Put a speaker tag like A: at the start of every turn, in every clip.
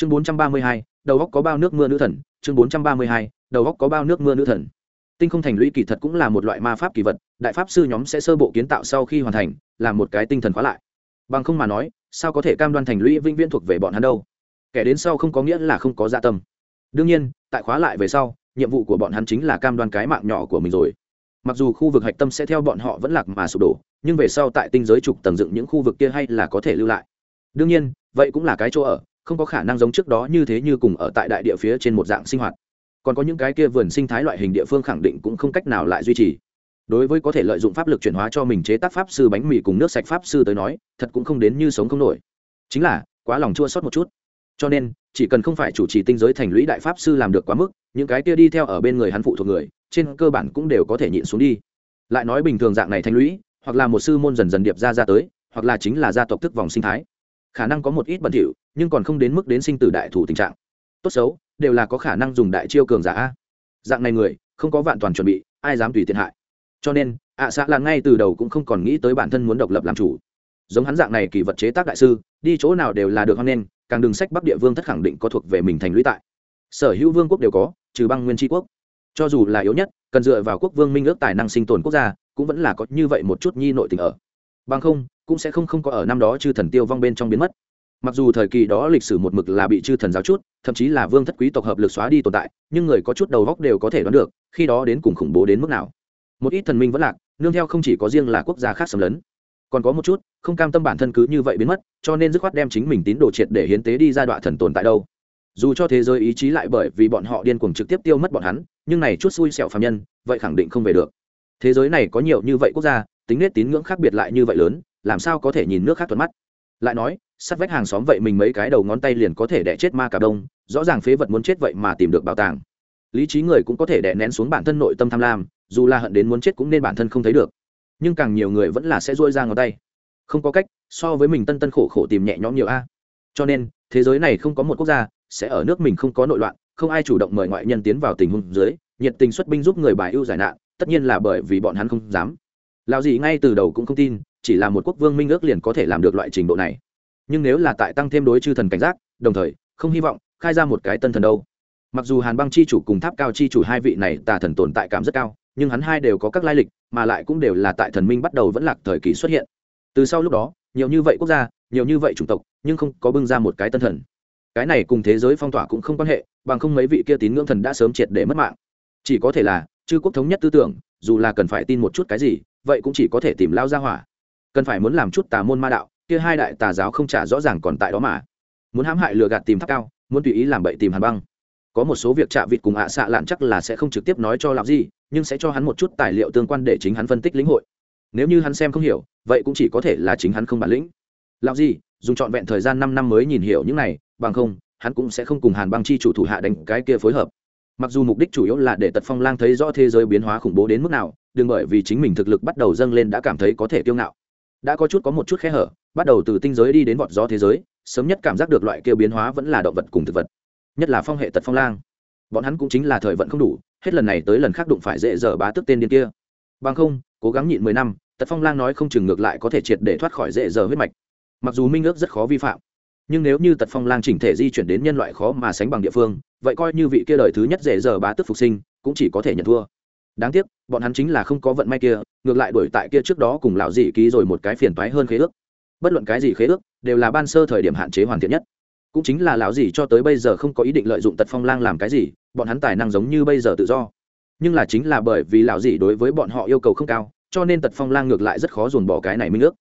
A: chương bốn trăm ba mươi hai, đầu góc có bao nước mưa nữ thần. Chương bốn trăm ba mươi hai, đầu góc có bao nước mưa nữ thần. Tinh không thành lũy kỳ thật cũng là một loại ma pháp kỳ vật, đại pháp sư nhóm sẽ sơ bộ kiến tạo sau khi hoàn thành làm một cái tinh thần khóa lại. Bằng không mà nói, sao có thể cam đoan thành lũy vĩnh viễn thuộc về bọn hắn đâu? Kẻ đến sau không có nghĩa là không có dạ tâm. Đương nhiên, tại khóa lại về sau, nhiệm vụ của bọn hắn chính là cam đoan cái mạng nhỏ của mình rồi. Mặc dù khu vực hạch tâm sẽ theo bọn họ vẫn lạc mà sụp đổ, nhưng về sau tại tinh giới trục tầng dựng những khu vực kia hay là có thể lưu lại. Đương nhiên, vậy cũng là cái chỗ ở không có khả năng giống trước đó như thế như cùng ở tại đại địa phía trên một dạng sinh hoạt. Còn có những cái kia vườn sinh thái loại hình địa phương khẳng định cũng không cách nào lại duy trì. Đối với có thể lợi dụng pháp lực chuyển hóa cho mình chế tác pháp sư bánh mì cùng nước sạch pháp sư tới nói, thật cũng không đến như sống không nổi. Chính là, quá lòng chua sót một chút. Cho nên, chỉ cần không phải chủ trì tinh giới thành lũy đại pháp sư làm được quá mức, những cái kia đi theo ở bên người hắn phụ thuộc người, trên cơ bản cũng đều có thể nhịn xuống đi. Lại nói bình thường dạng này thành lũy, hoặc là một sư môn dần dần điệp ra ra tới, hoặc là chính là gia tộc thức vòng sinh thái khả năng có một ít bẩn thỉu, nhưng còn không đến mức đến sinh tử đại thủ tình trạng. Tốt xấu, đều là có khả năng dùng đại chiêu cường giả dạng này người, không có vạn toàn chuẩn bị, ai dám tùy tiện hại. Cho nên, ạ à xã là ngay từ đầu cũng không còn nghĩ tới bản thân muốn độc lập làm chủ. Giống hắn dạng này kỳ vật chế tác đại sư, đi chỗ nào đều là được hoan nghênh càng đường sách bắc địa vương thất khẳng định có thuộc về mình thành lũy tại. Sở hữu vương quốc đều có, trừ băng nguyên tri quốc. Cho dù là yếu nhất, cần dựa vào quốc vương minh ước tài năng sinh tồn quốc gia, cũng vẫn là có như vậy một chút nhi nội tình ở. Bằng không cũng sẽ không không có ở năm đó chư thần tiêu vong bên trong biến mất. Mặc dù thời kỳ đó lịch sử một mực là bị chư thần giáo chút, thậm chí là vương thất quý tộc hợp lực xóa đi tồn tại, nhưng người có chút đầu góc đều có thể đoán được, khi đó đến cùng khủng bố đến mức nào. Một ít thần minh vẫn lạc, nương theo không chỉ có riêng là quốc gia khác xâm lấn, còn có một chút không cam tâm bản thân cứ như vậy biến mất, cho nên dứt khoát đem chính mình tín đồ triệt để hiến tế đi ra đoạn thần tồn tại đâu. Dù cho thế giới ý chí lại bởi vì bọn họ điên cuồng trực tiếp tiêu mất bọn hắn, nhưng này chút xui xẻo phạm nhân, vậy khẳng định không về được. Thế giới này có nhiều như vậy quốc gia, tính nết tín ngưỡng khác biệt lại như vậy lớn làm sao có thể nhìn nước khác thuận mắt? Lại nói, sắt vách hàng xóm vậy mình mấy cái đầu ngón tay liền có thể đẻ chết ma cả đông, rõ ràng phế vật muốn chết vậy mà tìm được bảo tàng. Lý trí người cũng có thể đè nén xuống bản thân nội tâm tham lam, dù là hận đến muốn chết cũng nên bản thân không thấy được. Nhưng càng nhiều người vẫn là sẽ dôi ra ngón tay. Không có cách, so với mình tân tân khổ khổ tìm nhẹ nhõm nhiều a. Cho nên, thế giới này không có một quốc gia sẽ ở nước mình không có nội loạn, không ai chủ động mời ngoại nhân tiến vào tình huống dưới, nhiệt tình xuất binh giúp người bài ưu giải nạn, tất nhiên là bởi vì bọn hắn không dám. Lao gì ngay từ đầu cũng không tin chỉ là một quốc vương minh ước liền có thể làm được loại trình độ này. Nhưng nếu là tại tăng thêm đối chư thần cảnh giác, đồng thời, không hy vọng, khai ra một cái tân thần đâu. Mặc dù hàn băng chi chủ cùng tháp cao chi chủ hai vị này tà thần tồn tại cảm rất cao, nhưng hắn hai đều có các lai lịch, mà lại cũng đều là tại thần minh bắt đầu vẫn lạc thời kỳ xuất hiện. Từ sau lúc đó, nhiều như vậy quốc gia, nhiều như vậy chủng tộc, nhưng không có bưng ra một cái tân thần. Cái này cùng thế giới phong tỏa cũng không quan hệ, bằng không mấy vị kia tín ngưỡng thần đã sớm triệt để mất mạng. Chỉ có thể là, chư quốc thống nhất tư tưởng, dù là cần phải tin một chút cái gì, vậy cũng chỉ có thể tìm lao ra hỏa cần phải muốn làm chút tà môn ma đạo, kia hai đại tà giáo không trả rõ ràng còn tại đó mà. Muốn hãm hại lừa gạt tìm tháp cao, muốn tùy ý làm bậy tìm hàn băng. Có một số việc chạ vịt cùng ạ à xạ lạn chắc là sẽ không trực tiếp nói cho làm gì nhưng sẽ cho hắn một chút tài liệu tương quan để chính hắn phân tích lĩnh hội. Nếu như hắn xem không hiểu, vậy cũng chỉ có thể là chính hắn không bản lĩnh. Làm gì dùng trọn vẹn thời gian năm năm mới nhìn hiểu những này, bằng không, hắn cũng sẽ không cùng hàn băng chi chủ thủ hạ đánh cái kia phối hợp. Mặc dù mục đích chủ yếu là để tật phong lang thấy rõ thế giới biến hóa khủng bố đến mức nào, đừng bởi vì chính mình thực lực bắt đầu dâng lên đã cảm thấy có thể kiêu ngạo đã có chút có một chút khe hở, bắt đầu từ tinh giới đi đến vọt gió thế giới, sớm nhất cảm giác được loại kia biến hóa vẫn là động vật cùng thực vật. Nhất là phong hệ tật phong lang. Bọn hắn cũng chính là thời vận không đủ, hết lần này tới lần khác đụng phải dễ dở bá tức tên điên kia. Bằng không, cố gắng nhịn mười năm, tật phong lang nói không chừng ngược lại có thể triệt để thoát khỏi dễ dở huyết mạch. Mặc dù minh ước rất khó vi phạm, nhưng nếu như tật phong lang chỉnh thể di chuyển đến nhân loại khó mà sánh bằng địa phương, vậy coi như vị kia đời thứ nhất dễ dở bá tức phục sinh, cũng chỉ có thể nhận thua đáng tiếc, bọn hắn chính là không có vận may kia, ngược lại đổi tại kia trước đó cùng lão dị ký rồi một cái phiền toái hơn khế ước. Bất luận cái gì khế ước, đều là ban sơ thời điểm hạn chế hoàn thiện nhất. Cũng chính là lão dị cho tới bây giờ không có ý định lợi dụng tật phong lang làm cái gì, bọn hắn tài năng giống như bây giờ tự do. Nhưng là chính là bởi vì lão dị đối với bọn họ yêu cầu không cao, cho nên tật phong lang ngược lại rất khó dồn bỏ cái này minh ước.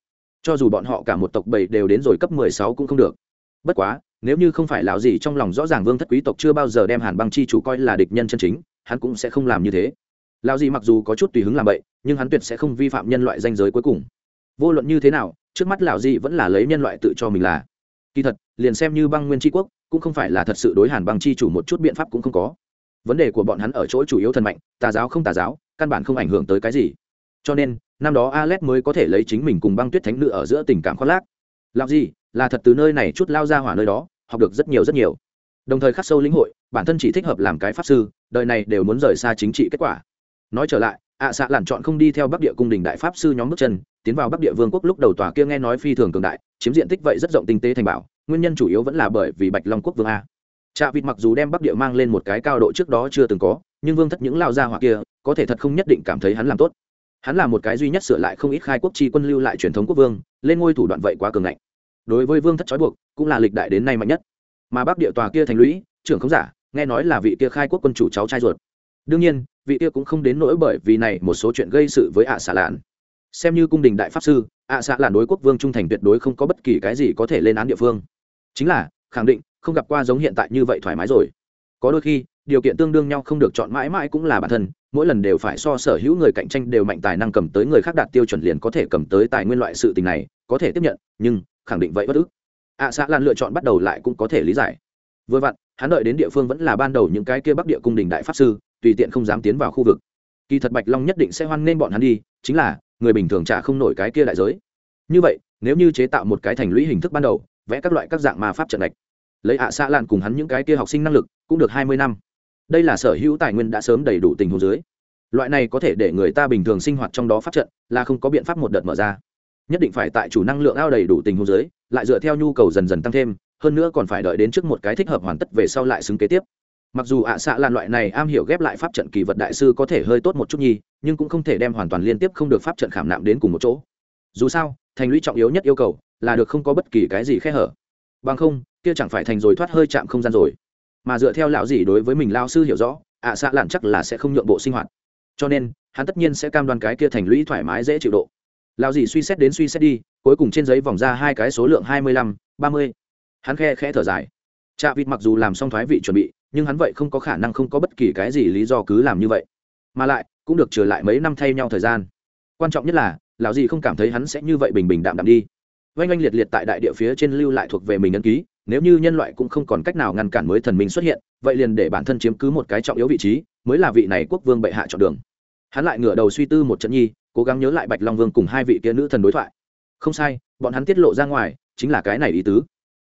A: Cho dù bọn họ cả một tộc bảy đều đến rồi cấp mười sáu cũng không được. Bất quá, nếu như không phải lão dị trong lòng rõ ràng vương thất quý tộc chưa bao giờ đem hàn băng chi chủ coi là địch nhân chân chính, hắn cũng sẽ không làm như thế lão dị mặc dù có chút tùy hứng làm vậy nhưng hắn tuyệt sẽ không vi phạm nhân loại danh giới cuối cùng. Vô luận như thế nào, trước mắt lão dị vẫn là lấy nhân loại tự cho mình là. Kỳ thật, liền xem như băng nguyên tri quốc, cũng không phải là thật sự đối hàn băng chi chủ một chút biện pháp cũng không có. Vấn đề của bọn hắn ở chỗ chủ yếu thần mạnh, tà giáo không tà giáo, căn bản không ảnh hưởng tới cái gì. Cho nên, năm đó alex mới có thể lấy chính mình cùng băng tuyết thánh nữ ở giữa tình cảm khoác lác. Làm gì là thật từ nơi này chút lao ra hỏa nơi đó, học được rất nhiều rất nhiều. Đồng thời khắc sâu lĩnh hội, bản thân chỉ thích hợp làm cái pháp sư, đời này đều muốn rời xa chính trị kết quả nói trở lại, ạ à xạ lản chọn không đi theo bắc địa cung đình đại pháp sư nhóm bước chân, tiến vào bắc địa vương quốc lúc đầu tòa kia nghe nói phi thường cường đại, chiếm diện tích vậy rất rộng tinh tế thành bảo, nguyên nhân chủ yếu vẫn là bởi vì bạch long quốc vương a. Trạ vịt mặc dù đem bắc địa mang lên một cái cao độ trước đó chưa từng có, nhưng vương thất những lao gia hoặc kia, có thể thật không nhất định cảm thấy hắn làm tốt. Hắn là một cái duy nhất sửa lại không ít khai quốc tri quân lưu lại truyền thống quốc vương, lên ngôi thủ đoạn vậy quá cường ngạnh. Đối với vương thất trói buộc, cũng là lịch đại đến nay mạnh nhất. Mà bắc địa tòa kia thành lũy, trưởng không giả, nghe nói là vị kia khai quốc quân chủ cháu trai ruột. Đương nhiên vị kia cũng không đến nỗi bởi vì này một số chuyện gây sự với ạ xạ lạn. Xem như cung đình đại pháp sư, ạ xạ lạn đối quốc vương trung thành tuyệt đối không có bất kỳ cái gì có thể lên án địa phương. Chính là, khẳng định, không gặp qua giống hiện tại như vậy thoải mái rồi. Có đôi khi, điều kiện tương đương nhau không được chọn mãi mãi cũng là bản thân, mỗi lần đều phải so sở hữu người cạnh tranh đều mạnh tài năng cầm tới người khác đạt tiêu chuẩn liền có thể cầm tới tài nguyên loại sự tình này, có thể tiếp nhận, nhưng, khẳng định vậy bất ức. Ạ xạ lan lựa chọn bắt đầu lại cũng có thể lý giải. Vừa vặn, hắn đợi đến địa phương vẫn là ban đầu những cái kia bắc địa cung đình đại pháp sư tùy tiện không dám tiến vào khu vực. Kỳ thật bạch long nhất định sẽ hoan nghênh bọn hắn đi, chính là, người bình thường trả không nổi cái kia đại giới. Như vậy, nếu như chế tạo một cái thành lũy hình thức ban đầu, vẽ các loại các dạng ma pháp trận đạch lấy ạ xạ lan cùng hắn những cái kia học sinh năng lực, cũng được hai mươi năm. Đây là sở hữu tài nguyên đã sớm đầy đủ tình hồ dưới. Loại này có thể để người ta bình thường sinh hoạt trong đó pháp trận, là không có biện pháp một đợt mở ra. Nhất định phải tại chủ năng lượng ao đầy đủ tình hồ dưới, lại dựa theo nhu cầu dần dần tăng thêm, hơn nữa còn phải đợi đến trước một cái thích hợp hoàn tất về sau lại xứng kế tiếp mặc dù ạ xạ là loại này am hiểu ghép lại pháp trận kỳ vật đại sư có thể hơi tốt một chút nhi nhưng cũng không thể đem hoàn toàn liên tiếp không được pháp trận khảm nạm đến cùng một chỗ. Dù sao, thành lũy trọng yếu nhất yêu cầu là được không có bất kỳ cái gì khe hở. Bằng không, kia chẳng phải thành rồi thoát hơi chạm không gian rồi. Mà dựa theo lão gì đối với mình lao sư hiểu rõ, ạ xạ lạn chắc là sẽ không nhượng bộ sinh hoạt. Cho nên, hắn tất nhiên sẽ cam đoan cái kia thành lũy thoải mái dễ chịu độ. Lão gì suy xét đến suy xét đi, cuối cùng trên giấy vòng ra hai cái số lượng hai mươi lăm, ba mươi. Hắn khe khẽ thở dài. Trạ vịt mặc dù làm xong thoái vị chuẩn bị, nhưng hắn vậy không có khả năng không có bất kỳ cái gì lý do cứ làm như vậy. Mà lại, cũng được trở lại mấy năm thay nhau thời gian. Quan trọng nhất là, lão gì không cảm thấy hắn sẽ như vậy bình bình đạm đạm đi. Oanh oanh liệt liệt tại đại địa phía trên lưu lại thuộc về mình ấn ký, nếu như nhân loại cũng không còn cách nào ngăn cản mới thần minh xuất hiện, vậy liền để bản thân chiếm cứ một cái trọng yếu vị trí, mới là vị này quốc vương bệ hạ chọn đường. Hắn lại ngửa đầu suy tư một trận nhi, cố gắng nhớ lại bạch long vương cùng hai vị kia nữ thần đối thoại. Không sai, bọn hắn tiết lộ ra ngoài, chính là cái này ý tứ.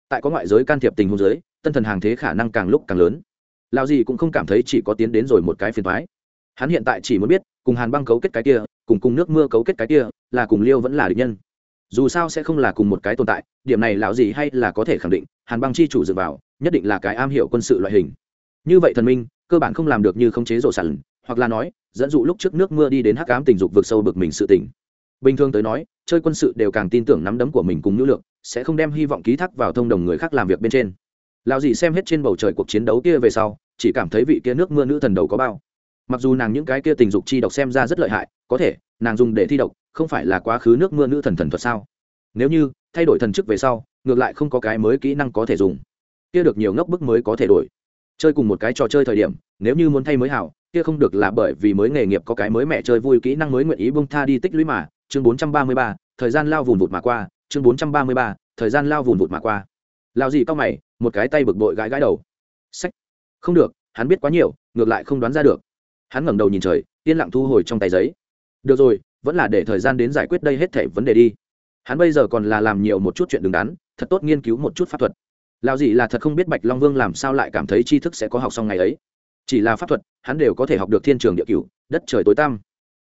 A: Tại có ngoại giới can thiệp tình huống giới tân thần hàng thế khả năng càng lúc càng lớn. Lao gì cũng không cảm thấy chỉ có tiến đến rồi một cái phiền thoái hắn hiện tại chỉ muốn biết, cùng hàn băng cấu kết cái kia, cùng cùng nước mưa cấu kết cái kia, là cùng liêu vẫn là địch nhân. Dù sao sẽ không là cùng một cái tồn tại, điểm này lão gì hay là có thể khẳng định, hàn băng chi chủ dựa vào, nhất định là cái am hiểu quân sự loại hình. Như vậy thần minh, cơ bản không làm được như khống chế rổ sẵn, hoặc là nói, dẫn dụ lúc trước nước mưa đi đến hắc ám tình dục vượt sâu bực mình sự tỉnh bình thường tới nói, chơi quân sự đều càng tin tưởng nắm đấm của mình cùng nữ lượng, sẽ không đem hy vọng ký thác vào thông đồng người khác làm việc bên trên lão gì xem hết trên bầu trời cuộc chiến đấu kia về sau, chỉ cảm thấy vị kia nước mưa nữ thần đầu có bao. Mặc dù nàng những cái kia tình dục chi độc xem ra rất lợi hại, có thể, nàng dùng để thi độc, không phải là quá khứ nước mưa nữ thần thần thuật sao? Nếu như, thay đổi thần chức về sau, ngược lại không có cái mới kỹ năng có thể dùng. Kia được nhiều ngốc bức mới có thể đổi. Chơi cùng một cái trò chơi thời điểm, nếu như muốn thay mới hảo, kia không được là bởi vì mới nghề nghiệp có cái mới mẹ chơi vui kỹ năng mới nguyện ý bông tha đi tích lũy mà. Chương bốn trăm ba mươi ba, thời gian lao vùn vụt mà qua. Chương bốn trăm ba mươi ba, thời gian lao vùn vụt mà qua. Lao gì cao mày một cái tay bực bội gãi gãi đầu. Sách. Không được, hắn biết quá nhiều, ngược lại không đoán ra được. Hắn ngẩng đầu nhìn trời, yên lặng thu hồi trong tay giấy. Được rồi, vẫn là để thời gian đến giải quyết đây hết thể vấn đề đi. Hắn bây giờ còn là làm nhiều một chút chuyện đứng đắn, thật tốt nghiên cứu một chút pháp thuật. Lao gì là thật không biết bạch long vương làm sao lại cảm thấy tri thức sẽ có học xong ngày ấy. Chỉ là pháp thuật, hắn đều có thể học được thiên trường địa cửu, đất trời tối tăm.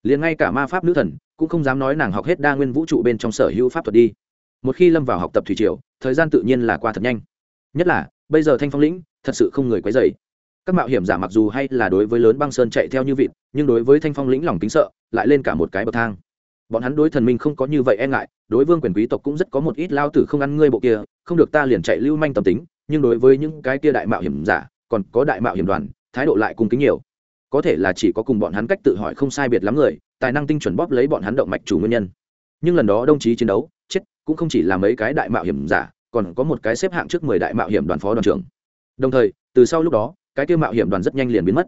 A: Liền ngay cả ma pháp nữ thần, cũng không dám nói nàng học hết đa nguyên vũ trụ bên trong sở hữu pháp thuật đi. Một khi lâm vào học tập thủy triều, thời gian tự nhiên là qua thật nhanh nhất là, bây giờ thanh phong lĩnh thật sự không người quấy dày các mạo hiểm giả mặc dù hay là đối với lớn băng sơn chạy theo như vịt, nhưng đối với thanh phong lĩnh lòng kính sợ, lại lên cả một cái bậc thang. Bọn hắn đối thần minh không có như vậy e ngại, đối vương quyền quý tộc cũng rất có một ít lao tử không ăn ngươi bộ kia, không được ta liền chạy lưu manh tâm tính, nhưng đối với những cái kia đại mạo hiểm giả, còn có đại mạo hiểm đoàn, thái độ lại cung kính nhiều. Có thể là chỉ có cùng bọn hắn cách tự hỏi không sai biệt lắm người, tài năng tinh chuẩn bóp lấy bọn hắn động mạch chủ nguyên nhân. Nhưng lần đó đồng chí chiến đấu, chết, cũng không chỉ là mấy cái đại mạo hiểm giả còn có một cái xếp hạng trước mười đại mạo hiểm đoàn phó đoàn trưởng. Đồng thời, từ sau lúc đó, cái kia mạo hiểm đoàn rất nhanh liền biến mất.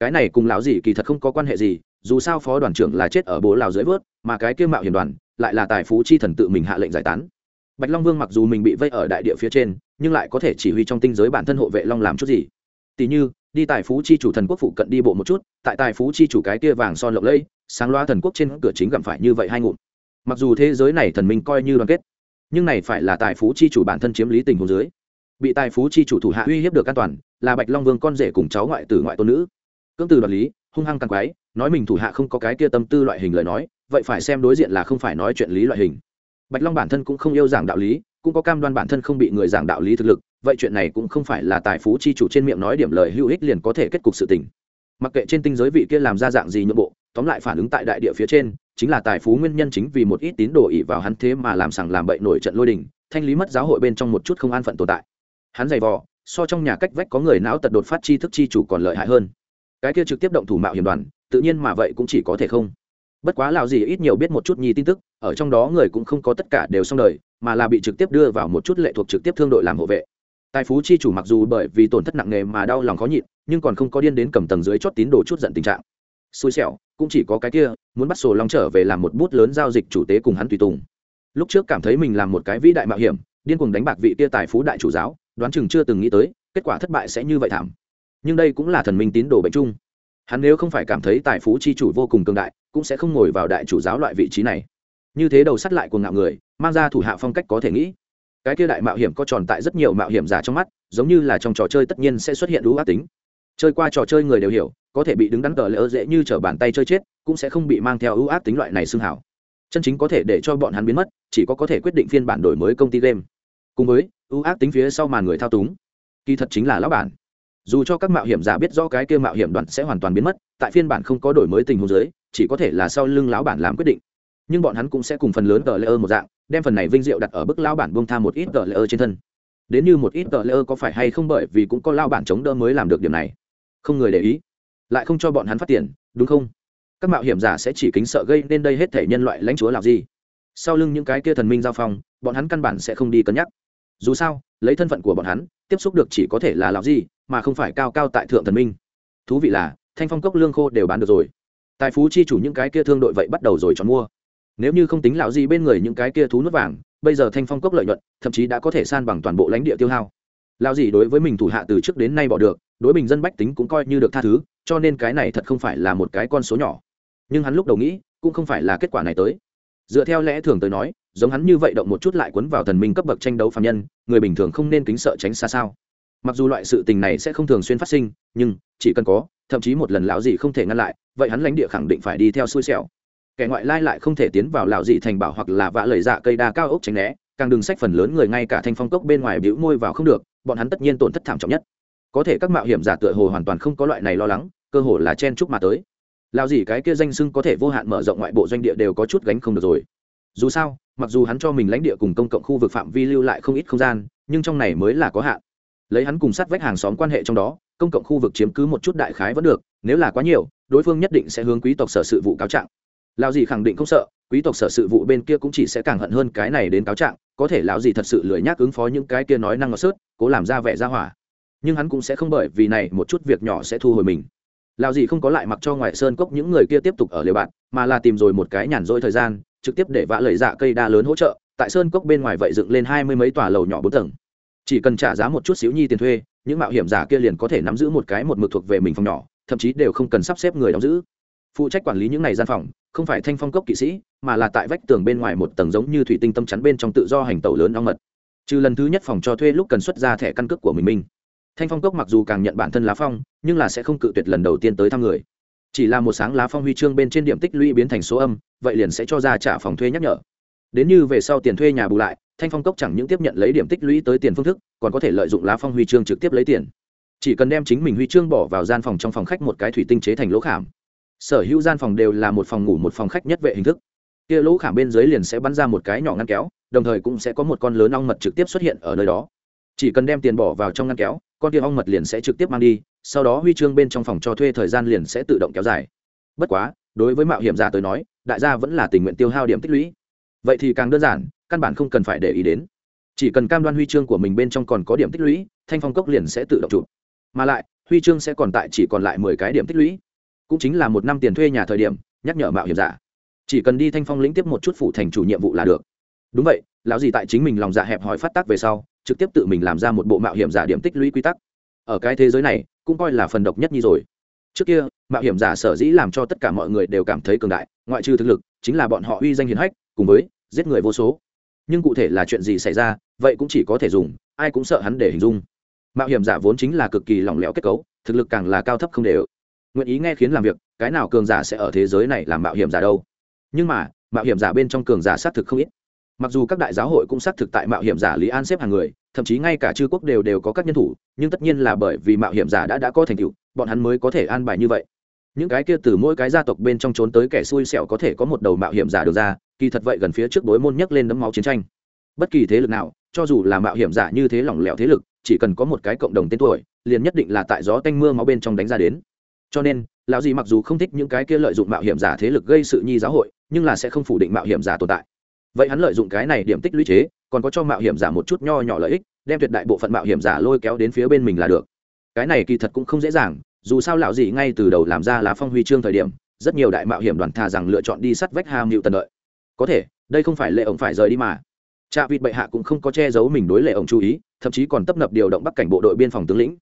A: Cái này cùng lão gì kỳ thật không có quan hệ gì, dù sao phó đoàn trưởng là chết ở bố lào dưới vớt, mà cái kia mạo hiểm đoàn lại là tài phú chi thần tự mình hạ lệnh giải tán. Bạch long vương mặc dù mình bị vây ở đại địa phía trên, nhưng lại có thể chỉ huy trong tinh giới bản thân hộ vệ long làm chút gì. Tỷ như, đi tài phú chi chủ thần quốc phụ cận đi bộ một chút, tại tài phú chi chủ cái kia vàng son lộng lẫy, sáng loa thần quốc trên cửa chính gặm phải như vậy hai ngụm. Mặc dù thế giới này thần minh coi như đoàn kết nhưng này phải là tài phú chi chủ bản thân chiếm lý tình hồ dưới. Bị tài phú chi chủ thủ hạ uy hiếp được an toàn, là bạch long vương con rể cùng cháu ngoại tử ngoại tôn nữ. Cưỡng từ đoạt lý, hung hăng càng quái, nói mình thủ hạ không có cái kia tâm tư loại hình lời nói, vậy phải xem đối diện là không phải nói chuyện lý loại hình. Bạch long bản thân cũng không yêu giảng đạo lý, cũng có cam đoan bản thân không bị người giảng đạo lý thực lực, vậy chuyện này cũng không phải là tài phú chi chủ trên miệng nói điểm lời hữu ích liền có thể kết cục sự tình. Mặc kệ trên tinh giới vị kia làm ra dạng gì nhượng bộ, tóm lại phản ứng tại đại địa phía trên chính là tài phú nguyên nhân chính vì một ít tín đồ ỉ vào hắn thế mà làm sằng làm bậy nổi trận lôi đình, thanh lý mất giáo hội bên trong một chút không an phận tồn tại. Hắn giày vò, so trong nhà cách vách có người não tật đột phát chi thức chi chủ còn lợi hại hơn. Cái kia trực tiếp động thủ mạo hiểm đoàn, tự nhiên mà vậy cũng chỉ có thể không. Bất quá lào gì ít nhiều biết một chút nhi tin tức, ở trong đó người cũng không có tất cả đều xong đời, mà là bị trực tiếp đưa vào một chút lệ thuộc trực tiếp thương đội làm hộ vệ. Tài phú chi chủ mặc dù bởi vì tổn thất nặng nề mà đau lòng khó nhịn, nhưng còn không có điên đến cầm tầng dưới chót tín đồ chút giận tình trạng. Xui xẻo cũng chỉ có cái kia, muốn bắt sổ long trở về làm một bút lớn giao dịch chủ tế cùng hắn tùy tùng. Lúc trước cảm thấy mình làm một cái vĩ đại mạo hiểm, điên cuồng đánh bạc vị kia tài phú đại chủ giáo, đoán chừng chưa từng nghĩ tới, kết quả thất bại sẽ như vậy thảm. Nhưng đây cũng là thần minh tín đồ bệnh chung. Hắn nếu không phải cảm thấy tài phú chi chủ vô cùng cường đại, cũng sẽ không ngồi vào đại chủ giáo loại vị trí này. Như thế đầu sắt lại của ngạo người, mang ra thủ hạ phong cách có thể nghĩ. Cái kia đại mạo hiểm có tròn tại rất nhiều mạo hiểm giả trong mắt, giống như là trong trò chơi tất nhiên sẽ xuất hiện đủ ác tính chơi qua trò chơi người đều hiểu, có thể bị đứng đắn cờ lỡ dễ như t bàn tay chơi chết, cũng sẽ không bị mang theo ưu ác tính loại này xưng hảo. Chân chính có thể để cho bọn hắn biến mất, chỉ có có thể quyết định phiên bản đổi mới công ty game. Cùng với, ưu ác tính phía sau màn người thao túng. Kỳ thật chính là lão bản. Dù cho các mạo hiểm giả biết rõ cái kia mạo hiểm đoàn sẽ hoàn toàn biến mất, tại phiên bản không có đổi mới tình huống giới chỉ có thể là sau lưng lão bản làm quyết định. Nhưng bọn hắn cũng sẽ cùng phần lớn tờ lễ ơ một dạng, đem phần này vinh diệu đặt ở bức lão bản buông tha một ít tờ lễ ơ trên thân. Đến như một ít tờ lễ ơ có phải hay không bởi vì cũng có lao bản chống đỡ mới làm được điểm này không người để ý, lại không cho bọn hắn phát tiền, đúng không? Các mạo hiểm giả sẽ chỉ kính sợ gây nên đây hết thể nhân loại lãnh chúa làm gì? Sau lưng những cái kia thần minh giao phong, bọn hắn căn bản sẽ không đi cân nhắc. Dù sao, lấy thân phận của bọn hắn, tiếp xúc được chỉ có thể là làm gì, mà không phải cao cao tại thượng thần minh. Thú vị là, thanh phong cốc lương khô đều bán được rồi. Tài phú chi chủ những cái kia thương đội vậy bắt đầu rồi chọn mua. Nếu như không tính lão gì bên người những cái kia thú nước vàng, bây giờ thanh phong cốc lợi nhuận, thậm chí đã có thể san bằng toàn bộ lãnh địa tiêu hao. Lão gì đối với mình thủ hạ từ trước đến nay bỏ được đối bình dân bách tính cũng coi như được tha thứ, cho nên cái này thật không phải là một cái con số nhỏ. Nhưng hắn lúc đầu nghĩ, cũng không phải là kết quả này tới. Dựa theo lẽ thường tới nói, giống hắn như vậy động một chút lại cuốn vào thần minh cấp bậc tranh đấu phạm nhân, người bình thường không nên kính sợ tránh xa sao. Mặc dù loại sự tình này sẽ không thường xuyên phát sinh, nhưng chỉ cần có, thậm chí một lần lão gì không thể ngăn lại, vậy hắn lãnh địa khẳng định phải đi theo xui xẻo. Kẻ ngoại lai lại không thể tiến vào lão dị thành bảo hoặc là vạ lời dạ cây đa cao ốc tránh né, càng đừng sách phần lớn người ngay cả thanh phong cốc bên ngoài bĩu môi vào không được, bọn hắn tất nhiên tổn thất thảm trọng nhất có thể các mạo hiểm giả tựa hồ hoàn toàn không có loại này lo lắng, cơ hồ là chen chúc mà tới. Lao gì cái kia danh sưng có thể vô hạn mở rộng ngoại bộ doanh địa đều có chút gánh không được rồi. Dù sao, mặc dù hắn cho mình lãnh địa cùng công cộng khu vực phạm vi lưu lại không ít không gian, nhưng trong này mới là có hạn. Lấy hắn cùng sát vách hàng xóm quan hệ trong đó, công cộng khu vực chiếm cứ một chút đại khái vẫn được, nếu là quá nhiều, đối phương nhất định sẽ hướng quý tộc sở sự vụ cáo trạng. Lao gì khẳng định không sợ, quý tộc sở sự vụ bên kia cũng chỉ sẽ càng hận hơn cái này đến cáo trạng, có thể lão gì thật sự lười nhác ứng phó những cái kia nói năng ngọt sớt, cố làm ra vẻ ra hỏa nhưng hắn cũng sẽ không bởi vì này một chút việc nhỏ sẽ thu hồi mình. Lào gì không có lại mặc cho ngoài sơn cốc những người kia tiếp tục ở liều bạn, mà là tìm rồi một cái nhàn rỗi thời gian, trực tiếp để vã lời dạ cây đa lớn hỗ trợ, tại sơn cốc bên ngoài vậy dựng lên hai mươi mấy tòa lầu nhỏ bốn tầng. Chỉ cần trả giá một chút xíu nhi tiền thuê, những mạo hiểm giả kia liền có thể nắm giữ một cái một mực thuộc về mình phòng nhỏ, thậm chí đều không cần sắp xếp người đóng giữ. Phụ trách quản lý những này gian phòng, không phải thanh phong cốc kỵ sĩ, mà là tại vách tường bên ngoài một tầng giống như thủy tinh tâm chắn bên trong tự do hành tẩu lớn ong mật. Trừ lần thứ nhất phòng cho thuê lúc cần xuất ra thẻ căn cước của mình minh thanh phong cốc mặc dù càng nhận bản thân lá phong, nhưng là sẽ không cự tuyệt lần đầu tiên tới thăm người. Chỉ là một sáng lá phong huy chương bên trên điểm tích lũy biến thành số âm, vậy liền sẽ cho ra trả phòng thuê nhắc nhở. Đến như về sau tiền thuê nhà bù lại, thanh phong cốc chẳng những tiếp nhận lấy điểm tích lũy tới tiền phương thức, còn có thể lợi dụng lá phong huy chương trực tiếp lấy tiền. Chỉ cần đem chính mình huy chương bỏ vào gian phòng trong phòng khách một cái thủy tinh chế thành lỗ khảm. Sở hữu gian phòng đều là một phòng ngủ một phòng khách nhất vệ hình thức. Kia lỗ khảm bên dưới liền sẽ bắn ra một cái nhỏ ngăn kéo, đồng thời cũng sẽ có một con lớn ong mật trực tiếp xuất hiện ở nơi đó. Chỉ cần đem tiền bỏ vào trong ngăn kéo con kia ong mật liền sẽ trực tiếp mang đi, sau đó huy chương bên trong phòng cho thuê thời gian liền sẽ tự động kéo dài. Bất quá, đối với mạo hiểm giả tới nói, đại gia vẫn là tình nguyện tiêu hao điểm tích lũy. Vậy thì càng đơn giản, căn bản không cần phải để ý đến. Chỉ cần cam đoan huy chương của mình bên trong còn có điểm tích lũy, thanh phong cốc liền sẽ tự động chụp. Mà lại, huy chương sẽ còn tại chỉ còn lại mười cái điểm tích lũy. Cũng chính là một năm tiền thuê nhà thời điểm, nhắc nhở mạo hiểm giả. Chỉ cần đi thanh phong lĩnh tiếp một chút phụ thành chủ nhiệm vụ là được. Đúng vậy, lão gì tại chính mình lòng dạ hẹp hòi phát tác về sau trực tiếp tự mình làm ra một bộ mạo hiểm giả điểm tích lũy quy tắc. Ở cái thế giới này, cũng coi là phần độc nhất nhi rồi. Trước kia, mạo hiểm giả sở dĩ làm cho tất cả mọi người đều cảm thấy cường đại, ngoại trừ thực lực, chính là bọn họ uy danh hiền hách, cùng với giết người vô số. Nhưng cụ thể là chuyện gì xảy ra, vậy cũng chỉ có thể dùng, ai cũng sợ hắn để hình dung. Mạo hiểm giả vốn chính là cực kỳ lỏng lẻo kết cấu, thực lực càng là cao thấp không đều. Nguyện ý nghe khiến làm việc, cái nào cường giả sẽ ở thế giới này làm mạo hiểm giả đâu? Nhưng mà, mạo hiểm giả bên trong cường giả xác thực không ít mặc dù các đại giáo hội cũng xác thực tại mạo hiểm giả lý an xếp hàng người, thậm chí ngay cả chư quốc đều đều có các nhân thủ, nhưng tất nhiên là bởi vì mạo hiểm giả đã đã có thành tựu, bọn hắn mới có thể an bài như vậy. Những cái kia từ mỗi cái gia tộc bên trong trốn tới kẻ xui xẻo có thể có một đầu mạo hiểm giả được ra, kỳ thật vậy gần phía trước đối môn nhấc lên đấm máu chiến tranh. Bất kỳ thế lực nào, cho dù là mạo hiểm giả như thế lỏng lẻo thế lực, chỉ cần có một cái cộng đồng tên tuổi, liền nhất định là tại gió tanh mưa máu bên trong đánh ra đến. Cho nên, lão gì mặc dù không thích những cái kia lợi dụng mạo hiểm giả thế lực gây sự nhi giáo hội, nhưng là sẽ không phủ định mạo hiểm giả tồn tại vậy hắn lợi dụng cái này điểm tích lũy chế, còn có cho mạo hiểm giả một chút nho nhỏ lợi ích, đem tuyệt đại bộ phận mạo hiểm giả lôi kéo đến phía bên mình là được. Cái này kỳ thật cũng không dễ dàng, dù sao lão dị ngay từ đầu làm ra lá phong huy chương thời điểm, rất nhiều đại mạo hiểm đoàn thà rằng lựa chọn đi sắt vách hàm hiệu tần đợi. Có thể, đây không phải lệ ổng phải rời đi mà. Cha vịt bệ hạ cũng không có che giấu mình đối lệ ổng chú ý, thậm chí còn tấp nập điều động bắc cảnh bộ đội biên phòng tướng lĩnh.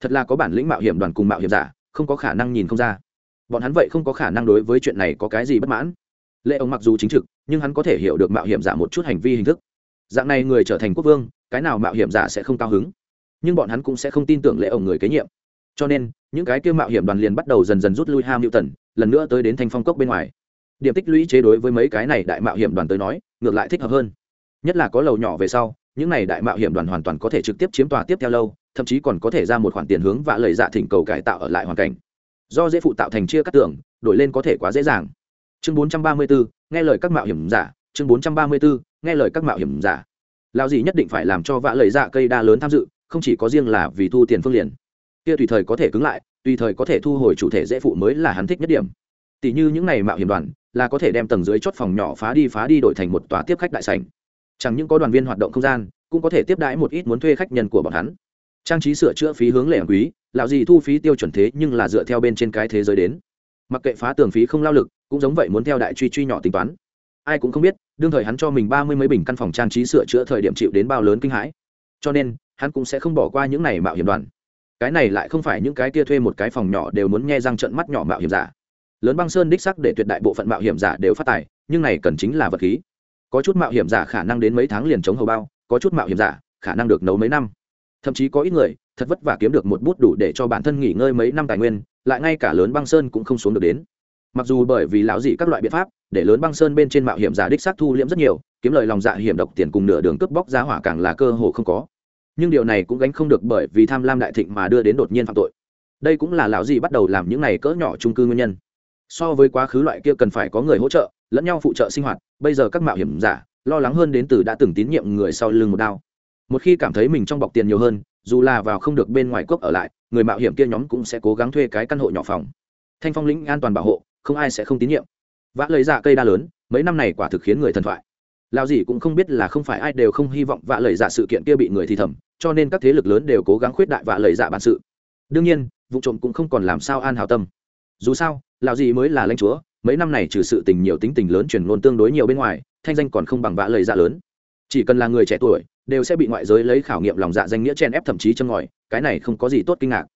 A: Thật là có bản lĩnh mạo hiểm đoàn cùng mạo hiểm giả, không có khả năng nhìn không ra. Bọn hắn vậy không có khả năng đối với chuyện này có cái gì bất mãn lệ ông mặc dù chính trực, nhưng hắn có thể hiểu được mạo hiểm giả một chút hành vi hình thức. Dạng này người trở thành quốc vương, cái nào mạo hiểm giả sẽ không cao hứng? Nhưng bọn hắn cũng sẽ không tin tưởng lệ ông người kế nhiệm. Cho nên, những cái kêu mạo hiểm đoàn liền bắt đầu dần dần rút lui ham hữu tần lần nữa tới đến thanh phong cốc bên ngoài. Điểm tích lũy chế đối với mấy cái này đại mạo hiểm đoàn tới nói, ngược lại thích hợp hơn. Nhất là có lầu nhỏ về sau, những này đại mạo hiểm đoàn hoàn toàn có thể trực tiếp chiếm tòa tiếp theo lâu, thậm chí còn có thể ra một khoản tiền hướng và lời dạ thỉnh cầu cải tạo ở lại hoàn cảnh. Do dễ phụ tạo thành chia cắt tường, đổi lên có thể quá dễ dàng chương 434, nghe lời các mạo hiểm giả chương 434, nghe lời các mạo hiểm giả. Lao gì nhất định phải làm cho vã lời dạ cây đa lớn tham dự không chỉ có riêng là vì thu tiền phương liền. Kia tùy thời có thể cứng lại tùy thời có thể thu hồi chủ thể dễ phụ mới là hắn thích nhất điểm. Tỷ như những này mạo hiểm đoàn là có thể đem tầng dưới chốt phòng nhỏ phá đi phá đi đổi thành một tòa tiếp khách đại sảnh. Chẳng những có đoàn viên hoạt động không gian cũng có thể tiếp đãi một ít muốn thuê khách nhân của bọn hắn. Trang trí sửa chữa phí hướng lệ quý lão gì thu phí tiêu chuẩn thế nhưng là dựa theo bên trên cái thế giới đến mặc kệ phá tường phí không lao lực, cũng giống vậy muốn theo đại truy truy nhỏ tính toán. Ai cũng không biết, đương thời hắn cho mình ba mươi mấy bình căn phòng trang trí sửa chữa thời điểm chịu đến bao lớn kinh hãi. Cho nên, hắn cũng sẽ không bỏ qua những này mạo hiểm đoàn. Cái này lại không phải những cái kia thuê một cái phòng nhỏ đều muốn nghe răng trận mắt nhỏ mạo hiểm giả. Lớn băng sơn đích sắc để tuyệt đại bộ phận mạo hiểm giả đều phát tài, nhưng này cần chính là vật khí. Có chút mạo hiểm giả khả năng đến mấy tháng liền chống hầu bao, có chút mạo hiểm giả khả năng được nấu mấy năm. Thậm chí có ít người, thật vất vả kiếm được một bút đủ để cho bản thân nghỉ ngơi mấy năm tài nguyên lại ngay cả lớn băng sơn cũng không xuống được đến. Mặc dù bởi vì lão dị các loại biện pháp, để lớn băng sơn bên trên mạo hiểm giả đích xác thu liễm rất nhiều, kiếm lời lòng dạ hiểm độc tiền cùng nửa đường cướp bóc giá hỏa càng là cơ hồ không có. Nhưng điều này cũng gánh không được bởi vì tham lam đại thịnh mà đưa đến đột nhiên phạm tội. Đây cũng là lão dị bắt đầu làm những này cỡ nhỏ trung cư nguyên nhân. So với quá khứ loại kia cần phải có người hỗ trợ, lẫn nhau phụ trợ sinh hoạt, bây giờ các mạo hiểm giả, lo lắng hơn đến từ đã từng tín nhiệm người sau lưng một đao. Một khi cảm thấy mình trong bọc tiền nhiều hơn dù là vào không được bên ngoài cốc ở lại, người mạo hiểm kia nhóm cũng sẽ cố gắng thuê cái căn hộ nhỏ phòng. Thanh phong lĩnh an toàn bảo hộ, không ai sẽ không tín nhiệm. Vã lời dạ cây đa lớn, mấy năm này quả thực khiến người thần thoại. Lao gì cũng không biết là không phải ai đều không hy vọng vạ lời dạ sự kiện kia bị người thì thầm, cho nên các thế lực lớn đều cố gắng khuyết đại vạ lời dạ bản sự. Đương nhiên, vụ trộm cũng không còn làm sao an hào tâm. Dù sao, lão gì mới là lãnh chúa, mấy năm này trừ sự tình nhiều tính tình lớn chuyển ngôn tương đối nhiều bên ngoài, thanh danh còn không bằng vạ lời dạ lớn chỉ cần là người trẻ tuổi, đều sẽ bị ngoại giới lấy khảo nghiệm lòng dạ danh nghĩa chen ép thậm chí châm ngòi, cái này không có gì tốt kinh ngạc.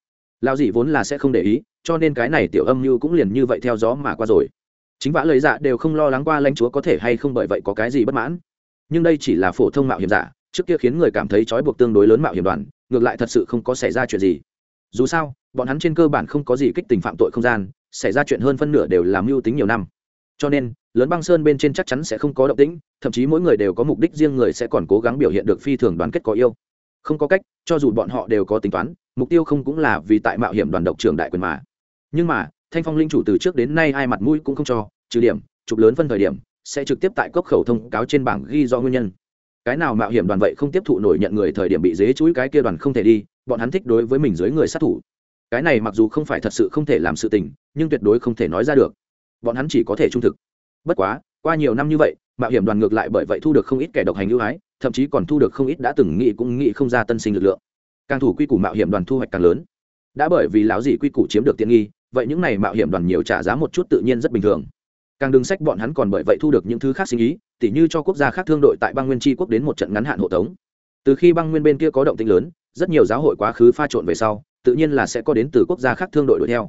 A: Lao dì vốn là sẽ không để ý, cho nên cái này tiểu âm như cũng liền như vậy theo gió mà qua rồi. Chính vã lời dạ đều không lo lắng qua lãnh chúa có thể hay không bởi vậy có cái gì bất mãn. Nhưng đây chỉ là phổ thông mạo hiểm giả, trước kia khiến người cảm thấy trói buộc tương đối lớn mạo hiểm đoàn, ngược lại thật sự không có xảy ra chuyện gì. Dù sao, bọn hắn trên cơ bản không có gì kích tình phạm tội không gian, xảy ra chuyện hơn phân nửa đều làm mưu tính nhiều năm. Cho nên lớn băng sơn bên trên chắc chắn sẽ không có động tĩnh, thậm chí mỗi người đều có mục đích riêng người sẽ còn cố gắng biểu hiện được phi thường đoàn kết có yêu. Không có cách, cho dù bọn họ đều có tính toán, mục tiêu không cũng là vì tại mạo hiểm đoàn độc trường đại quyền mà. Nhưng mà, thanh phong linh chủ từ trước đến nay ai mặt mũi cũng không cho, trừ điểm, chụp lớn phân thời điểm, sẽ trực tiếp tại cốc khẩu thông cáo trên bảng ghi do nguyên nhân. Cái nào mạo hiểm đoàn vậy không tiếp thụ nổi nhận người thời điểm bị dế chuỗi cái kia đoàn không thể đi, bọn hắn thích đối với mình dưới người sát thủ. Cái này mặc dù không phải thật sự không thể làm sự tình, nhưng tuyệt đối không thể nói ra được. Bọn hắn chỉ có thể trung thực bất quá, qua nhiều năm như vậy, mạo hiểm đoàn ngược lại bởi vậy thu được không ít kẻ độc hành ưu ái, thậm chí còn thu được không ít đã từng nghĩ cũng nghĩ không ra tân sinh lực lượng. Càng thủ quy củ mạo hiểm đoàn thu hoạch càng lớn. Đã bởi vì lão dị quy củ chiếm được tiện nghi, vậy những này mạo hiểm đoàn nhiều trả giá một chút tự nhiên rất bình thường. Càng đừng sách bọn hắn còn bởi vậy thu được những thứ khác sinh ý, tỉ như cho quốc gia khác thương đội tại bang nguyên tri quốc đến một trận ngắn hạn hộ tống. Từ khi bang nguyên bên kia có động tĩnh lớn, rất nhiều giáo hội quá khứ pha trộn về sau, tự nhiên là sẽ có đến từ quốc gia khác thương đội đuổi theo.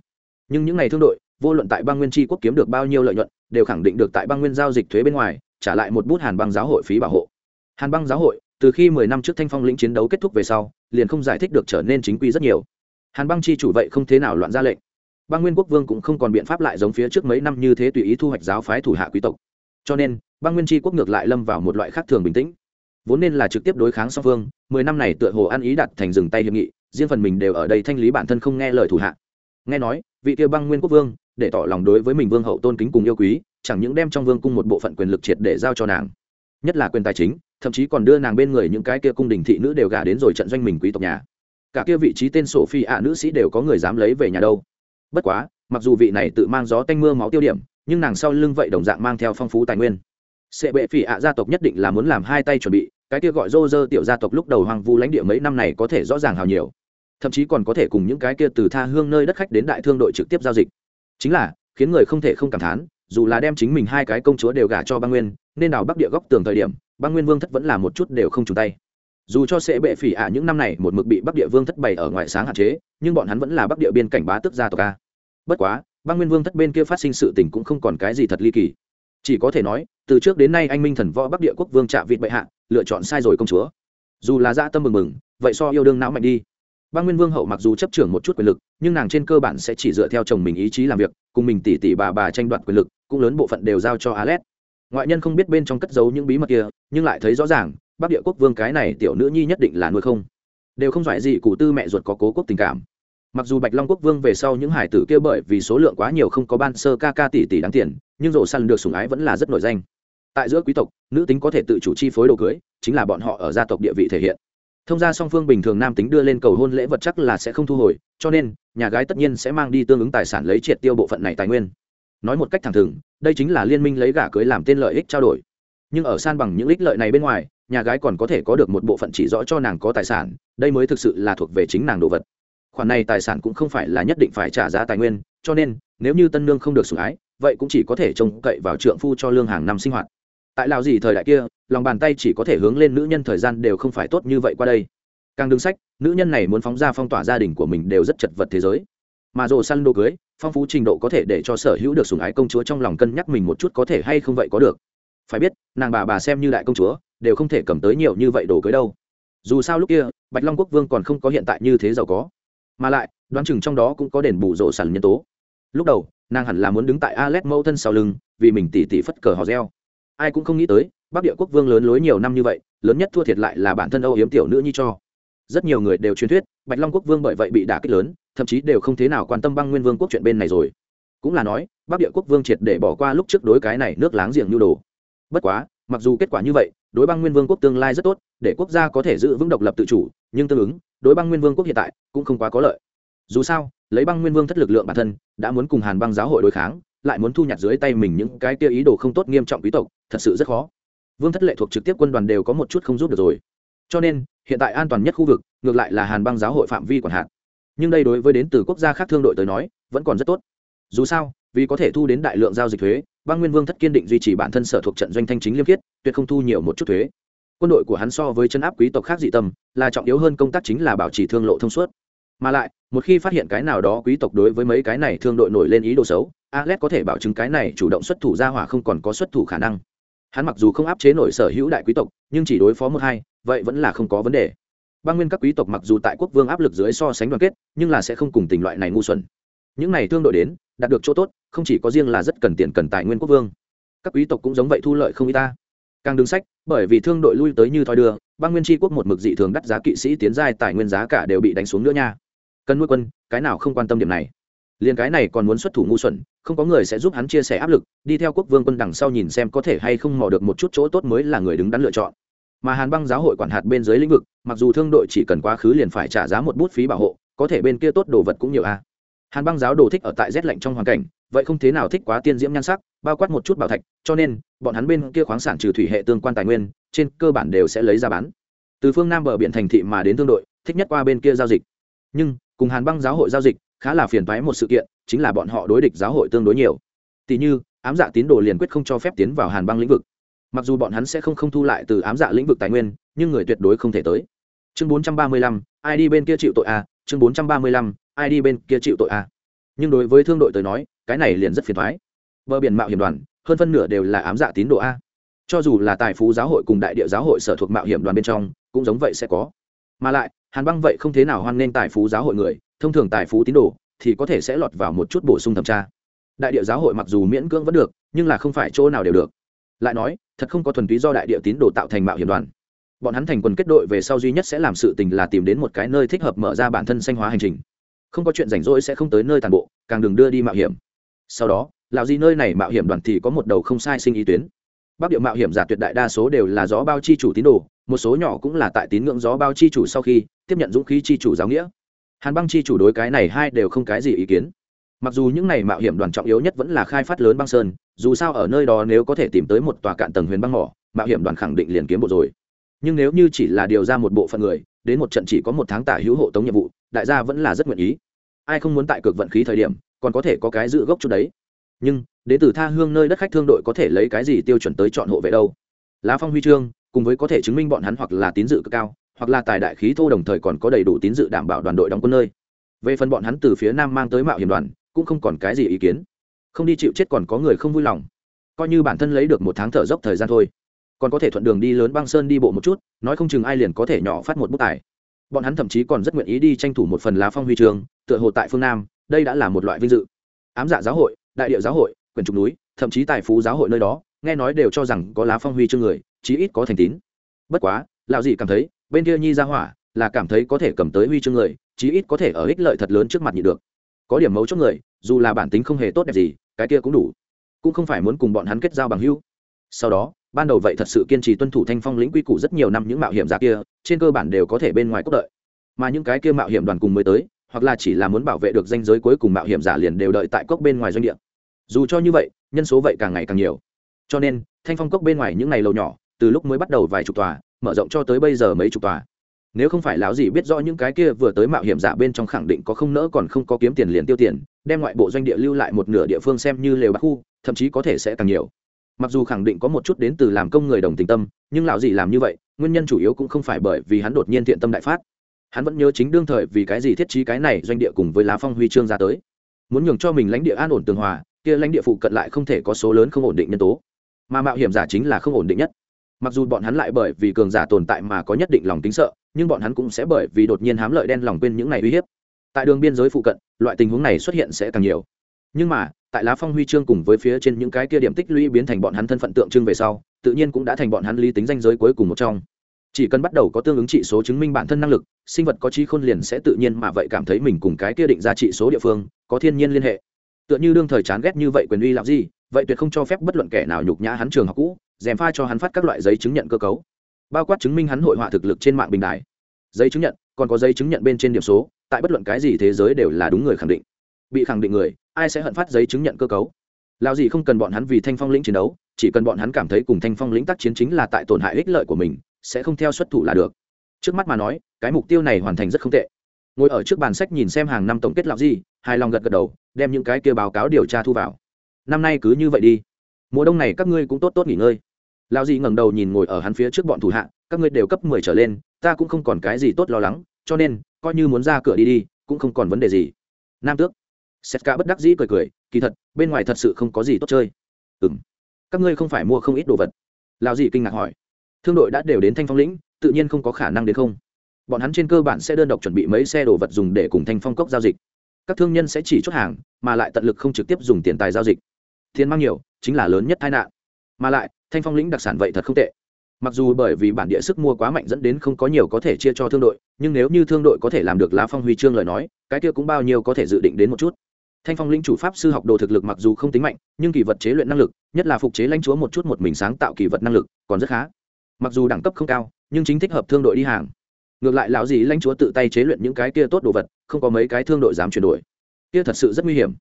A: Nhưng những n à y thương đội vô luận tại bang nguyên tri quốc kiếm được bao nhiêu lợi nhuận, đều khẳng định được tại bang nguyên giao dịch thuế bên ngoài, trả lại một bút hàn băng giáo hội phí bảo hộ. Hàn băng giáo hội, từ khi mười năm trước thanh phong lĩnh chiến đấu kết thúc về sau, liền không giải thích được trở nên chính quy rất nhiều. Hàn băng chi chủ vậy không thế nào loạn ra lệnh. Bang nguyên quốc vương cũng không còn biện pháp lại giống phía trước mấy năm như thế tùy ý thu hoạch giáo phái thủ hạ quý tộc. Cho nên, băng nguyên tri quốc ngược lại lâm vào một loại khác thường bình tĩnh. Vốn nên là trực tiếp đối kháng song phương, mười năm này tựa hồ ăn ý đặt thành dừng tay hiệp nghị, riêng phần mình đều ở đây thanh lý bản thân không nghe lời thủ hạ. Nghe nói, vị Tiêu băng nguyên quốc vương để tỏ lòng đối với mình vương hậu tôn kính cùng yêu quý, chẳng những đem trong vương cung một bộ phận quyền lực triệt để giao cho nàng, nhất là quyền tài chính, thậm chí còn đưa nàng bên người những cái kia cung đình thị nữ đều gả đến rồi trận doanh mình quý tộc nhà. Cả kia vị trí tên sổ phi ạ nữ sĩ đều có người dám lấy về nhà đâu. Bất quá, mặc dù vị này tự mang gió tanh mưa máu tiêu điểm, nhưng nàng sau lưng vậy đồng dạng mang theo phong phú tài nguyên. Sệ bệ phi ạ gia tộc nhất định là muốn làm hai tay chuẩn bị, cái kia gọi rô rơ tiểu gia tộc lúc đầu hoang vu lãnh địa mấy năm này có thể rõ ràng hào nhiều. Thậm chí còn có thể cùng những cái kia từ tha hương nơi đất khách đến đại thương đội trực tiếp giao dịch chính là, khiến người không thể không cảm thán, dù là đem chính mình hai cái công chúa đều gả cho băng nguyên, nên nào bắc địa góc tường thời điểm, băng nguyên vương thất vẫn là một chút đều không trùng tay. Dù cho sẽ bệ phỉ ạ, những năm này một mực bị bắc địa vương thất bày ở ngoài sáng hạn chế, nhưng bọn hắn vẫn là bắc địa biên cảnh bá tức gia tộc a. Bất quá, băng nguyên vương thất bên kia phát sinh sự tình cũng không còn cái gì thật ly kỳ. Chỉ có thể nói, từ trước đến nay anh minh thần võ bắc địa quốc vương trạ vịt bệ hạ, lựa chọn sai rồi công chúa. Dù là dã tâm mừng mừng, vậy so yêu đương não mạnh đi ba nguyên vương hậu mặc dù chấp trưởng một chút quyền lực, nhưng nàng trên cơ bản sẽ chỉ dựa theo chồng mình ý chí làm việc, cùng mình tỉ tỉ bà bà tranh đoạt quyền lực, cũng lớn bộ phận đều giao cho alet. Ngoại nhân không biết bên trong cất giấu những bí mật kia, nhưng lại thấy rõ ràng, bắc địa quốc vương cái này tiểu nữ nhi nhất định là nuôi không. Đều không phải gì cụ tư mẹ ruột có cố quốc tình cảm. Mặc dù bạch long quốc vương về sau những hải tử kia bởi vì số lượng quá nhiều không có ban sơ ca ca tỷ tỷ đáng tiền, nhưng rổ săn được sủng ái vẫn là rất nổi danh. Tại giữa quý tộc, nữ tính có thể tự chủ chi phối đồ cưới, chính là bọn họ ở gia tộc địa vị thể hiện thông gia song phương bình thường nam tính đưa lên cầu hôn lễ vật chắc là sẽ không thu hồi, cho nên, nhà gái tất nhiên sẽ mang đi tương ứng tài sản lấy triệt tiêu bộ phận này tài nguyên. Nói một cách thẳng thừng, đây chính là liên minh lấy gả cưới làm tên lợi ích trao đổi. Nhưng ở san bằng những ích lợi này bên ngoài, nhà gái còn có thể có được một bộ phận chỉ rõ cho nàng có tài sản, đây mới thực sự là thuộc về chính nàng đồ vật. Khoản này tài sản cũng không phải là nhất định phải trả giá tài nguyên, cho nên, nếu như tân nương không được sủng ái, vậy cũng chỉ có thể trông cậy vào trượng phu cho lương hàng năm sinh hoạt tại lào gì thời đại kia lòng bàn tay chỉ có thể hướng lên nữ nhân thời gian đều không phải tốt như vậy qua đây. Càng đứng sách nữ nhân này muốn phóng ra phong tỏa gia đình của mình đều rất chật vật thế giới. Mà rồ săn đồ cưới phong phú trình độ có thể để cho sở hữu được sủng ái công chúa trong lòng cân nhắc mình một chút có thể hay không vậy có được. Phải biết nàng bà bà xem như đại công chúa đều không thể cầm tới nhiều như vậy đồ cưới đâu. Dù sao lúc kia bạch long quốc vương còn không có hiện tại như thế giàu có. Mà lại đoán chừng trong đó cũng có đền bù rộ sàn nhân tố. Lúc đầu nàng hẳn là muốn đứng tại Alet mẫu thân sau lưng, vì mình tỉ tỉ phất cờ hò reo. Ai cũng không nghĩ tới, Bắc Địa quốc vương lớn lối nhiều năm như vậy, lớn nhất thua thiệt lại là bản thân Âu Yếm tiểu nữ nhi cho. Rất nhiều người đều truyền thuyết, Bạch Long quốc vương bởi vậy bị đả kích lớn, thậm chí đều không thế nào quan tâm băng nguyên vương quốc chuyện bên này rồi. Cũng là nói, Bắc Địa quốc vương triệt để bỏ qua lúc trước đối cái này nước láng giềng nhu đồ. Bất quá, mặc dù kết quả như vậy, đối băng nguyên vương quốc tương lai rất tốt, để quốc gia có thể giữ vững độc lập tự chủ, nhưng tương ứng, đối băng nguyên vương quốc hiện tại cũng không quá có lợi. Dù sao, lấy băng nguyên vương thất lực lượng bản thân đã muốn cùng hàn băng giáo hội đối kháng lại muốn thu nhặt dưới tay mình những cái kia ý đồ không tốt nghiêm trọng quý tộc, thật sự rất khó. Vương thất lệ thuộc trực tiếp quân đoàn đều có một chút không giúp được rồi. Cho nên, hiện tại an toàn nhất khu vực, ngược lại là hàn băng giáo hội phạm vi quản hạt nhưng đây đối với đến từ quốc gia khác thương đội tới nói, vẫn còn rất tốt. Dù sao, vì có thể thu đến đại lượng giao dịch thuế, băng nguyên vương thất kiên định duy trì bản thân sở thuộc trận doanh thanh chính liêm khiết, tuyệt không thu nhiều một chút thuế. Quân đội của hắn so với chân áp quý tộc khác dị tâm là trọng yếu hơn công tác chính là bảo trì thương lộ thông suốt. Mà lại, một khi phát hiện cái nào đó quý tộc đối với mấy cái này thương đội nổi lên ý đồ xấu alex có thể bảo chứng cái này chủ động xuất thủ ra hỏa không còn có xuất thủ khả năng. Hắn mặc dù không áp chế nổi sở hữu đại quý tộc, nhưng chỉ đối phó một hai, vậy vẫn là không có vấn đề. Bang nguyên các quý tộc mặc dù tại quốc vương áp lực dưới so sánh đoàn kết, nhưng là sẽ không cùng tình loại này ngu xuẩn. Những này thương đội đến, đạt được chỗ tốt, không chỉ có riêng là rất cần tiền cần tài nguyên quốc vương. Các quý tộc cũng giống vậy thu lợi không ít ta. Càng đứng sách, bởi vì thương đội lui tới như thoi đưa bang nguyên tri quốc một mực dị thường đắt giá kỵ sĩ tiến giai tài nguyên giá cả đều bị đánh xuống nữa nha. Cần nuôi quân, cái nào không quan tâm điểm này? Liền cái này còn muốn xuất thủ ngu xuẩn, không có người sẽ giúp hắn chia sẻ áp lực, đi theo quốc vương quân đằng sau nhìn xem có thể hay không mò được một chút chỗ tốt mới là người đứng đắn lựa chọn. Mà hàn băng giáo hội quản hạt bên dưới lĩnh vực, mặc dù thương đội chỉ cần quá khứ liền phải trả giá một bút phí bảo hộ, có thể bên kia tốt đồ vật cũng nhiều a. Hàn băng giáo đồ thích ở tại rét lạnh trong hoàn cảnh, vậy không thế nào thích quá tiên diễm nhan sắc, bao quát một chút bảo thạch, cho nên, bọn hắn bên kia khoáng sản trừ thủy hệ tương quan tài nguyên, trên cơ bản đều sẽ lấy ra bán. Từ phương nam bờ biển thành thị mà đến thương đội, thích nhất qua bên kia giao dịch. Nhưng, cùng hàn băng giáo hội giao dịch khá là phiền toái một sự kiện chính là bọn họ đối địch giáo hội tương đối nhiều. Tỷ như ám dạ tín đồ liền quyết không cho phép tiến vào hàn băng lĩnh vực. Mặc dù bọn hắn sẽ không không thu lại từ ám dạ lĩnh vực tài nguyên nhưng người tuyệt đối không thể tới. Chương 435, ai đi bên kia chịu tội a chương 435, ai đi bên kia chịu tội a nhưng đối với thương đội tới nói cái này liền rất phiền thoái bờ biển mạo hiểm đoàn hơn phân nửa đều là ám dạ tín đồ a. Cho dù là tài phú giáo hội cùng đại địa giáo hội sở thuộc mạo hiểm đoàn bên trong cũng giống vậy sẽ có. Mà lại hàn băng vậy không thế nào hoan nghênh tài phú giáo hội người thông thường tài phú tín đồ thì có thể sẽ lọt vào một chút bổ sung thẩm tra. Đại địa giáo hội mặc dù miễn cưỡng vẫn được, nhưng là không phải chỗ nào đều được. Lại nói, thật không có thuần túy do đại địa tín đồ tạo thành mạo hiểm đoàn. Bọn hắn thành quần kết đội về sau duy nhất sẽ làm sự tình là tìm đến một cái nơi thích hợp mở ra bản thân sanh hóa hành trình. Không có chuyện rảnh rỗi sẽ không tới nơi tàn bộ, càng đừng đưa đi mạo hiểm. Sau đó lạo gì nơi này mạo hiểm đoàn thì có một đầu không sai sinh ý tuyến. Bắc địa mạo hiểm giả tuyệt đại đa số đều là gió bao chi chủ tín đồ, một số nhỏ cũng là tại tín ngưỡng gió bao chi chủ sau khi tiếp nhận dũng khí chi chủ giáo nghĩa hàn băng chi chủ đối cái này hai đều không cái gì ý kiến. Mặc dù những này mạo hiểm đoàn trọng yếu nhất vẫn là khai phát lớn băng sơn, dù sao ở nơi đó nếu có thể tìm tới một tòa cạn tầng huyền băng mỏ, mạo hiểm đoàn khẳng định liền kiếm bộ rồi. Nhưng nếu như chỉ là điều ra một bộ phận người, đến một trận chỉ có một tháng tả hữu hộ tống nhiệm vụ, đại gia vẫn là rất nguyện ý. Ai không muốn tại cực vận khí thời điểm, còn có thể có cái dự gốc chút đấy. Nhưng, đến từ tha hương nơi đất khách thương đội có thể lấy cái gì tiêu chuẩn tới chọn hộ vệ đâu? Lá phong huy chương, cùng với có thể chứng minh bọn hắn hoặc là tín dự cực cao hoặc là tài đại khí thô đồng thời còn có đầy đủ tín dự đảm bảo đoàn đội đóng quân nơi. Về phần bọn hắn từ phía nam mang tới mạo hiểm đoàn, cũng không còn cái gì ý kiến. Không đi chịu chết còn có người không vui lòng. Coi như bản thân lấy được một tháng thở dốc thời gian thôi. Còn có thể thuận đường đi lớn băng sơn đi bộ một chút, nói không chừng ai liền có thể nhỏ phát một bức tài. Bọn hắn thậm chí còn rất nguyện ý đi tranh thủ một phần lá phong huy trường, tựa hồ tại phương nam, đây đã là một loại vinh dự. Ám dạ giáo hội, đại địa giáo hội quyền trục núi, thậm chí tài phú giáo hội nơi đó, nghe nói đều cho rằng có lá phong huy chương người, chí ít có thành tín. Bất quá, lão dị cảm thấy bên kia nhi ra hỏa là cảm thấy có thể cầm tới huy chương người, chí ít có thể ở ích lợi thật lớn trước mặt nhị được. Có điểm mấu chốt người, dù là bản tính không hề tốt đẹp gì, cái kia cũng đủ. Cũng không phải muốn cùng bọn hắn kết giao bằng hữu. Sau đó, ban đầu vậy thật sự kiên trì tuân thủ thanh phong lĩnh quy củ rất nhiều năm những mạo hiểm giả kia, trên cơ bản đều có thể bên ngoài cốc đợi. Mà những cái kia mạo hiểm đoàn cùng mới tới, hoặc là chỉ là muốn bảo vệ được danh giới cuối cùng mạo hiểm giả liền đều đợi tại cốc bên ngoài doanh địa. Dù cho như vậy, nhân số vậy càng ngày càng nhiều. Cho nên, thanh phong cốc bên ngoài những ngày lâu nhỏ, từ lúc mới bắt đầu vài chục tòa mở rộng cho tới bây giờ mấy chục tòa. Nếu không phải lão gì biết rõ những cái kia vừa tới mạo hiểm giả bên trong khẳng định có không nỡ còn không có kiếm tiền liền tiêu tiền, đem ngoại bộ doanh địa lưu lại một nửa địa phương xem như lều bạc khu, thậm chí có thể sẽ càng nhiều. Mặc dù khẳng định có một chút đến từ làm công người đồng tình tâm, nhưng lão gì làm như vậy, nguyên nhân chủ yếu cũng không phải bởi vì hắn đột nhiên thiện tâm đại phát. Hắn vẫn nhớ chính đương thời vì cái gì thiết trí cái này doanh địa cùng với lá phong huy chương ra tới. Muốn nhường cho mình lãnh địa an ổn tường hòa, kia lãnh địa phụ cận lại không thể có số lớn không ổn định nhân tố. Mà mạo hiểm giả chính là không ổn định nhất mặc dù bọn hắn lại bởi vì cường giả tồn tại mà có nhất định lòng tính sợ, nhưng bọn hắn cũng sẽ bởi vì đột nhiên hám lợi đen lòng quên những này uy hiếp. Tại đường biên giới phụ cận, loại tình huống này xuất hiện sẽ càng nhiều. Nhưng mà, tại lá phong huy chương cùng với phía trên những cái kia điểm tích lũy biến thành bọn hắn thân phận tượng trưng về sau, tự nhiên cũng đã thành bọn hắn lý tính danh giới cuối cùng một trong. Chỉ cần bắt đầu có tương ứng trị số chứng minh bản thân năng lực, sinh vật có trí khôn liền sẽ tự nhiên mà vậy cảm thấy mình cùng cái kia định ra trị số địa phương, có thiên nhiên liên hệ. Tựa như đương thời chán ghét như vậy quyền uy làm gì, vậy tuyệt không cho phép bất luận kẻ nào nhục nhã hắn trường học cũ dèm pha cho hắn phát các loại giấy chứng nhận cơ cấu. Bao quát chứng minh hắn hội họa thực lực trên mạng bình đại giấy chứng nhận, còn có giấy chứng nhận bên trên điểm số, tại bất luận cái gì thế giới đều là đúng người khẳng định. Bị khẳng định người, ai sẽ hận phát giấy chứng nhận cơ cấu? Lao gì không cần bọn hắn vì thanh phong lĩnh chiến đấu, chỉ cần bọn hắn cảm thấy cùng thanh phong lĩnh tác chiến chính là tại tổn hại ích lợi của mình, sẽ không theo xuất thủ là được. Trước mắt mà nói, cái mục tiêu này hoàn thành rất không tệ. Ngồi ở trước bàn sách nhìn xem hàng năm tổng kết lạo gì hài lòng gật gật đầu, đem những cái kia báo cáo điều tra thu vào. Năm nay cứ như vậy đi. Mùa đông này các ngươi cũng tốt tốt nghỉ ngơi lão dì ngẩng đầu nhìn ngồi ở hắn phía trước bọn thủ hạ, các ngươi đều cấp mười trở lên, ta cũng không còn cái gì tốt lo lắng, cho nên, coi như muốn ra cửa đi đi, cũng không còn vấn đề gì. Nam tước. Sét ca bất đắc dĩ cười cười, kỳ thật, bên ngoài thật sự không có gì tốt chơi. Ừm. Các ngươi không phải mua không ít đồ vật. Lão dì kinh ngạc hỏi. Thương đội đã đều đến thanh phong lĩnh, tự nhiên không có khả năng đến không. Bọn hắn trên cơ bản sẽ đơn độc chuẩn bị mấy xe đồ vật dùng để cùng thanh phong cốc giao dịch. Các thương nhân sẽ chỉ chốt hàng, mà lại tận lực không trực tiếp dùng tiền tài giao dịch. Tiền mang nhiều, chính là lớn nhất tai nạn mà lại, thanh phong lĩnh đặc sản vậy thật không tệ. Mặc dù bởi vì bản địa sức mua quá mạnh dẫn đến không có nhiều có thể chia cho thương đội, nhưng nếu như thương đội có thể làm được lá phong huy chương lời nói, cái kia cũng bao nhiêu có thể dự định đến một chút. Thanh phong lĩnh chủ pháp sư học đồ thực lực mặc dù không tính mạnh, nhưng kỳ vật chế luyện năng lực, nhất là phục chế lãnh chúa một chút một mình sáng tạo kỳ vật năng lực, còn rất khá. Mặc dù đẳng cấp không cao, nhưng chính thích hợp thương đội đi hàng. Ngược lại lão gì lãnh chúa tự tay chế luyện những cái kia tốt đồ vật, không có mấy cái thương đội dám chuyển đổi. Kia thật sự rất nguy hiểm.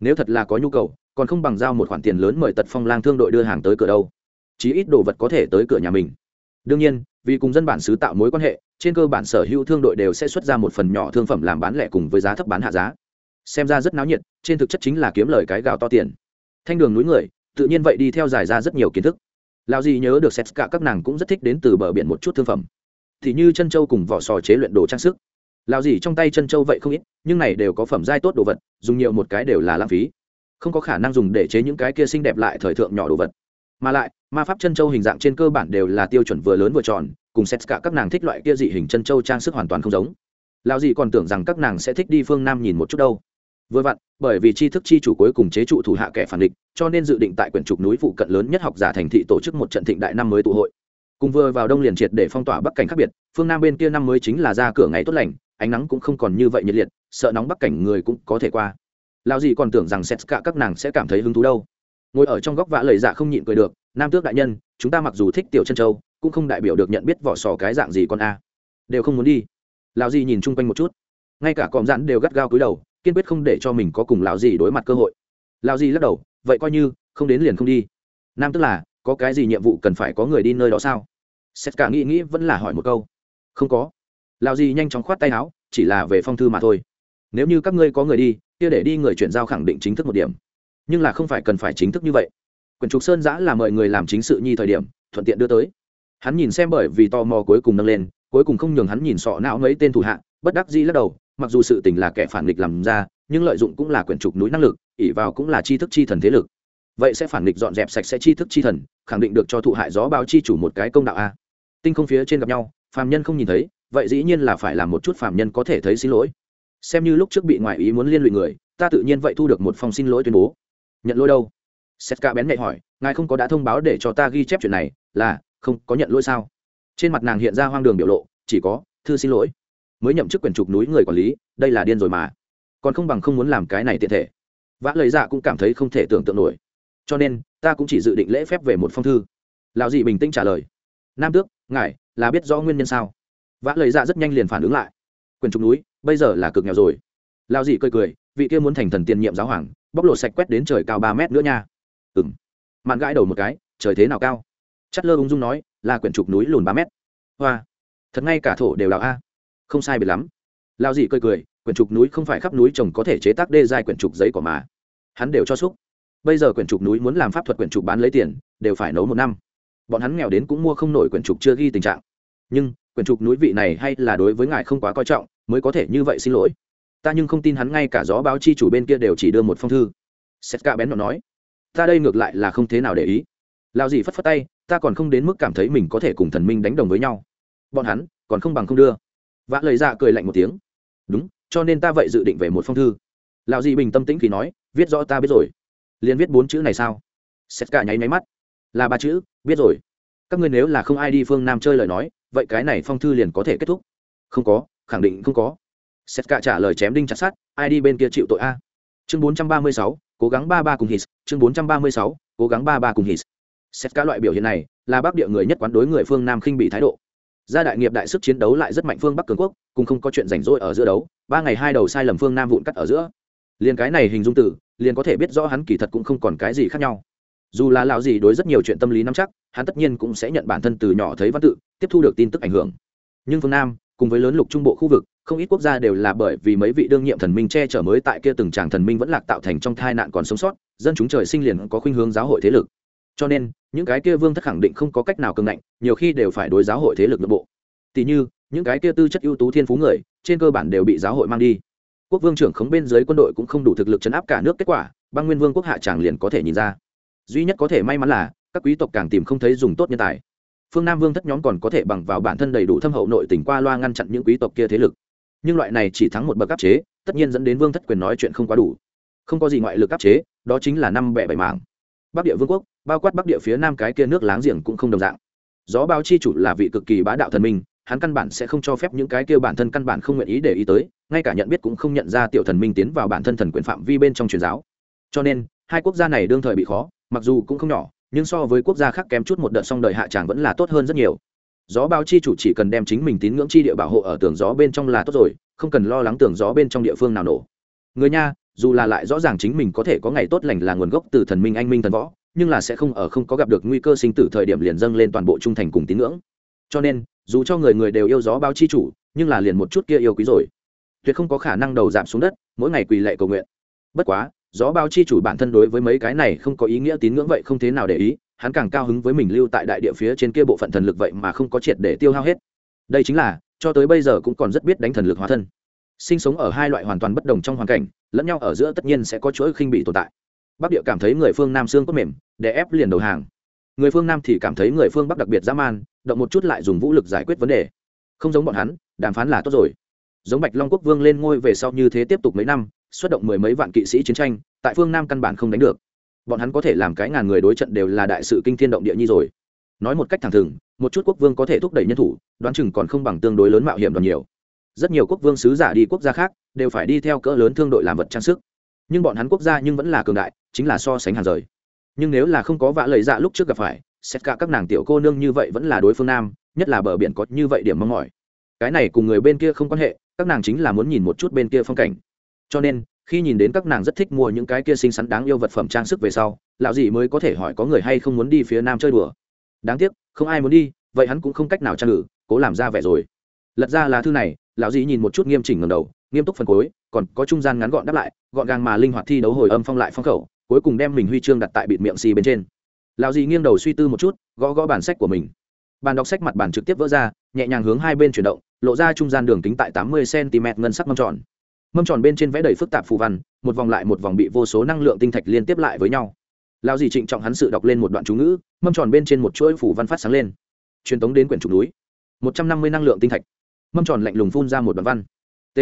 A: Nếu thật là có nhu cầu còn không bằng giao một khoản tiền lớn mời tật phong lang thương đội đưa hàng tới cửa đâu. Chí ít đồ vật có thể tới cửa nhà mình. Đương nhiên, vì cùng dân bản xứ tạo mối quan hệ, trên cơ bản sở hữu thương đội đều sẽ xuất ra một phần nhỏ thương phẩm làm bán lẻ cùng với giá thấp bán hạ giá. Xem ra rất náo nhiệt, trên thực chất chính là kiếm lời cái gạo to tiền. Thanh đường núi người, tự nhiên vậy đi theo giải ra rất nhiều kiến thức. Lao gì nhớ được xét cả các nàng cũng rất thích đến từ bờ biển một chút thương phẩm. Thì như chân châu cùng vỏ sò chế luyện đồ trang sức. Lao gì trong tay chân châu vậy không ít, nhưng này đều có phẩm giai tốt đồ vật, dùng nhiều một cái đều là lãng phí không có khả năng dùng để chế những cái kia xinh đẹp lại thời thượng nhỏ đồ vật. Mà lại, ma pháp chân châu hình dạng trên cơ bản đều là tiêu chuẩn vừa lớn vừa tròn, cùng xét cả các nàng thích loại kia dị hình chân châu trang sức hoàn toàn không giống. Lao dị còn tưởng rằng các nàng sẽ thích đi phương nam nhìn một chút đâu. Vừa vặn, bởi vì tri thức chi chủ cuối cùng chế trụ thủ hạ kẻ phản địch, cho nên dự định tại quyển trục núi phụ cận lớn nhất học giả thành thị tổ chức một trận thịnh đại năm mới tụ hội. Cùng vừa vào đông liền triệt để phong tỏa bắc cảnh khác biệt, phương nam bên kia năm mới chính là ra cửa ngày tốt lành, ánh nắng cũng không còn như vậy nhiệt liệt, sợ nóng bắc cảnh người cũng có thể qua lao gì còn tưởng rằng xét cả các nàng sẽ cảm thấy hứng thú đâu. Ngồi ở trong góc vã lời dạ không nhịn cười được, nam tước đại nhân, chúng ta mặc dù thích tiểu chân châu, cũng không đại biểu được nhận biết vỏ sò cái dạng gì con a. Đều không muốn đi. Lão gì nhìn chung quanh một chút. Ngay cả cọm dặn đều gắt gao cúi đầu, kiên quyết không để cho mình có cùng lão gì đối mặt cơ hội. Lão gì lắc đầu, vậy coi như, không đến liền không đi. Nam tức là, có cái gì nhiệm vụ cần phải có người đi nơi đó sao? Xét cả nghĩ nghĩ vẫn là hỏi một câu. Không có. Lão gì nhanh chóng khoát tay áo, chỉ là về phong thư mà thôi. Nếu như các ngươi có người đi kia để đi người chuyển giao khẳng định chính thức một điểm. Nhưng là không phải cần phải chính thức như vậy. Quyển trục sơn giã là mời người làm chính sự nhi thời điểm, thuận tiện đưa tới. Hắn nhìn xem bởi vì tò mò cuối cùng nâng lên, cuối cùng không nhường hắn nhìn sọ não mấy tên thủ hạ, bất đắc dĩ lắc đầu, mặc dù sự tình là kẻ phản nghịch làm ra, nhưng lợi dụng cũng là quyển trục núi năng lực ỉ vào cũng là tri thức chi thần thế lực. Vậy sẽ phản nghịch dọn dẹp sạch sẽ tri thức chi thần, khẳng định được cho thụ hại gió báo chi chủ một cái công đạo a. Tinh không phía trên gặp nhau, phàm nhân không nhìn thấy, vậy dĩ nhiên là phải làm một chút phàm nhân có thể thấy xin lỗi xem như lúc trước bị ngoại ý muốn liên lụy người, ta tự nhiên vậy thu được một phong xin lỗi tuyên bố. Nhận lỗi đâu? Sét ca bén nhạy hỏi, ngài không có đã thông báo để cho ta ghi chép chuyện này, là, không, có nhận lỗi sao? Trên mặt nàng hiện ra hoang đường biểu lộ, chỉ có, thư xin lỗi. Mới nhậm chức quyền trục núi người quản lý, đây là điên rồi mà. Còn không bằng không muốn làm cái này tiện thể. Vã lời dạ cũng cảm thấy không thể tưởng tượng nổi. Cho nên, ta cũng chỉ dự định lễ phép về một phong thư. Lão dị bình tĩnh trả lời. Nam tước, ngài, là biết rõ nguyên nhân sao? Vã lời dạ rất nhanh liền phản ứng lại. Quyền trục núi bây giờ là cực nghèo rồi. Lão dị cười cười, vị kia muốn thành thần tiền nhiệm giáo hoàng, bóc lột sạch quét đến trời cao ba mét nữa nha. Ừng mạn gãi đầu một cái, trời thế nào cao? Chất lơ ung dung nói, là quyển trục núi lùn ba mét. Hoa. Thật ngay cả thổ đều đào a. Không sai biệt lắm. Lao dị cười cười, quyển trục núi không phải khắp núi trồng có thể chế tác đê dài quyển trục giấy cỏ mà. Hắn đều cho xúc. Bây giờ quyển trục núi muốn làm pháp thuật quyển trục bán lấy tiền, đều phải nấu một năm. Bọn hắn nghèo đến cũng mua không nổi quyển trục chưa ghi tình trạng. Nhưng, quyển trục núi vị này hay là đối với ngài không quá coi trọng mới có thể như vậy xin lỗi. Ta nhưng không tin hắn ngay cả gió báo chi chủ bên kia đều chỉ đưa một phong thư. Sét cả bén nó nói, ta đây ngược lại là không thế nào để ý. Lao gì phất phất tay, ta còn không đến mức cảm thấy mình có thể cùng thần minh đánh đồng với nhau. Bọn hắn còn không bằng không đưa. Vã lời ra cười lạnh một tiếng, đúng, cho nên ta vậy dự định về một phong thư. Lão gì bình tâm tĩnh khi nói, viết rõ ta biết rồi. Liền viết bốn chữ này sao? Sét cả nháy máy mắt, là ba chữ, biết rồi. Các ngươi nếu là không ai đi phương nam chơi lời nói, vậy cái này phong thư liền có thể kết thúc. Không có khẳng định không có. Sét cả trả lời chém đinh chặt sát ai đi bên kia chịu tội a? Chương bốn trăm ba mươi sáu, cố gắng ba ba cùng hít chương bốn trăm ba mươi sáu, cố gắng ba ba cùng hít sét cả loại biểu hiện này là bắc địa người nhất quán đối người phương nam khinh bị thái độ. Gia đại nghiệp đại sức chiến đấu lại rất mạnh phương bắc cường quốc, cùng không có chuyện rảnh rỗi ở giữa đấu, ba ngày hai đầu sai lầm phương nam vụn cắt ở giữa. Liền cái này hình dung tử liền có thể biết rõ hắn kỳ thật cũng không còn cái gì khác nhau. Dù là lão gì đối rất nhiều chuyện tâm lý nắm chắc, hắn tất nhiên cũng sẽ nhận bản thân từ nhỏ thấy văn tự, tiếp thu được tin tức ảnh hưởng. Nhưng phương nam cùng với lớn lục trung bộ khu vực, không ít quốc gia đều là bởi vì mấy vị đương nhiệm thần minh che chở mới tại kia từng tràng thần minh vẫn lạc tạo thành trong tai nạn còn sống sót, dân chúng trời sinh liền có khuynh hướng giáo hội thế lực. Cho nên, những cái kia vương thất khẳng định không có cách nào cường ngạnh, nhiều khi đều phải đối giáo hội thế lực nội bộ. Tỷ như, những cái kia tư chất ưu tú thiên phú người, trên cơ bản đều bị giáo hội mang đi. Quốc vương trưởng khống bên dưới quân đội cũng không đủ thực lực chấn áp cả nước, kết quả, băng nguyên vương quốc hạ tràng liền có thể nhìn ra. Duy nhất có thể may mắn là, các quý tộc càng tìm không thấy dùng tốt nhân tài phương nam vương thất nhóm còn có thể bằng vào bản thân đầy đủ thâm hậu nội tỉnh qua loa ngăn chặn những quý tộc kia thế lực. Nhưng loại này chỉ thắng một bậc áp chế, tất nhiên dẫn đến vương thất quyền nói chuyện không quá đủ. Không có gì ngoại lực áp chế, đó chính là năm bẻ bảy mảng. Bắc địa vương quốc, bao quát bắc địa phía nam cái kia nước láng giềng cũng không đồng dạng. Gió báo chi chủ là vị cực kỳ bá đạo thần minh, hắn căn bản sẽ không cho phép những cái kia bản thân căn bản không nguyện ý để ý tới, ngay cả nhận biết cũng không nhận ra tiểu thần minh tiến vào bản thân thần quyền phạm vi bên trong truyền giáo. Cho nên, hai quốc gia này đương thời bị khó, mặc dù cũng không nhỏ nhưng so với quốc gia khác kém chút một đợt song đời hạ tràng vẫn là tốt hơn rất nhiều. Gió báo chi chủ chỉ cần đem chính mình tín ngưỡng chi địa bảo hộ ở tường gió bên trong là tốt rồi, không cần lo lắng tường gió bên trong địa phương nào nổ. Người nha, dù là lại rõ ràng chính mình có thể có ngày tốt lành là nguồn gốc từ thần minh anh minh thần võ, nhưng là sẽ không ở không có gặp được nguy cơ sinh tử thời điểm liền dâng lên toàn bộ trung thành cùng tín ngưỡng. Cho nên, dù cho người người đều yêu gió báo chi chủ, nhưng là liền một chút kia yêu quý rồi. Tuyệt không có khả năng đầu giảm xuống đất, mỗi ngày quỳ lệ cầu nguyện. Bất quá gió báo chi chủ bản thân đối với mấy cái này không có ý nghĩa tín ngưỡng vậy không thế nào để ý, hắn càng cao hứng với mình lưu tại đại địa phía trên kia bộ phận thần lực vậy mà không có triệt để tiêu hao hết. Đây chính là, cho tới bây giờ cũng còn rất biết đánh thần lực hóa thân. Sinh sống ở hai loại hoàn toàn bất đồng trong hoàn cảnh, lẫn nhau ở giữa tất nhiên sẽ có chuỗi khinh bị tồn tại. Bắc địa cảm thấy người phương nam xương có mềm để ép liền đầu hàng. Người phương nam thì cảm thấy người phương bắc đặc biệt dã man, động một chút lại dùng vũ lực giải quyết vấn đề. Không giống bọn hắn, đàm phán là tốt rồi. Giống bạch long quốc vương lên ngôi về sau như thế tiếp tục mấy năm xuất động mười mấy vạn kỵ sĩ chiến tranh, tại phương nam căn bản không đánh được. Bọn hắn có thể làm cái ngàn người đối trận đều là đại sự kinh thiên động địa nhi rồi. Nói một cách thẳng thừng, một chút quốc vương có thể thúc đẩy nhân thủ, đoán chừng còn không bằng tương đối lớn mạo hiểm đoàn nhiều. Rất nhiều quốc vương sứ giả đi quốc gia khác, đều phải đi theo cỡ lớn thương đội làm vật trang sức. Nhưng bọn hắn quốc gia nhưng vẫn là cường đại, chính là so sánh hàng rời. Nhưng nếu là không có vạ lời dạ lúc trước gặp phải, xét cả các nàng tiểu cô nương như vậy vẫn là đối phương nam, nhất là bờ biển có như vậy điểm mong mỏi. Cái này cùng người bên kia không quan hệ, các nàng chính là muốn nhìn một chút bên kia phong cảnh cho nên, khi nhìn đến các nàng rất thích mua những cái kia xinh xắn đáng yêu vật phẩm trang sức về sau, lão dì mới có thể hỏi có người hay không muốn đi phía nam chơi đùa. Đáng tiếc, không ai muốn đi, vậy hắn cũng không cách nào trang ngự, cố làm ra vẻ rồi. Lật ra lá thư này, lão dì nhìn một chút nghiêm chỉnh ngầm đầu, nghiêm túc phần cuối, còn có trung gian ngắn gọn đáp lại, gọn gàng mà linh hoạt thi đấu hồi âm phong lại phong khẩu, cuối cùng đem mình huy chương đặt tại bịt miệng xì bên trên. Lão dì nghiêng đầu suy tư một chút, gõ gõ bản sách của mình. Bàn đọc sách mặt bàn trực tiếp vỡ ra, nhẹ nhàng hướng hai bên chuyển động, lộ ra trung gian đường kính tại tám mươi cm ngân sắc mâm tròn mâm tròn bên trên vẽ đầy phức tạp phù văn, một vòng lại một vòng bị vô số năng lượng tinh thạch liên tiếp lại với nhau. Lao dì trịnh trọng hắn sự đọc lên một đoạn chú ngữ, mâm tròn bên trên một chuỗi phù văn phát sáng lên. Truyền tống đến quyển trục núi. Một trăm năm mươi năng lượng tinh thạch. Mâm tròn lạnh lùng phun ra một đoạn văn. T.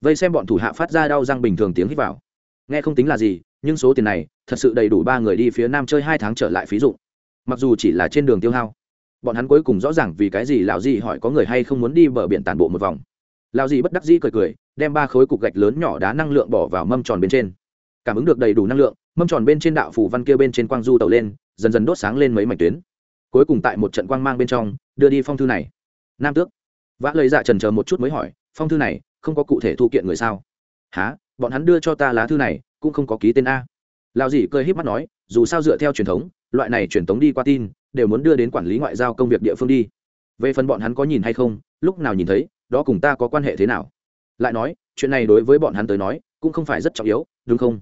A: Vây xem bọn thủ hạ phát ra đau răng bình thường tiếng hít vào. Nghe không tính là gì, nhưng số tiền này, thật sự đầy đủ ba người đi phía nam chơi hai tháng trở lại phí dụng. Mặc dù chỉ là trên đường tiêu hao, bọn hắn cuối cùng rõ ràng vì cái gì lão gì hỏi có người hay không muốn đi bờ biển tàn bộ một vòng lão gì bất đắc dĩ cười cười, đem ba khối cục gạch lớn nhỏ đá năng lượng bỏ vào mâm tròn bên trên. Cảm ứng được đầy đủ năng lượng, mâm tròn bên trên đạo phủ văn kia bên trên quang du tàu lên, dần dần đốt sáng lên mấy mảnh tuyến. Cuối cùng tại một trận quang mang bên trong, đưa đi phong thư này. Nam tước. Vã lời dạ trần chờ một chút mới hỏi, phong thư này, không có cụ thể thu kiện người sao? Há bọn hắn đưa cho ta lá thư này, cũng không có ký tên a. Lão dì cười híp mắt nói, dù sao dựa theo truyền thống, loại này truyền thống đi qua tin, đều muốn đưa đến quản lý ngoại giao công việc địa phương đi. Về phần bọn hắn có nhìn hay không, lúc nào nhìn thấy đó cùng ta có quan hệ thế nào? Lại nói, chuyện này đối với bọn hắn tới nói, cũng không phải rất trọng yếu, đúng không?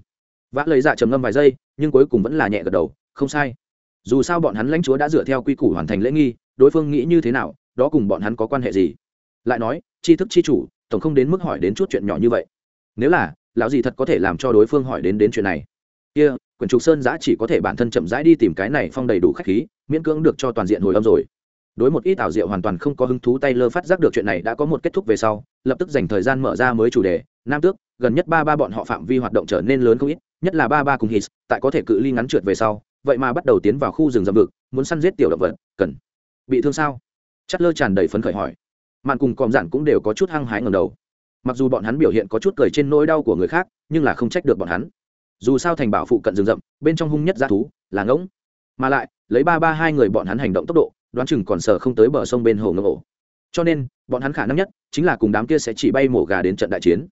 A: Vã lời dạ trầm ngâm vài giây, nhưng cuối cùng vẫn là nhẹ gật đầu, không sai. Dù sao bọn hắn lãnh chúa đã dựa theo quy củ hoàn thành lễ nghi, đối phương nghĩ như thế nào, đó cùng bọn hắn có quan hệ gì? Lại nói, tri thức chi chủ, tổng không đến mức hỏi đến chút chuyện nhỏ như vậy. Nếu là, lão gì thật có thể làm cho đối phương hỏi đến đến chuyện này? Kia, quyển trục sơn giã chỉ có thể bản thân chậm rãi đi tìm cái này phong đầy đủ khách khí, miễn cưỡng được cho toàn diện hồi âm rồi đối một ít ảo diệu hoàn toàn không có hứng thú tay lơ phát giác được chuyện này đã có một kết thúc về sau, lập tức dành thời gian mở ra mới chủ đề, nam tước, gần nhất ba ba bọn họ phạm vi hoạt động trở nên lớn không ít, nhất là ba ba cùng hít tại có thể cự ly ngắn trượt về sau, vậy mà bắt đầu tiến vào khu rừng rậm vực, muốn săn giết tiểu động vật, cần bị thương sao? Chất lơ tràn đầy phấn khởi hỏi. Màn cùng còm giản cũng đều có chút hăng hái ngầm đầu. Mặc dù bọn hắn biểu hiện có chút cười trên nỗi đau của người khác, nhưng là không trách được bọn hắn. Dù sao thành bảo phụ cận rừng rậm, bên trong hung nhất g thú là ngỗng. Mà lại, lấy ba ba hai người bọn hắn hành động tốc độ đoán chừng còn sợ không tới bờ sông bên hồ ngâm ổ. Cho nên, bọn hắn khả năng nhất chính là cùng đám kia sẽ chỉ bay mổ gà đến trận đại chiến.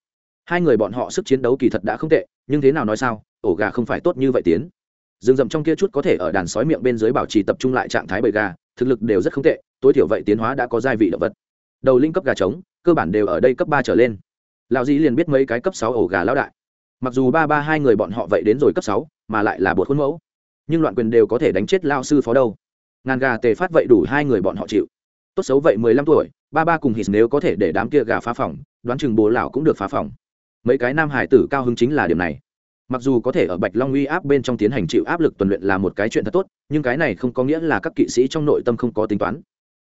A: Hai người bọn họ sức chiến đấu kỳ thật đã không tệ, nhưng thế nào nói sao, ổ gà không phải tốt như vậy tiến. Rừng rậm trong kia chút có thể ở đàn sói miệng bên dưới bảo trì tập trung lại trạng thái bầy gà, thực lực đều rất không tệ, tối thiểu vậy tiến hóa đã có giai vị động vật. Đầu linh cấp gà trống, cơ bản đều ở đây cấp ba trở lên. Lão dĩ liền biết mấy cái cấp sáu ổ gà lão đại. Mặc dù ba ba hai người bọn họ vậy đến rồi cấp sáu, mà lại là bột khuôn mẫu. Nhưng loạn quyền đều có thể đánh chết lao sư phó đâu ngàn gà tề phát vậy đủ hai người bọn họ chịu. Tốt xấu vậy mười lăm tuổi, ba ba cùng hít nếu có thể để đám kia gà phá phòng, đoán chừng bố lão cũng được phá phòng. Mấy cái nam hải tử cao hứng chính là điểm này. Mặc dù có thể ở bạch long uy áp bên trong tiến hành chịu áp lực tuần luyện là một cái chuyện thật tốt, nhưng cái này không có nghĩa là các kỵ sĩ trong nội tâm không có tính toán.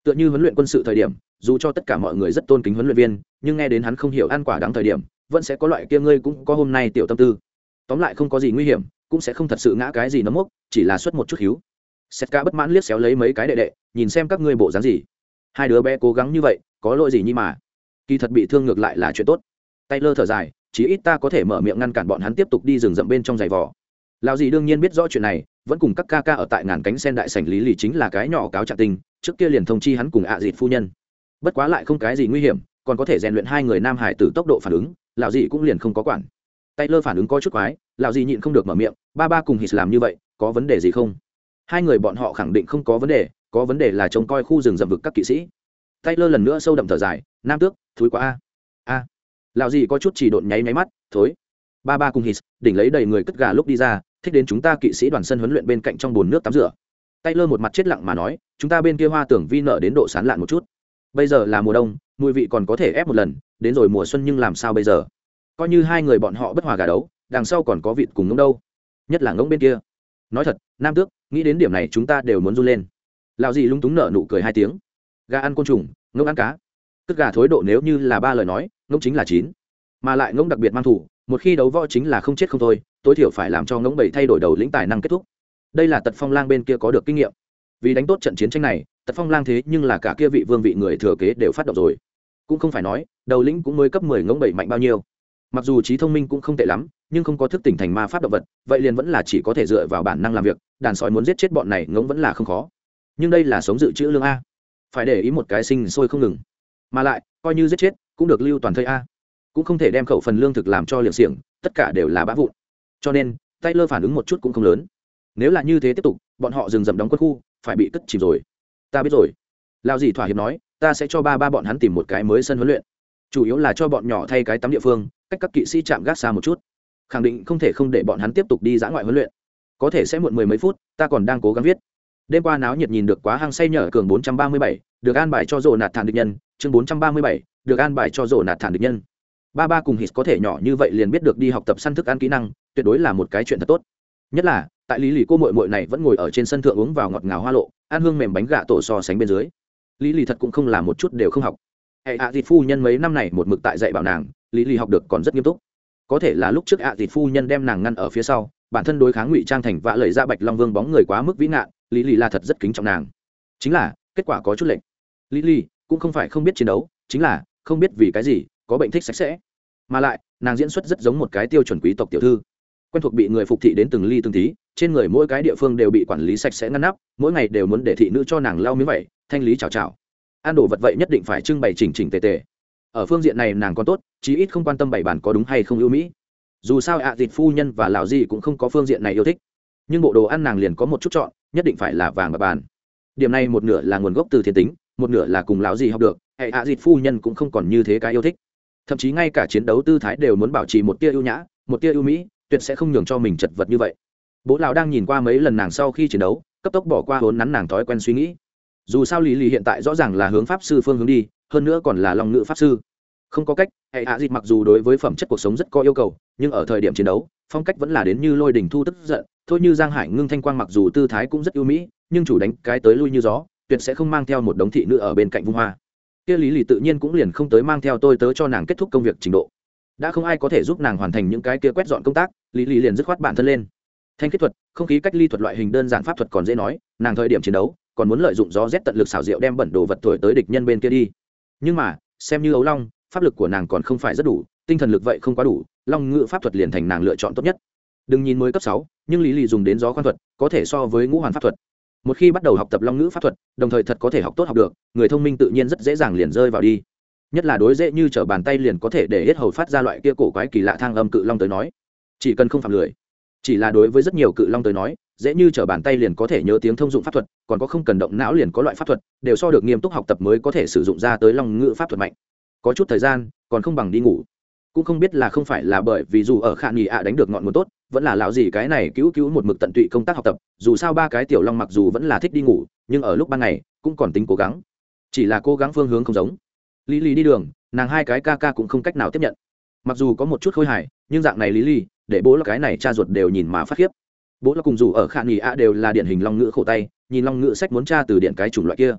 A: Tựa như huấn luyện quân sự thời điểm, dù cho tất cả mọi người rất tôn kính huấn luyện viên, nhưng nghe đến hắn không hiểu ăn quả đáng thời điểm, vẫn sẽ có loại kia ngươi cũng có hôm nay tiểu tâm tư. Tóm lại không có gì nguy hiểm, cũng sẽ không thật sự ngã cái gì nấm mốc, chỉ là suất một chút hiếu Sét ca bất mãn liếc xéo lấy mấy cái đệ đệ, nhìn xem các ngươi bộ dáng gì. Hai đứa bé cố gắng như vậy, có lỗi gì nhi mà? Kỳ thật bị thương ngược lại là chuyện tốt. Tay lơ thở dài, chí ít ta có thể mở miệng ngăn cản bọn hắn tiếp tục đi rừng rậm bên trong giày vò. Lão gì đương nhiên biết rõ chuyện này, vẫn cùng các ca ca ở tại ngàn cánh sen đại sảnh lý lì chính là cái nhỏ cáo trạng tình, trước kia liền thông chi hắn cùng ạ à dịt phu nhân. Bất quá lại không cái gì nguy hiểm, còn có thể rèn luyện hai người nam hải từ tốc độ phản ứng, lão dị cũng liền không có quản. Tay lơ phản ứng có chút quái, lão dị nhịn không được mở miệng, ba ba cùng hít làm như vậy, có vấn đề gì không? Hai người bọn họ khẳng định không có vấn đề, có vấn đề là trông coi khu rừng rậm vực các kỵ sĩ. Tay lơ lần nữa sâu đậm thở dài, nam tước thúi quá a. A. Lão gì có chút chỉ độn nháy nháy mắt, thối. Ba ba cùng hít, đỉnh lấy đầy người cất gà lúc đi ra, thích đến chúng ta kỵ sĩ đoàn sân huấn luyện bên cạnh trong bồn nước tắm rửa. Tay lơ một mặt chết lặng mà nói, chúng ta bên kia hoa tưởng vi nợ đến độ sán lạn một chút. Bây giờ là mùa đông, mùi vị còn có thể ép một lần, đến rồi mùa xuân nhưng làm sao bây giờ? Coi như hai người bọn họ bất hòa gà đấu, đằng sau còn có vịt cùng ngỗng đâu, nhất là ngỗng bên kia nói thật, nam tước, nghĩ đến điểm này chúng ta đều muốn run lên. Lạo gì lung túng nở nụ cười hai tiếng. Gà ăn côn trùng, ngỗng ăn cá. Tức gà thối độ nếu như là ba lời nói, ngỗng chính là chín. Mà lại ngỗng đặc biệt mang thủ, một khi đấu võ chính là không chết không thôi, tối thiểu phải làm cho ngỗng bảy thay đổi đầu lĩnh tài năng kết thúc. Đây là tật phong lang bên kia có được kinh nghiệm. Vì đánh tốt trận chiến tranh này, tật phong lang thế nhưng là cả kia vị vương vị người thừa kế đều phát động rồi. Cũng không phải nói, đầu lĩnh cũng mới cấp mười ngỗng bảy mạnh bao nhiêu. Mặc dù trí thông minh cũng không tệ lắm nhưng không có thức tỉnh thành ma pháp động vật, vậy liền vẫn là chỉ có thể dựa vào bản năng làm việc, đàn sói muốn giết chết bọn này ngỗng vẫn là không khó. Nhưng đây là sống dự trữ lương a. Phải để ý một cái sinh sôi không ngừng. Mà lại, coi như giết chết, cũng được lưu toàn thây a. Cũng không thể đem khẩu phần lương thực làm cho liệng xiềng, tất cả đều là bã vụn. Cho nên tay lơ phản ứng một chút cũng không lớn. Nếu là như thế tiếp tục, bọn họ dừng dầm đóng quân khu, phải bị cất chìm rồi. Ta biết rồi. Lao dì thỏa hiệp nói, ta sẽ cho ba ba bọn hắn tìm một cái mới sân huấn luyện. Chủ yếu là cho bọn nhỏ thay cái tắm địa phương, cách các kỵ sĩ chạm gác xa một chút khẳng định không thể không để bọn hắn tiếp tục đi dã ngoại huấn luyện. Có thể sẽ muộn mười mấy phút, ta còn đang cố gắng viết. Đêm qua náo nhiệt nhìn được quá hăng say nhở cường bốn trăm ba mươi bảy, được an bài cho rồ nạt thản địch nhân. Chương bốn trăm ba mươi bảy, được an bài cho rồ nạt thản địch nhân. Ba ba cùng hít có thể nhỏ như vậy liền biết được đi học tập săn thức ăn kỹ năng, tuyệt đối là một cái chuyện thật tốt. Nhất là, tại lý lì cô mội mội này vẫn ngồi ở trên sân thượng uống vào ngọt ngào hoa lộ, ăn hương mềm bánh gà tổ so sánh bên dưới. Lý lì thật cũng không làm một chút đều không học. Hệ hạ à phu nhân mấy năm này một mực tại dạy bảo nàng, lý lì học được còn rất nghiêm túc có thể là lúc trước ạ à phu nhân đem nàng ngăn ở phía sau, bản thân đối kháng ngụy trang thành vạ lời ra dạ bạch long vương bóng người quá mức vĩ ngạn, lý lì là thật rất kính trọng nàng. Chính là, kết quả có chút lệnh lý lì cũng không phải không biết chiến đấu, chính là, không biết vì cái gì, có bệnh thích sạch sẽ. Mà lại, nàng diễn xuất rất giống một cái tiêu chuẩn quý tộc tiểu thư. Quen thuộc bị người phục thị đến từng ly từng tí, trên người mỗi cái địa phương đều bị quản lý sạch sẽ ngăn nắp, mỗi ngày đều muốn để thị nữ cho nàng lau miếng vậy thanh lý chào chào ăn đồ vật vậy nhất định phải trưng bày chỉnh chỉnh tề tề ở phương diện này nàng còn tốt, chí ít không quan tâm bày bản có đúng hay không ưu mỹ. Dù sao ạ à thịt phu nhân và lão gì cũng không có phương diện này yêu thích. Nhưng bộ đồ ăn nàng liền có một chút chọn, nhất định phải là vàng và bàn. Điểm này một nửa là nguồn gốc từ thiên tính, một nửa là cùng lão gì học được, hệ ạ à thịt phu nhân cũng không còn như thế cái yêu thích. Thậm chí ngay cả chiến đấu tư thái đều muốn bảo trì một tia ưu nhã, một tia ưu mỹ, tuyệt sẽ không nhường cho mình chật vật như vậy. Bố lão đang nhìn qua mấy lần nàng sau khi chiến đấu, cấp tốc bỏ qua hốn nắn nàng thói quen suy nghĩ. Dù sao lý lì hiện tại rõ ràng là hướng pháp sư phương hướng đi hơn nữa còn là lòng ngữ pháp sư. Không có cách, hệ hạ dịt mặc dù đối với phẩm chất cuộc sống rất có yêu cầu, nhưng ở thời điểm chiến đấu, phong cách vẫn là đến như lôi đình thu tức giận. Thôi như giang hải ngưng thanh quang mặc dù tư thái cũng rất ưu mỹ, nhưng chủ đánh cái tới lui như gió, tuyệt sẽ không mang theo một đống thị nữ ở bên cạnh vung hoa. Kia lý lì tự nhiên cũng liền không tới mang theo tôi tớ cho nàng kết thúc công việc trình độ. Đã không ai có thể giúp nàng hoàn thành những cái kia quét dọn công tác, lý lì liền dứt khoát bản thân lên. Thanh kết thuật, không khí cách ly thuật loại hình đơn giản pháp thuật còn dễ nói, nàng thời điểm chiến đấu, còn muốn lợi dụng gió rét tận lực xảo diệu đem bẩn đồ vật thổi tới địch nhân bên kia đi nhưng mà, xem như ấu long, pháp lực của nàng còn không phải rất đủ, tinh thần lực vậy không quá đủ, long ngự pháp thuật liền thành nàng lựa chọn tốt nhất. Đừng nhìn mới cấp sáu, nhưng lý lì dùng đến gió khoan thuật, có thể so với ngũ hoàn pháp thuật. Một khi bắt đầu học tập long ngữ pháp thuật, đồng thời thật có thể học tốt học được, người thông minh tự nhiên rất dễ dàng liền rơi vào đi. Nhất là đối dễ như t r ở bàn tay liền có thể để hết hầu phát ra loại kia cổ quái kỳ lạ thang âm cự long tới nói. Chỉ cần không phạm lười chỉ là đối với rất nhiều cự long tới nói, dễ như t r ở bàn tay liền có thể nhớ tiếng thông dụng pháp thuật, còn có không cần động não liền có loại pháp thuật, đều so được nghiêm túc học tập mới có thể sử dụng ra tới long ngữ pháp thuật mạnh. Có chút thời gian, còn không bằng đi ngủ. Cũng không biết là không phải là bởi vì dù ở khả nghỉ ạ đánh được ngọn nguồn tốt, vẫn là lão gì cái này cứu cứu một mực tận tụy công tác học tập, dù sao ba cái tiểu long mặc dù vẫn là thích đi ngủ, nhưng ở lúc ban ngày, cũng còn tính cố gắng. Chỉ là cố gắng phương hướng không giống. Lý lý đi đường, nàng hai cái ca ca cũng không cách nào tiếp nhận. Mặc dù có một chút khôi hài, nhưng dạng này lý lý để bố là cái này cha ruột đều nhìn mà phát khiếp. Bố là cùng dù ở khả nghỉ ạ đều là điển hình long ngữ khổ tay, nhìn long ngữ sách muốn cha từ điện cái chủng loại kia.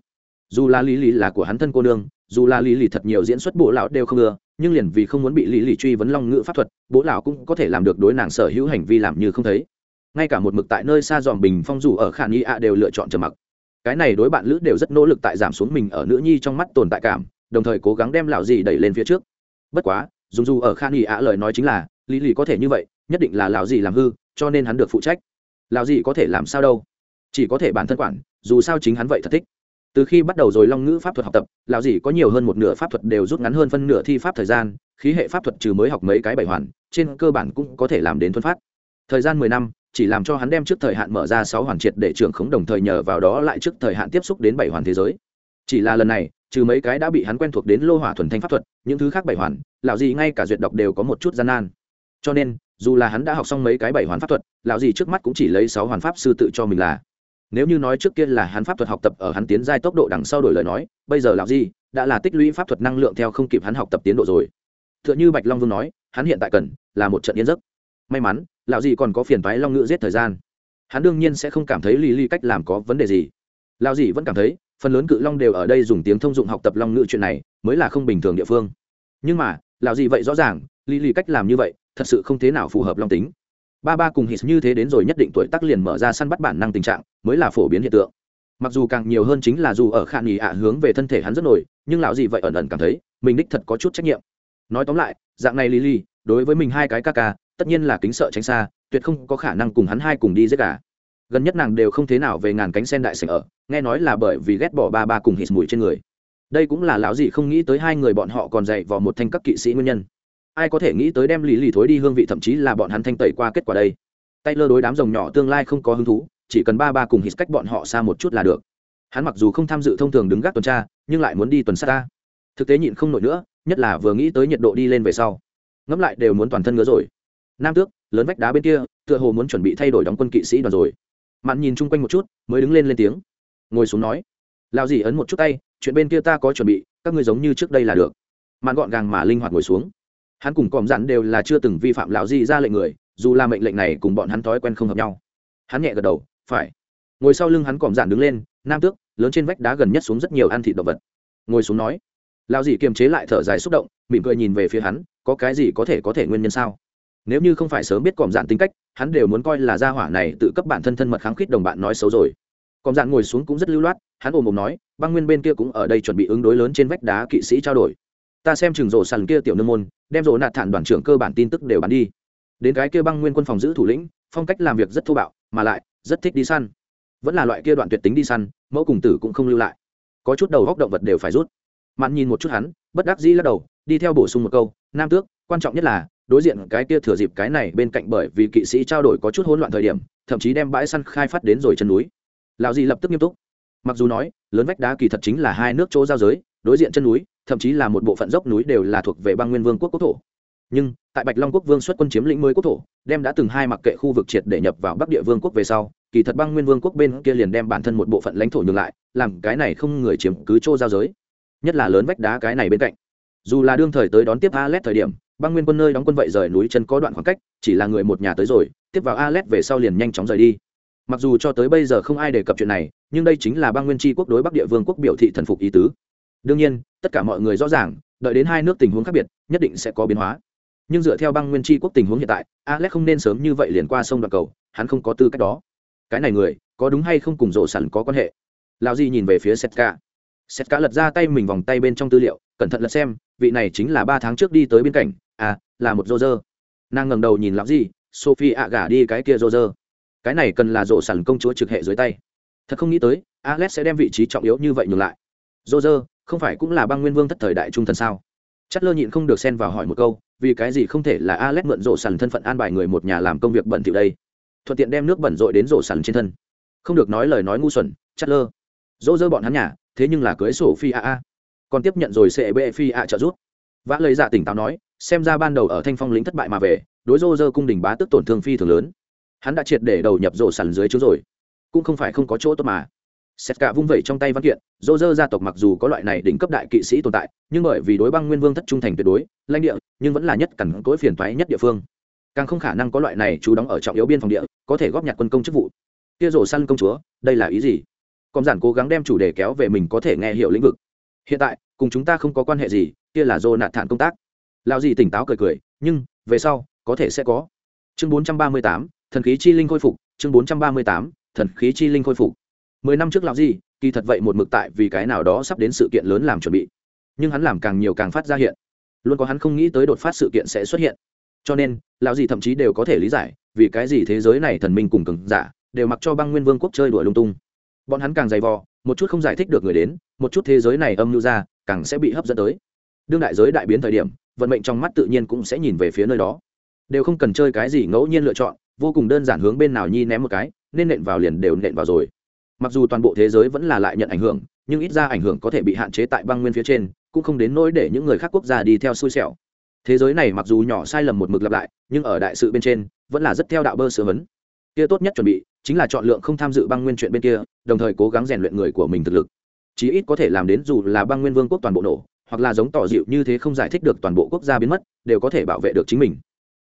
A: Dù là lý lý là của hắn thân cô nương, dù là lý lì thật nhiều diễn xuất bố lão đều không ưa, nhưng liền vì không muốn bị lý lì truy vấn long ngữ pháp thuật, bố lão cũng có thể làm được đối nàng sở hữu hành vi làm như không thấy. Ngay cả một mực tại nơi xa dòm bình phong dù ở khả nghi ạ đều lựa chọn trầm mặc. Cái này đối bạn lữ đều rất nỗ lực tại giảm xuống mình ở nữ nhi trong mắt tồn tại cảm, đồng thời cố gắng đem lão gì đẩy lên phía trước. Bất quá dùng dù ở khả nghi ạ lời nói chính là, lý lì có thể như vậy nhất định là lão gì làm hư, cho nên hắn được phụ trách. Lão gì có thể làm sao đâu? Chỉ có thể bản thân quản, dù sao chính hắn vậy thật thích. Từ khi bắt đầu rồi long ngữ pháp thuật học tập, lão dì có nhiều hơn một nửa pháp thuật đều rút ngắn hơn phân nửa thi pháp thời gian, khí hệ pháp thuật trừ mới học mấy cái bảy hoàn, trên cơ bản cũng có thể làm đến thuần phát. Thời gian mười năm, chỉ làm cho hắn đem trước thời hạn mở ra sáu hoàn triệt để trưởng khống đồng thời nhờ vào đó lại trước thời hạn tiếp xúc đến bảy hoàn thế giới. Chỉ là lần này, trừ mấy cái đã bị hắn quen thuộc đến lô hỏa thuần thanh pháp thuật, những thứ khác bảy hoàn, lão dì ngay cả duyệt đọc đều có một chút gian nan. Cho nên dù là hắn đã học xong mấy cái bảy hoàn pháp thuật, lão gì trước mắt cũng chỉ lấy sáu hoàn pháp sư tự cho mình là. Nếu như nói trước kia là hắn pháp thuật học tập ở hắn tiến giai tốc độ đằng sau đổi lời nói, bây giờ lão gì đã là tích lũy pháp thuật năng lượng theo không kịp hắn học tập tiến độ rồi. T h ư ợ n h ư bạch long vương nói, hắn hiện tại cần là một trận yên giấc. May mắn, lão gì còn có phiền toái long ngữ giết thời gian. Hắn đương nhiên sẽ không cảm thấy lì lì cách làm có vấn đề gì. Lão gì vẫn cảm thấy, phần lớn cự long đều ở đây dùng tiếng thông dụng học tập long ngữ chuyện này, mới là không bình thường địa phương. Nhưng mà, lão gì vậy rõ ràng lì lì cách làm như vậy thật sự không thế nào phù hợp long tính. Ba ba cùng hít như thế đến rồi nhất định tuổi tác liền mở ra săn bắt bản năng tình trạng, mới là phổ biến hiện tượng. Mặc dù càng nhiều hơn chính là dù ở khả nghỉ ạ hướng về thân thể hắn rất nổi, nhưng lão gì vậy ẩn ẩn cảm thấy, mình đích thật có chút trách nhiệm. Nói tóm lại, dạng này lily, đối với mình hai cái ca ca, tất nhiên là kính sợ tránh xa, tuyệt không có khả năng cùng hắn hai cùng đi giết cả gần nhất nàng đều không thế nào về ngàn cánh sen đại sảnh ở, nghe nói là bởi vì ghét bỏ ba ba cùng hít mùi trên người. Đây cũng là lão gì không nghĩ tới hai người bọn họ còn dạy vào một thanh các kỵ sĩ nguyên nhân ai có thể nghĩ tới đem lý lì thối đi hương vị thậm chí là bọn hắn thanh tẩy qua kết quả đây. Tay lơ đối đám rồng nhỏ tương lai không có hứng thú, chỉ cần ba ba cùng hít cách bọn họ xa một chút là được. Hắn mặc dù không tham dự thông thường đứng gác tuần tra, nhưng lại muốn đi tuần xa ta. Thực tế nhịn không nổi nữa, nhất là vừa nghĩ tới nhiệt độ đi lên về sau. Ngẫm lại đều muốn toàn thân ngứa rồi. Nam tước, lớn vách đá bên kia, tựa hồ muốn chuẩn bị thay đổi đóng quân kỵ sĩ đoàn rồi. Mạn nhìn chung quanh một chút, mới đứng lên lên tiếng. Ngồi xuống nói. Lao dì ấn một chút tay, chuyện bên kia ta có chuẩn bị, các ngươi giống như trước đây là được. Mạn gọn gàng mà linh hoạt ngồi xuống hắn cùng còm dặn đều là chưa từng vi phạm lão di ra lệnh người, dù là mệnh lệnh này cùng bọn hắn thói quen không hợp nhau. Hắn nhẹ gật đầu, phải. Ngồi sau lưng hắn còm dặn đứng lên, nam tước, lớn trên vách đá gần nhất xuống rất nhiều ăn thịt động vật. Ngồi xuống nói, Lão dì kiềm chế lại thở dài xúc động, mỉm cười nhìn về phía hắn, có cái gì có thể có thể nguyên nhân sao? Nếu như không phải sớm biết còm dạn tính cách, hắn đều muốn coi là gia hỏa này tự cấp bản thân thân mật kháng khít đồng bạn nói xấu rồi. Còm dạn ngồi xuống cũng rất lưu loát, hắn ôm ồm nói, băng nguyên bên kia cũng ở đây chuẩn bị ứng đối lớn trên vách đá kỵ sĩ trao đổi ta xem chừng rổ sàn kia tiểu nương môn, đem rổ nạt thản đoàn trưởng cơ bản tin tức đều bán đi. Đến cái kia băng nguyên quân phòng giữ thủ lĩnh, phong cách làm việc rất thô bạo, mà lại, rất thích đi săn. Vẫn là loại kia đoạn tuyệt tính đi săn, mẫu cùng tử cũng không lưu lại. Có chút đầu góc động vật đều phải rút. Mạn nhìn một chút hắn, bất đắc dĩ lắc đầu, đi theo bổ sung một câu, nam tước, quan trọng nhất là, đối diện cái kia thừa dịp cái này bên cạnh bởi vì kỵ sĩ trao đổi có chút hỗn loạn thời điểm, thậm chí đem bãi săn khai phát đến rồi chân núi. Lão gì lập tức nghiêm túc. Mặc dù nói, lớn vách đá kỳ thật chính là hai nước chỗ giao giới, đối diện chân núi thậm chí là một bộ phận dốc núi đều là thuộc về băng nguyên vương quốc quốc thổ. Nhưng, tại bạch long quốc vương xuất quân chiếm lĩnh mới quốc thổ, đem đã từng hai mặc kệ khu vực triệt để nhập vào bắc địa vương quốc về sau, kỳ thật băng nguyên vương quốc bên kia liền đem bản thân một bộ phận lãnh thổ nhường lại, làm cái này không người chiếm cứ chỗ giao giới. Nhất là lớn vách đá cái này bên cạnh. Dù là đương thời tới đón tiếp alet thời điểm, băng nguyên quân nơi đóng quân vậy rời núi chân có đoạn khoảng cách, chỉ là người một nhà tới rồi, tiếp vào alet về sau liền nhanh chóng rời đi. Mặc dù cho tới bây giờ không ai đề cập chuyện này, nhưng đây chính là băng nguyên tri quốc đối bắc địa vương quốc biểu thị thần phục ý tứ đương nhiên, tất cả mọi người rõ ràng, đợi đến hai nước tình huống khác biệt, nhất định sẽ có biến hóa. Nhưng dựa theo băng nguyên tri quốc tình huống hiện tại, alex không nên sớm như vậy liền qua sông đoạn cầu, hắn không có tư cách đó. Cái này người, có đúng hay không cùng rộ sẵn có quan hệ? Lao di nhìn về phía setka. Setka lật ra tay mình vòng tay bên trong tư liệu, cẩn thận lật xem, vị này chính là ba tháng trước đi tới biên cảnh à là một rô rơ nàng ngẩng đầu nhìn lão di, sophie ạ gả đi cái kia rô rơ cái này cần là rộ sẵn công chúa trực hệ dưới tay. Thật không nghĩ tới, alex sẽ đem vị trí trọng yếu như vậy nhường lại. Rô rơ không phải cũng là băng nguyên vương thất thời đại trung thần sao? Chất lơ nhịn không được xen vào hỏi một câu, vì cái gì không thể là alex mượn rộ sàn thân phận an bài người một nhà làm công việc bẩn thỉu đây? Thuận tiện đem nước bẩn rội đến rổ sàn trên thân. Không được nói lời nói ngu xuẩn, chất lơ. Dỗ dơ bọn hắn nhà, thế nhưng là cưới sổ phi a a. Còn tiếp nhận rồi sẽ bệ phi a trợ giúp. Vã lời dạ tỉnh táo nói, xem ra ban đầu ở thanh phong lĩnh thất bại mà về, đối dô dơ cung đình bá tức tổn thương phi thường lớn. Hắn đã triệt để đầu nhập rổ sàn dưới trước rồi. Cũng không phải không có chỗ tốt mà sét cả vung vẩy trong tay văn kiện dô dơ gia tộc mặc dù có loại này đỉnh cấp đại kỵ sĩ tồn tại nhưng bởi vì đối băng nguyên vương thất trung thành tuyệt đối lãnh địa nhưng vẫn là nhất cẳng tối phiền toái nhất địa phương. Càng không khả năng có loại này chú đóng ở trọng yếu biên phòng địa có thể góp nhặt quân công chức vụ. Kia rổ săn công chúa đây là ý gì? Còn giản cố gắng đem chủ đề kéo về mình có thể nghe hiểu lĩnh vực. Hiện tại cùng chúng ta không có quan hệ gì kia là dô nạt thản công tác. Lão gì tỉnh táo cười cười nhưng về sau có thể sẽ có. Chương 438, thần khí chi linh khôi phục chương 438, thần khí chi linh khôi phục mười năm trước lão gì kỳ thật vậy một mực tại vì cái nào đó sắp đến sự kiện lớn làm chuẩn bị. Nhưng hắn làm càng nhiều càng phát ra hiện. Luôn có hắn không nghĩ tới đột phát sự kiện sẽ xuất hiện. Cho nên, lão gì thậm chí đều có thể lý giải vì cái gì thế giới này thần minh cùng cường giả đều mặc cho băng nguyên vương quốc chơi đùa lung tung. Bọn hắn càng dày vò, một chút không giải thích được người đến, một chút thế giới này âm mưu ra, càng sẽ bị hấp dẫn tới. Đương đại giới đại biến thời điểm, vận mệnh trong mắt tự nhiên cũng sẽ nhìn về phía nơi đó. Đều không cần chơi cái gì ngẫu nhiên lựa chọn, vô cùng đơn giản hướng bên nào nhi ném một cái, nên nện vào liền đều nện vào rồi mặc dù toàn bộ thế giới vẫn là lại nhận ảnh hưởng, nhưng ít ra ảnh hưởng có thể bị hạn chế tại băng nguyên phía trên, cũng không đến nỗi để những người khác quốc gia đi theo xui xẻo. Thế giới này mặc dù nhỏ sai lầm một mực lặp lại, nhưng ở đại sự bên trên, vẫn là rất theo đạo bơ sửa vấn kia tốt nhất chuẩn bị, chính là chọn lượng không tham dự băng nguyên chuyện bên kia, đồng thời cố gắng rèn luyện người của mình thực lực. Chí ít có thể làm đến dù là băng nguyên vương quốc toàn bộ nổ, hoặc là giống tỏ dịu như thế không giải thích được toàn bộ quốc gia biến mất, đều có thể bảo vệ được chính mình.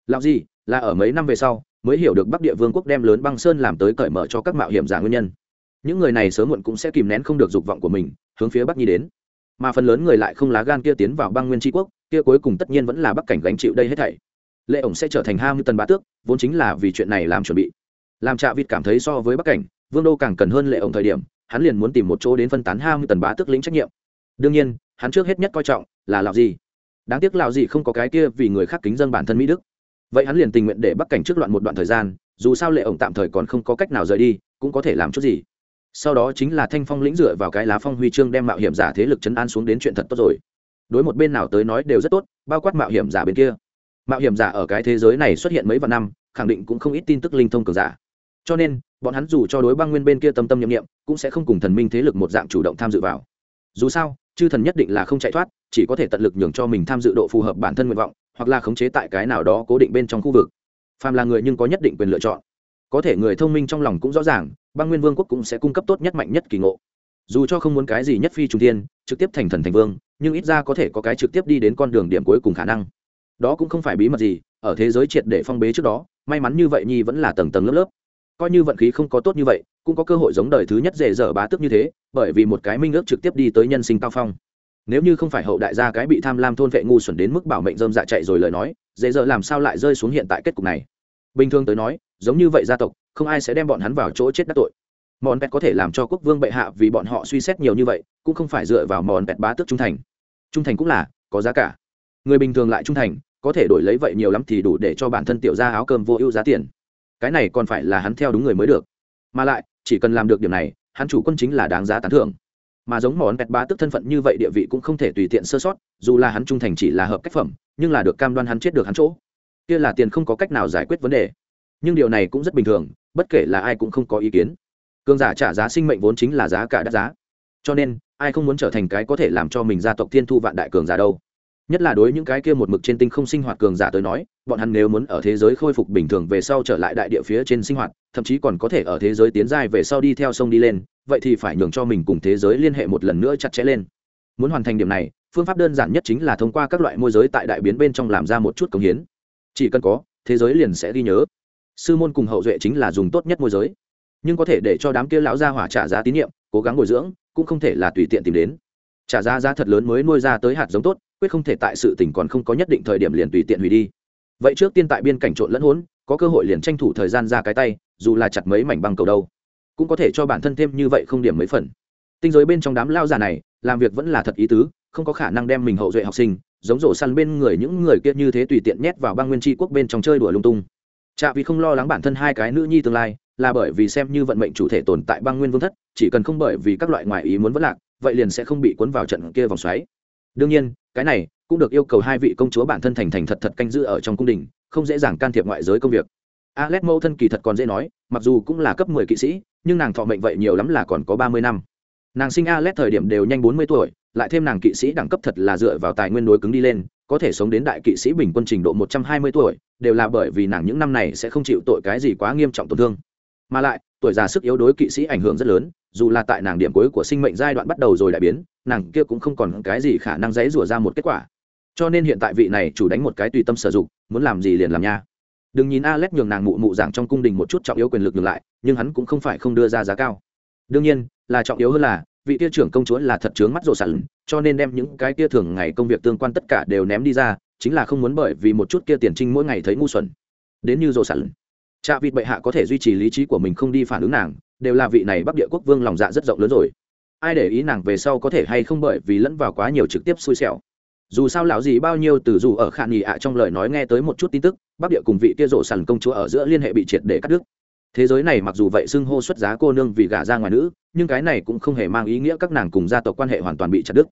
A: Làm gì là ở mấy năm về sau, mới hiểu được bắc địa vương quốc đem lớn băng sơn làm tới cởi mở cho các mạo hiểm giả nguyên nhân những người này sớm muộn cũng sẽ kìm nén không được dục vọng của mình, hướng phía bắc nhi đến. Mà phần lớn người lại không lá gan kia tiến vào băng nguyên tri quốc, kia cuối cùng tất nhiên vẫn là bắc cảnh gánh chịu đây hết thảy. Lệ ổng sẽ trở thành ham như tần bá tước, vốn chính là vì chuyện này làm chuẩn bị. Làm trạ vịt cảm thấy so với bắc cảnh, vương đô càng cần hơn lệ ổng thời điểm, hắn liền muốn tìm một chỗ đến phân tán ham như tần bá tước lĩnh trách nhiệm. Đương nhiên, hắn trước hết nhất coi trọng là lạo gì đáng tiếc lạo gì không có cái kia vì người khác kính dân bản thân mỹ đức. Vậy hắn liền tình nguyện để bắc cảnh trước loạn một đoạn thời gian, dù sao lệ ổng tạm thời còn không có cách nào rời đi, cũng có thể làm chút gì sau đó chính là thanh phong lĩnh dựa vào cái lá phong huy chương đem mạo hiểm giả thế lực chấn an xuống đến chuyện thật tốt rồi. Đối một bên nào tới nói đều rất tốt, bao quát mạo hiểm giả bên kia. Mạo hiểm giả ở cái thế giới này xuất hiện mấy vạn năm, khẳng định cũng không ít tin tức linh thông cường giả. Cho nên, bọn hắn dù cho đối băng nguyên bên kia tâm tâm nhiệm nghiệm cũng sẽ không cùng thần minh thế lực một dạng chủ động tham dự vào. Dù sao, chư thần nhất định là không chạy thoát, chỉ có thể tận lực nhường cho mình tham dự độ phù hợp bản thân nguyện vọng, hoặc là khống chế tại cái nào đó cố định bên trong khu vực. Phàm là người nhưng có nhất định quyền lựa chọn. Có thể người thông minh trong lòng cũng rõ ràng băng nguyên vương quốc cũng sẽ cung cấp tốt nhất mạnh nhất kỳ ngộ. Dù cho không muốn cái gì nhất phi trung tiên trực tiếp thành thần thành vương, nhưng ít ra có thể có cái trực tiếp đi đến con đường điểm cuối cùng khả năng. Đó cũng không phải bí mật gì, ở thế giới triệt để phong bế trước đó, may mắn như vậy nhi vẫn là tầng tầng lớp lớp. Coi như vận khí không có tốt như vậy, cũng có cơ hội giống đời thứ nhất dễ dở bá tức như thế, bởi vì một cái minh ước trực tiếp đi tới nhân sinh cao phong. Nếu như không phải hậu đại gia cái bị tham lam thôn vệ ngu xuẩn đến mức bảo mệnh dơm dạ chạy rồi lời nói, dễ dở làm sao lại rơi xuống hiện tại kết cục này? Bình thường tới nói, giống như vậy gia tộc không ai sẽ đem bọn hắn vào chỗ chết đắc tội. Mòn pet có thể làm cho quốc vương bệ hạ vì bọn họ suy xét nhiều như vậy, cũng không phải dựa vào mòn pet bá tước trung thành. Trung thành cũng là, có giá cả. Người bình thường lại trung thành, có thể đổi lấy vậy nhiều lắm thì đủ để cho bản thân tiểu ra áo cơm vô ưu giá tiền. Cái này còn phải là hắn theo đúng người mới được. Mà lại, chỉ cần làm được điểm này, hắn chủ quân chính là đáng giá tán thưởng. Mà giống món pet bá tức thân phận như vậy địa vị cũng không thể tùy tiện sơ sót, dù là hắn trung thành chỉ là hợp cách phẩm, nhưng là được cam đoan hắn chết được hắn chỗ. Kia là tiền không có cách nào giải quyết vấn đề. Nhưng điều này cũng rất bình thường bất kể là ai cũng không có ý kiến. Cường giả trả giá sinh mệnh vốn chính là giá cả đắt giá. Cho nên, ai không muốn trở thành cái có thể làm cho mình gia tộc thiên thu vạn đại cường giả đâu. Nhất là đối những cái kia một mực trên tinh không sinh hoạt cường giả tới nói, bọn hắn nếu muốn ở thế giới khôi phục bình thường về sau trở lại đại địa phía trên sinh hoạt, thậm chí còn có thể ở thế giới tiến dài về sau đi theo sông đi lên, vậy thì phải nhường cho mình cùng thế giới liên hệ một lần nữa chặt chẽ lên. Muốn hoàn thành điểm này, phương pháp đơn giản nhất chính là thông qua các loại môi giới tại đại biến bên trong làm ra một chút công hiến. Chỉ cần có, thế giới liền sẽ ghi nhớ sư môn cùng hậu duệ chính là dùng tốt nhất môi giới. Nhưng có thể để cho đám kia lão gia hỏa trả giá tín nhiệm, cố gắng bồi dưỡng, cũng không thể là tùy tiện tìm đến. Trả giá giá thật lớn mới nuôi ra tới hạt giống tốt, quyết không thể tại sự tỉnh còn không có nhất định thời điểm liền tùy tiện hủy đi. Vậy trước tiên tại biên cảnh trộn lẫn hỗn có cơ hội liền tranh thủ thời gian ra cái tay, dù là chặt mấy mảnh băng cầu đâu. Cũng có thể cho bản thân thêm như vậy không điểm mấy phần. Tinh giới bên trong đám lao già này, làm việc vẫn là thật ý tứ, không có khả năng đem mình hậu duệ học sinh, giống rổ săn bên người những người kia như thế tùy tiện nhét vào băng nguyên tri quốc bên trong chơi đùa lung tung chạ vì không lo lắng bản thân hai cái nữ nhi tương lai, là bởi vì xem như vận mệnh chủ thể tồn tại băng nguyên vương thất, chỉ cần không bởi vì các loại ngoại ý muốn vất lạc, vậy liền sẽ không bị cuốn vào trận kia vòng xoáy. Đương nhiên, cái này cũng được yêu cầu hai vị công chúa bản thân thành thành thật thật canh giữ ở trong cung đình, không dễ dàng can thiệp ngoại giới công việc. Alex mẫu thân kỳ thật còn dễ nói, mặc dù cũng là cấp mười kỵ sĩ, nhưng nàng thọ mệnh vậy nhiều lắm là còn có ba mươi năm. Nàng sinh alex thời điểm đều nhanh bốn mươi tuổi lại thêm nàng kỵ sĩ đẳng cấp thật là dựa vào tài nguyên đối cứng đi lên, có thể sống đến đại kỵ sĩ bình quân trình độ một trăm hai mươi tuổi, đều là bởi vì nàng những năm này sẽ không chịu tội cái gì quá nghiêm trọng tổn thương. Mà lại, tuổi già sức yếu đối kỵ sĩ ảnh hưởng rất lớn, dù là tại nàng điểm cuối của sinh mệnh giai đoạn bắt đầu rồi đại biến, nàng kia cũng không còn cái gì khả năng dãy rủa ra một kết quả. Cho nên hiện tại vị này chủ đánh một cái tùy tâm sử dụng, muốn làm gì liền làm nha. Đừng nhìn alex nhường nàng mụ mụ giảng trong cung đình một chút trọng yếu quyền lực ngược lại, nhưng hắn cũng không phải không đưa ra giá cao. Đương nhiên, là trọng yếu hơn là vị tia trưởng công chúa là thật chướng mắt rộ sẵn, cho nên đem những cái kia thường ngày công việc tương quan tất cả đều ném đi ra, chính là không muốn bởi vì một chút kia tiền trinh mỗi ngày thấy ngu xuẩn. Đến như rộ sẵn cha vịt bệ hạ có thể duy trì lý trí của mình không đi phản ứng nàng, đều là vị này bắc địa quốc vương lòng dạ rất rộng lớn rồi. Ai để ý nàng về sau có thể hay không bởi vì lẫn vào quá nhiều trực tiếp xui xẻo. Dù sao lão gì bao nhiêu từ dù ở khả nghỉ ạ trong lời nói nghe tới một chút tin tức, bắc địa cùng vị kia rộ sàn công chúa ở giữa liên hệ bị triệt để cắt đứt thế giới này mặc dù vậy xưng hô xuất giá cô nương vì gả ra ngoài nữ, nhưng cái này cũng không hề mang ý nghĩa các nàng cùng gia tộc quan hệ hoàn toàn bị chặt đứt.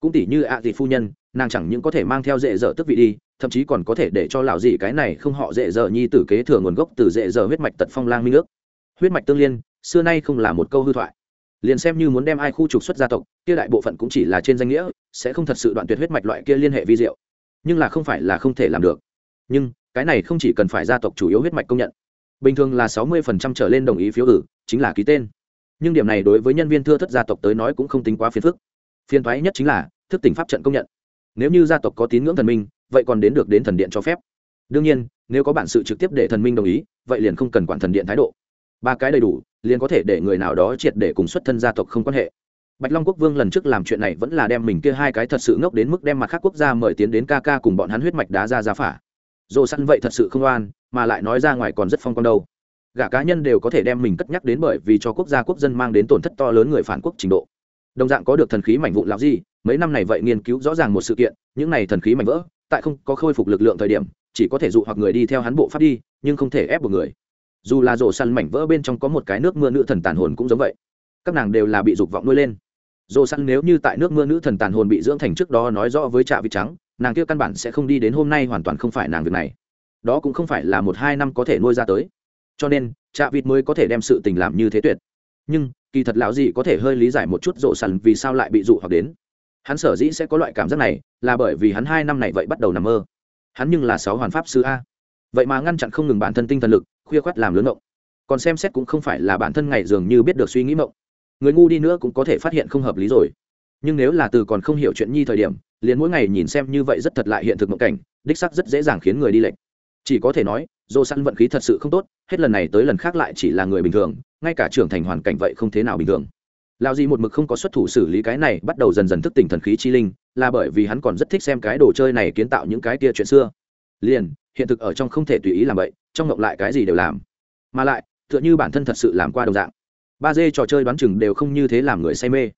A: Cũng tỷ như ạ à dị phu nhân, nàng chẳng những có thể mang theo dễ dở tức vị đi, thậm chí còn có thể để cho lão dị cái này không họ dễ dở nhi tử kế thừa nguồn gốc từ dễ dở huyết mạch tật phong lang minh nước huyết mạch tương liên, xưa nay không là một câu hư thoại. Liền xem như muốn đem ai khu trục xuất gia tộc, kia đại bộ phận cũng chỉ là trên danh nghĩa, sẽ không thật sự đoạn tuyệt huyết mạch loại kia liên hệ vi diệu. Nhưng là không phải là không thể làm được. Nhưng, cái này không chỉ cần phải gia tộc chủ yếu huyết mạch công nhận bình thường là sáu mươi phần trăm trở lên đồng ý phiếu ử, chính là ký tên. Nhưng điểm này đối với nhân viên thưa thất gia tộc tới nói cũng không tính quá phiền phức. Phiền thoái nhất chính là, thức tỉnh pháp trận công nhận. Nếu như gia tộc có tín ngưỡng thần minh, vậy còn đến được đến thần điện cho phép. Đương nhiên, nếu có bản sự trực tiếp để thần minh đồng ý, vậy liền không cần quản thần điện thái độ. Ba cái đầy đủ, liền có thể để người nào đó triệt để cùng xuất thân gia tộc không quan hệ. Bạch long quốc vương lần trước làm chuyện này vẫn là đem mình kia hai cái thật sự ngốc đến mức đem mặt khác quốc gia mời tiến đến ca ca cùng bọn hắn huyết mạch đá ra giá phả dồ săn vậy thật sự không oan, mà lại nói ra ngoài còn rất phong quang đâu. Gã cá nhân đều có thể đem mình cất nhắc đến bởi vì cho quốc gia quốc dân mang đến tổn thất to lớn người phản quốc trình độ. Đồng dạng có được thần khí mảnh vụn lão gì mấy năm này vậy nghiên cứu rõ ràng một sự kiện, những này thần khí mảnh vỡ, tại không có khôi phục lực lượng thời điểm, chỉ có thể dụ hoặc người đi theo hắn bộ pháp đi, nhưng không thể ép buộc người. Dù là rổ săn mảnh vỡ bên trong có một cái nước mưa nữ thần tàn hồn cũng giống vậy. Các nàng đều là bị dục vọng nuôi lên. Rổ săn nếu như tại nước mưa nữ thần tàn hồn bị dưỡng thành trước đó nói rõ với trạ vị trắng nàng kia căn bản sẽ không đi đến hôm nay hoàn toàn không phải nàng việc này. Đó cũng không phải là một hai năm có thể nuôi ra tới. Cho nên, trạ vịt mới có thể đem sự tình làm như thế tuyệt. Nhưng, kỳ thật lão gì có thể hơi lý giải một chút rộ sần vì sao lại bị dụ hoặc đến. Hắn sở dĩ sẽ có loại cảm giác này là bởi vì hắn hai năm này vậy bắt đầu nằm mơ. Hắn nhưng là sáu hoàn pháp sư a. Vậy mà ngăn chặn không ngừng bản thân tinh thần lực, khuya khoắt làm lớn mộng. Còn xem xét cũng không phải là bản thân ngày dường như biết được suy nghĩ mộng. Người ngu đi nữa cũng có thể phát hiện không hợp lý rồi nhưng nếu là từ còn không hiểu chuyện nhi thời điểm, liền mỗi ngày nhìn xem như vậy rất thật lại hiện thực mộng cảnh, đích sắc rất dễ dàng khiến người đi lệch. Chỉ có thể nói, dô săn vận khí thật sự không tốt, hết lần này tới lần khác lại chỉ là người bình thường, ngay cả trưởng thành hoàn cảnh vậy không thế nào bình thường. Lao gì một mực không có xuất thủ xử lý cái này, bắt đầu dần dần thức tỉnh thần khí chi linh, là bởi vì hắn còn rất thích xem cái đồ chơi này kiến tạo những cái kia chuyện xưa. Liền, hiện thực ở trong không thể tùy ý làm vậy, trong ngộng lại cái gì đều làm. Mà lại, tựa như bản thân thật sự làm qua đồng dạng. Ba d trò chơi đoán chừng đều không như thế làm người say mê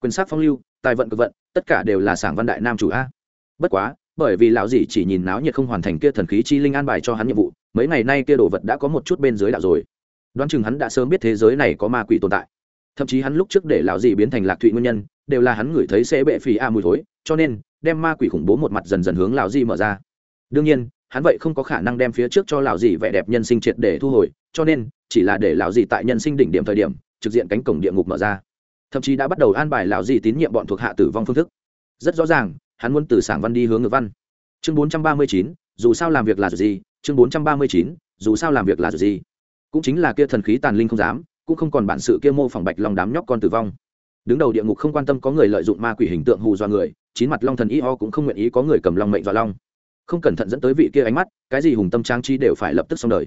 A: quyền sát phong lưu, tài vận cực vận, tất cả đều là sảng văn đại nam chủ a. Bất quá, bởi vì lão dì chỉ nhìn náo nhiệt không hoàn thành kia thần khí chi linh an bài cho hắn nhiệm vụ, mấy ngày nay kia đồ vật đã có một chút bên dưới đạo rồi. Đoán chừng hắn đã sớm biết thế giới này có ma quỷ tồn tại. Thậm chí hắn lúc trước để lão dì biến thành lạc thụy nguyên nhân, đều là hắn ngửi thấy sẽ bệ phì a mùi thối, cho nên, đem ma quỷ khủng bố một mặt dần dần hướng lão dì mở ra. Đương nhiên, hắn vậy không có khả năng đem phía trước cho lão dì vẻ đẹp nhân sinh triệt để thu hồi, cho nên, chỉ là để lão dì tại nhân sinh đỉnh điểm thời điểm, trực diện cánh cổng địa ngục mở ra thậm chí đã bắt đầu an bài lão dị tín nhiệm bọn thuộc hạ tử vong phương thức. Rất rõ ràng, hắn muốn từ sảng văn đi hướng ngược văn. Chương bốn trăm ba mươi chín, dù sao làm việc là gì, chương bốn trăm ba mươi chín, dù sao làm việc là gì. Cũng chính là kia thần khí tàn linh không dám, cũng không còn bản sự kia mô phỏng bạch lòng đám nhóc con tử vong. Đứng đầu địa ngục không quan tâm có người lợi dụng ma quỷ hình tượng hù dọa người, chín mặt long thần y ho cũng không nguyện ý có người cầm long mệnh dọa long. Không cẩn thận dẫn tới vị kia ánh mắt, cái gì hùng tâm trang trí đều phải lập tức xong đời.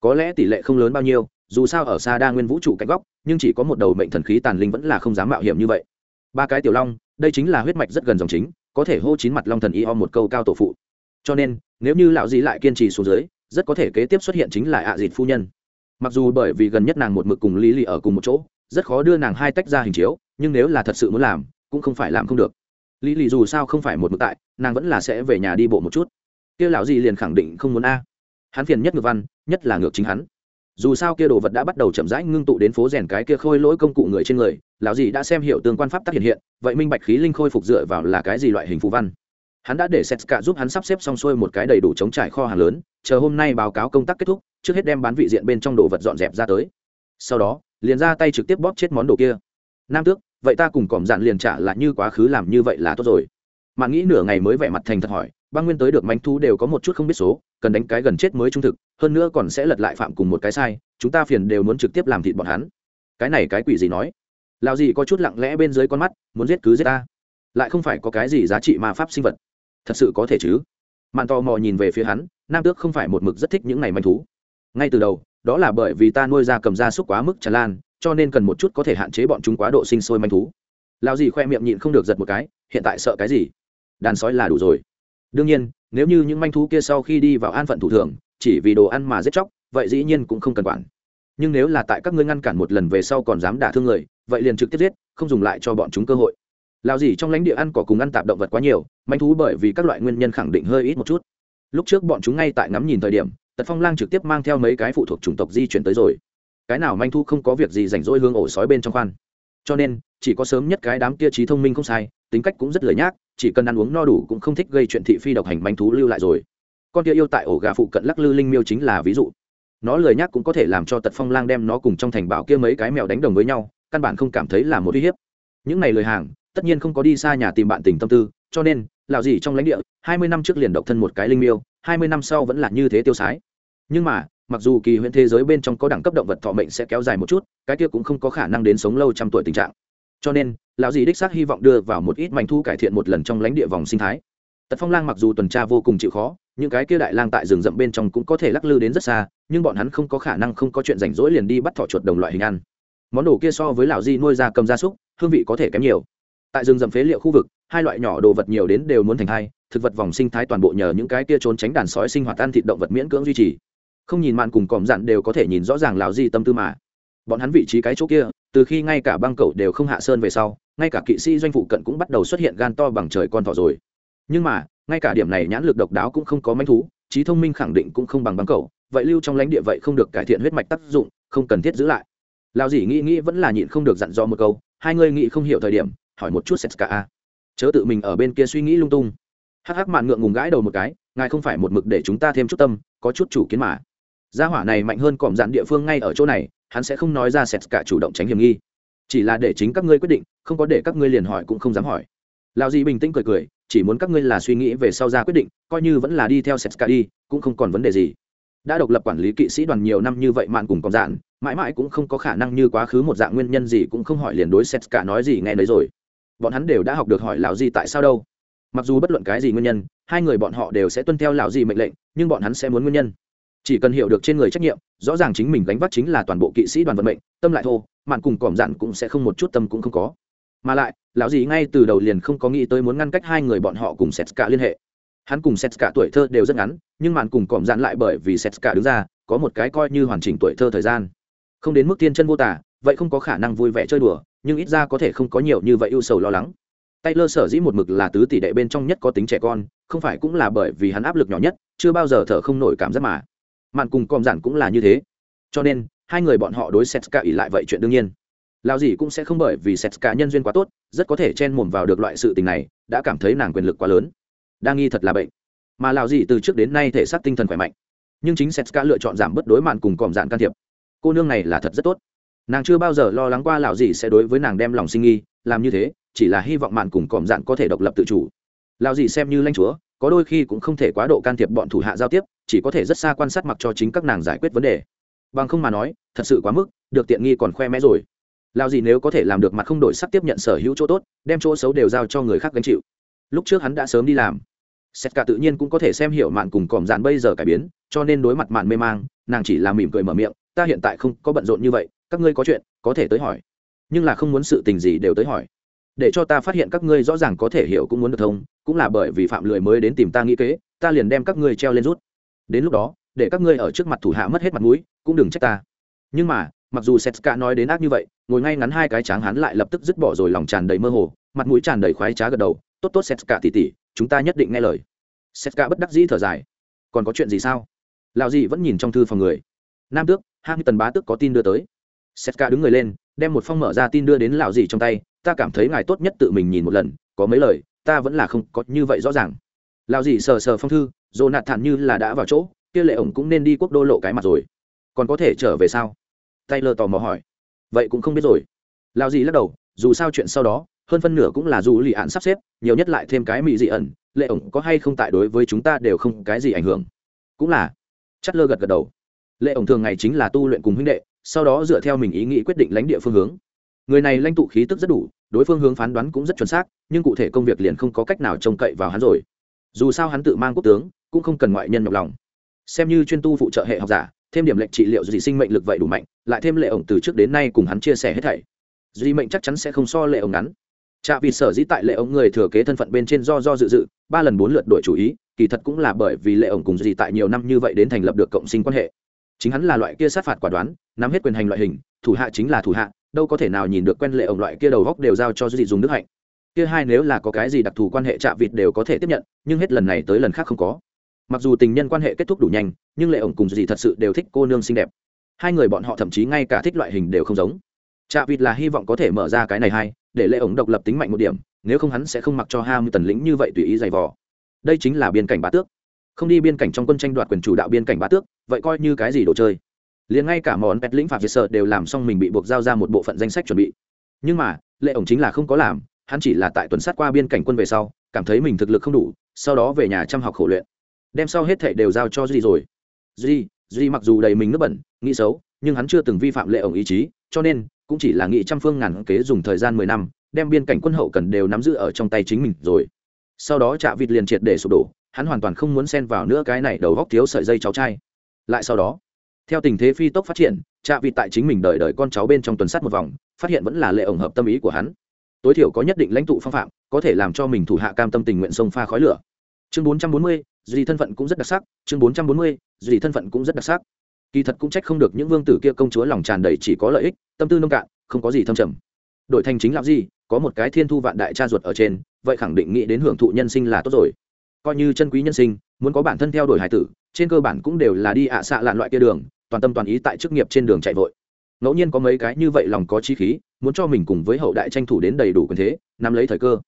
A: Có lẽ tỷ lệ không lớn bao nhiêu dù sao ở xa đa nguyên vũ trụ cạnh góc, nhưng chỉ có một đầu mệnh thần khí tàn linh vẫn là không dám mạo hiểm như vậy. Ba cái tiểu long, đây chính là huyết mạch rất gần dòng chính, có thể hô chín mặt long thần y o một câu cao tổ phụ. Cho nên, nếu như lão dì lại kiên trì xuống dưới, rất có thể kế tiếp xuất hiện chính là ạ à dịt phu nhân. Mặc dù bởi vì gần nhất nàng một mực cùng lý lì ở cùng một chỗ, rất khó đưa nàng hai tách ra hình chiếu, nhưng nếu là thật sự muốn làm, cũng không phải làm không được. Lý lì dù sao không phải một mực tại, nàng vẫn là sẽ về nhà đi bộ một chút. Kia lão dì liền khẳng định không muốn a. Hắn phiền nhất ngược văn, nhất là ngược chính hắn dù sao kia đồ vật đã bắt đầu chậm rãi ngưng tụ đến phố rèn cái kia khôi lỗi công cụ người trên người, lão dì đã xem hiểu tương quan pháp tác hiện hiện, vậy minh bạch khí linh khôi phục dựa vào là cái gì loại hình phù văn. Hắn đã để setska giúp hắn sắp xếp xong xuôi một cái đầy đủ chống trải kho hàng lớn, chờ hôm nay báo cáo công tác kết thúc, trước hết đem bán vị diện bên trong đồ vật dọn dẹp ra tới. Sau đó, liền ra tay trực tiếp bóp chết món đồ kia. Nam tước, vậy ta cùng còm dạn liền trả là như quá khứ làm như vậy là tốt rồi. Mà nghĩ nửa ngày mới vẻ mặt thành thật hỏi băng nguyên tới được manh thu đều có một chút không biết số, cần đánh cái gần chết mới trung thực, hơn nữa còn sẽ lật lại phạm cùng một cái sai, chúng ta phiền đều muốn trực tiếp làm thịt bọn hắn. Cái này cái quỷ gì nói? Lào gì có chút lặng lẽ bên dưới con mắt, muốn giết cứ giết ta. Lại không phải có cái gì giá trị ma pháp sinh vật. Thật sự có thể chứ? Mạn tò mò nhìn về phía hắn, nam tước không phải một mực rất thích những ngày manh thú. Ngay từ đầu, đó là bởi vì ta nuôi ra cầm ra súc quá mức tràn lan, cho nên cần một chút có thể hạn chế bọn chúng quá độ sinh sôi manh thú. Lao gì khoe miệng nhịn không được giật một cái, hiện tại sợ cái gì? Đàn sói là đủ rồi đương nhiên, nếu như những manh thú kia sau khi đi vào an phận thủ thường, chỉ vì đồ ăn mà giết chóc, vậy dĩ nhiên cũng không cần quản. Nhưng nếu là tại các ngươi ngăn cản một lần về sau còn dám đả thương người, vậy liền trực tiếp giết, không dùng lại cho bọn chúng cơ hội. Lao gì trong lãnh địa ăn cỏ cùng ăn tạp động vật quá nhiều, manh thú bởi vì các loại nguyên nhân khẳng định hơi ít một chút. Lúc trước bọn chúng ngay tại ngắm nhìn thời điểm, tật phong lang trực tiếp mang theo mấy cái phụ thuộc chủng tộc di chuyển tới rồi. Cái nào manh thú không có việc gì rảnh rỗi hương ổ sói bên trong khoan. Cho nên, chỉ có sớm nhất cái đám kia trí thông minh không sai tính cách cũng rất lười nhác, chỉ cần ăn uống no đủ cũng không thích gây chuyện thị phi độc hành manh thú lưu lại rồi. Con kia yêu tại ổ gà phụ cận lắc lư linh miêu chính là ví dụ. Nó lười nhác cũng có thể làm cho tật phong lang đem nó cùng trong thành bảo kia mấy cái mèo đánh đồng với nhau, căn bản không cảm thấy là một uy hiếp. Những này lời hàng, tất nhiên không có đi xa nhà tìm bạn tình tâm tư, cho nên lào gì trong lãnh địa, hai mươi năm trước liền độc thân một cái linh miêu, hai mươi năm sau vẫn là như thế tiêu sái. Nhưng mà, mặc dù kỳ huyễn thế giới bên trong có đẳng cấp động vật thọ mệnh sẽ kéo dài một chút, cái kia cũng không có khả năng đến sống lâu trăm tuổi tình trạng cho nên, lão dì đích xác hy vọng đưa vào một ít mảnh thu cải thiện một lần trong lãnh địa vòng sinh thái. Tật phong lang mặc dù tuần tra vô cùng chịu khó, những cái kia đại lang tại rừng rậm bên trong cũng có thể lắc lư đến rất xa, nhưng bọn hắn không có khả năng không có chuyện rảnh rỗi liền đi bắt thỏ chuột đồng loại hình ăn. Món đồ kia so với lão di nuôi ra cầm gia súc, hương vị có thể kém nhiều. Tại rừng rậm phế liệu khu vực, hai loại nhỏ đồ vật nhiều đến đều muốn thành hai, thực vật vòng sinh thái toàn bộ nhờ những cái kia trốn tránh đàn sói sinh hoạt ăn thịt động vật miễn cưỡng duy trì. Không nhìn mạn cùng còm dặn đều có thể nhìn rõ ràng lão di tâm tư mà. Bọn hắn vị trí cái chỗ kia từ khi ngay cả băng cậu đều không hạ sơn về sau, ngay cả kỵ sĩ doanh phụ cận cũng bắt đầu xuất hiện gan to bằng trời con thỏ rồi. Nhưng mà, ngay cả điểm này nhãn lực độc đáo cũng không có manh thú, trí thông minh khẳng định cũng không bằng băng cậu vậy lưu trong lãnh địa vậy không được cải thiện huyết mạch tác dụng, không cần thiết giữ lại. Lao dỉ nghĩ nghĩ vẫn là nhịn không được dặn dò một câu, hai người nghĩ không hiểu thời điểm, hỏi một chút setska a. Chớ tự mình ở bên kia suy nghĩ lung tung. Hắc hắc mạn ngượng ngùng gãi đầu một cái, ngài không phải một mực để chúng ta thêm chút tâm, có chút chủ kiến mà. Gia hỏa này mạnh hơn cọm dạn địa phương ngay ở chỗ này hắn sẽ không nói ra setska chủ động tránh hiểm nghi. Chỉ là để chính các ngươi quyết định, không có để các ngươi liền hỏi cũng không dám hỏi. Lao dì bình tĩnh cười cười, chỉ muốn các ngươi là suy nghĩ về sau ra quyết định, coi như vẫn là đi theo setska đi, cũng không còn vấn đề gì. Đã độc lập quản lý kỵ sĩ đoàn nhiều năm như vậy mạn cùng còn dạn, mãi mãi cũng không có khả năng như quá khứ một dạng nguyên nhân gì cũng không hỏi liền đối setska nói gì nghe nấy rồi. Bọn hắn đều đã học được hỏi lão gì tại sao đâu. Mặc dù bất luận cái gì nguyên nhân, hai người bọn họ đều sẽ tuân theo lão gì mệnh lệnh, nhưng bọn hắn sẽ muốn nguyên nhân chỉ cần hiểu được trên người trách nhiệm rõ ràng chính mình gánh vác chính là toàn bộ kỵ sĩ đoàn vận mệnh tâm lại thô mạn cùng còm dặn cũng sẽ không một chút tâm cũng không có. Mà lại lão gì ngay từ đầu liền không có nghĩ tới muốn ngăn cách hai người bọn họ cùng setska liên hệ. Hắn cùng setska tuổi thơ đều rất ngắn nhưng mạn cùng còm dặn lại bởi vì setska đứng ra có một cái coi như hoàn chỉnh tuổi thơ thời gian. Không đến mức tiên chân vô tả vậy không có khả năng vui vẻ chơi đùa nhưng ít ra có thể không có nhiều như vậy ưu sầu lo lắng. Taylor sở dĩ một mực là tứ tỷ đệ bên trong nhất có tính trẻ con, không phải cũng là bởi vì hắn áp lực nhỏ nhất, chưa bao giờ thở không nổi cảm giác mà. Mạn cùng com giản cũng là như thế. Cho nên, hai người bọn họ đối Setska ỉ lại vậy chuyện đương nhiên. Lão gì cũng sẽ không bởi vì Setska nhân duyên quá tốt, rất có thể chen mồm vào được loại sự tình này, đã cảm thấy nàng quyền lực quá lớn. Đang nghi thật là bệnh. Mà lão gì từ trước đến nay thể xác tinh thần khỏe mạnh. Nhưng chính Setska lựa chọn giảm bớt đối mạn cùng còm giản can thiệp. Cô nương này là thật rất tốt nàng chưa bao giờ lo lắng qua lão gì sẽ đối với nàng đem lòng sinh nghi làm như thế chỉ là hy vọng mạn cùng còm dạn có thể độc lập tự chủ lão gì xem như lãnh chúa có đôi khi cũng không thể quá độ can thiệp bọn thủ hạ giao tiếp chỉ có thể rất xa quan sát mặc cho chính các nàng giải quyết vấn đề. Bằng không mà nói, thật sự quá mức, được tiện nghi còn khoe mẽ rồi. Lao gì nếu có thể làm được mặt không đổi sắc tiếp nhận sở hữu chỗ tốt, đem chỗ xấu đều giao cho người khác gánh chịu. Lúc trước hắn đã sớm đi làm. Xét cả tự nhiên cũng có thể xem hiểu mạn cùng còm dạn bây giờ cải biến, cho nên đối mặt mạn mê mang, nàng chỉ là mỉm cười mở miệng, ta hiện tại không có bận rộn như vậy, các ngươi có chuyện, có thể tới hỏi. Nhưng là không muốn sự tình gì đều tới hỏi. Để cho ta phát hiện các ngươi rõ ràng có thể hiểu cũng muốn được thông, cũng là bởi vì phạm lười mới đến tìm ta nghĩ kế, ta liền đem các ngươi treo lên rút đến lúc đó, để các ngươi ở trước mặt thủ hạ mất hết mặt mũi, cũng đừng trách ta. Nhưng mà, mặc dù setska nói đến ác như vậy, ngồi ngay ngắn hai cái tráng hắn lại lập tức dứt bỏ rồi lòng tràn đầy mơ hồ, mặt mũi tràn đầy khoái trá gật đầu, tốt tốt setska tỉ tỉ chúng ta nhất định nghe lời. Setska bất đắc dĩ thở dài. Còn có chuyện gì sao? Lào gì vẫn nhìn trong thư phòng người. Nam tước hai tần bá tước có tin đưa tới. Setka đứng người lên, đem một phong mở ra tin đưa đến lão dì trong tay, ta cảm thấy ngài tốt nhất tự mình nhìn một lần, có mấy lời, ta vẫn là không có như vậy rõ ràng. Lão dì sờ sờ phong thư dồ nạt thản như là đã vào chỗ, kia lệ ổng cũng nên đi quốc đô lộ cái mặt rồi. Còn có thể trở về sao? Taylor tò mò hỏi. Vậy cũng không biết rồi. Lao gì lắc đầu, dù sao chuyện sau đó, hơn phân nửa cũng là dù lì ạn sắp xếp, nhiều nhất lại thêm cái mỹ dị ẩn, lệ ổng có hay không tại đối với chúng ta đều không cái gì ảnh hưởng. Cũng là. Chất lơ gật gật đầu. Lệ ổng thường ngày chính là tu luyện cùng huynh đệ, sau đó dựa theo mình ý nghĩ quyết định lãnh địa phương hướng. Người này lãnh tụ khí tức rất đủ, đối phương hướng phán đoán cũng rất chuẩn xác, nhưng cụ thể công việc liền không có cách nào trông cậy vào hắn rồi dù sao hắn tự mang quốc tướng, cũng không cần ngoại nhân nhọc lòng. Xem như chuyên tu phụ trợ hệ học giả, thêm điểm lệnh trị liệu dị sinh mệnh lực vậy đủ mạnh, lại thêm lệ ổng từ trước đến nay cùng hắn chia sẻ hết thảy. Duy mệnh chắc chắn sẽ không so lệ ổng ngắn. Chạ vì sở dĩ tại lệ ổng người thừa kế thân phận bên trên do do dự dự, ba lần bốn lượt đổi chủ ý, kỳ thật cũng là bởi vì lệ ổng cùng dì tại nhiều năm như vậy đến thành lập được cộng sinh quan hệ. Chính hắn là loại kia sát phạt quả đoán, nắm hết quyền hành loại hình, thủ hạ chính là thủ hạ, đâu có thể nào nhìn được quen lệ ổng loại kia đầu góc đều giao cho dì dùng đức hạnh kia hai nếu là có cái gì đặc thù quan hệ chạm vịt đều có thể tiếp nhận, nhưng hết lần này tới lần khác không có. Mặc dù tình nhân quan hệ kết thúc đủ nhanh, nhưng lệ ổng cùng gì thật sự đều thích cô nương xinh đẹp. Hai người bọn họ thậm chí ngay cả thích loại hình đều không giống. Chạm vịt là hy vọng có thể mở ra cái này hay để lệ ổng độc lập tính mạnh một điểm, nếu không hắn sẽ không mặc cho ham tần lĩnh như vậy tùy ý giày vò. Đây chính là biên cảnh bá tước. Không đi biên cảnh trong quân tranh đoạt quyền chủ đạo biên cảnh bá tước, vậy coi như cái gì đồ chơi. Liền ngay cả món pet lĩnh phạt việt sợ đều làm xong mình bị buộc giao ra một bộ phận danh sách chuẩn bị. Nhưng mà, lệ ổng chính là không có làm hắn chỉ là tại tuần sát qua biên cảnh quân về sau, cảm thấy mình thực lực không đủ, sau đó về nhà chăm học khổ luyện. Đem sau hết thệ đều giao cho duy rồi. Duy duy mặc dù đầy mình nước bẩn, nghĩ xấu, nhưng hắn chưa từng vi phạm lệ ổng ý chí, cho nên, cũng chỉ là nghĩ trăm phương ngàn kế dùng thời gian mười năm, đem biên cảnh quân hậu cần đều nắm giữ ở trong tay chính mình rồi. Sau đó chạ vịt liền triệt để sụp đổ, hắn hoàn toàn không muốn xen vào nữa cái này đầu góc thiếu sợi dây cháu trai. Lại sau đó, theo tình thế phi tốc phát triển, trạ vịt tại chính mình đời đời con cháu bên trong tuần sát một vòng, phát hiện vẫn là lệ ổng hợp tâm ý của hắn tối thiểu có nhất định lãnh tụ phong phạm, có thể làm cho mình thủ hạ cam tâm tình nguyện sông pha khói lửa. Chương bốn trăm bốn mươi duy thân phận cũng rất đặc sắc. Chương bốn trăm bốn mươi duy thân phận cũng rất đặc sắc. Kỳ thật cũng trách không được những vương tử kia công chúa lòng tràn đầy chỉ có lợi ích, tâm tư nông cạn, không có gì thâm trầm. Đội thành chính lão gì có một cái thiên thu vạn đại cha ruột ở trên, vậy khẳng định nghĩ đến hưởng thụ nhân sinh là tốt rồi. Coi như chân quý nhân sinh, muốn có bản thân theo đuổi hải tử, trên cơ bản cũng đều là đi ạ xạ lạn loại kia đường, toàn tâm toàn ý tại chức nghiệp trên đường chạy vội. Ngẫu nhiên có mấy cái như vậy lòng có chi khí muốn cho mình cùng với hậu đại tranh thủ đến đầy đủ quyền thế, nắm lấy thời cơ.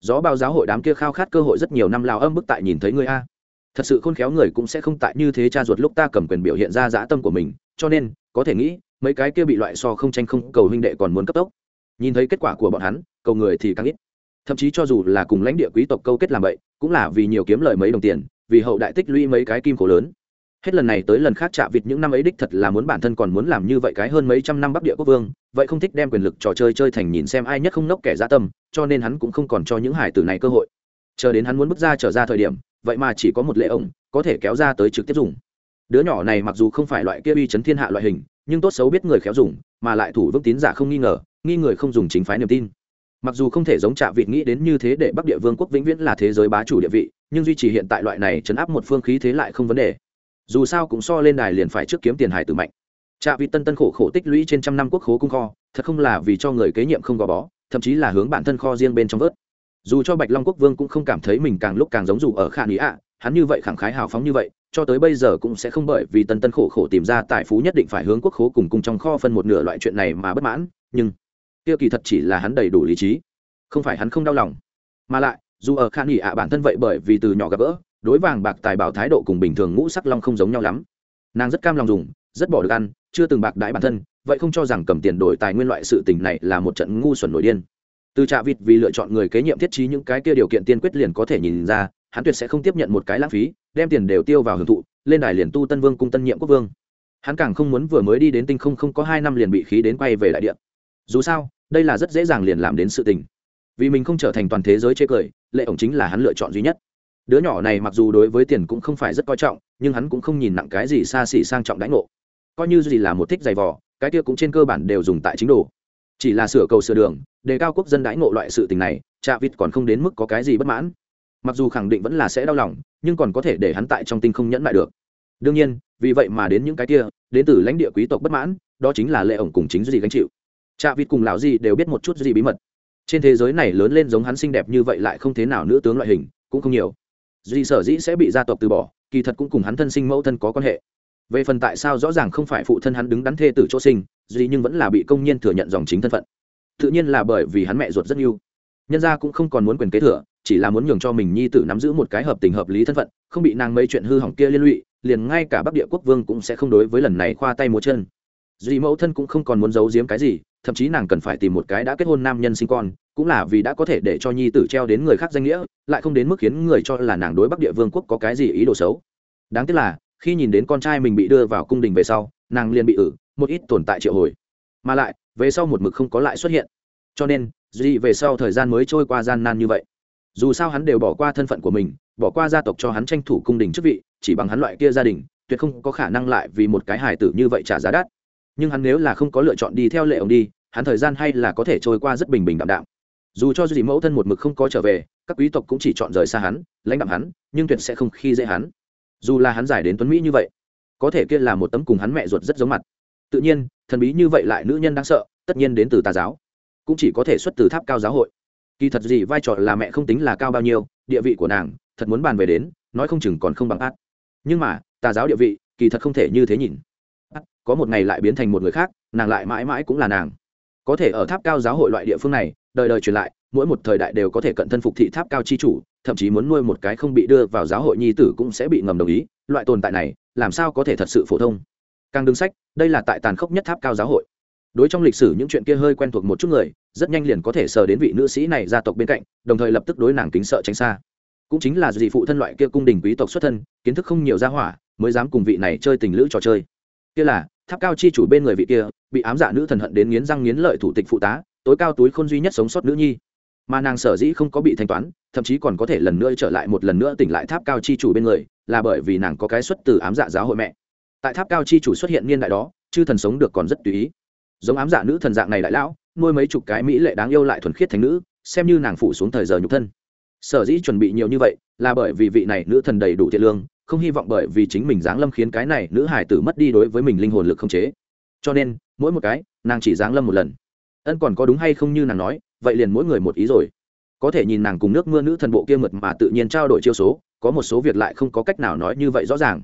A: Gió bao giáo hội đám kia khao khát cơ hội rất nhiều năm lao âm bức tại nhìn thấy người a. Thật sự khôn khéo người cũng sẽ không tại như thế cha ruột lúc ta cầm quyền biểu hiện ra dã tâm của mình, cho nên, có thể nghĩ, mấy cái kia bị loại so không tranh không cầu huynh đệ còn muốn cấp tốc. Nhìn thấy kết quả của bọn hắn, cầu người thì càng ít. Thậm chí cho dù là cùng lãnh địa quý tộc câu kết làm vậy cũng là vì nhiều kiếm lời mấy đồng tiền, vì hậu đại tích lũy mấy cái kim khổ lớn hết lần này tới lần khác chạ vịt những năm ấy đích thật là muốn bản thân còn muốn làm như vậy cái hơn mấy trăm năm bắc địa quốc vương, vậy không thích đem quyền lực trò chơi chơi thành nhìn xem ai nhất không nốc kẻ gia tâm, cho nên hắn cũng không còn cho những hải tử này cơ hội. Chờ đến hắn muốn bước ra trở ra thời điểm, vậy mà chỉ có một lệ ổng, có thể kéo ra tới trực tiếp dùng. Đứa nhỏ này mặc dù không phải loại kia uy chấn thiên hạ loại hình, nhưng tốt xấu biết người khéo dùng, mà lại thủ vững tín giả không nghi ngờ, nghi người không dùng chính phái niềm tin. Mặc dù không thể giống trạ vịt nghĩ đến như thế để bắc địa vương quốc vĩnh viễn là thế giới bá chủ địa vị, nhưng duy trì hiện tại loại này chấn áp một phương khí thế lại không vấn đề dù sao cũng so lên đài liền phải trước kiếm tiền hải tử mạnh. Trạ vị tân tân khổ khổ tích lũy trên trăm năm quốc khố cung kho, thật không là vì cho người kế nhiệm không gò bó, thậm chí là hướng bản thân kho riêng bên trong vớt. Dù cho bạch long quốc vương cũng không cảm thấy mình càng lúc càng giống dù ở khả nghĩ ạ, hắn như vậy khẳng khái hào phóng như vậy, cho tới bây giờ cũng sẽ không bởi vì tân tân khổ khổ tìm ra tài phú nhất định phải hướng quốc khố cùng cung trong kho phân một nửa loại chuyện này mà bất mãn, nhưng Tiêu kỳ thật chỉ là hắn đầy đủ lý trí. Không phải hắn không đau lòng, mà lại, dù ở khả nghỉ ạ bản thân vậy bởi vì từ nhỏ gặp gỡ đối vàng bạc tài bảo thái độ cùng bình thường ngũ sắc long không giống nhau lắm. Nàng rất cam lòng dùng, rất bỏ được ăn, chưa từng bạc đãi bản thân, vậy không cho rằng cầm tiền đổi tài nguyên loại sự tình này là một trận ngu xuẩn nổi điên. Từ trạ vịt vì lựa chọn người kế nhiệm thiết trí những cái kia điều kiện tiên quyết liền có thể nhìn ra, hắn tuyệt sẽ không tiếp nhận một cái lãng phí, đem tiền đều tiêu vào hưởng thụ, lên đài liền tu tân vương cung tân nhiệm quốc vương. Hắn càng không muốn vừa mới đi đến tinh không không có hai năm liền bị khí đến quay về đại điện dù sao, đây là rất dễ dàng liền làm đến sự tình. Vì mình không trở thành toàn thế giới chê cười, lệ ổng chính là hắn lựa chọn duy nhất đứa nhỏ này mặc dù đối với tiền cũng không phải rất coi trọng, nhưng hắn cũng không nhìn nặng cái gì xa xỉ sang trọng đãi ngộ. Coi như gì là một thích giày vò, cái kia cũng trên cơ bản đều dùng tại chính đồ. Chỉ là sửa cầu sửa đường, đề cao quốc dân đãi ngộ loại sự tình này cha vịt còn không đến mức có cái gì bất mãn. Mặc dù khẳng định vẫn là sẽ đau lòng, nhưng còn có thể để hắn tại trong tinh không nhẫn lại được. Đương nhiên, vì vậy mà đến những cái kia, đến từ lãnh địa quý tộc bất mãn, đó chính là lệ ổng cùng chính gì gánh chịu. Cha vịt cùng lão gì đều biết một chút gì bí mật. Trên thế giới này lớn lên giống hắn xinh đẹp như vậy lại không thế nào nữ tướng loại hình, cũng không nhiều duy sở dĩ sẽ bị gia tộc từ bỏ, kỳ thật cũng cùng hắn thân sinh mẫu thân có quan hệ. Về phần tại sao rõ ràng không phải phụ thân hắn đứng đắn thê tử chỗ sinh, duy nhưng vẫn là bị công nhân thừa nhận dòng chính thân phận. Tự nhiên là bởi vì hắn mẹ ruột rất yêu. Nhân gia cũng không còn muốn quyền kế thừa, chỉ là muốn nhường cho mình nhi tử nắm giữ một cái hợp tình hợp lý thân phận, không bị nàng mấy chuyện hư hỏng kia liên lụy, liền ngay cả bắc địa quốc vương cũng sẽ không đối với lần này khoa tay múa chân. Duy mẫu thân cũng không còn muốn giấu giếm cái gì, thậm chí nàng cần phải tìm một cái đã kết hôn nam nhân sinh con cũng là vì đã có thể để cho nhi tử treo đến người khác danh nghĩa, lại không đến mức khiến người cho là nàng đối bắc địa vương quốc có cái gì ý đồ xấu. Đáng tiếc là, khi nhìn đến con trai mình bị đưa vào cung đình về sau, nàng liền bị ử, một ít tồn tại triệu hồi. Mà lại, về sau một mực không có lại xuất hiện. Cho nên, duy về sau thời gian mới trôi qua gian nan như vậy. Dù sao hắn đều bỏ qua thân phận của mình, bỏ qua gia tộc cho hắn tranh thủ cung đình chức vị, chỉ bằng hắn loại kia gia đình, tuyệt không có khả năng lại vì một cái hài tử như vậy trả giá đắt. Nhưng hắn nếu là không có lựa chọn đi theo lệ ông đi, hắn thời gian hay là có thể trôi qua rất bình bình đạm đạm dù cho gì mẫu thân một mực không có trở về, các quý tộc cũng chỉ chọn rời xa hắn, lãnh đạm hắn, nhưng tuyệt sẽ không khi dễ hắn. Dù là hắn giải đến tuấn mỹ như vậy, có thể kia là một tấm cùng hắn mẹ ruột rất giống mặt. Tự nhiên, thần bí như vậy lại nữ nhân đáng sợ, tất nhiên đến từ tà giáo, cũng chỉ có thể xuất từ tháp cao giáo hội. Kỳ thật gì vai trò là mẹ không tính là cao bao nhiêu, địa vị của nàng, thật muốn bàn về đến, nói không chừng còn không bằng ác. Nhưng mà, tà giáo địa vị, kỳ thật không thể như thế nhìn. Có một ngày lại biến thành một người khác, nàng lại mãi mãi cũng là nàng. Có thể ở tháp cao giáo hội loại địa phương này đời đời truyền lại, mỗi một thời đại đều có thể cận thân phục thị tháp cao chi chủ, thậm chí muốn nuôi một cái không bị đưa vào giáo hội nhi tử cũng sẽ bị ngầm đồng ý. Loại tồn tại này, làm sao có thể thật sự phổ thông? Càng đứng sách, đây là tại tàn khốc nhất tháp cao giáo hội. Đối trong lịch sử những chuyện kia hơi quen thuộc một chút người, rất nhanh liền có thể sờ đến vị nữ sĩ này gia tộc bên cạnh, đồng thời lập tức đối nàng kính sợ tránh xa. Cũng chính là gì phụ thân loại kia cung đình quý tộc xuất thân, kiến thức không nhiều gia hỏa, mới dám cùng vị này chơi tình lữ trò chơi. Kia là, tháp cao chi chủ bên người vị kia, bị ám dạ nữ thần hận đến nghiến răng nghiến lợi thủ tịch phụ tá tối cao túi khôn duy nhất sống sót nữ nhi. Mà nàng sở dĩ không có bị thanh toán, thậm chí còn có thể lần nữa trở lại một lần nữa tỉnh lại tháp cao chi chủ bên người, là bởi vì nàng có cái xuất từ ám dạ giáo hội mẹ. Tại tháp cao chi chủ xuất hiện niên đại đó, chư thần sống được còn rất tùy ý. Giống ám dạ nữ thần dạng này đại lão, nuôi mấy chục cái mỹ lệ đáng yêu lại thuần khiết thành nữ, xem như nàng phủ xuống thời giờ nhục thân. Sở dĩ chuẩn bị nhiều như vậy, là bởi vì vị này nữ thần đầy đủ thiện lương, không hy vọng bởi vì chính mình giáng lâm khiến cái này nữ hải tử mất đi đối với mình linh hồn lực không chế. Cho nên, mỗi một cái, nàng chỉ giáng lâm một lần ân còn có đúng hay không như nàng nói, vậy liền mỗi người một ý rồi. Có thể nhìn nàng cùng nước mưa nữ thần bộ kia mượt mà tự nhiên trao đổi chiêu số, có một số việc lại không có cách nào nói như vậy rõ ràng.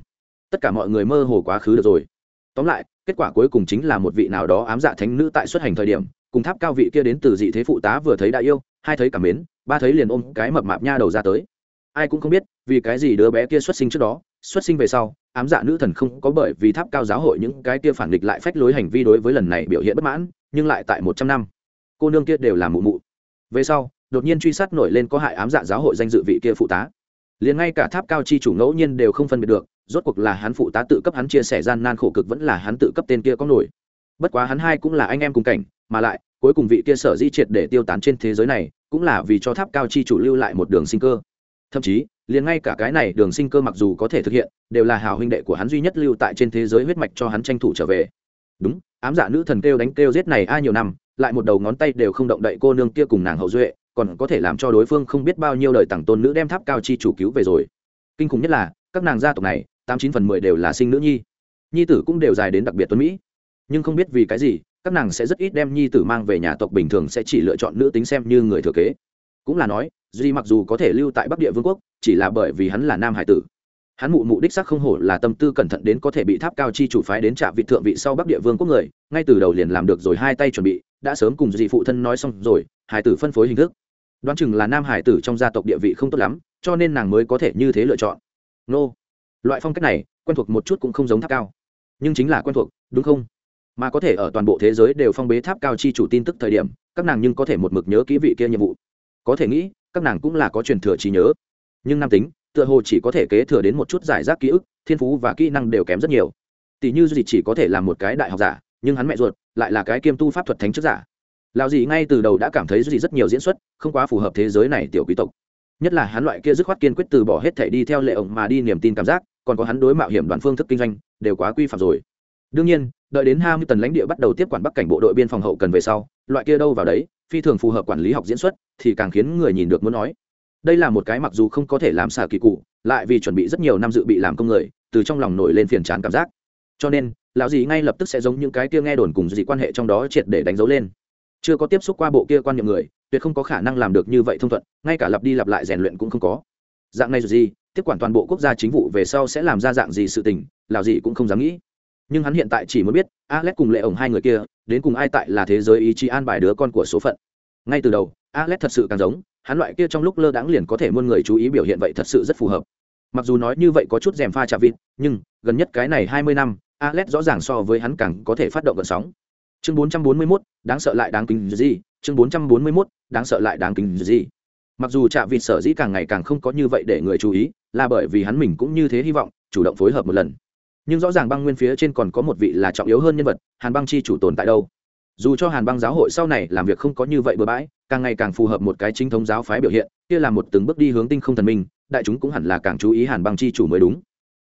A: Tất cả mọi người mơ hồ quá khứ được rồi. Tóm lại, kết quả cuối cùng chính là một vị nào đó ám dạ thánh nữ tại xuất hành thời điểm, cùng tháp cao vị kia đến từ dị thế phụ tá vừa thấy đã yêu, hai thấy cảm mến, ba thấy liền ôm cái mập mạp nha đầu ra tới. Ai cũng không biết, vì cái gì đứa bé kia xuất sinh trước đó, xuất sinh về sau, ám dạ nữ thần không có bởi vì tháp cao giáo hội những cái kia phản nghịch lại phách lối hành vi đối với lần này biểu hiện bất mãn nhưng lại tại một trăm năm. Cô nương kia đều là mụ mụ. Về sau, đột nhiên truy sát nổi lên có hại ám dạ giáo hội danh dự vị kia phụ tá. Liền ngay cả tháp cao chi chủ ngẫu nhiên đều không phân biệt được, rốt cuộc là hắn phụ tá tự cấp hắn chia sẻ gian nan khổ cực vẫn là hắn tự cấp tên kia có nổi. Bất quá hắn hai cũng là anh em cùng cảnh, mà lại, cuối cùng vị kia sở di triệt để tiêu tán trên thế giới này, cũng là vì cho tháp cao chi chủ lưu lại một đường sinh cơ. Thậm chí, liền ngay cả cái này đường sinh cơ mặc dù có thể thực hiện, đều là hào huynh đệ của hắn duy nhất lưu tại trên thế giới huyết mạch cho hắn tranh thủ trở về. Đúng ám dạ nữ thần kêu đánh kêu giết này ai nhiều năm, lại một đầu ngón tay đều không động đậy cô nương kia cùng nàng hậu duệ, còn có thể làm cho đối phương không biết bao nhiêu lời tặng tôn nữ đem tháp cao chi chủ cứu về rồi. Kinh khủng nhất là, các nàng gia tộc này, tám chín phần mười đều là sinh nữ nhi. Nhi tử cũng đều dài đến đặc biệt tuấn mỹ. Nhưng không biết vì cái gì, các nàng sẽ rất ít đem nhi tử mang về nhà tộc bình thường sẽ chỉ lựa chọn nữ tính xem như người thừa kế. Cũng là nói, duy mặc dù có thể lưu tại bắc địa vương quốc, chỉ là bởi vì hắn là nam hải tử hắn mụ mụ đích sắc không hổ là tâm tư cẩn thận đến có thể bị tháp cao chi chủ phái đến trạm vị thượng vị sau bắc địa vương quốc người, ngay từ đầu liền làm được rồi hai tay chuẩn bị, đã sớm cùng dì phụ thân nói xong rồi hải tử phân phối hình thức. Đoán chừng là nam hải tử trong gia tộc địa vị không tốt lắm, cho nên nàng mới có thể như thế lựa chọn. Nô. Loại phong cách này, quen thuộc một chút cũng không giống tháp cao. Nhưng chính là quen thuộc, đúng không? Mà có thể ở toàn bộ thế giới đều phong bế tháp cao chi chủ tin tức thời điểm, các nàng nhưng có thể một mực nhớ kỹ vị kia nhiệm vụ. Có thể nghĩ, các nàng cũng là có truyền thừa trí nhớ. Nhưng nam tính tựa hồ chỉ có thể kế thừa đến một chút giải rác ký ức, thiên phú và kỹ năng đều kém rất nhiều. Tỷ như gì chỉ có thể là một cái đại học giả, nhưng hắn mẹ ruột lại là cái kiêm tu pháp thuật thánh chức giả. Lào gì ngay từ đầu đã cảm thấy gì rất nhiều diễn xuất không quá phù hợp thế giới này tiểu quý tộc. Nhất là hắn loại kia dứt khoát kiên quyết từ bỏ hết thể đi theo lệ ổng mà đi niềm tin cảm giác, còn có hắn đối mạo hiểm đoàn phương thức kinh doanh đều quá quy phạm rồi. Đương nhiên, đợi đến hai mươi tần lãnh địa bắt đầu tiếp quản bắc cảnh bộ đội biên phòng hậu cần về sau, loại kia đâu vào đấy, phi thường phù hợp quản lý học diễn xuất thì càng khiến người nhìn được muốn nói đây là một cái mặc dù không có thể làm xả kỳ cụ, lại vì chuẩn bị rất nhiều năm dự bị làm công người, từ trong lòng nổi lên phiền chán cảm giác. Cho nên, lão dì ngay lập tức sẽ giống những cái kia nghe đồn cùng dì quan hệ trong đó triệt để đánh dấu lên. Chưa có tiếp xúc qua bộ kia quan niệm người, tuyệt không có khả năng làm được như vậy thông thuận, ngay cả lặp đi lặp lại rèn luyện cũng không có. Dạng này gì, tiếp quản toàn bộ quốc gia chính vụ về sau sẽ làm ra dạng gì sự tình, lão dì cũng không dám nghĩ. Nhưng hắn hiện tại chỉ muốn biết, alex cùng lệ ổng hai người kia, đến cùng ai tại là thế giới ý chí an bài đứa con của số phận. Ngay từ đầu, alex thật sự càng giống hắn loại kia trong lúc lơ đãng liền có thể muôn người chú ý biểu hiện vậy thật sự rất phù hợp. Mặc dù nói như vậy có chút rèm pha chạm vịt, nhưng gần nhất cái này hai mươi năm, alex rõ ràng so với hắn càng có thể phát động gần sóng. Chương bốn trăm bốn mươi mốt, đáng sợ lại đáng kính gì? Chương bốn trăm bốn mươi mốt, đáng sợ lại đáng kính gì? Mặc dù chạm vịt sở dĩ càng ngày càng không có như vậy để người chú ý, là bởi vì hắn mình cũng như thế hy vọng, chủ động phối hợp một lần. Nhưng rõ ràng băng nguyên phía trên còn có một vị là trọng yếu hơn nhân vật, hàn băng chi chủ tồn tại đâu? Dù cho hàn băng giáo hội sau này làm việc không có như vậy bừa bãi càng ngày càng phù hợp một cái chính thống giáo phái biểu hiện, kia là một từng bước đi hướng tinh không thần minh, đại chúng cũng hẳn là càng chú ý hàn băng chi chủ mới đúng.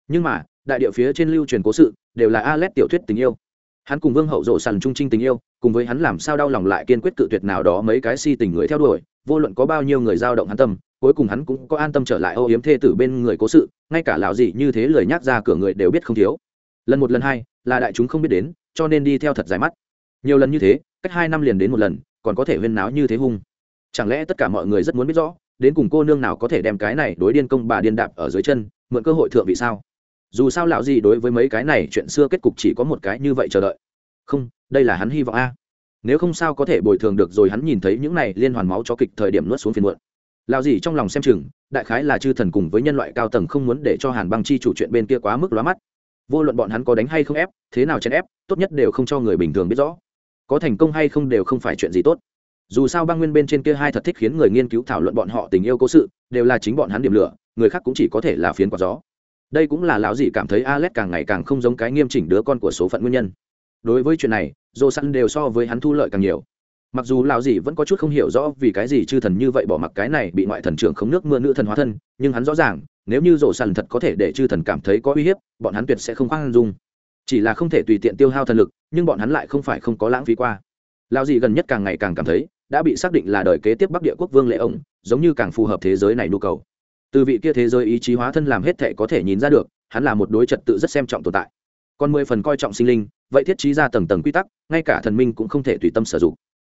A: Nhưng mà, đại địa phía trên lưu truyền cố sự, đều là Alet tiểu thuyết tình yêu. Hắn cùng vương hậu rộ sàn trung trinh tình yêu, cùng với hắn làm sao đau lòng lại kiên quyết cự tuyệt nào đó mấy cái si tình người theo đuổi, vô luận có bao nhiêu người dao động hắn tâm, cuối cùng hắn cũng có an tâm trở lại âu yếm thê tử bên người cố sự, ngay cả lão gì như thế lời nhắc ra cửa người đều biết không thiếu. Lần một, lần hai, là đại chúng không biết đến, cho nên đi theo thật dài mắt. Nhiều lần như thế, cách hai năm liền đến một lần còn có thể huyên náo như thế hung. Chẳng lẽ tất cả mọi người rất muốn biết rõ, đến cùng cô nương nào có thể đem cái này đối điên công bà điên đạp ở dưới chân, mượn cơ hội thượng vị sao? Dù sao lão gì đối với mấy cái này chuyện xưa kết cục chỉ có một cái như vậy chờ đợi. Không, đây là hắn hy vọng a. Nếu không sao có thể bồi thường được rồi hắn nhìn thấy những này liên hoàn máu cho kịch thời điểm nuốt xuống phiền muộn. Lão gì trong lòng xem chừng, đại khái là chư thần cùng với nhân loại cao tầng không muốn để cho hàn băng chi chủ chuyện bên kia quá mức lóa mắt. Vô luận bọn hắn có đánh hay không ép, thế nào chèn ép, tốt nhất đều không cho người bình thường biết rõ có thành công hay không đều không phải chuyện gì tốt. Dù sao băng nguyên bên trên kia hai thật thích khiến người nghiên cứu thảo luận bọn họ tình yêu cố sự, đều là chính bọn hắn điểm lửa, người khác cũng chỉ có thể là phiến quạt gió. Đây cũng là lão dị cảm thấy alex càng ngày càng không giống cái nghiêm chỉnh đứa con của số phận nguyên nhân. Đối với chuyện này dô săn đều so với hắn thu lợi càng nhiều. Mặc dù lão dị vẫn có chút không hiểu rõ vì cái gì chư thần như vậy bỏ mặc cái này bị ngoại thần trưởng không nước mưa nữ thần hóa thân, nhưng hắn rõ ràng, nếu như dô săn thật có thể để chư thần cảm thấy có uy hiếp, bọn hắn tuyệt sẽ không khoan dung chỉ là không thể tùy tiện tiêu hao thần lực, nhưng bọn hắn lại không phải không có lãng phí qua. Lao gì gần nhất càng ngày càng cảm thấy, đã bị xác định là đời kế tiếp bắc địa quốc vương lệ ổng, giống như càng phù hợp thế giới này nhu cầu. Từ vị kia thế giới ý chí hóa thân làm hết thể có thể nhìn ra được, hắn là một đối trật tự rất xem trọng tồn tại. Còn mười phần coi trọng sinh linh, vậy thiết trí ra tầng tầng quy tắc, ngay cả thần minh cũng không thể tùy tâm sử dụng.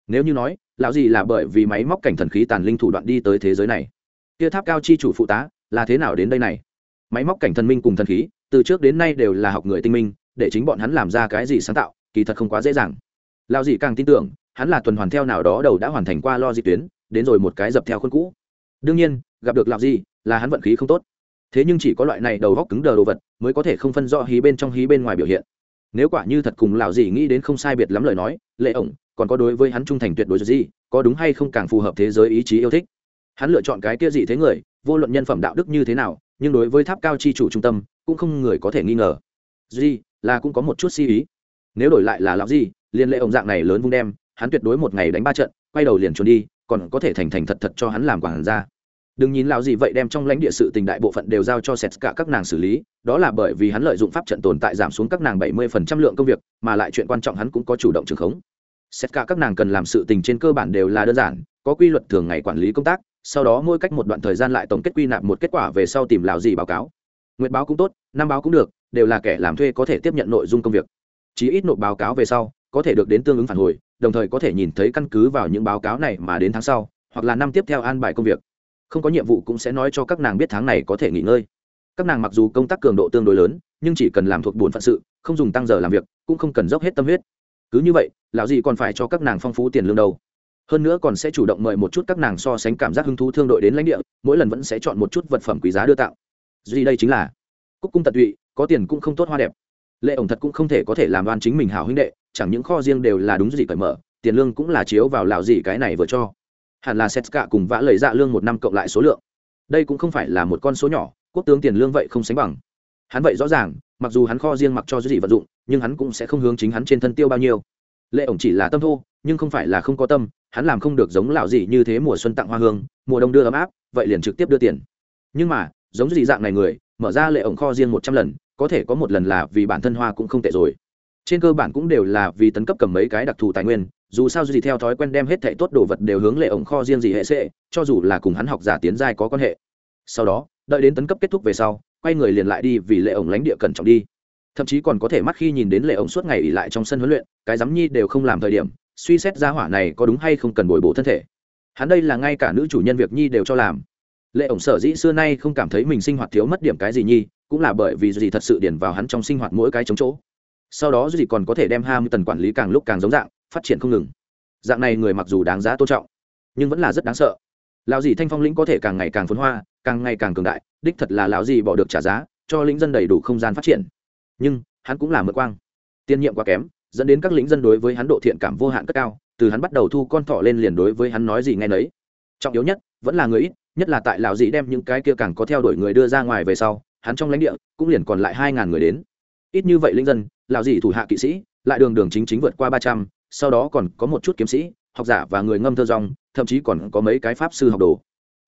A: Nếu như nói, lão gì là bởi vì máy móc cảnh thần khí tàn linh thủ đoạn đi tới thế giới này. Kia tháp cao chi chủ phụ tá, là thế nào đến đây này? Máy móc cảnh thần minh cùng thần khí, từ trước đến nay đều là học người tinh minh để chính bọn hắn làm ra cái gì sáng tạo, kỳ thật không quá dễ dàng. Lão dì càng tin tưởng, hắn là tuần hoàn theo nào đó đầu đã hoàn thành qua lo di tuyến, đến rồi một cái dập theo khuôn cũ. Đương nhiên, gặp được lão gì là hắn vận khí không tốt. Thế nhưng chỉ có loại này đầu góc cứng đờ đồ vật mới có thể không phân rõ hí bên trong hí bên ngoài biểu hiện. Nếu quả như thật cùng lão gì nghĩ đến không sai biệt lắm lời nói, lệ ổng còn có đối với hắn trung thành tuyệt đối gì, có đúng hay không càng phù hợp thế giới ý chí yêu thích. Hắn lựa chọn cái kia gì thế người, vô luận nhân phẩm đạo đức như thế nào, nhưng đối với tháp cao chi chủ trung tâm, cũng không người có thể nghi ngờ. Gì, là cũng có một chút si ý. Nếu đổi lại là lão gì liên lệ ông dạng này lớn vung đem hắn tuyệt đối một ngày đánh ba trận quay đầu liền trốn đi còn có thể thành thành thật thật cho hắn làm quản ra đừng nhìn lão gì vậy đem trong lãnh địa sự tình đại bộ phận đều giao cho sét cả các nàng xử lý đó là bởi vì hắn lợi dụng pháp trận tồn tại giảm xuống các nàng bảy mươi phần trăm lượng công việc mà lại chuyện quan trọng hắn cũng có chủ động trường khống. Sệt cả các nàng cần làm sự tình trên cơ bản đều là đơn giản có quy luật thường ngày quản lý công tác sau đó mỗi cách một đoạn thời gian lại tổng kết quy nạp một kết quả về sau tìm lão gì báo cáo. Nguyện báo cũng tốt năm báo cũng được đều là kẻ làm thuê có thể tiếp nhận nội dung công việc. Chí ít nộp báo cáo về sau, có thể được đến tương ứng phản hồi, đồng thời có thể nhìn thấy căn cứ vào những báo cáo này mà đến tháng sau, hoặc là năm tiếp theo an bài công việc. Không có nhiệm vụ cũng sẽ nói cho các nàng biết tháng này có thể nghỉ ngơi. Các nàng mặc dù công tác cường độ tương đối lớn, nhưng chỉ cần làm thuộc bổn phận sự, không dùng tăng giờ làm việc, cũng không cần dốc hết tâm huyết. Cứ như vậy, lão gì còn phải cho các nàng phong phú tiền lương đâu. Hơn nữa còn sẽ chủ động mời một chút các nàng so sánh cảm giác hứng thú thương đội đến lãnh địa, mỗi lần vẫn sẽ chọn một chút vật phẩm quý giá đưa tạo duy đây chính là cúc cung tận tụy có tiền cũng không tốt hoa đẹp. Lệ ổng thật cũng không thể có thể làm đoan chính mình hảo huynh đệ, chẳng những kho riêng đều là đúng gì cởi mở, tiền lương cũng là chiếu vào lào gì cái này vừa cho. Hẳn là xét cả cùng vã lời dạ lương một năm cộng lại số lượng. Đây cũng không phải là một con số nhỏ, quốc tướng tiền lương vậy không sánh bằng. Hắn vậy rõ ràng, mặc dù hắn kho riêng mặc cho gì vận dụng, nhưng hắn cũng sẽ không hướng chính hắn trên thân tiêu bao nhiêu. Lệ ổng chỉ là tâm thô, nhưng không phải là không có tâm, hắn làm không được giống lão gì như thế mùa xuân tặng hoa hương, mùa đông đưa ấm áp, vậy liền trực tiếp đưa tiền. Nhưng mà, giống gì dạng này người, mở ra lệ ổng kho riêng một trăm lần có thể có một lần là vì bản thân hoa cũng không tệ rồi. Trên cơ bản cũng đều là vì tấn cấp cầm mấy cái đặc thù tài nguyên, dù sao gì theo thói quen đem hết thảy tốt đồ vật đều hướng lệ ổng kho riêng gì hệ sệ cho dù là cùng hắn học giả tiến giai có quan hệ. Sau đó, đợi đến tấn cấp kết thúc về sau, quay người liền lại đi vì lệ ổng lãnh địa cẩn trọng đi. Thậm chí còn có thể mắt khi nhìn đến lệ ổng suốt ngày ỉ lại trong sân huấn luyện, cái dám nhi đều không làm thời điểm, suy xét ra hỏa này có đúng hay không cần bồi bổ thân thể. Hắn đây là ngay cả nữ chủ nhân việc nhi đều cho làm. Lệ ổng sở dĩ xưa nay không cảm thấy mình sinh hoạt thiếu mất điểm cái gì nhi cũng là bởi vì gì thật sự điển vào hắn trong sinh hoạt mỗi cái chống chỗ. Sau đó gì còn có thể đem ham tần quản lý càng lúc càng giống dạng, phát triển không ngừng. Dạng này người mặc dù đáng giá tôn trọng, nhưng vẫn là rất đáng sợ. Lão dì thanh phong lĩnh có thể càng ngày càng phồn hoa, càng ngày càng cường đại, đích thật là lão dì bỏ được trả giá, cho lĩnh dân đầy đủ không gian phát triển. Nhưng, hắn cũng là mượn quang. Tiên nhiệm quá kém, dẫn đến các lĩnh dân đối với hắn độ thiện cảm vô hạn cất cao, từ hắn bắt đầu thu con thỏ lên liền đối với hắn nói gì nghe nấy. Trọng yếu nhất, vẫn là người ít, nhất là tại lão dị đem những cái kia càng có theo đuổi người đưa ra ngoài về sau hắn trong lãnh địa cũng liền còn lại hai ngàn người đến. Ít như vậy linh dân, lão gì thủ hạ kỵ sĩ, lại đường đường chính chính vượt qua ba trăm, sau đó còn có một chút kiếm sĩ, học giả và người ngâm thơ rong, thậm chí còn có mấy cái pháp sư học đồ.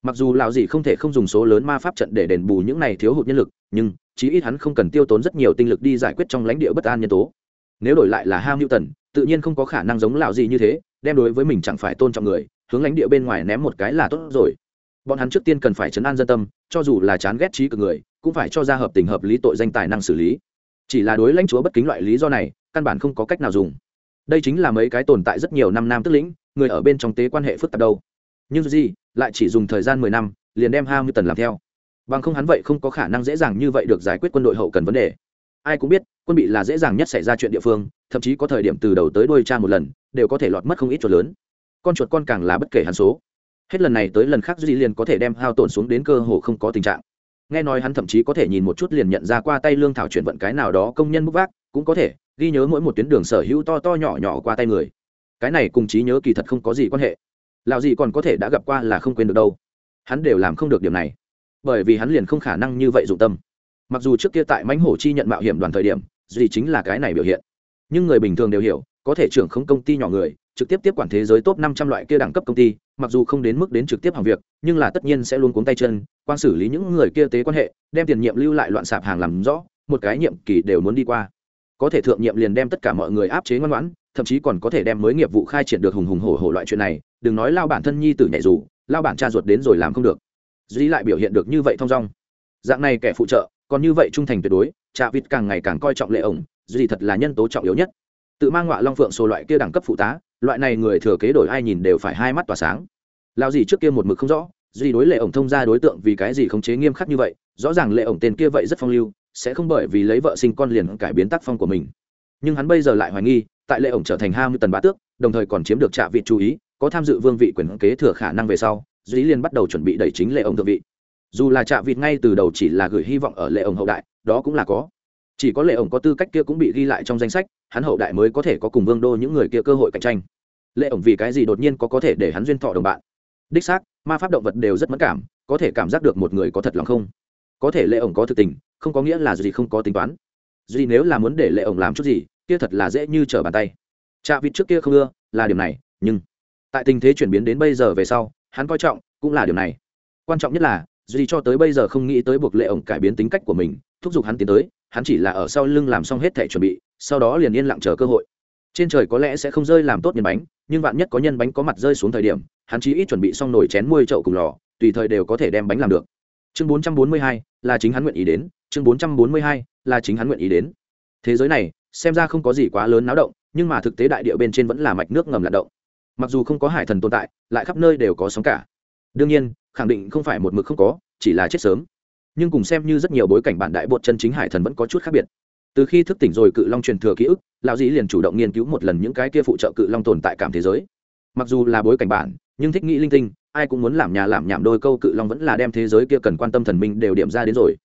A: Mặc dù lão gì không thể không dùng số lớn ma pháp trận để đền bù những này thiếu hụt nhân lực, nhưng chí ít hắn không cần tiêu tốn rất nhiều tinh lực đi giải quyết trong lãnh địa bất an nhân tố. Nếu đổi lại là ham hữu tần tự nhiên không có khả năng giống lão gì như thế, đem đối với mình chẳng phải tôn trọng người, hướng lãnh địa bên ngoài ném một cái là tốt rồi. Bọn hắn trước tiên cần phải chấn an dân tâm, cho dù là chán ghét trí cực người cũng phải cho ra hợp tình hợp lý tội danh tài năng xử lý. Chỉ là đối lãnh chúa bất kính loại lý do này, căn bản không có cách nào dùng. Đây chính là mấy cái tồn tại rất nhiều năm nam tức lĩnh, người ở bên trong tế quan hệ phức tạp đâu. Nhưng gì, lại chỉ dùng thời gian mười năm, liền đem hai mươi tần làm theo. Bằng không hắn vậy không có khả năng dễ dàng như vậy được giải quyết quân đội hậu cần vấn đề. Ai cũng biết, quân bị là dễ dàng nhất xảy ra chuyện địa phương, thậm chí có thời điểm từ đầu tới đuôi cha một lần, đều có thể lọt mất không ít chuột lớn. Con chuột con càng là bất kể hắn số. Hết lần này tới lần khác, duy liền có thể đem hao tổn xuống đến cơ hồ không có tình trạng nghe nói hắn thậm chí có thể nhìn một chút liền nhận ra qua tay lương thảo chuyển vận cái nào đó công nhân bốc vác, cũng có thể, ghi nhớ mỗi một tuyến đường sở hữu to to nhỏ nhỏ qua tay người. Cái này cùng trí nhớ kỳ thật không có gì quan hệ. Lào gì còn có thể đã gặp qua là không quên được đâu. Hắn đều làm không được điều này. Bởi vì hắn liền không khả năng như vậy dụng tâm. Mặc dù trước kia tại mãnh hổ chi nhận mạo hiểm đoàn thời điểm, gì chính là cái này biểu hiện. Nhưng người bình thường đều hiểu, có thể trưởng không công ty nhỏ người trực tiếp tiếp quản thế giới top 500 loại kia đẳng cấp công ty, mặc dù không đến mức đến trực tiếp hàng việc, nhưng là tất nhiên sẽ luôn cuống tay chân, quan xử lý những người kia tế quan hệ, đem tiền nhiệm lưu lại loạn sạp hàng làm rõ, một cái nhiệm kỳ đều muốn đi qua. có thể thượng nhiệm liền đem tất cả mọi người áp chế ngoan ngoãn thậm chí còn có thể đem mới nghiệp vụ khai triển được hùng hùng hổ hổ loại chuyện này đừng nói lao bản thân nhi tử nhảy dù lao bản cha ruột đến rồi làm không được. Duy lại biểu hiện được như vậy thông dong. Dạng này kẻ phụ trợ còn như vậy trung thành tuyệt đối trạ vịt càng ngày càng coi trọng lệ ổng duy thật là nhân tố trọng yếu nhất. Tự mang ngọa long phượng số loại kia đẳng cấp phụ tá loại này người thừa kế đổi ai nhìn đều phải hai mắt tỏa sáng. Lao gì trước kia một mực không rõ duy đối lệ ổng thông ra đối tượng vì cái gì khống chế nghiêm khắc như vậy, rõ ràng lệ ổng tên kia vậy rất phong lưu, sẽ không bởi vì lấy vợ sinh con liền cải biến tác phong của mình. Nhưng hắn bây giờ lại hoài nghi, tại lệ ổng trở thành ham tần bá tước, đồng thời còn chiếm được trạ vị chú ý, có tham dự vương vị quyền kế thừa khả năng về sau duy liền bắt đầu chuẩn bị đẩy chính lệ ổng thượng vị. Dù là trạ vịt ngay từ đầu chỉ là gửi hy vọng ở lệ ổng hậu đại, đó cũng là có. Chỉ có lệ ổng có tư cách kia cũng bị ghi lại trong danh sách hắn hậu đại mới có thể có cùng vương đô những người kia cơ hội cạnh tranh. Lệ ổng vì cái gì đột nhiên có có thể để hắn duyên thọ đồng bạn? Đích xác, ma pháp động vật đều rất mất cảm, có thể cảm giác được một người có thật lòng không? Có thể lệ ổng có thực tình, không có nghĩa là gì không có tính toán. Duy nếu là muốn để lệ ổng làm chút gì, kia thật là dễ như trở bàn tay. Cha vịt trước kia không ưa, là điểm này, nhưng tại tình thế chuyển biến đến bây giờ về sau, hắn coi trọng cũng là điều này. Quan trọng nhất là duy cho tới bây giờ không nghĩ tới buộc lệ ổng cải biến tính cách của mình thúc giục hắn tiến tới hắn chỉ là ở sau lưng làm xong hết thể chuẩn bị sau đó liền yên lặng chờ cơ hội. Trên trời có lẽ sẽ không rơi làm tốt nhân bánh nhưng vạn nhất có nhân bánh có mặt rơi xuống thời điểm hắn chỉ ít chuẩn bị xong nồi chén muôi chậu cùng lò tùy thời đều có thể đem bánh làm được. Chương 442, là chính hắn nguyện ý đến. Chương 442, là chính hắn nguyện ý đến. Thế giới này xem ra không có gì quá lớn náo động nhưng mà thực tế đại địa bên trên vẫn là mạch nước ngầm lặn động. Mặc dù không có hải thần tồn tại lại khắp nơi đều có sóng cả. Đương nhiên khẳng định không phải một mực không có chỉ là chết sớm nhưng cùng xem như rất nhiều bối cảnh bản đại bột chân chính hải thần vẫn có chút khác biệt. Từ khi thức tỉnh rồi cự long truyền thừa ký ức, lão dĩ liền chủ động nghiên cứu một lần những cái kia phụ trợ cự long tồn tại cảm thế giới. Mặc dù là bối cảnh bản, nhưng thích nghĩ linh tinh, ai cũng muốn làm nhà làm nhảm đôi câu cự long vẫn là đem thế giới kia cần quan tâm thần minh đều điểm ra đến rồi.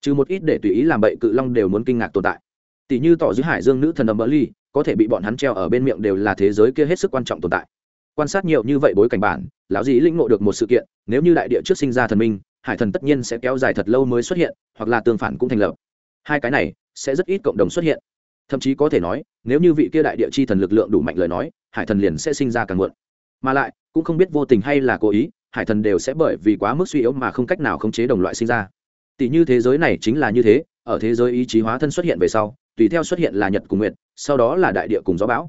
A: Trừ một ít để tùy ý làm bậy cự long đều muốn kinh ngạc tồn tại. Tỷ như tỏ giữ hải dương nữ thần âm bỡ ly có thể bị bọn hắn treo ở bên miệng đều là thế giới kia hết sức quan trọng tồn tại. Quan sát nhiều như vậy bối cảnh bản, lão dĩ lĩnh ngộ được một sự kiện, nếu như đại địa trước sinh ra thần minh hải thần tất nhiên sẽ kéo dài thật lâu mới xuất hiện, hoặc là tương phản cũng thành lập. Hai cái này sẽ rất ít cộng đồng xuất hiện. Thậm chí có thể nói, nếu như vị kia đại địa chi thần lực lượng đủ mạnh lời nói, hải thần liền sẽ sinh ra càng muộn. Mà lại, cũng không biết vô tình hay là cố ý, hải thần đều sẽ bởi vì quá mức suy yếu mà không cách nào khống chế đồng loại sinh ra. Tỷ như thế giới này chính là như thế, ở thế giới ý chí hóa thân xuất hiện về sau, tùy theo xuất hiện là nhật cùng nguyện sau đó là đại địa cùng gió bão.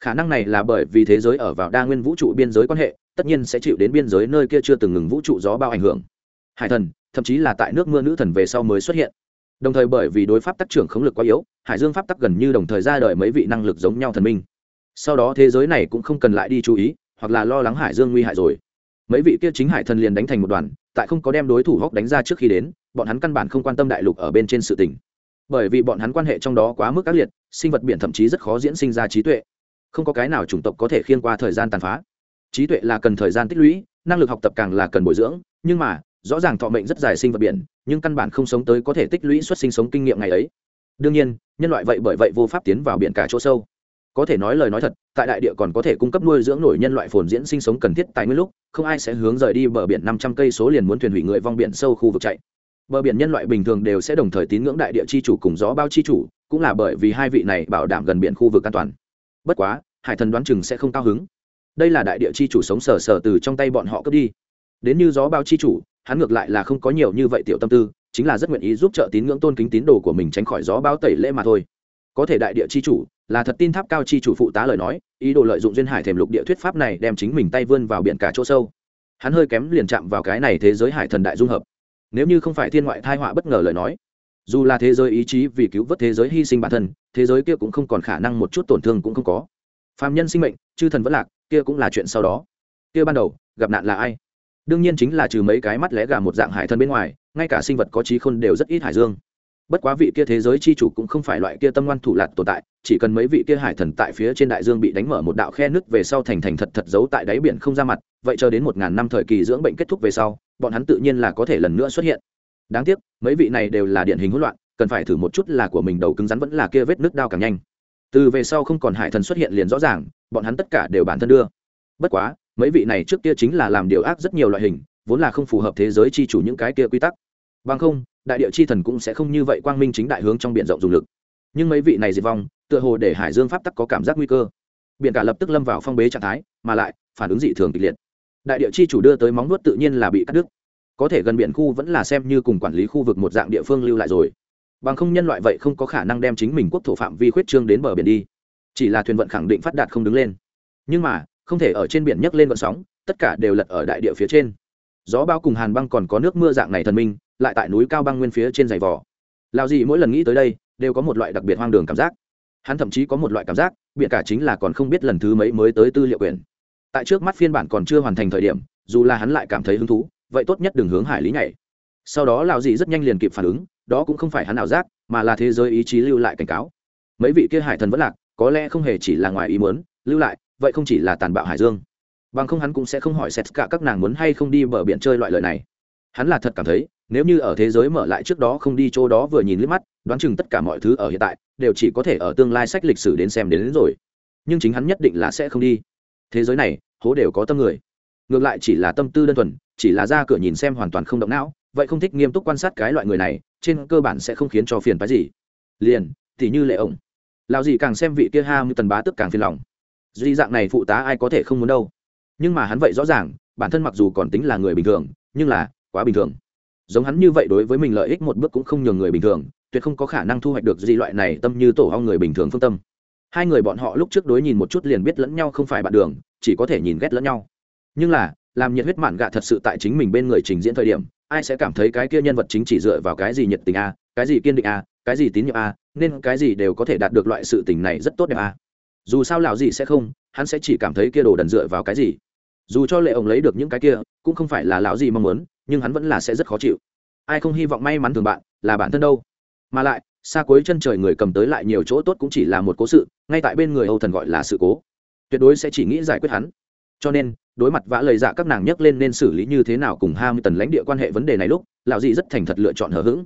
A: Khả năng này là bởi vì thế giới ở vào đa nguyên vũ trụ biên giới quan hệ, tất nhiên sẽ chịu đến biên giới nơi kia chưa từng ngừng vũ trụ gió bao ảnh hưởng hải thần, thậm chí là tại nước mưa nữ thần về sau mới xuất hiện. Đồng thời bởi vì đối pháp tác trưởng khống lực quá yếu, hải dương pháp tắc gần như đồng thời ra đời mấy vị năng lực giống nhau thần minh. Sau đó thế giới này cũng không cần lại đi chú ý, hoặc là lo lắng hải dương nguy hại rồi. Mấy vị kia chính hải thần liền đánh thành một đoàn, tại không có đem đối thủ hóc đánh ra trước khi đến, bọn hắn căn bản không quan tâm đại lục ở bên trên sự tình. Bởi vì bọn hắn quan hệ trong đó quá mức ác liệt, sinh vật biển thậm chí rất khó diễn sinh ra trí tuệ. Không có cái nào chủng tộc có thể khiên qua thời gian tàn phá. Trí tuệ là cần thời gian tích lũy, năng lực học tập càng là cần bồi dưỡng, nhưng mà rõ ràng thọ mệnh rất dài sinh vật biển, nhưng căn bản không sống tới có thể tích lũy xuất sinh sống kinh nghiệm ngày ấy. Đương nhiên, nhân loại vậy bởi vậy vô pháp tiến vào biển cả chỗ sâu. Có thể nói lời nói thật, tại đại địa còn có thể cung cấp nuôi dưỡng nổi nhân loại phồn diễn sinh sống cần thiết tại nguyên lúc, không ai sẽ hướng rời đi bờ biển năm trăm cây số liền muốn thuyền hủy người vong biển sâu khu vực chạy. Bờ biển nhân loại bình thường đều sẽ đồng thời tín ngưỡng đại địa chi chủ cùng gió bao chi chủ, cũng là bởi vì hai vị này bảo đảm gần biển khu vực an toàn. Bất quá, hải thần đoán chừng sẽ không cao hứng. Đây là đại địa chi chủ sống sờ sờ từ trong tay bọn họ cướp đi. Đến như gió bao chi chủ hắn ngược lại là không có nhiều như vậy tiểu tâm tư, chính là rất nguyện ý giúp trợ tín ngưỡng tôn kính tín đồ của mình tránh khỏi gió bao tẩy lễ mà thôi. Có thể đại địa chi chủ, là thật tin tháp cao chi chủ phụ tá lời nói, ý đồ lợi dụng duyên hải thềm lục địa thuyết pháp này đem chính mình tay vươn vào biển cả chỗ sâu. Hắn hơi kém liền chạm vào cái này thế giới hải thần đại dung hợp. Nếu như không phải thiên ngoại thai họa bất ngờ lời nói, dù là thế giới ý chí vì cứu vớt thế giới hy sinh bản thân, thế giới kia cũng không còn khả năng một chút tổn thương cũng không có. Phàm nhân sinh mệnh, chư thần vẫn lạc, kia cũng là chuyện sau đó. Kia ban đầu, gặp nạn là ai? Đương nhiên chính là trừ mấy cái mắt lẽ gà một dạng hải thần bên ngoài, ngay cả sinh vật có trí khôn đều rất ít hải dương. Bất quá vị kia thế giới chi chủ cũng không phải loại kia tâm ngoan thủ lạt tồn tại, chỉ cần mấy vị kia hải thần tại phía trên đại dương bị đánh mở một đạo khe nứt về sau thành thành thật thật giấu tại đáy biển không ra mặt, vậy chờ đến một ngàn năm thời kỳ dưỡng bệnh kết thúc về sau, bọn hắn tự nhiên là có thể lần nữa xuất hiện. Đáng tiếc, mấy vị này đều là điển hình hỗn loạn, cần phải thử một chút là của mình đầu cứng rắn vẫn là kia vết nước đao càng nhanh. Từ về sau không còn hải thần xuất hiện liền rõ ràng, bọn hắn tất cả đều bản thân đưa. Bất quá mấy vị này trước kia chính là làm điều ác rất nhiều loại hình, vốn là không phù hợp thế giới chi chủ những cái kia quy tắc. Bằng không, đại địa chi thần cũng sẽ không như vậy quang minh chính đại hướng trong biển rộng dùng lực. Nhưng mấy vị này diệt vong, tựa hồ để hải dương pháp tắc có cảm giác nguy cơ. Biển cả lập tức lâm vào phong bế trạng thái, mà lại, phản ứng dị thường kịch liệt. Đại địa chi chủ đưa tới móng nuốt tự nhiên là bị cắt đứt. Có thể gần biển khu vẫn là xem như cùng quản lý khu vực một dạng địa phương lưu lại rồi. Bằng không nhân loại vậy không có khả năng đem chính mình quốc thổ phạm vi khuyết trương đến bờ biển đi. Chỉ là thuyền vận khẳng định phát đạt không đứng lên. Nhưng mà không thể ở trên biển nhấc lên vận sóng, tất cả đều lật ở đại địa phía trên. Gió bao cùng hàn băng còn có nước mưa dạng này thần minh, lại tại núi cao băng nguyên phía trên dày vỏ Lão gì mỗi lần nghĩ tới đây, đều có một loại đặc biệt hoang đường cảm giác. Hắn thậm chí có một loại cảm giác biện cả chính là còn không biết lần thứ mấy mới tới tư liệu quyền. Tại trước mắt phiên bản còn chưa hoàn thành thời điểm, dù là hắn lại cảm thấy hứng thú, vậy tốt nhất đừng hướng hải lý nhảy. Sau đó lào dị rất nhanh liền kịp phản ứng, đó cũng không phải hắn ảo giác, mà là thế giới ý chí lưu lại cảnh cáo. Mấy vị kia hải thần vẫn lạc, có lẽ không hề chỉ là ngoài ý muốn, lưu lại vậy không chỉ là tàn bạo hải dương bằng không hắn cũng sẽ không hỏi xét cả các nàng muốn hay không đi bờ biển chơi loại lời này. Hắn là thật cảm thấy nếu như ở thế giới mở lại trước đó không đi chỗ đó vừa nhìn liếc mắt đoán chừng tất cả mọi thứ ở hiện tại đều chỉ có thể ở tương lai sách lịch sử đến xem đến, đến rồi. Nhưng chính hắn nhất định là sẽ không đi. Thế giới này hố đều có tâm người. Ngược lại chỉ là tâm tư đơn thuần chỉ là ra cửa nhìn xem hoàn toàn không động não vậy không thích nghiêm túc quan sát cái loại người này trên cơ bản sẽ không khiến cho phiền phái gì. Liền thì như lệ ổng. Lào gì càng xem vị kia ha như tần bá tức càng phiền lòng duy dạng này phụ tá ai có thể không muốn đâu. Nhưng mà hắn vậy rõ ràng, bản thân mặc dù còn tính là người bình thường, nhưng là quá bình thường. Giống hắn như vậy đối với mình lợi ích một bước cũng không nhường người bình thường, tuyệt không có khả năng thu hoạch được gì loại này tâm như tổ hong người bình thường phương tâm. Hai người bọn họ lúc trước đối nhìn một chút liền biết lẫn nhau không phải bạn đường, chỉ có thể nhìn ghét lẫn nhau. Nhưng là, làm nhiệt huyết mạn gạ thật sự tại chính mình bên người trình diễn thời điểm, ai sẽ cảm thấy cái kia nhân vật chính chỉ dựa vào cái gì nhiệt tình a, cái gì kiên định a, cái gì tín nhiệm a, nên cái gì đều có thể đạt được loại sự tình này rất tốt đẹp a dù sao lào gì sẽ không, hắn sẽ chỉ cảm thấy kia đồ đần dựa vào cái gì. Dù cho lệ ông lấy được những cái kia, cũng không phải là lão gì mong muốn, nhưng hắn vẫn là sẽ rất khó chịu. Ai không hy vọng may mắn thường bạn, là bản thân đâu. Mà lại, xa cuối chân trời người cầm tới lại nhiều chỗ tốt cũng chỉ là một cố sự, ngay tại bên người âu thần gọi là sự cố. Tuyệt đối sẽ chỉ nghĩ giải quyết hắn. Cho nên, đối mặt vã lời dạ các nàng nhấc lên nên xử lý như thế nào cùng hai mươi tần lãnh địa quan hệ vấn đề này lúc, lão dị rất thành thật lựa chọn hờ hững.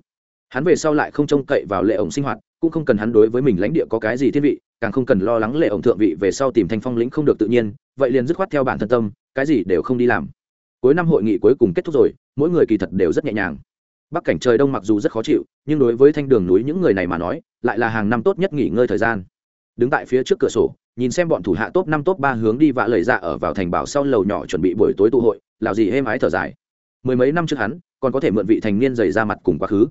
A: Hắn về sau lại không trông cậy vào lệ ổng sinh hoạt, cũng không cần hắn đối với mình lãnh địa có cái gì thiên vị càng không cần lo lắng lệ ổng thượng vị về sau tìm thanh phong lĩnh không được tự nhiên, vậy liền dứt khoát theo bản thân tâm, cái gì đều không đi làm. Cuối năm hội nghị cuối cùng kết thúc rồi, mỗi người kỳ thật đều rất nhẹ nhàng. Bắc cảnh trời đông mặc dù rất khó chịu, nhưng đối với thanh đường núi những người này mà nói, lại là hàng năm tốt nhất nghỉ ngơi thời gian. Đứng tại phía trước cửa sổ, nhìn xem bọn thủ hạ top năm top ba hướng đi vạ lời dạ ở vào thành bảo sau lầu nhỏ chuẩn bị buổi tối tụ hội lào gì êm ái thở dài. Mười mấy năm trước hắn, còn có thể mượn vị thành niên dày ra mặt cùng quá khứ.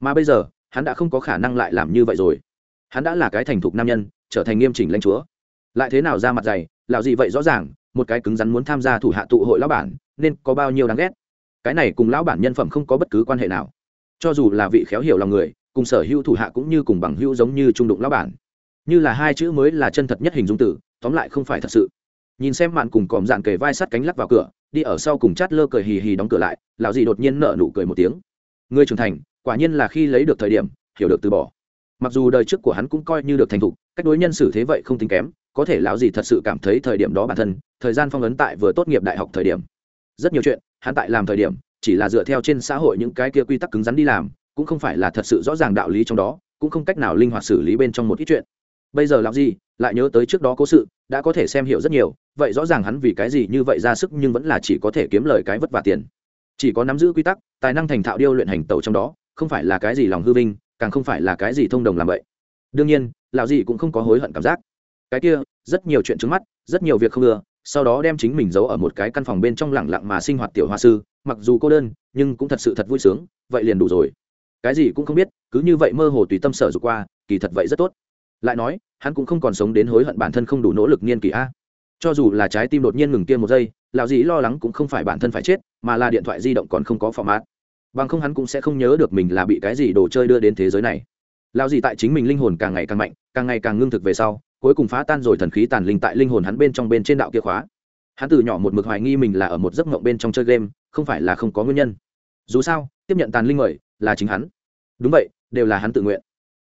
A: Mà bây giờ, hắn đã không có khả năng lại làm như vậy rồi. Hắn đã là cái thành thục nam nhân trở thành nghiêm chỉnh lãnh chúa. Lại thế nào ra mặt dày, lão gì vậy rõ ràng, một cái cứng rắn muốn tham gia thủ hạ tụ hội lão bản, nên có bao nhiêu đáng ghét. Cái này cùng lão bản nhân phẩm không có bất cứ quan hệ nào. Cho dù là vị khéo hiểu lòng người, cùng sở hữu thủ hạ cũng như cùng bằng hữu giống như trung đụng lão bản. Như là hai chữ mới là chân thật nhất hình dung tử, tóm lại không phải thật sự. Nhìn xem màn cùng còm dạn kề vai sắt cánh lắc vào cửa, đi ở sau cùng chát lơ cười hì hì đóng cửa lại, lão dì đột nhiên nở nụ cười một tiếng. Người trưởng thành, quả nhiên là khi lấy được thời điểm, hiểu được từ bỏ. Mặc dù đời trước của hắn cũng coi như được thành thục cách đối nhân xử thế vậy không tính kém, có thể lão gì thật sự cảm thấy thời điểm đó bản thân, thời gian phong ấn tại vừa tốt nghiệp đại học thời điểm. Rất nhiều chuyện, hắn tại làm thời điểm, chỉ là dựa theo trên xã hội những cái kia quy tắc cứng rắn đi làm, cũng không phải là thật sự rõ ràng đạo lý trong đó, cũng không cách nào linh hoạt xử lý bên trong một ít chuyện. Bây giờ làm gì lại nhớ tới trước đó cố sự, đã có thể xem hiểu rất nhiều, vậy rõ ràng hắn vì cái gì như vậy ra sức nhưng vẫn là chỉ có thể kiếm lời cái vất vả tiền. Chỉ có nắm giữ quy tắc, tài năng thành thạo điêu luyện hành tẩu trong đó, không phải là cái gì lòng hư vinh, càng không phải là cái gì thông đồng làm vậy đương nhiên, lão gì cũng không có hối hận cảm giác. Cái kia, rất nhiều chuyện trước mắt, rất nhiều việc không ưa, sau đó đem chính mình giấu ở một cái căn phòng bên trong lẳng lặng mà sinh hoạt tiểu hoa sư, mặc dù cô đơn, nhưng cũng thật sự thật vui sướng, vậy liền đủ rồi. Cái gì cũng không biết, cứ như vậy mơ hồ tùy tâm sở dục qua, kỳ thật vậy rất tốt. Lại nói, hắn cũng không còn sống đến hối hận bản thân không đủ nỗ lực niên kỳ a. Cho dù là trái tim đột nhiên ngừng kia một giây, lão dĩ lo lắng cũng không phải bản thân phải chết, mà là điện thoại di động còn không có format. Bằng không hắn cũng sẽ không nhớ được mình là bị cái gì đồ chơi đưa đến thế giới này. Lao gì tại chính mình linh hồn càng ngày càng mạnh, càng ngày càng ngưng thực về sau, cuối cùng phá tan rồi thần khí tàn linh tại linh hồn hắn bên trong bên trên đạo kia khóa. Hắn từ nhỏ một mực hoài nghi mình là ở một giấc mộng bên trong chơi game, không phải là không có nguyên nhân. Dù sao, tiếp nhận tàn linh mời là chính hắn. Đúng vậy, đều là hắn tự nguyện.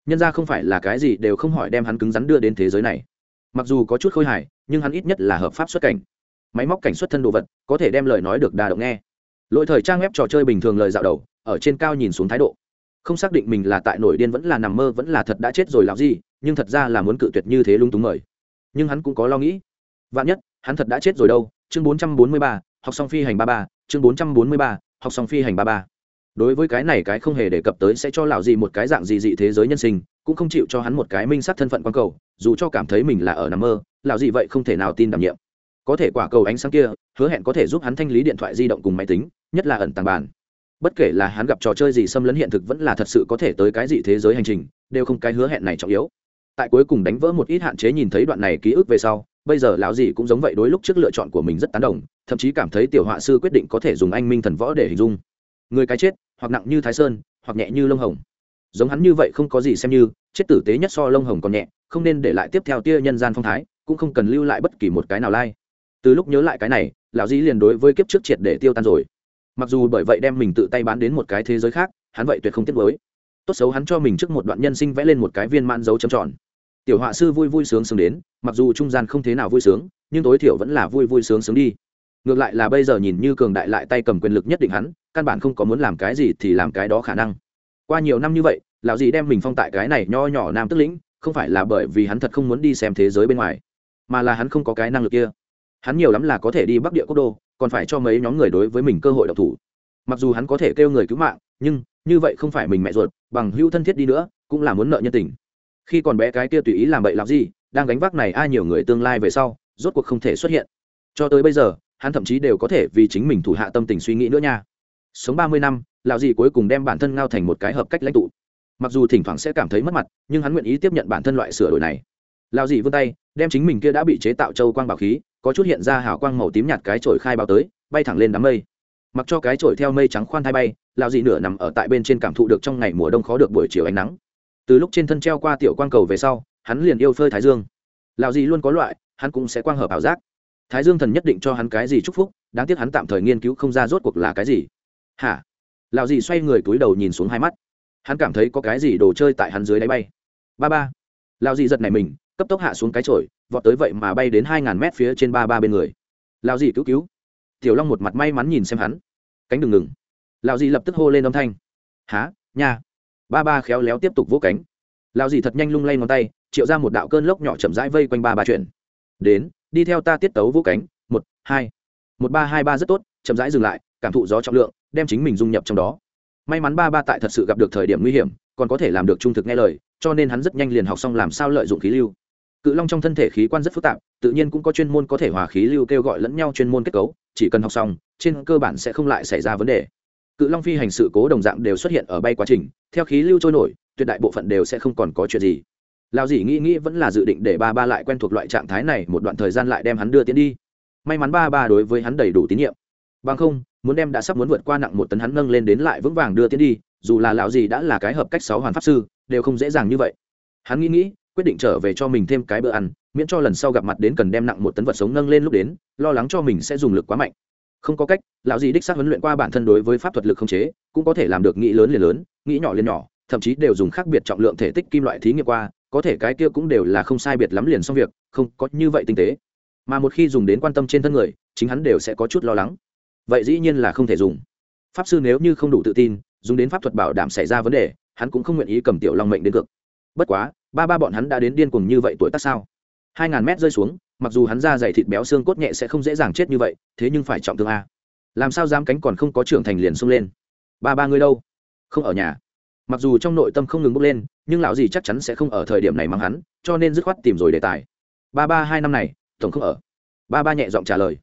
A: Nhân ra không phải là cái gì đều không hỏi đem hắn cứng rắn đưa đến thế giới này. Mặc dù có chút khôi hài, nhưng hắn ít nhất là hợp pháp xuất cảnh. Máy móc cảnh xuất thân đồ vật, có thể đem lời nói được đa động nghe. Lỗi thời trang web trò chơi bình thường lời dạo đầu, ở trên cao nhìn xuống thái độ không xác định mình là tại nổi điên vẫn là nằm mơ vẫn là thật đã chết rồi làm gì, nhưng thật ra là muốn cự tuyệt như thế lung túng mời. Nhưng hắn cũng có lo nghĩ. Vạn nhất, hắn thật đã chết rồi đâu? Chương bốn trăm bốn mươi ba, học xong phi hành ba ba. Chương bốn trăm bốn mươi ba, học xong phi hành ba ba. Đối với cái này cái không hề đề cập tới sẽ cho lão gì một cái dạng gì dị thế giới nhân sinh, cũng không chịu cho hắn một cái minh sát thân phận quan cầu, dù cho cảm thấy mình là ở nằm mơ, lão gì vậy không thể nào tin đảm nhiệm. Có thể quả cầu ánh sáng kia, hứa hẹn có thể giúp hắn thanh lý điện thoại di động cùng máy tính, nhất là ẩn tàng bản bất kể là hắn gặp trò chơi gì xâm lấn hiện thực vẫn là thật sự có thể tới cái gì thế giới hành trình, đều không cái hứa hẹn này trọng yếu. Tại cuối cùng đánh vỡ một ít hạn chế nhìn thấy đoạn này ký ức về sau, bây giờ lão gì cũng giống vậy đối lúc trước lựa chọn của mình rất tán đồng, thậm chí cảm thấy tiểu họa sư quyết định có thể dùng anh minh thần võ để hình dung. Người cái chết, hoặc nặng như thái sơn, hoặc nhẹ như lông hồng. Giống hắn như vậy không có gì xem như, chết tử tế nhất so lông hồng còn nhẹ, không nên để lại tiếp theo tia nhân gian phong thái, cũng không cần lưu lại bất kỳ một cái nào lai. Từ lúc nhớ lại cái này, lão dĩ liền đối với kiếp trước triệt để tiêu tan rồi mặc dù bởi vậy đem mình tự tay bán đến một cái thế giới khác, hắn vậy tuyệt không tiếc với tốt xấu hắn cho mình trước một đoạn nhân sinh vẽ lên một cái viên mãn dấu trầm tròn. Tiểu họa sư vui vui sướng sướng đến, mặc dù trung gian không thế nào vui sướng, nhưng tối thiểu vẫn là vui vui sướng sướng đi. Ngược lại là bây giờ nhìn như cường đại lại tay cầm quyền lực nhất định hắn, căn bản không có muốn làm cái gì thì làm cái đó khả năng. Qua nhiều năm như vậy, lão dì đem mình phong tại cái này nho nhỏ nam tức lĩnh, không phải là bởi vì hắn thật không muốn đi xem thế giới bên ngoài, mà là hắn không có cái năng lực kia. Hắn nhiều lắm là có thể đi bắc địa quốc đô còn phải cho mấy nhóm người đối với mình cơ hội độc thủ. Mặc dù hắn có thể kêu người cứu mạng, nhưng như vậy không phải mình mẹ ruột, bằng hữu thân thiết đi nữa, cũng là muốn nợ nhân tình. Khi còn bé cái kia tùy ý làm bậy làm gì, đang gánh vác này ai nhiều người tương lai về sau, rốt cuộc không thể xuất hiện. Cho tới bây giờ, hắn thậm chí đều có thể vì chính mình thủ hạ tâm tình suy nghĩ nữa nha. Sống ba mươi năm, lão gì cuối cùng đem bản thân ngao thành một cái hợp cách lãnh tụ. Mặc dù thỉnh thoảng sẽ cảm thấy mất mặt, nhưng hắn nguyện ý tiếp nhận bản thân loại sửa đổi này. Lão gì vươn tay, đem chính mình kia đã bị chế tạo châu quang bảo khí có chút hiện ra hào quang màu tím nhạt cái chổi khai báo tới, bay thẳng lên đám mây. Mặc cho cái chổi theo mây trắng khoan thai bay, lão dị nửa nằm ở tại bên trên cảm thụ được trong ngày mùa đông khó được buổi chiều ánh nắng. Từ lúc trên thân treo qua tiểu quang cầu về sau, hắn liền yêu phơi thái dương. Lão dị luôn có loại, hắn cũng sẽ quang hợp ảo giác. Thái dương thần nhất định cho hắn cái gì chúc phúc, đáng tiếc hắn tạm thời nghiên cứu không ra rốt cuộc là cái gì. Hả? Lão dị xoay người túi đầu nhìn xuống hai mắt. Hắn cảm thấy có cái gì đồ chơi tại hắn dưới đáy bay. Ba ba. Lão dị giật này mình, cấp tốc hạ xuống cái chổi vọt tới vậy mà bay đến hai ngàn mét phía trên ba ba bên người. Lão gì cứu cứu. Tiểu long một mặt may mắn nhìn xem hắn. Cánh đừng ngừng. Lão gì lập tức hô lên âm thanh. Há nha. Ba ba khéo léo tiếp tục vỗ cánh. Lão gì thật nhanh lung lay ngón tay, triệu ra một đạo cơn lốc nhỏ chậm rãi vây quanh ba ba chuyện. Đến, đi theo ta tiết tấu vỗ cánh. Một, hai. Một ba hai ba rất tốt, chậm rãi dừng lại, cảm thụ gió trọng lượng, đem chính mình dung nhập trong đó. May mắn ba ba tại thật sự gặp được thời điểm nguy hiểm, còn có thể làm được trung thực nghe lời, cho nên hắn rất nhanh liền học xong làm sao lợi dụng khí lưu cự long trong thân thể khí quan rất phức tạp, tự nhiên cũng có chuyên môn có thể hòa khí lưu kêu gọi lẫn nhau chuyên môn kết cấu, chỉ cần học xong, trên cơ bản sẽ không lại xảy ra vấn đề. Cự long phi hành sự cố đồng dạng đều xuất hiện ở bay quá trình, theo khí lưu trôi nổi, tuyệt đại bộ phận đều sẽ không còn có chuyện gì. Lao dì nghĩ nghĩ vẫn là dự định để ba ba lại quen thuộc loại trạng thái này một đoạn thời gian lại đem hắn đưa tiến đi. May mắn ba ba đối với hắn đầy đủ tín nhiệm. Bằng không, muốn đem đã sắp muốn vượt qua nặng một tấn hắn nâng lên đến lại vững vàng đưa tiến đi, dù là lão gì đã là cái hợp cách sáu hoàn pháp sư, đều không dễ dàng như vậy. Hắn nghĩ nghĩ quyết định trở về cho mình thêm cái bữa ăn, miễn cho lần sau gặp mặt đến cần đem nặng một tấn vật sống nâng lên lúc đến, lo lắng cho mình sẽ dùng lực quá mạnh. Không có cách, lão gì đích xác huấn luyện qua bản thân đối với pháp thuật lực không chế, cũng có thể làm được nghĩ lớn liền lớn, nghĩ nhỏ liền nhỏ, thậm chí đều dùng khác biệt trọng lượng thể tích kim loại thí nghiệm qua, có thể cái kia cũng đều là không sai biệt lắm liền xong việc, không có như vậy tinh tế. Mà một khi dùng đến quan tâm trên thân người, chính hắn đều sẽ có chút lo lắng. Vậy dĩ nhiên là không thể dùng. Pháp sư nếu như không đủ tự tin, dùng đến pháp thuật bảo đảm xảy ra vấn đề, hắn cũng không nguyện ý cầm tiểu long mệnh đến cực bất quá ba ba bọn hắn đã đến điên cuồng như vậy tuổi tác sao? Hai ngàn mét rơi xuống, mặc dù hắn ra dày thịt béo xương cốt nhẹ sẽ không dễ dàng chết như vậy, thế nhưng phải trọng thương a. Làm sao dám cánh còn không có trưởng thành liền xông lên? Ba ba người đâu? Không ở nhà. Mặc dù trong nội tâm không ngừng bốc lên, nhưng lão gì chắc chắn sẽ không ở thời điểm này mắng hắn, cho nên dứt khoát tìm rồi đề tài. Ba ba hai năm này, tổng không ở. Ba ba nhẹ giọng trả lời.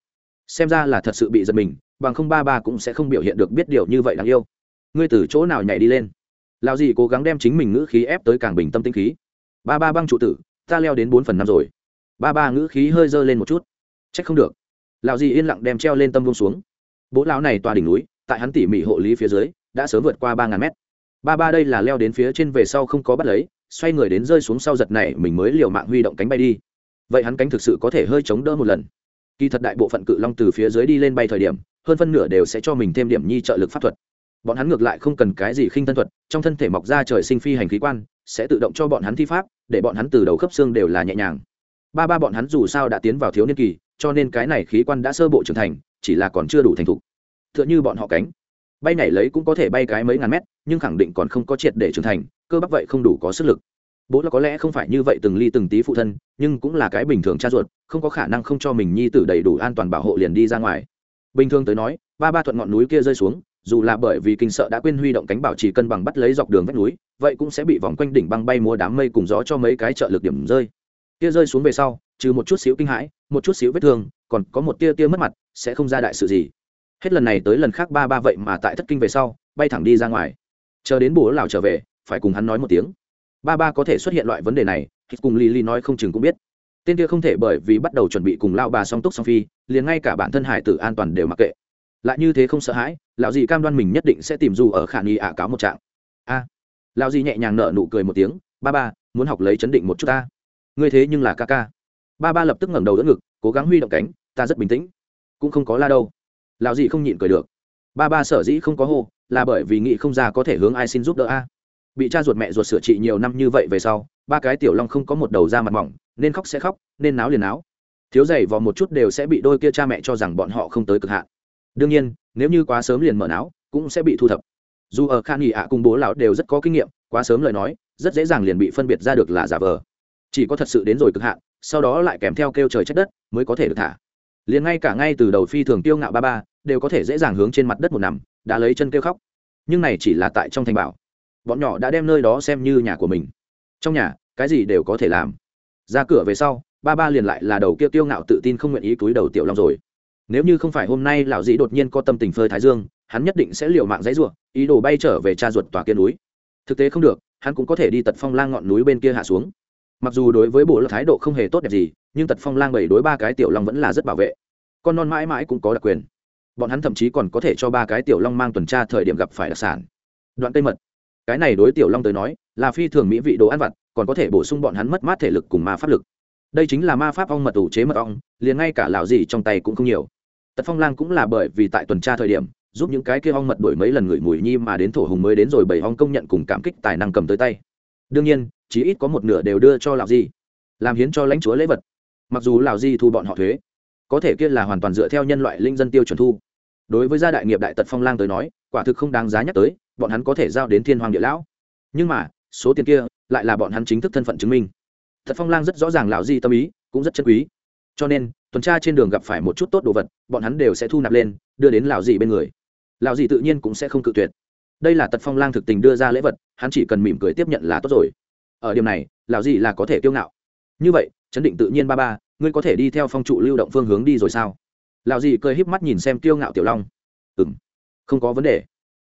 A: Xem ra là thật sự bị giật mình, bằng không ba ba cũng sẽ không biểu hiện được biết điều như vậy đáng yêu. Ngươi từ chỗ nào nhảy đi lên? Lão gì cố gắng đem chính mình ngữ khí ép tới càng bình tâm tinh khí ba ba băng trụ tử, ta leo đến bốn phần năm rồi. Ba ba ngữ khí hơi dơ lên một chút. Trách không được. Lão gì yên lặng đem treo lên tâm vung xuống. Bố lão này tòa đỉnh núi, tại hắn tỉ mỉ hộ lý phía dưới, đã sớm vượt qua ba ngàn mét. Ba ba đây là leo đến phía trên về sau không có bắt lấy, xoay người đến rơi xuống sau giật này mình mới liều mạng huy động cánh bay đi. Vậy hắn cánh thực sự có thể hơi chống đỡ một lần. Kỳ thật đại bộ phận cự long từ phía dưới đi lên bay thời điểm, hơn phân nửa đều sẽ cho mình thêm điểm nhi trợ lực pháp thuật. Bọn hắn ngược lại không cần cái gì khinh thân thuật, trong thân thể mọc ra trời sinh phi hành khí quan, sẽ tự động cho bọn hắn thi pháp để bọn hắn từ đầu khớp xương đều là nhẹ nhàng. Ba ba bọn hắn dù sao đã tiến vào thiếu niên kỳ, cho nên cái này khí quan đã sơ bộ trưởng thành, chỉ là còn chưa đủ thành thục. T h ư ợ n h ư bọn họ cánh. Bay nhảy lấy cũng có thể bay cái mấy ngàn mét, nhưng khẳng định còn không có triệt để trưởng thành, cơ bắp vậy không đủ có sức lực. Bố là có lẽ không phải như vậy từng ly từng tí phụ thân, nhưng cũng là cái bình thường cha ruột, không có khả năng không cho mình nhi tử đầy đủ an toàn bảo hộ liền đi ra ngoài. Bình thường tới nói, ba ba thuận ngọn núi kia rơi xuống dù là bởi vì kinh sợ đã quên huy động cánh bảo trì cân bằng bắt lấy dọc đường vách núi, vậy cũng sẽ bị vòng quanh đỉnh băng bay múa đám mây cùng gió cho mấy cái trợ lực điểm rơi. Tia rơi xuống về sau, trừ một chút xíu kinh hãi, một chút xíu vết thương, còn có một tia tia mất mặt, sẽ không ra đại sự gì. Hết lần này tới lần khác ba ba vậy mà tại thất kinh về sau, bay thẳng đi ra ngoài. Chờ đến bố lào trở về, phải cùng hắn nói một tiếng. Ba ba có thể xuất hiện loại vấn đề này, thì cùng lì lì nói không chừng cũng biết. Tên kia không thể bởi vì bắt đầu chuẩn bị cùng lao bà song túc song phi, liền ngay cả bản thân hải tử an toàn đều mặc kệ lại như thế không sợ hãi lão dì cam đoan mình nhất định sẽ tìm dù ở khả nghi ả cáo một trạng. A. À, lão dì nhẹ nhàng nở nụ cười một tiếng ba ba muốn học lấy chấn định một chút ta. Ngươi thế nhưng là ca ca. Ba ba lập tức ngẩng đầu đỡ ngực cố gắng huy động cánh ta rất bình tĩnh cũng không có la đâu. Lão dì không nhịn cười được. Ba ba sở dĩ không có hô là bởi vì nghĩ không ra có thể hướng ai xin giúp đỡ a. Bị cha ruột mẹ ruột sửa trị nhiều năm như vậy về sau ba cái tiểu long không có một đầu da mặt mỏng nên khóc sẽ khóc nên náo liền náo. Thiếu giày vào một chút đều sẽ bị đôi kia cha mẹ cho rằng bọn họ không tới cực hạn đương nhiên, nếu như quá sớm liền mở não, cũng sẽ bị thu thập. Dù ở khan nghỉ ạ cùng bố lão đều rất có kinh nghiệm, quá sớm lời nói, rất dễ dàng liền bị phân biệt ra được là giả vờ. Chỉ có thật sự đến rồi cực hạn, sau đó lại kèm theo kêu trời trách đất, mới có thể được thả. Liền ngay cả ngay từ đầu phi thường tiêu ngạo ba ba, đều có thể dễ dàng hướng trên mặt đất một nằm, đã lấy chân kêu khóc. Nhưng này chỉ là tại trong thành bảo. Bọn nhỏ đã đem nơi đó xem như nhà của mình. Trong nhà, cái gì đều có thể làm. Ra cửa về sau, ba ba liền lại là đầu kia tiêu ngạo tự tin không nguyện ý túi đầu tiểu long rồi nếu như không phải hôm nay lão dĩ đột nhiên có tâm tình phơi thái dương, hắn nhất định sẽ liều mạng dãy ruộng ý đồ bay trở về cha ruột tòa kia núi. Thực tế không được, hắn cũng có thể đi tật phong lang ngọn núi bên kia hạ xuống. Mặc dù đối với bộ thái độ không hề tốt đẹp gì, nhưng tật phong lang bảy đối ba cái tiểu long vẫn là rất bảo vệ. Con non mãi mãi cũng có đặc quyền. Bọn hắn thậm chí còn có thể cho ba cái tiểu long mang tuần tra thời điểm gặp phải đặc sản. Đoạn cây mật. Cái này đối tiểu long tới nói, là phi thường mỹ vị đồ ăn vặt, còn có thể bổ sung bọn hắn mất mát thể lực cùng ma pháp lực. Đây chính là ma pháp ong mật ủ chế mật ong, liền ngay cả lão gì trong tay cũng không nhiều tật phong lang cũng là bởi vì tại tuần tra thời điểm, giúp những cái kia ong mật đổi mấy lần ngửi mùi nhi mà đến thổ hùng mới đến rồi bảy ong công nhận cùng cảm kích tài năng cầm tới tay. Đương nhiên chỉ ít có một nửa đều đưa cho lão di, làm hiến cho lãnh chúa lễ vật. Mặc dù lão di thu bọn họ thuế, có thể kia là hoàn toàn dựa theo nhân loại linh dân tiêu chuẩn thu. Đối với gia đại nghiệp đại tật phong lang tới nói, quả thực không đáng giá nhắc tới, bọn hắn có thể giao đến thiên hoàng địa lão. Nhưng mà, số tiền kia lại là bọn hắn chính thức thân phận chứng minh. Thật phong lang rất rõ ràng lão di tâm ý, cũng rất chân quý. Cho nên tuần tra trên đường gặp phải một chút tốt đồ vật, bọn hắn đều sẽ thu nạp lên, đưa đến lão dì bên người. Lão dì tự nhiên cũng sẽ không cự tuyệt. Đây là tật phong lang thực tình đưa ra lễ vật, hắn chỉ cần mỉm cười tiếp nhận là tốt rồi. Ở điểm này, lão dì là có thể kiêu ngạo. Như vậy chấn định tự nhiên ba ba, ngươi có thể đi theo phong trụ lưu động phương hướng đi rồi sao? Lão dì cười híp mắt nhìn xem kiêu ngạo tiểu long. Ừ m không có vấn đề.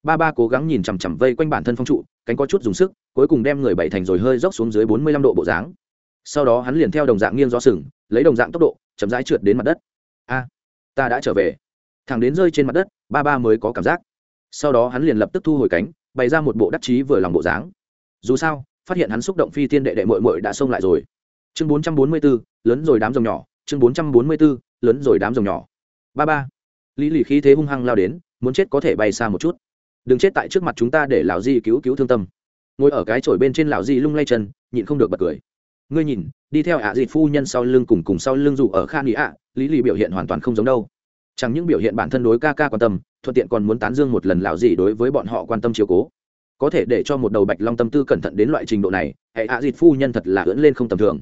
A: Ba ba cố gắng nhìn chằm chằm vây quanh bản thân phong trụ, cánh có chút dùng sức, cuối cùng đem người bảy thành rồi hơi dốc xuống dưới bốn mươi lăm độ bộ dáng. Sau đó hắn liền theo đồng dạng nghiêng do sừng, lấy đồng dạng tốc độ chậm rãi trượt đến mặt đất. A, ta đã trở về. Thằng đến rơi trên mặt đất, ba ba mới có cảm giác. Sau đó hắn liền lập tức thu hồi cánh, bày ra một bộ đắc chí vừa lòng bộ dáng. Dù sao, phát hiện hắn xúc động phi tiên đệ đệ mội mội đã xông lại rồi. Chương bốn trăm bốn mươi b ố lớn rồi đám rồng nhỏ. Chương bốn trăm bốn mươi b ố lớn rồi đám rồng nhỏ. Ba ba. Lý lì khí thế hung hăng lao đến, muốn chết có thể bay xa một chút. Đừng chết tại trước mặt chúng ta để lão di cứu cứu thương tâm. Ngồi ở cái chổi bên trên lão di lung lay chân, nhịn không được bật cười ngươi nhìn, đi theo ạ à dịt phu nhân sau lưng cùng cùng sau lưng dù ở khan ý ạ, lý lì biểu hiện hoàn toàn không giống đâu. Chẳng những biểu hiện bản thân đối ca ca quan tâm, thuận tiện còn muốn tán dương một lần lão gì đối với bọn họ quan tâm chiếu cố. Có thể để cho một đầu bạch long tâm tư cẩn thận đến loại trình độ này, hệ ạ à dịt phu nhân thật là ưỡn lên không tầm thường.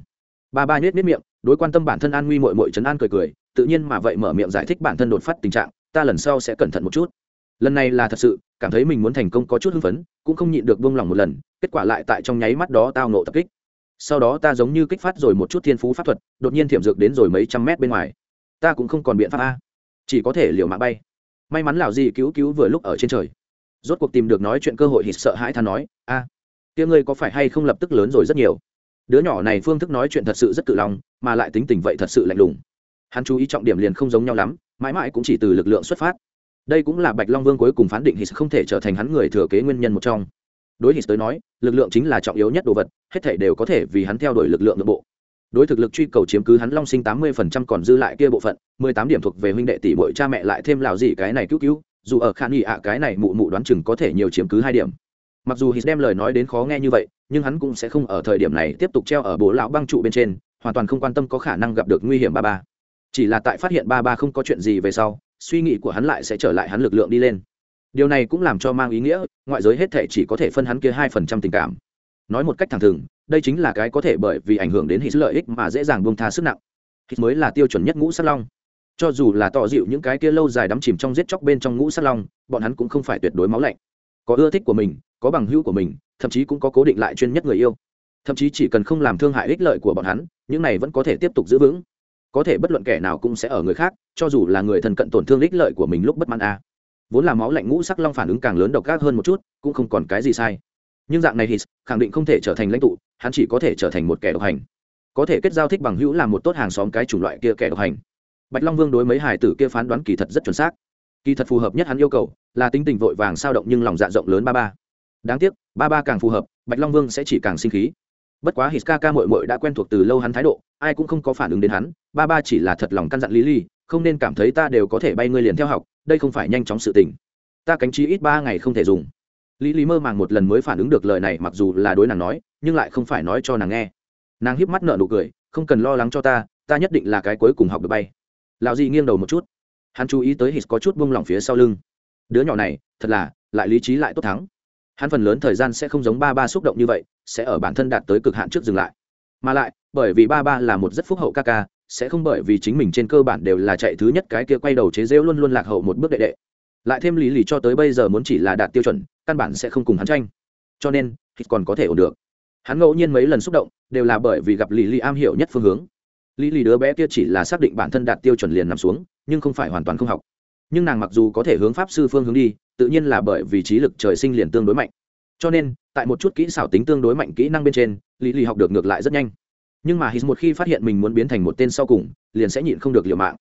A: Ba ba nhét miết miệng, đối quan tâm bản thân an nguy mội mội trấn an cười cười, tự nhiên mà vậy mở miệng giải thích bản thân đột phát tình trạng, ta lần sau sẽ cẩn thận một chút. Lần này là thật sự, cảm thấy mình muốn thành công có chút hưng phấn, cũng không nhịn được buông lỏng một lần, kết quả lại tại trong nháy mắt đó tao nộ tập kích sau đó ta giống như kích phát rồi một chút thiên phú pháp thuật đột nhiên thiểm dược đến rồi mấy trăm mét bên ngoài. Ta cũng không còn biện pháp a. Chỉ có thể liều mạng bay. May mắn lào gì cứu cứu vừa lúc ở trên trời. Rốt cuộc tìm được nói chuyện cơ hội hít sợ hãi than nói a à, tiếng ngươi có phải hay không lập tức lớn rồi rất nhiều? Đứa nhỏ này phương thức nói chuyện thật sự rất cự lòng mà lại tính tình vậy thật sự lạnh lùng. Hắn chú ý trọng điểm liền không giống nhau lắm mãi mãi cũng chỉ từ lực lượng xuất phát. Đây cũng là bạch long vương cuối cùng phán định hít không thể trở thành hắn người thừa kế nguyên nhân một trong đối hít tới nói, lực lượng chính là trọng yếu nhất đồ vật, hết thể đều có thể vì hắn theo đuổi lực lượng nội bộ. Đối thực lực truy cầu chiếm cứ hắn long sinh tám mươi phần trăm còn dư lại kia bộ phận, mười tám điểm thuộc về huynh đệ tỷ bội cha mẹ lại thêm lào gì cái này cứu cứu, dù ở khả nghị ạ, cái này mụ mụ đoán chừng có thể nhiều chiếm cứ hai điểm. Mặc dù hít đem lời nói đến khó nghe như vậy, nhưng hắn cũng sẽ không ở thời điểm này tiếp tục treo ở bố lão băng trụ bên trên, hoàn toàn không quan tâm có khả năng gặp được nguy hiểm ba ba. Chỉ là tại phát hiện ba ba không có chuyện gì về sau, suy nghĩ của hắn lại sẽ trở lại hắn lực lượng đi lên điều này cũng làm cho mang ý nghĩa, ngoại giới hết thể chỉ có thể phân hắn kia hai phần trăm tình cảm. Nói một cách thẳng thừng, đây chính là cái có thể bởi vì ảnh hưởng đến hít lợi ích mà dễ dàng buông tha sức nặng. Hít mới là tiêu chuẩn nhất ngũ sát long. Cho dù là tỏ dịu những cái kia lâu dài đắm chìm trong giết chóc bên trong ngũ sát long, bọn hắn cũng không phải tuyệt đối máu lạnh. Có ưa thích của mình, có bằng hữu của mình, thậm chí cũng có cố định lại chuyên nhất người yêu. Thậm chí chỉ cần không làm thương hại ích lợi của bọn hắn, những này vẫn có thể tiếp tục giữ vững. Có thể bất luận kẻ nào cũng sẽ ở người khác, cho dù là người thân cận tổn thương ích lợi của mình lúc bất mãn a vốn là máu lạnh ngũ sắc long phản ứng càng lớn độc ác hơn một chút, cũng không còn cái gì sai. Nhưng dạng này hít khẳng định không thể trở thành lãnh tụ, hắn chỉ có thể trở thành một kẻ độc hành. Có thể kết giao thích bằng hữu là một tốt hàng xóm cái chủng loại kia kẻ độc hành. Bạch long vương đối mấy hải tử kia phán đoán kỳ thật rất chuẩn xác. Kỳ thật phù hợp nhất hắn yêu cầu, là tính tình vội vàng sao động nhưng lòng dạ rộng lớn ba ba. Đáng tiếc, ba ba càng phù hợp, bạch long vương sẽ chỉ càng sinh khí. Bất quá hít ca ca mội mội đã quen thuộc từ lâu hắn thái độ, ai cũng không có phản ứng đến hắn, ba ba chỉ là thật lòng căn dặn lý ly không nên cảm thấy ta đều có thể bay ngươi liền theo học, đây không phải nhanh chóng sự tình. Ta cánh chi ít ba ngày không thể dùng. Lý lý mơ màng một lần mới phản ứng được lời này, mặc dù là đối nàng nói, nhưng lại không phải nói cho nàng nghe. Nàng híp mắt nợ nụ cười, không cần lo lắng cho ta ta nhất định là cái cuối cùng học được bay. Lão dị nghiêng đầu một chút. Hắn chú ý tới hít có chút buông lỏng phía sau lưng. Đứa nhỏ này, thật là, lại lý trí lại tốt thắng. Hắn phần lớn thời gian sẽ không giống ba ba xúc động như vậy, sẽ ở bản thân đạt tới cực hạn trước dừng lại. Mà lại, bởi vì ba ba là một rất phúc hậu ca ca sẽ không bởi vì chính mình trên cơ bản đều là chạy thứ nhất cái kia quay đầu chế rêu luôn luôn lạc hậu một bước đệ đệ. Lại thêm lý lì cho tới bây giờ muốn chỉ là đạt tiêu chuẩn, căn bản sẽ không cùng hắn tranh. Cho nên hít còn có thể ổn được. Hắn ngẫu nhiên mấy lần xúc động, đều là bởi vì gặp lý lì am hiểu nhất phương hướng. Lý lì đứa bé kia chỉ là xác định bản thân đạt tiêu chuẩn liền nằm xuống, nhưng không phải hoàn toàn không học. Nhưng nàng mặc dù có thể hướng pháp sư phương hướng đi, tự nhiên là bởi vì trí lực trời sinh liền tương đối mạnh. Cho nên, tại một chút kỹ xảo tính tương đối mạnh kỹ năng bên trên, lý lì học được ngược lại rất nhanh nhưng mà hít một khi phát hiện mình muốn biến thành một tên sau cùng, liền sẽ nhịn không được liều mạng.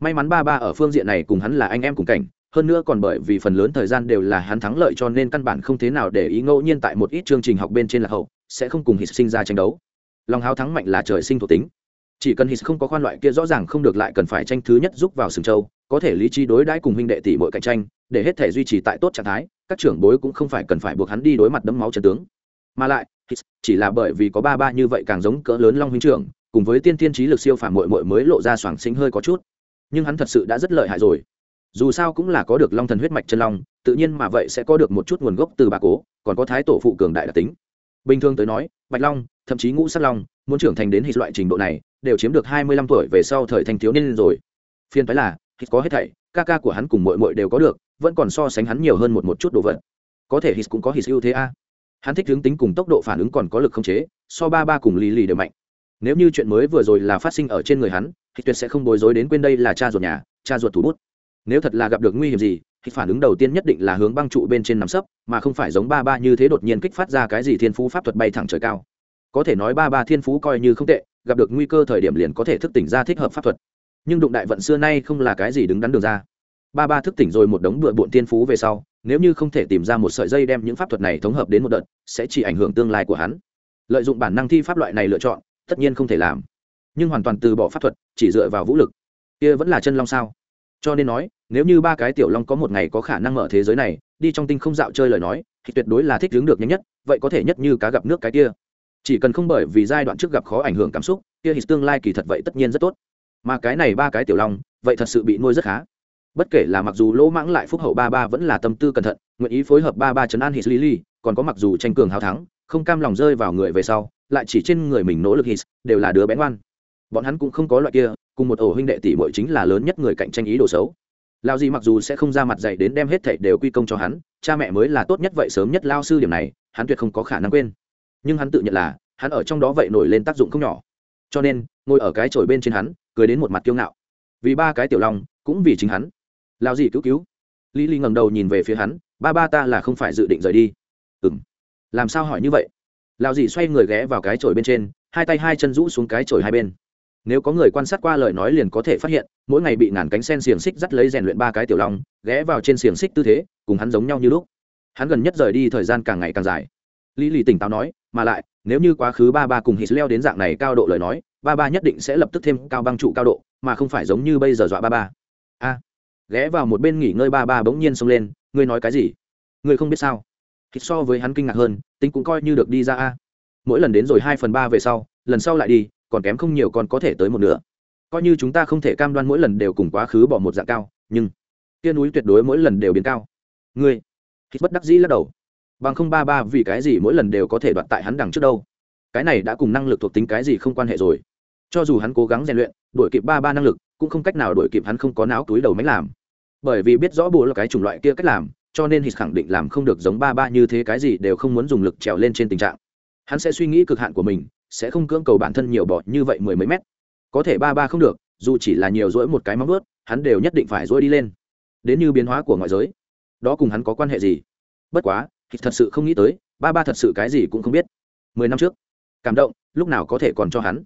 A: May mắn ba ba ở phương diện này cùng hắn là anh em cùng cảnh, hơn nữa còn bởi vì phần lớn thời gian đều là hắn thắng lợi cho nên căn bản không thế nào để ý ngẫu nhiên tại một ít chương trình học bên trên là hậu, sẽ không cùng hít sinh ra tranh đấu. Lòng háo thắng mạnh là trời sinh thuộc tính. Chỉ cần hít không có khoan loại kia rõ ràng không được lại cần phải tranh thứ nhất giúp vào sừng châu, có thể lý trí đối đãi cùng huynh đệ tỷ mọi cạnh tranh, để hết thể duy trì tại tốt trạng thái, các trưởng bối cũng không phải cần phải buộc hắn đi đối mặt đấm máu chân tướng. Mà lại chỉ là bởi vì có ba ba như vậy càng giống cỡ lớn long huynh trưởng, cùng với tiên tiên trí lực siêu phàm mội mội mới lộ ra soảng sinh hơi có chút. Nhưng hắn thật sự đã rất lợi hại rồi. Dù sao cũng là có được long thần huyết mạch chân long, tự nhiên mà vậy sẽ có được một chút nguồn gốc từ bà cố, còn có thái tổ phụ cường đại đặc tính. Bình thường tới nói, bạch long, thậm chí ngũ sắc long, muốn trưởng thành đến hít loại trình độ này, đều chiếm được hai mươi lăm tuổi về sau thời thanh thiếu niên rồi. Phiên phái là hít có hết thảy, ca ca của hắn cùng mội mội đều có được, vẫn còn so sánh hắn nhiều hơn một một chút đồ vật. Có thể hít cũng có hít ưu thế a hắn thích hướng tính cùng tốc độ phản ứng còn có lực không chế, so ba ba cùng lì lì đều mạnh. Nếu như chuyện mới vừa rồi là phát sinh ở trên người hắn, thì tuyệt sẽ không bối rối đến quên đây là cha ruột nhà, cha ruột thủ bút. Nếu thật là gặp được nguy hiểm gì, thì phản ứng đầu tiên nhất định là hướng băng trụ bên trên nằm sấp, mà không phải giống ba ba như thế đột nhiên kích phát ra cái gì thiên phú pháp thuật bay thẳng trời cao. Có thể nói ba ba thiên phú coi như không tệ, gặp được nguy cơ thời điểm liền có thể thức tỉnh ra thích hợp pháp thuật. Nhưng đụng đại vận xưa nay không là cái gì đứng đắn đường ra ba ba thức tỉnh rồi một đống bựa bộn tiên phú về sau, nếu như không thể tìm ra một sợi dây đem những pháp thuật này thống hợp đến một đợt, sẽ chỉ ảnh hưởng tương lai của hắn. Lợi dụng bản năng thi pháp loại này lựa chọn, tất nhiên không thể làm. Nhưng hoàn toàn từ bỏ pháp thuật, chỉ dựa vào vũ lực. Kia vẫn là chân long sao? Cho nên nói, nếu như ba cái tiểu long có một ngày có khả năng mở thế giới này, đi trong tinh không dạo chơi lời nói, thì tuyệt đối là thích hướng được nhanh nhất, vậy có thể nhất như cá gặp nước cái kia. Chỉ cần không bởi vì giai đoạn trước gặp khó ảnh hưởng cảm xúc, kia thì tương lai kỳ thật vậy tất nhiên rất tốt. Mà cái này ba cái tiểu long, vậy thật sự bị nuôi rất khá bất kể là mặc dù lỗ mãng lại phúc hậu ba ba vẫn là tâm tư cẩn thận, nguyện ý phối hợp ba ba chấn an hít lily, còn có mặc dù tranh cường hào thắng, không cam lòng rơi vào người về sau, lại chỉ trên người mình nỗ lực hít đều là đứa bé ngoan. Bọn hắn cũng không có loại kia, cùng một ổ huynh đệ tỷ muội chính là lớn nhất người cạnh tranh ý đồ xấu. Lao gì mặc dù sẽ không ra mặt dạy đến đem hết thảy đều quy công cho hắn, cha mẹ mới là tốt nhất vậy sớm nhất lao sư điểm này, hắn tuyệt không có khả năng quên. Nhưng hắn tự nhận là, hắn ở trong đó vậy nổi lên tác dụng không nhỏ. Cho nên, ngồi ở cái chổi bên trên hắn, cười đến một mặt kiêu ngạo. Vì ba cái tiểu long, cũng vì chính hắn lao gì cứu cứu? Lý lý ngẩng đầu nhìn về phía hắn, ba ba ta là không phải dự định rời đi. Ừ m làm sao hỏi như vậy? Lao gì xoay người ghé vào cái chổi bên trên, hai tay hai chân rũ xuống cái chổi hai bên. Nếu có người quan sát qua lời nói liền có thể phát hiện, mỗi ngày bị ngàn cánh sen xiềng xích dắt lấy rèn luyện ba cái tiểu long, ghé vào trên xiềng xích tư thế, cùng hắn giống nhau như lúc. Hắn gần nhất rời đi thời gian càng ngày càng dài. Lý lì tỉnh táo nói, mà lại, nếu như quá khứ ba ba cùng hít leo đến dạng này cao độ lời nói, ba ba nhất định sẽ lập tức thêm cao băng trụ cao độ, mà không phải giống như bây giờ dọa ba ba ghé vào một bên nghỉ ngơi ba ba bỗng nhiên xông lên, ngươi nói cái gì? Ngươi không biết sao? Thì so với hắn kinh ngạc hơn, tính cũng coi như được đi ra a. Mỗi lần đến rồi hai phần ba về sau, lần sau lại đi, còn kém không nhiều còn có thể tới một nửa. Coi như chúng ta không thể cam đoan mỗi lần đều cùng quá khứ bỏ một dạng cao, nhưng kia núi tuyệt đối mỗi lần đều biến cao. Ngươi hít bất đắc dĩ lắc đầu. Bằng không ba ba vì cái gì mỗi lần đều có thể đoạt tại hắn đằng trước đâu? Cái này đã cùng năng lực thuộc tính cái gì không quan hệ rồi. Cho dù hắn cố gắng rèn luyện đổi kịp ba ba năng lực, cũng không cách nào đổi kịp hắn không có não túi đầu máy làm bởi vì biết rõ bố là cái chủng loại kia cách làm, cho nên hít khẳng định làm không được giống ba ba như thế cái gì đều không muốn dùng lực trèo lên trên tình trạng. Hắn sẽ suy nghĩ cực hạn của mình, sẽ không cưỡng cầu bản thân nhiều bọt như vậy mười mấy mét. Có thể ba ba không được, dù chỉ là nhiều rỗi một cái móng ướt hắn đều nhất định phải rỗi đi lên. Đến như biến hóa của ngoại giới, đó cùng hắn có quan hệ gì? Bất quá hít thật sự không nghĩ tới, ba ba thật sự cái gì cũng không biết. Mười năm trước, cảm động, lúc nào có thể còn cho hắn?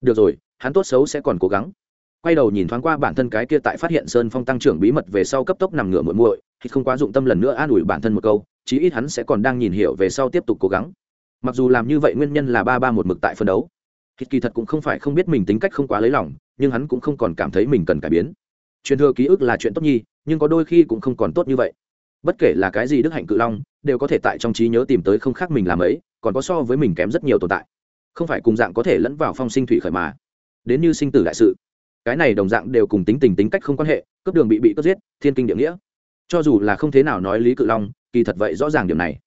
A: Được rồi, hắn tốt xấu sẽ còn cố gắng quay đầu nhìn thoáng qua bản thân cái kia tại phát hiện sơn phong tăng trưởng bí mật về sau cấp tốc nằm ngửa muội muội, thì không quá dụng tâm lần nữa an ủi bản thân một câu, chí ít hắn sẽ còn đang nhìn hiểu về sau tiếp tục cố gắng. Mặc dù làm như vậy nguyên nhân là ba ba một mực tại phân đấu. Hít kỳ thật cũng không phải không biết mình tính cách không quá lấy lòng, nhưng hắn cũng không còn cảm thấy mình cần cải biến. Truyền thừa ký ức là chuyện tốt nhi, nhưng có đôi khi cũng không còn tốt như vậy. Bất kể là cái gì đức hạnh cự long, đều có thể tại trong trí nhớ tìm tới không khác mình làm ấy, còn có so với mình kém rất nhiều tồn tại. Không phải cùng dạng có thể lẫn vào phong sinh thủy khởi mà. Đến như sinh tử đại sự cái này đồng dạng đều cùng tính tình tính cách không quan hệ cấp đường bị bị cướp giết thiên kinh địa nghĩa. Cho dù là không thế nào nói lý cự long kỳ thật vậy rõ ràng điểm này.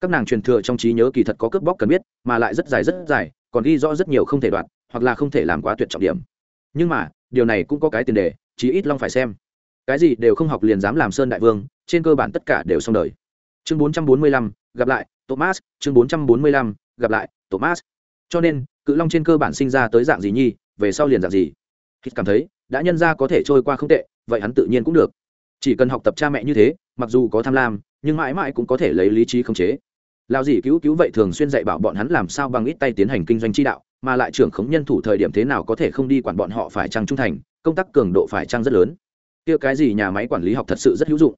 A: Các nàng truyền thừa trong trí nhớ kỳ thật có cướp bóc cần biết mà lại rất dài rất dài còn ghi rõ rất nhiều không thể đoạt hoặc là không thể làm quá tuyệt trọng điểm. Nhưng mà điều này cũng có cái tiền đề chí ít long phải xem. Cái gì đều không học liền dám làm sơn đại vương trên cơ bản tất cả đều xong đời. Chương 445, gặp lại thomas chương 445, gặp lại thomas. Cho nên cự long trên cơ bản sinh ra tới dạng gì nhi về sau liền dạng gì hít cảm thấy, đã nhân ra có thể trôi qua không tệ, vậy hắn tự nhiên cũng được. Chỉ cần học tập cha mẹ như thế, mặc dù có tham lam, nhưng mãi mãi cũng có thể lấy lý trí khống chế. Lao dì cứu cứu vậy thường xuyên dạy bảo bọn hắn làm sao bằng ít tay tiến hành kinh doanh chi đạo, mà lại trưởng khống nhân thủ thời điểm thế nào có thể không đi quản bọn họ phải trăng trung thành, công tác cường độ phải trăng rất lớn. Kia cái gì nhà máy quản lý học thật sự rất hữu dụng,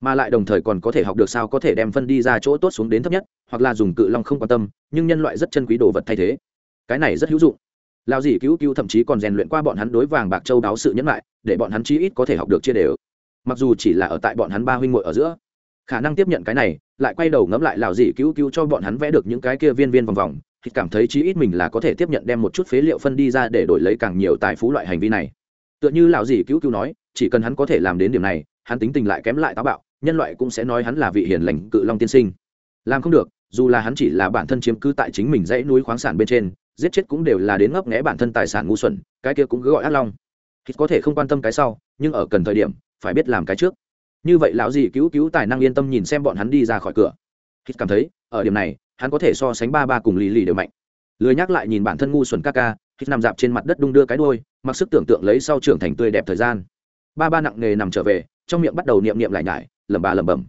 A: mà lại đồng thời còn có thể học được sao có thể đem phân đi ra chỗ tốt xuống đến thấp nhất, hoặc là dùng cự long không quan tâm, nhưng nhân loại rất chân quý đồ vật thay thế. Cái này rất hữu dụng lao dì cứu cứu thậm chí còn rèn luyện qua bọn hắn đối vàng bạc châu đáo sự nhẫn lại, để bọn hắn chí ít có thể học được chia đều. Mặc dù chỉ là ở tại bọn hắn ba huynh muội ở giữa, khả năng tiếp nhận cái này, lại quay đầu ngẫm lại lào dì cứu cứu cho bọn hắn vẽ được những cái kia viên viên vòng vòng, thì cảm thấy chí ít mình là có thể tiếp nhận đem một chút phế liệu phân đi ra để đổi lấy càng nhiều tài phú loại hành vi này. Tựa như lào dì cứu cứu nói, chỉ cần hắn có thể làm đến điểm này, hắn tính tình lại kém lại táo bạo, nhân loại cũng sẽ nói hắn là vị hiền lành cự long tiên sinh. Làm không được, dù là hắn chỉ là bản thân chiếm cứ tại chính mình dãy núi khoáng sản bên trên giết chết cũng đều là đến ngấp nghẽ bản thân tài sản ngu xuẩn, cái kia cũng cứ gọi ác long. Hít có thể không quan tâm cái sau, nhưng ở cần thời điểm, phải biết làm cái trước. Như vậy lão gì cứu cứu tài năng yên tâm nhìn xem bọn hắn đi ra khỏi cửa. Hít cảm thấy, ở điểm này, hắn có thể so sánh ba ba cùng lì lì đều mạnh. Lười nhắc lại nhìn bản thân ngu xuẩn ca ca, hít nằm dạp trên mặt đất đung đưa cái đôi mặc sức tưởng tượng lấy sau trưởng thành tươi đẹp thời gian. Ba ba nặng nề nằm trở về, trong miệng bắt đầu niệm niệm lại nhải, lẩm bà lẩm bẩm.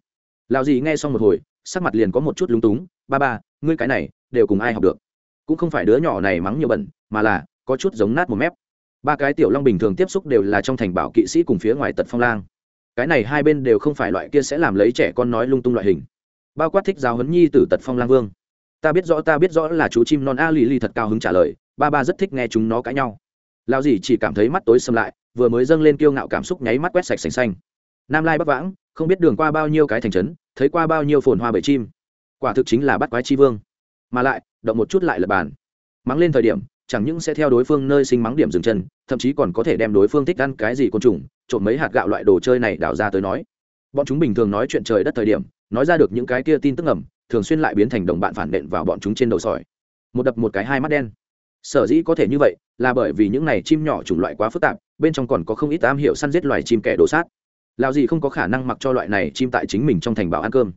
A: Lão gì nghe xong một hồi, sắc mặt liền có một chút lúng túng, ba ba, ngươi cái này, đều cùng ai học được? Cũng không phải đứa nhỏ này mắng nhiều bẩn, mà là có chút giống nát một mép. Ba cái tiểu long bình thường tiếp xúc đều là trong thành bảo kỵ sĩ cùng phía ngoài tật phong lang. Cái này hai bên đều không phải loại kia sẽ làm lấy trẻ con nói lung tung loại hình. Bao quát thích giáo huấn nhi từ tật phong lang vương. Ta biết rõ, ta biết rõ là chú chim non a lì lì thật cao hứng trả lời, ba ba rất thích nghe chúng nó cãi nhau. Lao gì chỉ cảm thấy mắt tối xâm lại, vừa mới dâng lên kiêu ngạo cảm xúc nháy mắt quét sạch sành xanh. Nam lai bắc vãng, không biết đường qua bao nhiêu cái thành trấn, thấy qua bao nhiêu phồn hoa bể chim. Quả thực chính là bắt quái chi vương. Mà lại động một chút lại lập bàn. Mắng lên thời điểm, chẳng những sẽ theo đối phương nơi sinh mắng điểm dừng chân, thậm chí còn có thể đem đối phương thích ăn cái gì côn trùng, trộm mấy hạt gạo loại đồ chơi này đào ra tới nói. Bọn chúng bình thường nói chuyện trời đất thời điểm, nói ra được những cái kia tin tức ẩm thường xuyên lại biến thành đồng bạn phản nện vào bọn chúng trên đầu sỏi. Một đập một cái hai mắt đen. Sở dĩ có thể như vậy, là bởi vì những này chim nhỏ chủng loại quá phức tạp, bên trong còn có không ít am hiểu săn giết loài chim kẻ đồ sát. Lào gì không có khả năng mặc cho loại này chim tại chính mình trong thành bảo ăn cơm,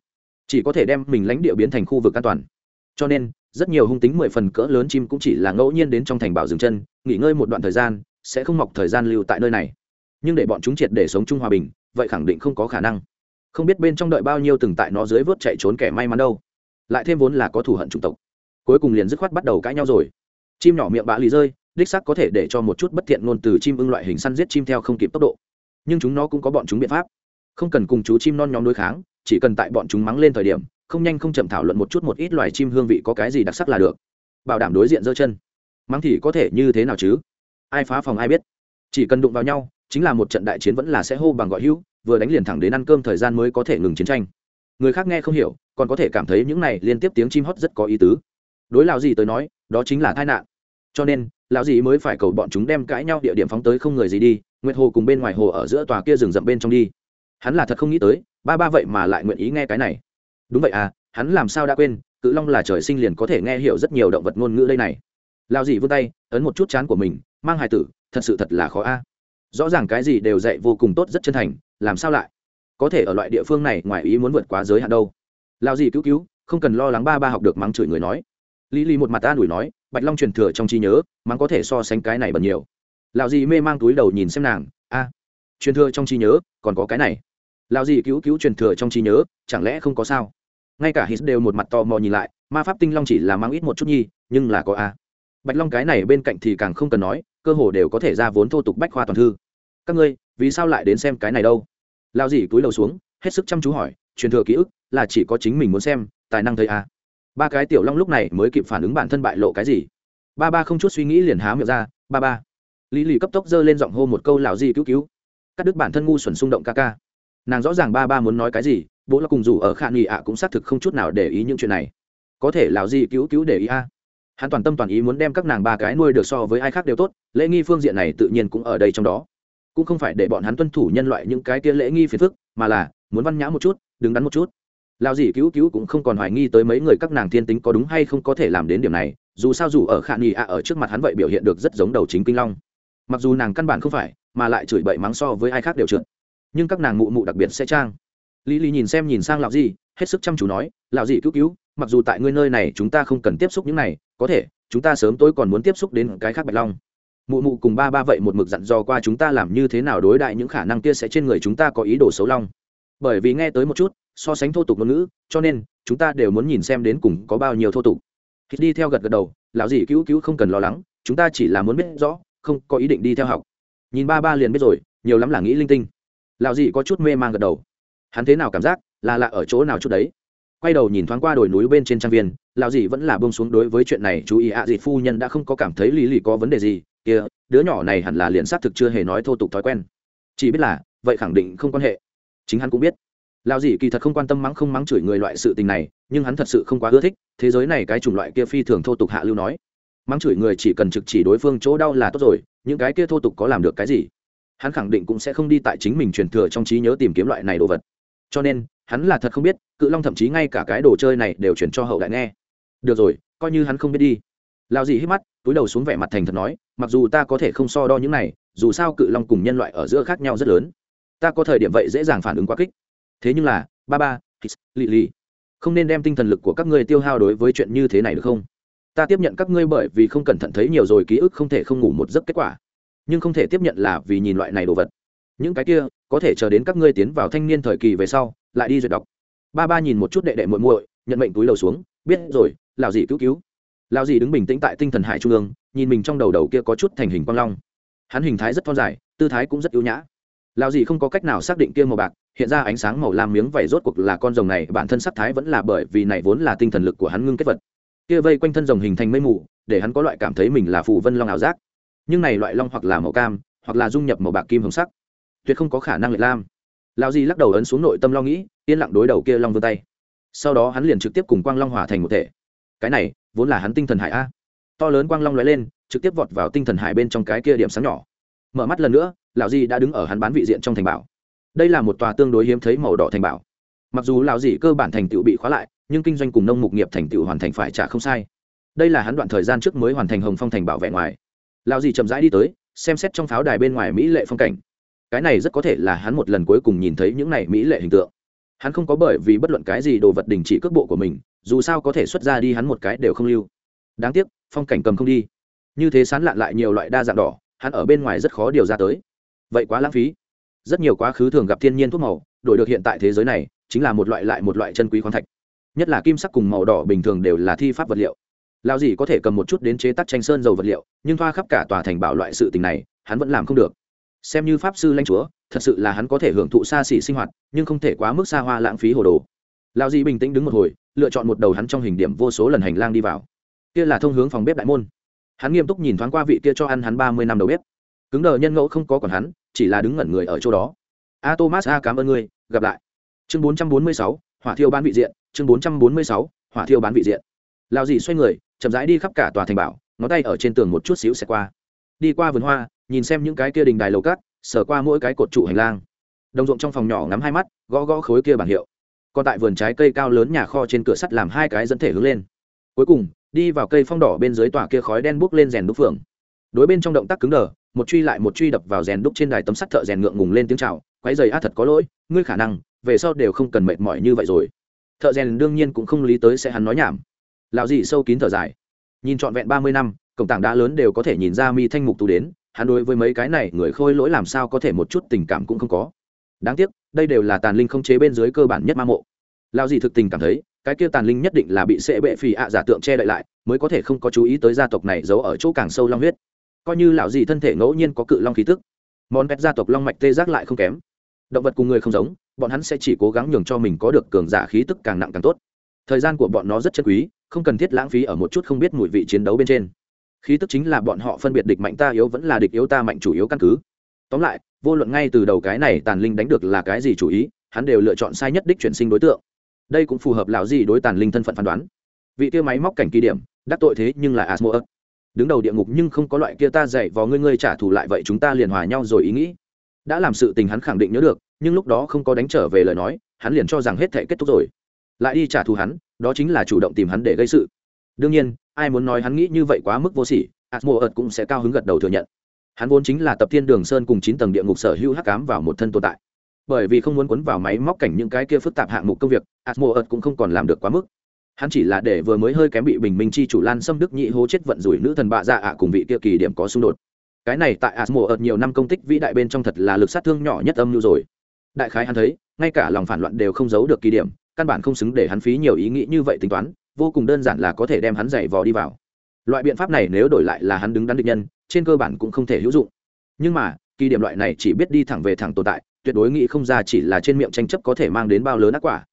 A: chỉ có thể đem mình lãnh địa biến thành khu vực an toàn. Cho nên rất nhiều hung tính mười phần cỡ lớn chim cũng chỉ là ngẫu nhiên đến trong thành bảo dừng chân, nghỉ ngơi một đoạn thời gian, sẽ không mọc thời gian lưu tại nơi này. Nhưng để bọn chúng triệt để sống chung hòa bình, vậy khẳng định không có khả năng. Không biết bên trong đợi bao nhiêu từng tại nó dưới vớt chạy trốn kẻ may mắn đâu. Lại thêm vốn là có thù hận chủng tộc. Cuối cùng liền dứt khoát bắt đầu cãi nhau rồi. Chim nhỏ miệng bã lì rơi, đích xác có thể để cho một chút bất thiện ngôn từ chim ưng loại hình săn giết chim theo không kịp tốc độ. Nhưng chúng nó cũng có bọn chúng biện pháp. Không cần cùng chú chim non nhóm đối kháng, chỉ cần tại bọn chúng mắng lên thời điểm không nhanh không chậm thảo luận một chút một ít loài chim hương vị có cái gì đặc sắc là được. Bảo đảm đối diện giơ chân. Mắng thì có thể như thế nào chứ? Ai phá phòng ai biết. Chỉ cần đụng vào nhau, chính là một trận đại chiến vẫn là sẽ hô bằng gọi hữu, vừa đánh liền thẳng đến ăn cơm thời gian mới có thể ngừng chiến tranh. Người khác nghe không hiểu, còn có thể cảm thấy những này liên tiếp tiếng chim hót rất có ý tứ. Đối lão gì tới nói, đó chính là tai nạn. Cho nên, lão gì mới phải cầu bọn chúng đem cãi nhau địa điểm phóng tới không người gì đi, nguyệt hồ cùng bên ngoài hồ ở giữa tòa kia rừng rậm bên trong đi. Hắn là thật không nghĩ tới, ba ba vậy mà lại nguyện ý nghe cái này đúng vậy à hắn làm sao đã quên, cự long là trời sinh liền có thể nghe hiểu rất nhiều động vật ngôn ngữ đây này. Lao dì vươn tay, ấn một chút chán của mình, mang hài tử, thật sự thật là khó a. Rõ ràng cái gì đều dạy vô cùng tốt rất chân thành, làm sao lại? Có thể ở loại địa phương này ngoài ý muốn vượt quá giới hạn đâu. Lao dì cứu cứu, không cần lo lắng ba ba học được mắng chửi người nói. Lý lý một mặt ta đuổi nói, bạch long truyền thừa trong trí nhớ, mắng có thể so sánh cái này bẩn nhiều. Lao dì mê mang túi đầu nhìn xem nàng, a, truyền thừa trong trí nhớ, còn có cái này. Lao gì cứu cứu truyền thừa trong trí nhớ, chẳng lẽ không có sao? Ngay cả hít đều một mặt tò mò nhìn lại, ma pháp tinh long chỉ là mang ít một chút nhi, nhưng là có a. Bạch long cái này bên cạnh thì càng không cần nói, cơ hồ đều có thể ra vốn thô tục bách khoa toàn thư. Các ngươi, vì sao lại đến xem cái này đâu? Lao dì túi đầu xuống, hết sức chăm chú hỏi, truyền thừa ký ức, là chỉ có chính mình muốn xem, tài năng thấy a. Ba cái tiểu long lúc này mới kịp phản ứng bản thân bại lộ cái gì. Ba ba không chút suy nghĩ liền há miệng ra, ba ba. Lý lì cấp tốc giơ lên giọng hô một câu lào gì cứu cứu. Cắt đứt bản thân ngu xuẩn xung động ca ca. Nàng rõ ràng ba ba muốn nói cái gì bố là cùng dù ở khả nghị ạ cũng xác thực không chút nào để ý những chuyện này. Có thể lào gì cứu cứu để ý a? Hắn toàn tâm toàn ý muốn đem các nàng ba cái nuôi được so với ai khác đều tốt, lễ nghi phương diện này tự nhiên cũng ở đây trong đó. Cũng không phải để bọn hắn tuân thủ nhân loại những cái kia lễ nghi phiền phức, mà là muốn văn nhã một chút, đứng đắn một chút. Lao dì cứu cứu cũng không còn hoài nghi tới mấy người các nàng thiên tính có đúng hay không có thể làm đến điểm này, dù sao dù ở khả nghị ạ ở trước mặt hắn vậy biểu hiện được rất giống đầu chính kinh long. Mặc dù nàng căn bản không phải, mà lại chửi bậy mắng so với ai khác đều trượt. Nhưng các nàng mụ mụ đặc biệt sẽ trang lý lý nhìn xem nhìn sang lão gì, hết sức chăm chú nói lão gì cứu cứu mặc dù tại ngươi nơi này chúng ta không cần tiếp xúc những này có thể chúng ta sớm tối còn muốn tiếp xúc đến cái khác bạch long. Mụ mụ cùng ba ba vậy một mực dặn dò qua chúng ta làm như thế nào đối đại những khả năng kia sẽ trên người chúng ta có ý đồ xấu long. Bởi vì nghe tới một chút so sánh thô tục ngôn ngữ cho nên chúng ta đều muốn nhìn xem đến cùng có bao nhiêu thô tục. Khi đi theo gật gật đầu lão dì cứu cứu không cần lo lắng chúng ta chỉ là muốn biết rõ không có ý định đi theo học. Nhìn ba ba liền biết rồi nhiều lắm là nghĩ linh tinh. Lão dì có chút mê man gật đầu hắn thế nào cảm giác, là lạ ở chỗ nào chút đấy. Quay đầu nhìn thoáng qua đồi núi bên trên trang viên, lão dì vẫn là bông xuống đối với chuyện này chú ý ạ à dì phu nhân đã không có cảm thấy lý lì có vấn đề gì, kia, đứa nhỏ này hẳn là liền xác thực chưa hề nói thô tục thói quen. Chỉ biết là, vậy khẳng định không quan hệ. Chính hắn cũng biết. Lão dì kỳ thật không quan tâm mắng không mắng chửi người loại sự tình này, nhưng hắn thật sự không quá ưa thích, thế giới này cái chủng loại kia phi thường thô tục hạ lưu nói. Mắng chửi người chỉ cần trực chỉ đối phương chỗ đau là tốt rồi, những cái kia thô tục có làm được cái gì? Hắn khẳng định cũng sẽ không đi tại chính mình truyền thừa trong trí nhớ tìm kiếm loại này đồ vật cho nên, hắn là thật không biết, cự long thậm chí ngay cả cái đồ chơi này đều chuyển cho hậu đại nghe. Được rồi, coi như hắn không biết đi. Lao gì hít mắt, túi đầu xuống vẻ mặt thành thật nói, mặc dù ta có thể không so đo những này, dù sao cự long cùng nhân loại ở giữa khác nhau rất lớn. Ta có thời điểm vậy dễ dàng phản ứng quá kích. Thế nhưng là, ba ba lì lì không nên đem tinh thần lực của các ngươi tiêu hao đối với chuyện như thế này được không? Ta tiếp nhận các ngươi bởi vì không cẩn thận thấy nhiều rồi ký ức không thể không ngủ một giấc kết quả. Nhưng không thể tiếp nhận là vì nhìn loại này đồ vật. Những cái kia có thể chờ đến các ngươi tiến vào thanh niên thời kỳ về sau, lại đi duyệt đọc. Ba ba nhìn một chút đệ đệ muội muội, nhận mệnh túi đầu xuống, biết rồi lào gì cứu cứu. Lào gì đứng bình tĩnh tại tinh thần hải trung ương, nhìn mình trong đầu đầu kia có chút thành hình quang long. Hắn hình thái rất thon dài, tư thái cũng rất yếu nhã. Lào gì không có cách nào xác định kia màu bạc, hiện ra ánh sáng màu lam miếng vảy rốt cuộc là con rồng này, bản thân sắc thái vẫn là bởi vì này vốn là tinh thần lực của hắn ngưng kết vật. Kia vây quanh thân rồng hình thành mây mù, để hắn có loại cảm thấy mình là phù vân long ảo giác. Nhưng này loại long hoặc là màu cam, hoặc là dung nhập màu bạc kim hồng sắc tuyệt không có khả năng lệ lam. Lao di lắc đầu ấn xuống nội tâm lo nghĩ, yên lặng đối đầu kia long vươn tay. Sau đó hắn liền trực tiếp cùng quang long hòa thành một thể. Cái này, vốn là hắn tinh thần hải a. To lớn quang long lóe lên, trực tiếp vọt vào tinh thần hải bên trong cái kia điểm sáng nhỏ. Mở mắt lần nữa, lão di đã đứng ở hắn bán vị diện trong thành bảo. Đây là một tòa tương đối hiếm thấy màu đỏ thành bảo. Mặc dù lão di cơ bản thành tựu bị khóa lại, nhưng kinh doanh cùng nông mục nghiệp thành tựu hoàn thành phải trả không sai. Đây là hắn đoạn thời gian trước mới hoàn thành hồng phong thành bảo vẻ ngoài. Lão di chậm rãi đi tới, xem xét trong pháo đài bên ngoài mỹ lệ phong cảnh cái này rất có thể là hắn một lần cuối cùng nhìn thấy những này mỹ lệ hình tượng. Hắn không có bởi vì bất luận cái gì đồ vật đình chỉ cước bộ của mình, dù sao có thể xuất ra đi hắn một cái đều không lưu. Đáng tiếc, phong cảnh cầm không đi. Như thế sán lạn lại nhiều loại đa dạng đỏ, hắn ở bên ngoài rất khó điều ra tới. Vậy quá lãng phí. Rất nhiều quá khứ thường gặp thiên nhiên thuốc màu, đổi được hiện tại thế giới này, chính là một loại lại một loại chân quý khoáng thạch. Nhất là kim sắc cùng màu đỏ bình thường đều là thi pháp vật liệu. Lao gì có thể cầm một chút đến chế tác tranh sơn dầu vật liệu, nhưng thoa khắp cả tòa thành bảo loại sự tình này, hắn vẫn làm không được xem như pháp sư lãnh chúa, thật sự là hắn có thể hưởng thụ xa xỉ sinh hoạt, nhưng không thể quá mức xa hoa lãng phí hồ đồ. Lao di bình tĩnh đứng một hồi, lựa chọn một đầu hắn trong hình điểm vô số lần hành lang đi vào. Kia là thông hướng phòng bếp đại môn. Hắn nghiêm túc nhìn thoáng qua vị kia cho ăn hắn ba mươi năm đầu bếp. Cứng đờ nhân ngẫu không có còn hắn, chỉ là đứng ngẩn người ở chỗ đó. A thomas a, cảm ơn ngươi, gặp lại. Chương bốn trăm bốn mươi sáu, hỏa thiêu bán vị diện, chương bốn trăm bốn mươi sáu, hỏa thiêu bán vị diện. Lao dì xoay người, chậm rãi đi khắp cả tòa thành bảo, ngón tay ở trên tường một chút xíu xẹt qua. Đi qua vườn hoa nhìn xem những cái kia đình đài lầu cát, sờ qua mỗi cái cột trụ hành lang. Đồng ruộng trong phòng nhỏ ngắm hai mắt, gõ gõ khối kia bảng hiệu. Còn tại vườn trái cây cao lớn nhà kho trên cửa sắt làm hai cái dẫn thể hướng lên. Cuối cùng, đi vào cây phong đỏ bên dưới tòa kia khói đen bốc lên rèn đúc phượng. Đối bên trong động tác cứng đờ, một truy lại một truy đập vào rèn đúc trên đài tấm sắt thợ rèn ngượng ngùng lên tiếng chào, quái dày a thật có lỗi, ngươi khả năng, về sau đều không cần mệt mỏi như vậy rồi. Thợ rèn đương nhiên cũng không lý tới sẽ hắn nói nhảm. Lão dị sâu kín thở dài. Nhìn trọn vẹn ba mươi năm, cổng tảng đá lớn đều có thể nhìn ra mi thanh mục tú đến hắn đối với mấy cái này người khôi lỗi làm sao có thể một chút tình cảm cũng không có. Đáng tiếc, đây đều là tàn linh không chế bên dưới cơ bản nhất ma mộ. Lao gì thực tình cảm thấy, cái kia tàn linh nhất định là bị sệ bệ phì ạ giả tượng che đậy lại, mới có thể không có chú ý tới gia tộc này giấu ở chỗ càng sâu long huyết. Coi như lão gì thân thể ngẫu nhiên có cự long khí tức, món pet gia tộc long mạch tê giác lại không kém. Động vật cùng người không giống, bọn hắn sẽ chỉ cố gắng nhường cho mình có được cường giả khí tức càng nặng càng tốt. Thời gian của bọn nó rất chân quý, không cần thiết lãng phí ở một chút không biết mùi vị chiến đấu bên trên khí tức chính là bọn họ phân biệt địch mạnh ta yếu vẫn là địch yếu ta mạnh chủ yếu căn cứ. Tóm lại, vô luận ngay từ đầu cái này tàn linh đánh được là cái gì chủ ý, hắn đều lựa chọn sai nhất đích chuyển sinh đối tượng. Đây cũng phù hợp lão gì đối tàn linh thân phận phán đoán. Vị kia máy móc cảnh kỳ điểm, đắc tội thế nhưng là asmo đứng đầu địa ngục nhưng không có loại kia ta dạy vào ngươi ngươi trả thù lại vậy chúng ta liền hòa nhau rồi ý nghĩ. Đã làm sự tình hắn khẳng định nhớ được, nhưng lúc đó không có đánh trở về lời nói, hắn liền cho rằng hết thể kết thúc rồi. Lại đi trả thù hắn, đó chính là chủ động tìm hắn để gây sự. Đương nhiên ai muốn nói hắn nghĩ như vậy quá mức vô sỉ asmo ợt cũng sẽ cao hứng gật đầu thừa nhận. Hắn vốn chính là tập thiên đường sơn cùng chín tầng địa ngục sở hữu hắc cám vào một thân tồn tại. Bởi vì không muốn cuốn vào máy móc cảnh những cái kia phức tạp hạng mục công việc asmo ợt cũng không còn làm được quá mức. Hắn chỉ là để vừa mới hơi kém bị bình minh chi chủ lan xâm đức nhị hố chết vận rủi nữ thần bạ dạ ạ cùng vị kia kỳ điểm có xung đột. Cái này tại asmo ợt nhiều năm công tích vĩ đại bên trong thật là lực sát thương nhỏ nhất âm lưu rồi. Đại khái hắn thấy, ngay cả lòng phản loạn đều không giấu được kỳ điểm, căn bản không xứng để hắn phí nhiều ý nghĩ như vậy tính toán vô cùng đơn giản là có thể đem hắn giày vò đi vào. Loại biện pháp này nếu đổi lại là hắn đứng đắn định nhân, trên cơ bản cũng không thể hữu dụng. Nhưng mà, kỳ điểm loại này chỉ biết đi thẳng về thẳng tồn tại, tuyệt đối nghĩ không ra chỉ là trên miệng tranh chấp có thể mang đến bao lớn ác quả.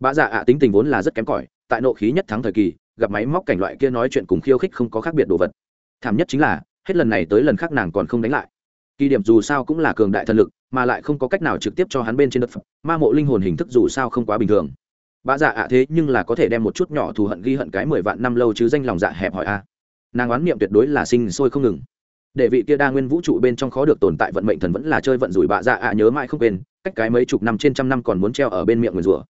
A: Bã dạ ạ tính tình vốn là rất kém cỏi, tại nộ khí nhất thắng thời kỳ, gặp máy móc cảnh loại kia nói chuyện cùng khiêu khích không có khác biệt đồ vật. Thảm nhất chính là, hết lần này tới lần khác nàng còn không đánh lại. Kỳ điểm dù sao cũng là cường đại thần lực, mà lại không có cách nào trực tiếp cho hắn bên trên đất phẩm ma mộ linh hồn hình thức dù sao không quá bình thường bà dạ ạ, thế nhưng là có thể đem một chút nhỏ thù hận ghi hận cái mười vạn năm lâu chứ danh lòng dạ hẹp hỏi a à. nàng oán niệm tuyệt đối là sinh sôi không ngừng. Để vị kia đa nguyên vũ trụ bên trong khó được tồn tại vận mệnh thần vẫn là chơi vận rủi bà dạ ạ, nhớ mãi không quên, cách cái mấy chục năm trên trăm năm còn muốn treo ở bên miệng nguyền rủa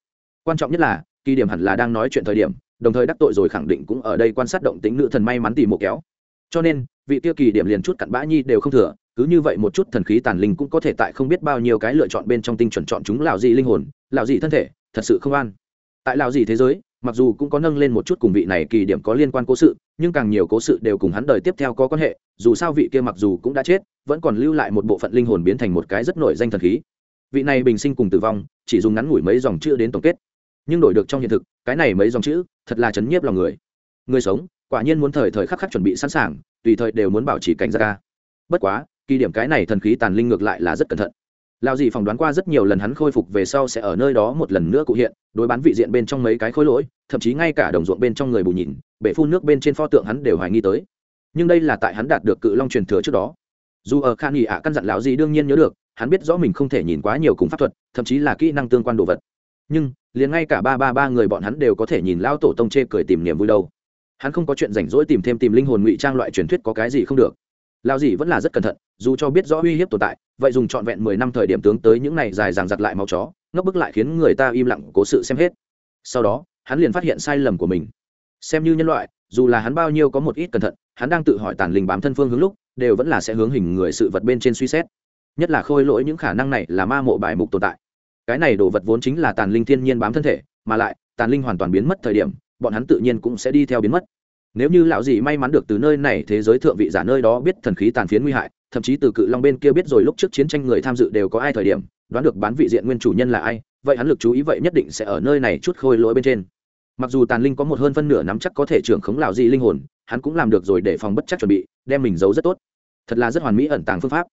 A: quan trọng nhất là, kỳ điểm hẳn là đang nói chuyện thời điểm, đồng thời đắc tội rồi khẳng định cũng ở đây quan sát động tính nữ thần may mắn tìm một kéo. Cho nên, vị tiêu kỳ điểm liền chút cặn bã nhi đều không thừa, cứ như vậy một chút thần khí tàn linh cũng có thể tại không biết bao nhiêu cái lựa chọn bên trong tinh chuẩn chọn chúng lào gì linh hồn lào gì thân thể, thật sự không an tại lào gì thế giới, mặc dù cũng có nâng lên một chút cùng vị này kỳ điểm có liên quan cố sự, nhưng càng nhiều cố sự đều cùng hắn đời tiếp theo có quan hệ, dù sao vị kia mặc dù cũng đã chết, vẫn còn lưu lại một bộ phận linh hồn biến thành một cái rất nổi danh thần khí. Vị này bình sinh cùng tử vong, chỉ dùng ngắn ngủi mấy dòng chữ đến tổng kết. Nhưng đổi được trong hiện thực, cái này mấy dòng chữ, thật là chấn nhiếp lòng người. Người sống, quả nhiên muốn thời thời khắc khắc chuẩn bị sẵn sàng, tùy thời đều muốn bảo trì cảnh giác ca. Bất quá, kỳ điểm cái này thần khí tàn linh ngược lại là rất cẩn thận lao gì phỏng đoán qua rất nhiều lần hắn khôi phục về sau sẽ ở nơi đó một lần nữa cụ hiện, đối bán vị diện bên trong mấy cái khối lỗi, thậm chí ngay cả đồng ruộng bên trong người bù nhìn, bể phun nước bên trên pho tượng hắn đều hoài nghi tới. Nhưng đây là tại hắn đạt được cự long truyền thừa trước đó. Dù ở khan nghỉ ạ, căn dặn lão gì đương nhiên nhớ được, hắn biết rõ mình không thể nhìn quá nhiều cùng pháp thuật, thậm chí là kỹ năng tương quan đồ vật. Nhưng, liền ngay cả ba ba ba người bọn hắn đều có thể nhìn lao tổ tông chê cười tìm niềm vui đâu. Hắn không có chuyện rảnh rỗi tìm thêm tìm linh hồn ngụy trang loại truyền thuyết có cái gì không được lao gì vẫn là rất cẩn thận, dù cho biết rõ uy hiếp tồn tại, vậy dùng trọn vẹn mười năm thời điểm tướng tới những này dài dàng giặt lại máu chó ngấp bức lại khiến người ta im lặng cố sự xem hết. Sau đó, hắn liền phát hiện sai lầm của mình. Xem như nhân loại, dù là hắn bao nhiêu có một ít cẩn thận, hắn đang tự hỏi tàn linh bám thân phương hướng lúc, đều vẫn là sẽ hướng hình người sự vật bên trên suy xét. Nhất là khôi lỗi những khả năng này là ma mộ bài mục tồn tại. Cái này đồ vật vốn chính là tàn linh thiên nhiên bám thân thể, mà lại, tàn linh hoàn toàn biến mất thời điểm, bọn hắn tự nhiên cũng sẽ đi theo biến mất nếu như lão gì may mắn được từ nơi này thế giới thượng vị giả nơi đó biết thần khí tàn phiến nguy hại, thậm chí từ cự long bên kia biết rồi lúc trước chiến tranh người tham dự đều có ai thời điểm, đoán được bán vị diện nguyên chủ nhân là ai, vậy hắn lực chú ý vậy nhất định sẽ ở nơi này chút khôi lỗi bên trên. Mặc dù tàn linh có một hơn phân nửa nắm chắc có thể trưởng khống lão gì linh hồn, hắn cũng làm được rồi để phòng bất chắc chuẩn bị, đem mình giấu rất tốt. Thật là rất hoàn mỹ ẩn tàng phương pháp.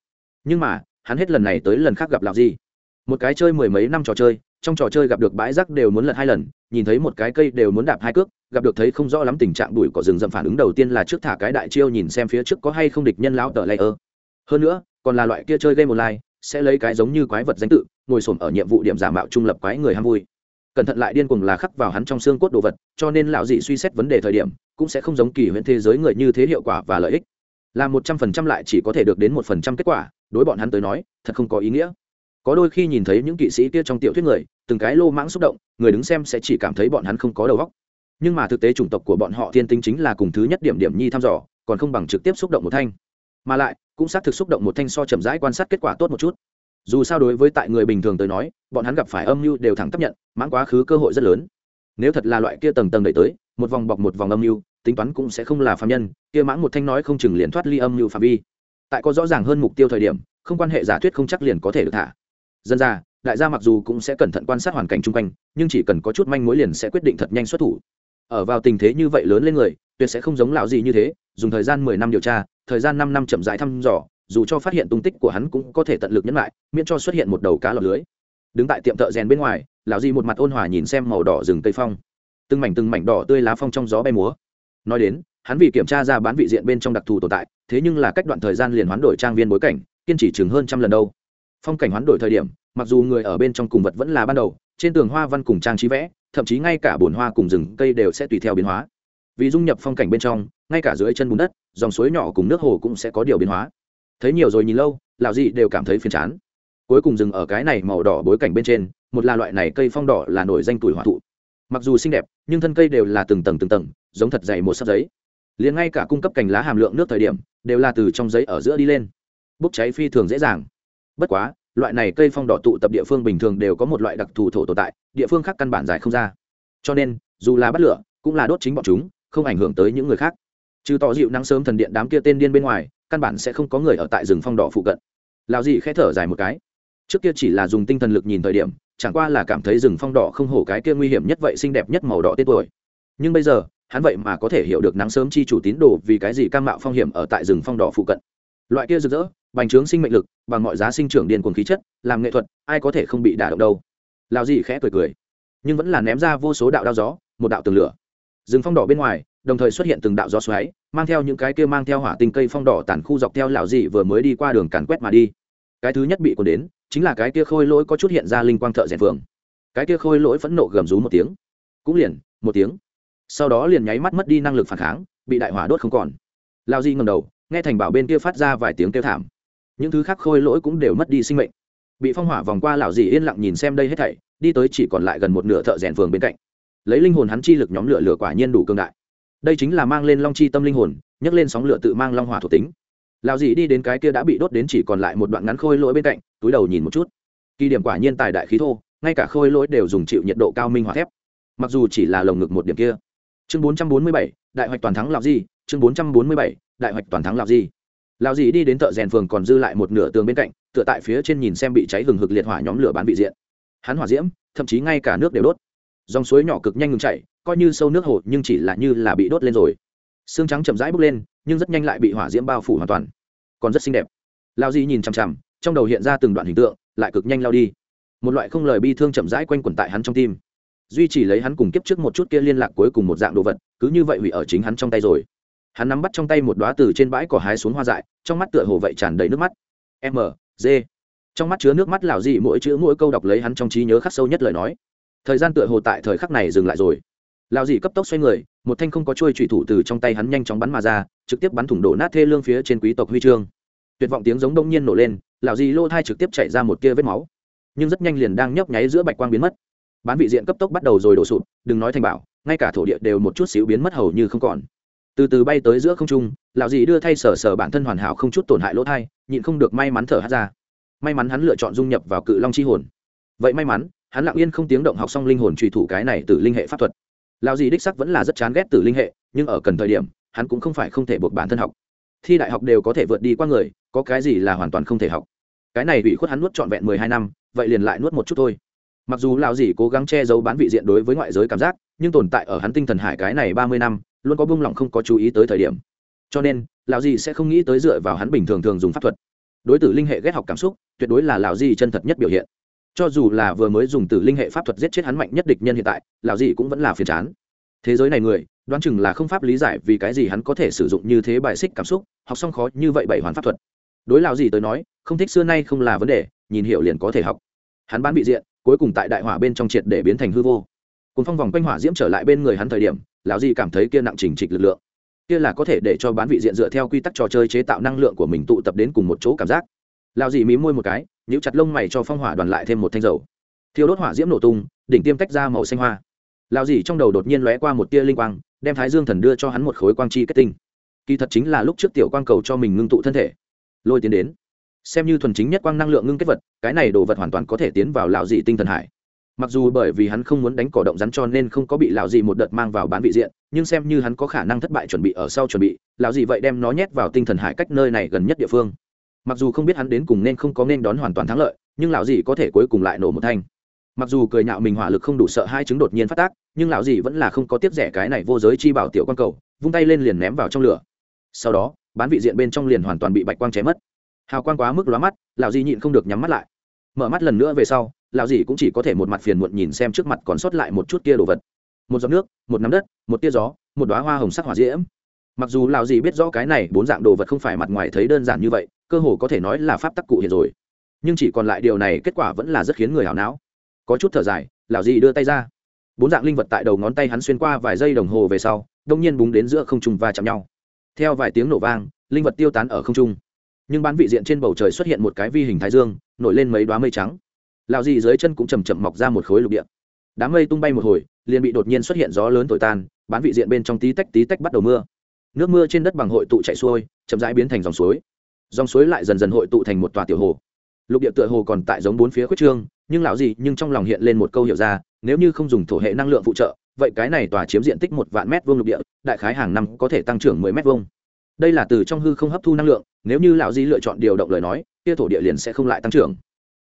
A: Nhưng mà, hắn hết lần này tới lần khác gặp lão gì một cái chơi mười mấy năm trò chơi trong trò chơi gặp được bãi rác đều muốn lật hai lần, nhìn thấy một cái cây đều muốn đạp hai cước, gặp được thấy không rõ lắm tình trạng đuổi cỏ rừng rậm phản ứng đầu tiên là trước thả cái đại chiêu nhìn xem phía trước có hay không địch nhân lão tờ layer hơn nữa, còn là loại kia chơi game online, sẽ lấy cái giống như quái vật danh tự, ngồi xổm ở nhiệm vụ điểm giả mạo trung lập quái người ham vui. Cẩn thận lại điên cuồng là khắc vào hắn trong xương cốt đồ vật, cho nên lão dị suy xét vấn đề thời điểm, cũng sẽ không giống kỳ huyễn thế giới người như thế hiệu quả và lợi ích. Là một trăm phần trăm lại chỉ có thể được đến một phần trăm kết quả, đối bọn hắn tới nói, thật không có ý nghĩa có đôi khi nhìn thấy những kỵ sĩ kia trong tiểu thuyết người, từng cái lô mãng xúc động, người đứng xem sẽ chỉ cảm thấy bọn hắn không có đầu óc. Nhưng mà thực tế chủng tộc của bọn họ thiên tính chính là cùng thứ nhất điểm điểm nhi thăm dò, còn không bằng trực tiếp xúc động một thanh. Mà lại, cũng xác thực xúc động một thanh so chậm rãi quan sát kết quả tốt một chút. Dù sao đối với tại người bình thường tới nói, bọn hắn gặp phải âm mưu đều thẳng chấp nhận, mãng quá khứ cơ hội rất lớn. Nếu thật là loại kia tầng tầng đẩy tới, một vòng bọc một vòng âm mưu, tính toán cũng sẽ không là phạm nhân, kia mãng một thanh nói không chừng liền thoát ly âm mưu phạm vi. Tại có rõ ràng hơn mục tiêu thời điểm, không quan hệ giả thuyết không chắc liền có thể được thả dân ra đại gia mặc dù cũng sẽ cẩn thận quan sát hoàn cảnh chung quanh, nhưng chỉ cần có chút manh mối liền sẽ quyết định thật nhanh xuất thủ. Ở vào tình thế như vậy lớn lên người, tuyệt sẽ không giống lão gì như thế, dùng thời gian mười năm điều tra, thời gian năm năm chậm rãi thăm dò, dù cho phát hiện tung tích của hắn cũng có thể tận lực nhấn lại, miễn cho xuất hiện một đầu cá lọt lưới. Đứng tại tiệm thợ rèn bên ngoài, lão di một mặt ôn hòa nhìn xem màu đỏ rừng cây phong. Từng mảnh từng mảnh đỏ tươi lá phong trong gió bay múa. Nói đến, hắn vì kiểm tra ra bán vị diện bên trong đặc thù tồn tại, thế nhưng là cách đoạn thời gian liền hoán đổi trang viên bối cảnh, kiên trì chừng hơn trăm lần đâu phong cảnh hoán đổi thời điểm, mặc dù người ở bên trong cùng vật vẫn là ban đầu, trên tường hoa văn cùng trang trí vẽ, thậm chí ngay cả bồn hoa cùng rừng cây đều sẽ tùy theo biến hóa. Vì dung nhập phong cảnh bên trong, ngay cả dưới chân bùn đất, dòng suối nhỏ cùng nước hồ cũng sẽ có điều biến hóa. Thấy nhiều rồi nhìn lâu lào dị đều cảm thấy phiền chán. Cuối cùng dừng ở cái này màu đỏ bối cảnh bên trên, một là loại này cây phong đỏ là nổi danh tuổi hỏa thụ. Mặc dù xinh đẹp, nhưng thân cây đều là từng tầng từng tầng, giống thật dày một sắp giấy. Liền ngay cả cung cấp cành lá hàm lượng nước thời điểm, đều là từ trong giấy ở giữa đi lên. Bốc cháy phi thường dễ dàng bất quá, loại này cây phong đỏ tụ tập địa phương bình thường đều có một loại đặc thù thổ tồn tại, địa phương khác căn bản giải không ra. Cho nên, dù là bắt lửa, cũng là đốt chính bọn chúng, không ảnh hưởng tới những người khác. Trừ tỏ dịu nắng sớm thần điện đám kia tên điên bên ngoài, căn bản sẽ không có người ở tại rừng phong đỏ phụ cận. Lào dị khẽ thở dài một cái. Trước kia chỉ là dùng tinh thần lực nhìn thời điểm, chẳng qua là cảm thấy rừng phong đỏ không hổ cái kia nguy hiểm nhất vậy xinh đẹp nhất màu đỏ tên tuổi. Nhưng bây giờ, hắn vậy mà có thể hiểu được nắng sớm chi chủ tín đồ vì cái gì cam mạo phong hiểm ở tại rừng phong đỏ phụ cận. Loại kia rực rỡ bành trướng sinh mệnh lực, bằng mọi giá sinh trưởng điên cuồng khí chất, làm nghệ thuật, ai có thể không bị đả động đâu. Lao dị khẽ cười cười, nhưng vẫn là ném ra vô số đạo đao gió, một đạo tường lửa. Rừng phong đỏ bên ngoài, đồng thời xuất hiện từng đạo gió xoáy, mang theo những cái kia mang theo hỏa tinh cây phong đỏ tàn khu dọc theo lão dị vừa mới đi qua đường càn quét mà đi. Cái thứ nhất bị cuốn đến, chính là cái kia khôi lỗi có chút hiện ra linh quang thợ rèn phường. Cái kia khôi lỗi phẫn nộ gầm rú một tiếng. Cũng liền, một tiếng. Sau đó liền nháy mắt mất đi năng lực phản kháng, bị đại hỏa đốt không còn. Lao di ngầm đầu, nghe thành bảo bên kia phát ra vài tiếng kêu thảm những thứ khác khôi lỗi cũng đều mất đi sinh mệnh. Bị phong hỏa vòng qua lão dì yên lặng nhìn xem đây hết thảy đi tới chỉ còn lại gần một nửa thợ rèn phường bên cạnh. Lấy linh hồn hắn chi lực nhóm lửa lửa quả nhiên đủ cương đại. Đây chính là mang lên long chi tâm linh hồn nhấc lên sóng lửa tự mang long hỏa thuộc tính. Lão dì đi đến cái kia đã bị đốt đến chỉ còn lại một đoạn ngắn khôi lỗi bên cạnh túi đầu nhìn một chút. Kỳ điểm quả nhiên tài đại khí thô ngay cả khôi lỗi đều dùng chịu nhiệt độ cao minh hỏa thép. Mặc dù chỉ là lồng ngực một điểm kia. Chương 447, đại hoạch toàn thắng lão dì. chương 447, đại hoạch toàn thắng lão dì lão dì đi đến thợ rèn phường còn dư lại một nửa tường bên cạnh, tựa tại phía trên nhìn xem bị cháy hừng hực liệt hỏa nhóm lửa bán vị diện. Hắn hỏa diễm, thậm chí ngay cả nước đều đốt. Dòng suối nhỏ cực nhanh ngừng chảy, coi như sâu nước hồ, nhưng chỉ là như là bị đốt lên rồi. Xương trắng chậm rãi bốc lên, nhưng rất nhanh lại bị hỏa diễm bao phủ hoàn toàn. Còn rất xinh đẹp. Lao dì nhìn chằm chằm, trong đầu hiện ra từng đoạn hình tượng, lại cực nhanh lao đi. Một loại không lời bi thương chậm rãi quanh quẩn tại hắn trong tim. Duy chỉ lấy hắn cùng kiếp trước một chút kia liên lạc cuối cùng một dạng đồ vật, cứ như vậy hủy ở chính hắn trong tay rồi hắn nắm bắt trong tay một đoá từ trên bãi cỏ hái xuống hoa dại, trong mắt tựa hồ vậy tràn đầy nước mắt. M, g. Trong mắt chứa nước mắt lào dị mỗi chữ mỗi câu đọc lấy hắn trong trí nhớ khắc sâu nhất lời nói. Thời gian tựa hồ tại thời khắc này dừng lại rồi. Lào dị cấp tốc xoay người, một thanh không có trôi trụy thủ từ trong tay hắn nhanh chóng bắn mà ra, trực tiếp bắn thủng đổ nát thê lương phía trên quý tộc huy chương. Tuyệt vọng tiếng giống đông nhiên nổ lên lào dị lô thai trực tiếp chạy ra một kia vết máu. Nhưng rất nhanh liền đang nhấp nháy giữa bạch quang biến mất. Bán vị diện cấp tốc bắt đầu rồi đổ sụp, đừng nói thành bảo, ngay cả thổ địa đều một chút xíu biến mất hầu như không còn từ từ bay tới giữa không trung, lão dì đưa thay sở sở bản thân hoàn hảo không chút tổn hại lỗ thai, nhịn không được may mắn thở hát ra. May mắn hắn lựa chọn dung nhập vào cự long chi hồn. Vậy may mắn, hắn lặng yên không tiếng động học xong linh hồn truy thủ cái này từ linh hệ pháp thuật. Lão dì đích sắc vẫn là rất chán ghét từ linh hệ, nhưng ở cần thời điểm, hắn cũng không phải không thể buộc bản thân học. Thi đại học đều có thể vượt đi qua người, có cái gì là hoàn toàn không thể học. Cái này bị khuất hắn nuốt trọn vẹn mười hai năm, vậy liền lại nuốt một chút thôi. Mặc dù lão dì cố gắng che giấu bán vị diện đối với ngoại giới cảm giác, nhưng tồn tại ở hắn tinh thần hải cái này ba mươi năm luôn có buông lỏng không có chú ý tới thời điểm. Cho nên, lão di sẽ không nghĩ tới dựa vào hắn bình thường thường dùng pháp thuật. Đối tử linh hệ ghét học cảm xúc, tuyệt đối là lão di chân thật nhất biểu hiện. Cho dù là vừa mới dùng tử linh hệ pháp thuật giết chết hắn mạnh nhất địch nhân hiện tại, lão di cũng vẫn là phiền chán. Thế giới này người, đoán chừng là không pháp lý giải vì cái gì hắn có thể sử dụng như thế bài xích cảm xúc, học xong khó như vậy bảy hoàn pháp thuật. Đối lão di tới nói, không thích xưa nay không là vấn đề, nhìn hiểu liền có thể học. Hắn bán bị diện, cuối cùng tại đại hỏa bên trong triệt để biến thành hư vô cùng phong vòng quanh hỏa diễm trở lại bên người hắn thời điểm, lão di cảm thấy kia nặng trình trịch lực lượng, kia là có thể để cho bán vị diện dựa theo quy tắc trò chơi chế tạo năng lượng của mình tụ tập đến cùng một chỗ cảm giác. Lão di mí môi một cái, nhíu chặt lông mày cho phong hỏa đoàn lại thêm một thanh dầu. Thiêu đốt hỏa diễm nổ tung, đỉnh tiêm tách ra màu xanh hoa. Lão di trong đầu đột nhiên lóe qua một tia linh quang, đem thái dương thần đưa cho hắn một khối quang chi kết tinh. Kỳ thật chính là lúc trước tiểu quang cầu cho mình ngưng tụ thân thể. Lôi tiến đến. Xem như thuần chính nhất quang năng lượng ngưng kết vật, cái này đồ vật hoàn toàn có thể tiến vào lão dị tinh thần hải mặc dù bởi vì hắn không muốn đánh cỏ động rắn cho nên không có bị lão dì một đợt mang vào bán vị diện, nhưng xem như hắn có khả năng thất bại chuẩn bị ở sau chuẩn bị, lão dì vậy đem nó nhét vào tinh thần hải cách nơi này gần nhất địa phương. Mặc dù không biết hắn đến cùng nên không có nên đón hoàn toàn thắng lợi, nhưng lão dì có thể cuối cùng lại nổ một thanh. Mặc dù cười nhạo mình hỏa lực không đủ sợ hai chứng đột nhiên phát tác, nhưng lão dì vẫn là không có tiếp rẻ cái này vô giới chi bảo tiểu quan cầu, vung tay lên liền ném vào trong lửa. Sau đó, bán vị diện bên trong liền hoàn toàn bị bạch quang chém mất. Hào quang quá mức lóa mắt, lão dì nhịn không được nhắm mắt lại. Mở mắt lần nữa về sau lão gì cũng chỉ có thể một mặt phiền muộn nhìn xem trước mặt còn sót lại một chút kia đồ vật. Một giọt nước, một nắm đất, một tia gió, một đoá hoa hồng sắc hỏa diễm. Mặc dù lão gì biết rõ cái này bốn dạng đồ vật không phải mặt ngoài thấy đơn giản như vậy, cơ hồ có thể nói là pháp tắc cụ hiện rồi. Nhưng chỉ còn lại điều này kết quả vẫn là rất khiến người hảo não. Có chút thở dài, lão gì đưa tay ra. Bốn dạng linh vật tại đầu ngón tay hắn xuyên qua vài giây đồng hồ về sau đông nhiên búng đến giữa không trung và chạm nhau. Theo vài tiếng nổ vang, linh vật tiêu tán ở không trung. Nhưng bán vị diện trên bầu trời xuất hiện một cái vi hình thái dương, nổi lên mấy đoá mây trắng lạo dị dưới chân cũng chầm chậm mọc ra một khối lục địa. Đám mây tung bay một hồi, liền bị đột nhiên xuất hiện gió lớn thổi tan, bán vị diện bên trong tí tách tí tách bắt đầu mưa. Nước mưa trên đất bằng hội tụ chạy xuôi, chậm rãi biến thành dòng suối. Dòng suối lại dần dần hội tụ thành một tòa tiểu hồ. Lục địa tựa hồ còn tại giống bốn phía khuyết trương, nhưng lão gì nhưng trong lòng hiện lên một câu hiểu ra, nếu như không dùng thổ hệ năng lượng phụ trợ, vậy cái này tòa chiếm diện tích một vạn mét vuông lục địa, đại khái hàng năm có thể tăng trưởng mười mét vuông. Đây là từ trong hư không hấp thu năng lượng, nếu như lão di lựa chọn điều động lời nói, kia thổ địa liền sẽ không lại tăng trưởng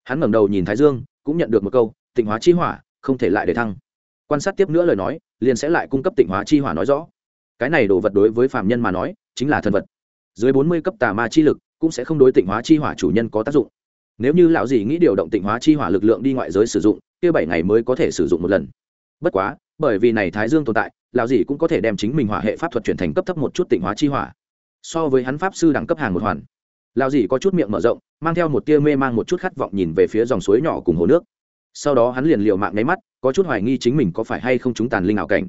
A: hắn ngẩng đầu nhìn thái dương, cũng nhận được một câu, tịnh hóa chi hỏa, không thể lại để thăng. Quan sát tiếp nữa lời nói, liền sẽ lại cung cấp tịnh hóa chi hỏa nói rõ. Cái này đồ vật đối với phạm nhân mà nói, chính là thần vật. Dưới bốn mươi cấp tà ma chi lực, cũng sẽ không đối tịnh hóa chi hỏa chủ nhân có tác dụng. Nếu như lão dì nghĩ điều động tịnh hóa chi hỏa lực lượng đi ngoại giới sử dụng, kia bảy ngày mới có thể sử dụng một lần. Bất quá, bởi vì này thái dương tồn tại, lão dì cũng có thể đem chính mình hỏa hệ pháp thuật chuyển thành cấp thấp một chút tịnh hóa chi hỏa. So với hắn pháp sư đẳng cấp hàng một hoàn lão dì có chút miệng mở rộng, mang theo một tia mê mang một chút khát vọng nhìn về phía dòng suối nhỏ cùng hồ nước. Sau đó hắn liền liều mạng nháy mắt, có chút hoài nghi chính mình có phải hay không chúng tàn linh ảo cảnh.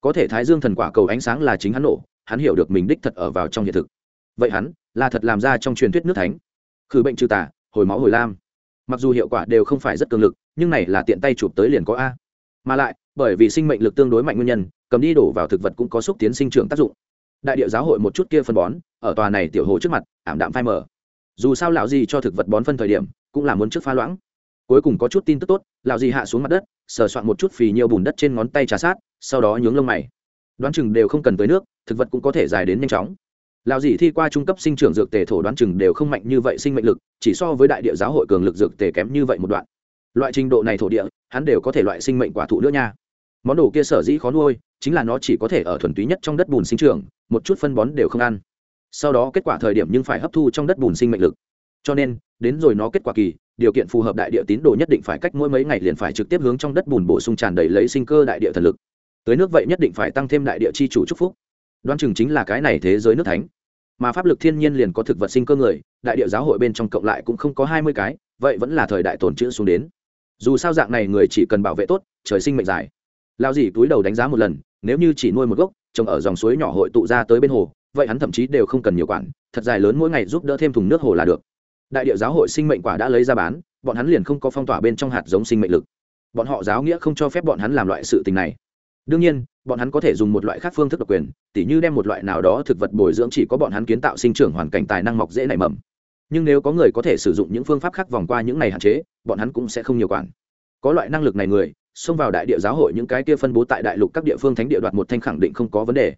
A: Có thể thái dương thần quả cầu ánh sáng là chính hắn nổ, hắn hiểu được mình đích thật ở vào trong hiện thực. Vậy hắn, là thật làm ra trong truyền thuyết nước thánh. Khử bệnh trừ tả hồi máu hồi lam. Mặc dù hiệu quả đều không phải rất cường lực, nhưng này là tiện tay chụp tới liền có a. Mà lại, bởi vì sinh mệnh lực tương đối mạnh nguyên nhân, cầm đi đổ vào thực vật cũng có xúc tiến sinh trưởng tác dụng đại địa giáo hội một chút kia phân bón, ở tòa này tiểu hồ trước mặt, ảm đạm phai mờ. Dù sao lão gì cho thực vật bón phân thời điểm, cũng là muốn trước pha loãng. Cuối cùng có chút tin tức tốt, lão gì hạ xuống mặt đất, sờ soạn một chút phì nhiều bùn đất trên ngón tay trà sát, sau đó nhướng lông mày. Đoán chừng đều không cần tới nước, thực vật cũng có thể dài đến nhanh chóng. Lão gì thi qua trung cấp sinh trưởng dược tề thổ đoán chừng đều không mạnh như vậy sinh mệnh lực, chỉ so với đại địa giáo hội cường lực dược tề kém như vậy một đoạn. Loại trình độ này thổ địa, hắn đều có thể loại sinh mệnh quả thụ nữa nha. Món đồ kia sở dĩ khó nuôi, chính là nó chỉ có thể ở thuần túy nhất trong đất bùn sinh trưởng một chút phân bón đều không ăn. Sau đó kết quả thời điểm nhưng phải hấp thu trong đất bùn sinh mệnh lực. Cho nên, đến rồi nó kết quả kỳ, điều kiện phù hợp đại địa tín đồ nhất định phải cách mỗi mấy ngày liền phải trực tiếp hướng trong đất bùn bổ sung tràn đầy lấy sinh cơ đại địa thần lực. Tới nước vậy nhất định phải tăng thêm đại địa chi chủ chúc phúc. Đoán chừng chính là cái này thế giới nước thánh. Mà pháp lực thiên nhiên liền có thực vật sinh cơ người, đại địa giáo hội bên trong cộng lại cũng không có hai mươi cái, vậy vẫn là thời đại tồn chữ xuống đến. Dù sao dạng này người chỉ cần bảo vệ tốt, trời sinh mệnh dài. Lao dì túi đầu đánh giá một lần, nếu như chỉ nuôi một gốc trồng ở dòng suối nhỏ hội tụ ra tới bên hồ, vậy hắn thậm chí đều không cần nhiều quản, thật dài lớn mỗi ngày giúp đỡ thêm thùng nước hồ là được. Đại địa giáo hội sinh mệnh quả đã lấy ra bán, bọn hắn liền không có phong tỏa bên trong hạt giống sinh mệnh lực. Bọn họ giáo nghĩa không cho phép bọn hắn làm loại sự tình này. Đương nhiên, bọn hắn có thể dùng một loại khác phương thức độc quyền, tỉ như đem một loại nào đó thực vật bồi dưỡng chỉ có bọn hắn kiến tạo sinh trưởng hoàn cảnh tài năng mọc dễ nảy mầm. Nhưng nếu có người có thể sử dụng những phương pháp khác vòng qua những này hạn chế, bọn hắn cũng sẽ không nhiều quản. Có loại năng lực này người xông vào đại địa giáo hội những cái kia phân bố tại đại lục các địa phương thánh địa đoạt một thanh khẳng định không có vấn đề.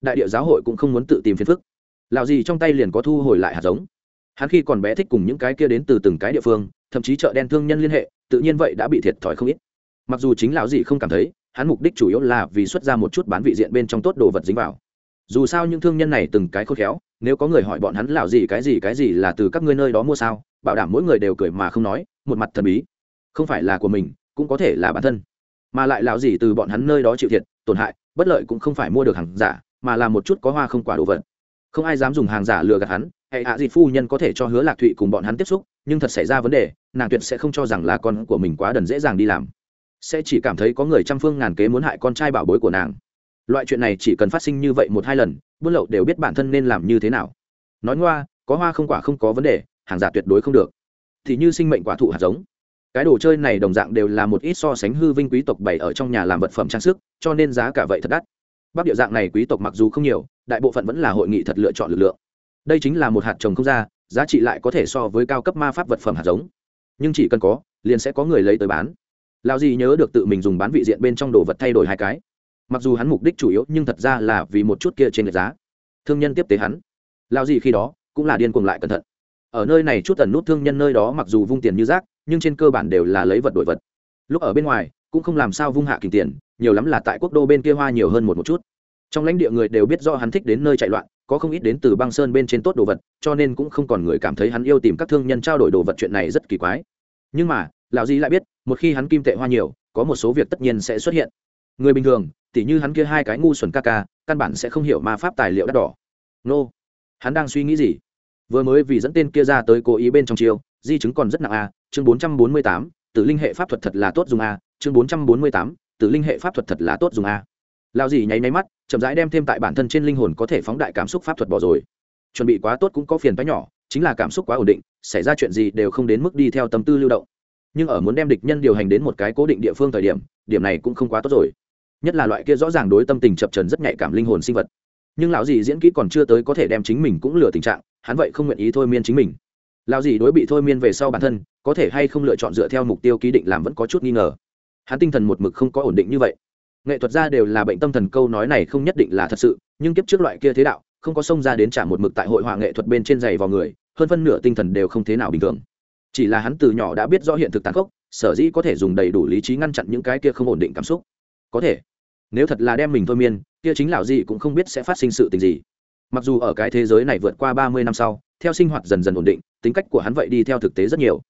A: Đại địa giáo hội cũng không muốn tự tìm phiền phức. Lào gì trong tay liền có thu hồi lại hạt giống. Hắn khi còn bé thích cùng những cái kia đến từ từng cái địa phương, thậm chí chợ đen thương nhân liên hệ, tự nhiên vậy đã bị thiệt thòi không ít. Mặc dù chính lão gì không cảm thấy, hắn mục đích chủ yếu là vì xuất ra một chút bán vị diện bên trong tốt đồ vật dính vào. Dù sao những thương nhân này từng cái khôn khéo, nếu có người hỏi bọn hắn lão gì cái gì cái gì là từ các ngươi nơi đó mua sao, bảo đảm mỗi người đều cười mà không nói, một mặt thần bí. Không phải là của mình cũng có thể là bản thân. Mà lại lão gì từ bọn hắn nơi đó chịu thiệt, tổn hại, bất lợi cũng không phải mua được hàng giả, mà là một chút có hoa không quả đồ vật. Không ai dám dùng hàng giả lừa gạt hắn, hệ hạ gì phu nhân có thể cho hứa lạc thụy cùng bọn hắn tiếp xúc, nhưng thật xảy ra vấn đề, nàng tuyệt sẽ không cho rằng là con của mình quá đần dễ dàng đi làm. Sẽ chỉ cảm thấy có người trăm phương ngàn kế muốn hại con trai bảo bối của nàng. Loại chuyện này chỉ cần phát sinh như vậy một hai lần, buôn lậu đều biết bản thân nên làm như thế nào. Nói ngoa, có hoa không quả không có vấn đề, hàng giả tuyệt đối không được. Thì như sinh mệnh quả thụ hạt giống cái đồ chơi này đồng dạng đều là một ít so sánh hư vinh quý tộc bày ở trong nhà làm vật phẩm trang sức, cho nên giá cả vậy thật đắt. Bắc địa dạng này quý tộc mặc dù không nhiều, đại bộ phận vẫn là hội nghị thật lựa chọn lực lượng. Đây chính là một hạt trồng không ra, giá trị lại có thể so với cao cấp ma pháp vật phẩm hạt giống. Nhưng chỉ cần có, liền sẽ có người lấy tới bán. Lao gì nhớ được tự mình dùng bán vị diện bên trong đồ vật thay đổi hai cái. Mặc dù hắn mục đích chủ yếu, nhưng thật ra là vì một chút kia trên lệch giá. Thương nhân tiếp tế hắn. Lao gì khi đó cũng là điên cuồng lại cẩn thận. Ở nơi này chút tần nút thương nhân nơi đó mặc dù vung tiền như rác nhưng trên cơ bản đều là lấy vật đổi vật. Lúc ở bên ngoài, cũng không làm sao vung hạ kình tiền, nhiều lắm là tại quốc đô bên kia hoa nhiều hơn một một chút. Trong lãnh địa người đều biết do hắn thích đến nơi chạy loạn, có không ít đến từ băng sơn bên trên tốt đồ vật, cho nên cũng không còn người cảm thấy hắn yêu tìm các thương nhân trao đổi đồ vật chuyện này rất kỳ quái. Nhưng mà, lão di lại biết, một khi hắn kim tệ hoa nhiều, có một số việc tất nhiên sẽ xuất hiện. Người bình thường, tỉ như hắn kia hai cái ngu xuẩn ca ca, căn bản sẽ không hiểu ma pháp tài liệu đắt đỏ. Nô, hắn đang suy nghĩ gì? Vừa mới vì dẫn tên kia ra tới cố ý bên trong chiêu, di chứng còn rất nặng à? Chương bốn trăm bốn mươi tám, tử linh hệ pháp thuật thật là tốt dùng a, chương bốn trăm bốn mươi tám, tử linh hệ pháp thuật thật là tốt dùng a. Lão gì nháy nháy mắt, chậm rãi đem thêm tại bản thân trên linh hồn có thể phóng đại cảm xúc pháp thuật bỏ rồi. Chuẩn bị quá tốt cũng có phiền toái nhỏ, chính là cảm xúc quá ổn định, xảy ra chuyện gì đều không đến mức đi theo tâm tư lưu động. Nhưng ở muốn đem địch nhân điều hành đến một cái cố định địa phương thời điểm điểm này cũng không quá tốt rồi. Nhất là loại kia rõ ràng đối tâm tình chập chờn rất nhạy cảm linh hồn sinh vật. Nhưng lão gì diễn kỹ còn chưa tới có thể đem chính mình cũng lừa tình trạng, hắn vậy không nguyện ý thôi miên chính mình. Lão dì đối bị thôi miên về sau bản thân có thể hay không lựa chọn dựa theo mục tiêu ký định làm vẫn có chút nghi ngờ. Hắn tinh thần một mực không có ổn định như vậy. Nghệ thuật gia đều là bệnh tâm thần câu nói này không nhất định là thật sự, nhưng kiếp trước loại kia thế đạo, không có xông ra đến trả một mực tại hội họa nghệ thuật bên trên giày vào người, hơn phân nửa tinh thần đều không thế nào bình thường. Chỉ là hắn từ nhỏ đã biết rõ hiện thực tàn khốc, sở dĩ có thể dùng đầy đủ lý trí ngăn chặn những cái kia không ổn định cảm xúc. Có thể, nếu thật là đem mình thôi miên, kia chính lão gì cũng không biết sẽ phát sinh sự tình gì. Mặc dù ở cái thế giới này vượt qua ba mươi năm sau, theo sinh hoạt dần dần ổn định, tính cách của hắn vậy đi theo thực tế rất nhiều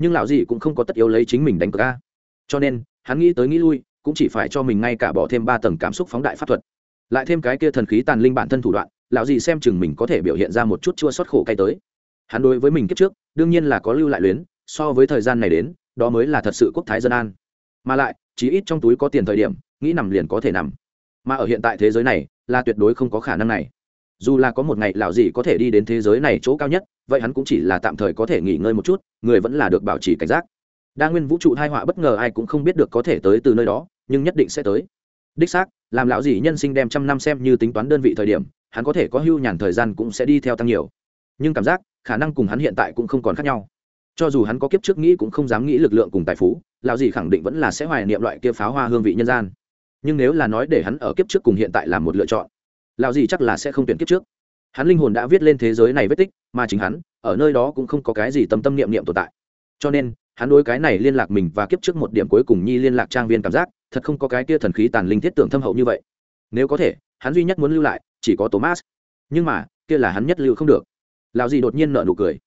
A: nhưng lão gì cũng không có tất yếu lấy chính mình đánh cược a. Cho nên, hắn nghĩ tới nghĩ lui, cũng chỉ phải cho mình ngay cả bỏ thêm ba tầng cảm xúc phóng đại pháp thuật. Lại thêm cái kia thần khí tàn linh bản thân thủ đoạn, lão gì xem chừng mình có thể biểu hiện ra một chút chua xót khổ cay tới. Hắn đối với mình kiếp trước, đương nhiên là có lưu lại luyến, so với thời gian này đến, đó mới là thật sự quốc thái dân an. Mà lại, chí ít trong túi có tiền thời điểm, nghĩ nằm liền có thể nằm. Mà ở hiện tại thế giới này, là tuyệt đối không có khả năng này dù là có một ngày lão gì có thể đi đến thế giới này chỗ cao nhất, vậy hắn cũng chỉ là tạm thời có thể nghỉ ngơi một chút, người vẫn là được bảo trì cảnh giác. Đa nguyên vũ trụ hai họa bất ngờ ai cũng không biết được có thể tới từ nơi đó, nhưng nhất định sẽ tới. Đích xác, làm lão gì nhân sinh đem trăm năm xem như tính toán đơn vị thời điểm, hắn có thể có hưu nhàn thời gian cũng sẽ đi theo tăng nhiều. Nhưng cảm giác, khả năng cùng hắn hiện tại cũng không còn khác nhau. Cho dù hắn có kiếp trước nghĩ cũng không dám nghĩ lực lượng cùng tài phú, lão gì khẳng định vẫn là sẽ hoài niệm loại kia pháo hoa hương vị nhân gian. Nhưng nếu là nói để hắn ở kiếp trước cùng hiện tại là một lựa chọn lão gì chắc là sẽ không tuyển kiếp trước. Hắn linh hồn đã viết lên thế giới này vết tích, mà chính hắn, ở nơi đó cũng không có cái gì tâm tâm niệm niệm tồn tại. Cho nên, hắn đối cái này liên lạc mình và kiếp trước một điểm cuối cùng nhi liên lạc trang viên cảm giác, thật không có cái kia thần khí tàn linh thiết tưởng thâm hậu như vậy. Nếu có thể, hắn duy nhất muốn lưu lại, chỉ có thomas. Nhưng mà, kia là hắn nhất lưu không được. Lão gì đột nhiên nợ nụ cười.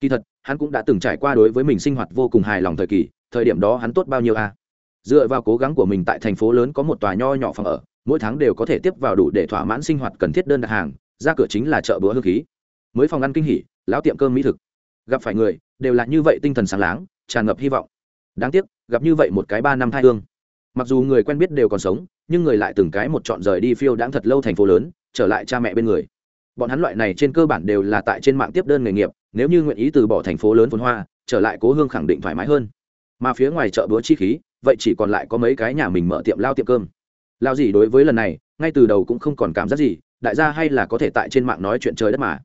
A: Kỳ thật, hắn cũng đã từng trải qua đối với mình sinh hoạt vô cùng hài lòng thời kỳ, thời điểm đó hắn tốt bao nhiêu a? À? dựa vào cố gắng của mình tại thành phố lớn có một tòa nho nhỏ phòng ở mỗi tháng đều có thể tiếp vào đủ để thỏa mãn sinh hoạt cần thiết đơn đặt hàng, ra cửa chính là chợ búa hương khí. Mới phòng ăn kinh hỉ, lão tiệm cơm mỹ thực. Gặp phải người, đều là như vậy tinh thần sáng láng, tràn ngập hy vọng. Đáng tiếc, gặp như vậy một cái ba năm thai hương. Mặc dù người quen biết đều còn sống, nhưng người lại từng cái một chọn rời đi phiêu đãng thật lâu thành phố lớn, trở lại cha mẹ bên người. Bọn hắn loại này trên cơ bản đều là tại trên mạng tiếp đơn nghề nghiệp, nếu như nguyện ý từ bỏ thành phố lớn phồn hoa, trở lại cố hương khẳng định thoải mái hơn. Mà phía ngoài chợ búa chi khí, vậy chỉ còn lại có mấy cái nhà mình mở tiệm lao tiệm cơm lao gì đối với lần này, ngay từ đầu cũng không còn cảm giác gì, đại gia hay là có thể tại trên mạng nói chuyện trời đất mà.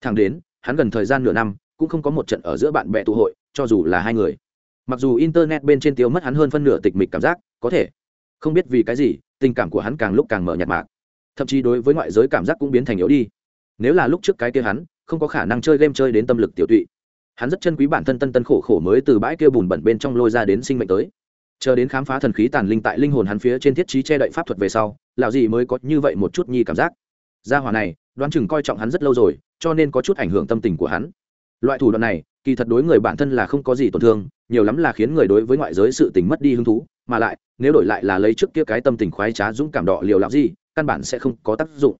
A: Thẳng đến, hắn gần thời gian nửa năm, cũng không có một trận ở giữa bạn bè tụ hội, cho dù là hai người. Mặc dù internet bên trên tiêu mất hắn hơn phân nửa tịch mịch cảm giác, có thể. Không biết vì cái gì, tình cảm của hắn càng lúc càng mở nhạt mạc. Thậm chí đối với ngoại giới cảm giác cũng biến thành yếu đi. Nếu là lúc trước cái kia hắn, không có khả năng chơi game chơi đến tâm lực tiểu tụy. Hắn rất chân quý bản thân tân tân khổ khổ mới từ bãi kia bùn bẩn bên trong lôi ra đến sinh mệnh tới chờ đến khám phá thần khí tàn linh tại linh hồn hắn phía trên thiết trí che đậy pháp thuật về sau, lão gì mới có như vậy một chút nhi cảm giác. Gia hỏa này, đoán chừng coi trọng hắn rất lâu rồi, cho nên có chút ảnh hưởng tâm tình của hắn. Loại thủ đoạn này, kỳ thật đối người bản thân là không có gì tổn thương, nhiều lắm là khiến người đối với ngoại giới sự tình mất đi hứng thú, mà lại, nếu đổi lại là lấy trước kia cái tâm tình khoái trá dũng cảm đỏ liều lão gì căn bản sẽ không có tác dụng.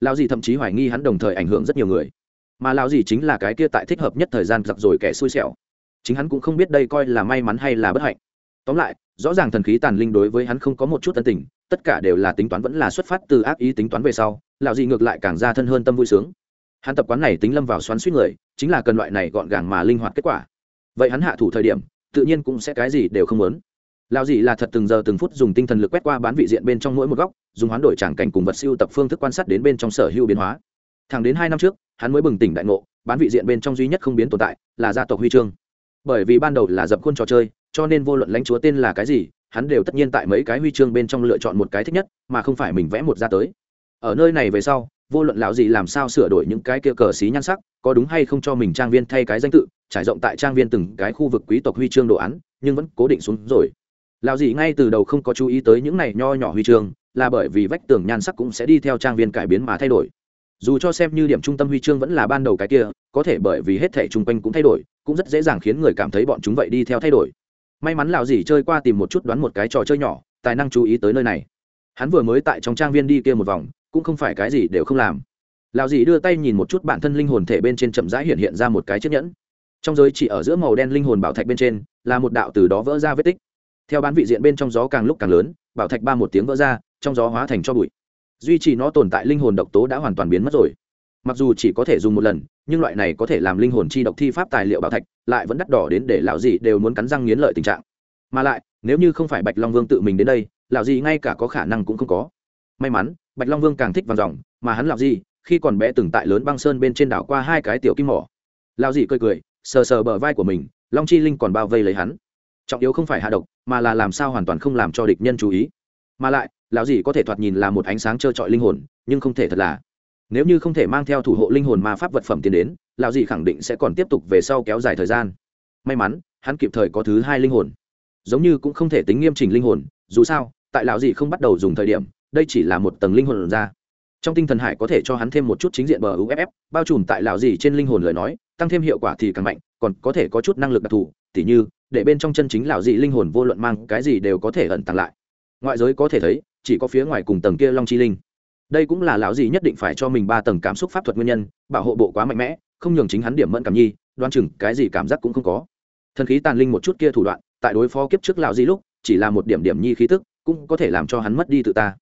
A: Lão gì thậm chí hoài nghi hắn đồng thời ảnh hưởng rất nhiều người. Mà lão gì chính là cái kia tại thích hợp nhất thời gian giặc rồi kẻ xui xẻo. Chính hắn cũng không biết đây coi là may mắn hay là bất hạnh tóm lại, rõ ràng thần khí tàn linh đối với hắn không có một chút tân tình, tất cả đều là tính toán vẫn là xuất phát từ ác ý tính toán về sau, lão gì ngược lại càng ra thân hơn tâm vui sướng. Hắn tập quán này tính lâm vào xoắn suýt người, chính là cần loại này gọn gàng mà linh hoạt kết quả. Vậy hắn hạ thủ thời điểm, tự nhiên cũng sẽ cái gì đều không muốn. Lạo gì là thật từng giờ từng phút dùng tinh thần lực quét qua bán vị diện bên trong mỗi một góc, dùng hoán đổi tràng cảnh cùng vật siêu tập phương thức quan sát đến bên trong sở hữu biến hóa. Thẳng đến hai năm trước, hắn mới bừng tỉnh đại ngộ, bán vị diện bên trong duy nhất không biến tồn tại là gia tộc huy chương. Bởi vì ban đầu là dập khuôn trò chơi cho nên vô luận lãnh chúa tên là cái gì, hắn đều tất nhiên tại mấy cái huy chương bên trong lựa chọn một cái thích nhất, mà không phải mình vẽ một ra tới. Ở nơi này về sau, vô luận lão gì làm sao sửa đổi những cái kia cờ xí nhan sắc, có đúng hay không cho mình trang viên thay cái danh tự, trải rộng tại trang viên từng cái khu vực quý tộc huy chương đồ án, nhưng vẫn cố định xuống rồi. Lão gì ngay từ đầu không có chú ý tới những này nho nhỏ huy chương, là bởi vì vách tường nhan sắc cũng sẽ đi theo trang viên cải biến mà thay đổi. Dù cho xem như điểm trung tâm huy chương vẫn là ban đầu cái kia, có thể bởi vì hết thể chung quanh cũng thay đổi, cũng rất dễ dàng khiến người cảm thấy bọn chúng vậy đi theo thay đổi may mắn lão dì chơi qua tìm một chút đoán một cái trò chơi nhỏ, tài năng chú ý tới nơi này. Hắn vừa mới tại trong trang viên đi kia một vòng, cũng không phải cái gì đều không làm. Lão dì đưa tay nhìn một chút bản thân linh hồn thể bên trên chậm rãi hiện hiện ra một cái chiếc nhẫn. Trong giới chỉ ở giữa màu đen linh hồn bảo thạch bên trên, là một đạo từ đó vỡ ra vết tích. Theo bán vị diện bên trong gió càng lúc càng lớn, bảo thạch ba một tiếng vỡ ra, trong gió hóa thành cho bụi. Duy trì nó tồn tại linh hồn độc tố đã hoàn toàn biến mất rồi mặc dù chỉ có thể dùng một lần nhưng loại này có thể làm linh hồn chi độc thi pháp tài liệu bảo thạch lại vẫn đắt đỏ đến để lão dì đều muốn cắn răng nghiến lợi tình trạng. Mà lại nếu như không phải bạch long vương tự mình đến đây lão dì ngay cả có khả năng cũng không có. May mắn bạch long vương càng thích vàng dòng mà hắn lão dì, khi còn bé từng tại lớn băng sơn bên trên đảo qua hai cái tiểu kim mỏ. Lão dì cười cười sờ sờ bờ vai của mình long chi linh còn bao vây lấy hắn. Trọng yếu không phải hạ độc mà là làm sao hoàn toàn không làm cho địch nhân chú ý. Mà lại lão dì có thể thoạt nhìn là một ánh sáng trơ trọi linh hồn nhưng không thể thật là nếu như không thể mang theo thủ hộ linh hồn ma pháp vật phẩm tiến đến, lão dị khẳng định sẽ còn tiếp tục về sau kéo dài thời gian. May mắn, hắn kịp thời có thứ hai linh hồn. Giống như cũng không thể tính nghiêm chỉnh linh hồn, dù sao, tại lão dị không bắt đầu dùng thời điểm, đây chỉ là một tầng linh hồn ra. Trong tinh thần hải có thể cho hắn thêm một chút chính diện bờ uff bao trùm tại lão dị trên linh hồn lời nói, tăng thêm hiệu quả thì càng mạnh, còn có thể có chút năng lực đặc thù, tỉ như, để bên trong chân chính lão dị linh hồn vô luận mang cái gì đều có thể ẩn tàng lại. Ngoại giới có thể thấy, chỉ có phía ngoài cùng tầng kia long chi linh đây cũng là lão gì nhất định phải cho mình ba tầng cảm xúc pháp thuật nguyên nhân, bảo hộ bộ quá mạnh mẽ, không nhường chính hắn điểm mẫn cảm nhi đoan chừng cái gì cảm giác cũng không có. Thần khí tàn linh một chút kia thủ đoạn, tại đối phó kiếp trước lão gì lúc, chỉ là một điểm điểm nhi khí tức, cũng có thể làm cho hắn mất đi tự ta.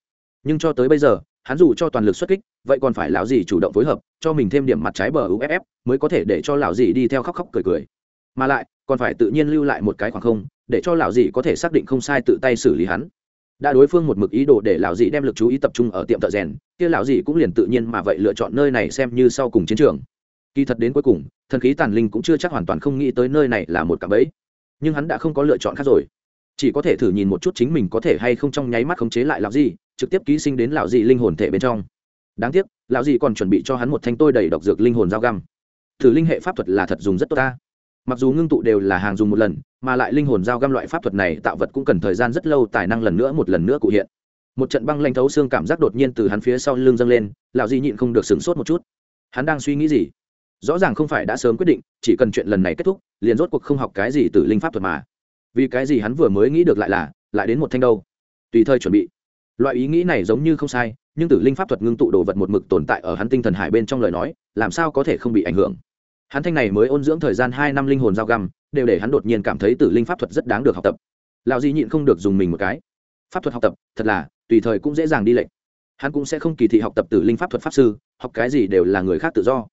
A: Nhưng cho tới bây giờ, hắn dù cho toàn lực xuất kích, vậy còn phải lão gì chủ động phối hợp, cho mình thêm điểm mặt trái bờ uff mới có thể để cho lão gì đi theo khóc khóc cười cười. Mà lại, còn phải tự nhiên lưu lại một cái khoảng không, để cho lão gì có thể xác định không sai tự tay xử lý hắn đã đối phương một mực ý đồ để lão dị đem lực chú ý tập trung ở tiệm thợ rèn, kia lão dị cũng liền tự nhiên mà vậy lựa chọn nơi này xem như sau cùng chiến trường. Kỳ thật đến cuối cùng, thần khí tàn linh cũng chưa chắc hoàn toàn không nghĩ tới nơi này là một cạm bẫy. Nhưng hắn đã không có lựa chọn khác rồi. Chỉ có thể thử nhìn một chút chính mình có thể hay không trong nháy mắt khống chế lại lão dị trực tiếp ký sinh đến lão dị linh hồn thể bên trong. Đáng tiếc, lão dị còn chuẩn bị cho hắn một thanh tôi đầy độc dược linh hồn dao găm. Thử linh hệ pháp thuật là thật dùng rất tốt ta. Mặc dù ngưng tụ đều là hàng dùng một lần mà lại linh hồn dao găm loại pháp thuật này tạo vật cũng cần thời gian rất lâu, tài năng lần nữa một lần nữa cụ hiện. Một trận băng lanh thấu xương cảm giác đột nhiên từ hắn phía sau lưng dâng lên, lão di nhịn không được sửng sốt một chút. Hắn đang suy nghĩ gì? Rõ ràng không phải đã sớm quyết định, chỉ cần chuyện lần này kết thúc, liền rốt cuộc không học cái gì từ linh pháp thuật mà. Vì cái gì hắn vừa mới nghĩ được lại là, lại đến một thanh đâu? Tùy thời chuẩn bị. Loại ý nghĩ này giống như không sai, nhưng tử linh pháp thuật ngưng tụ đồ vật một mực tồn tại ở hắn tinh thần hải bên trong lời nói, làm sao có thể không bị ảnh hưởng? Hắn thanh này mới ôn dưỡng thời gian hai năm linh hồn giao găm, đều để hắn đột nhiên cảm thấy tử linh pháp thuật rất đáng được học tập. Lão di nhịn không được dùng mình một cái. Pháp thuật học tập, thật là, tùy thời cũng dễ dàng đi lệnh. Hắn cũng sẽ không kỳ thị học tập tử linh pháp thuật pháp sư, học cái gì đều là người khác tự do.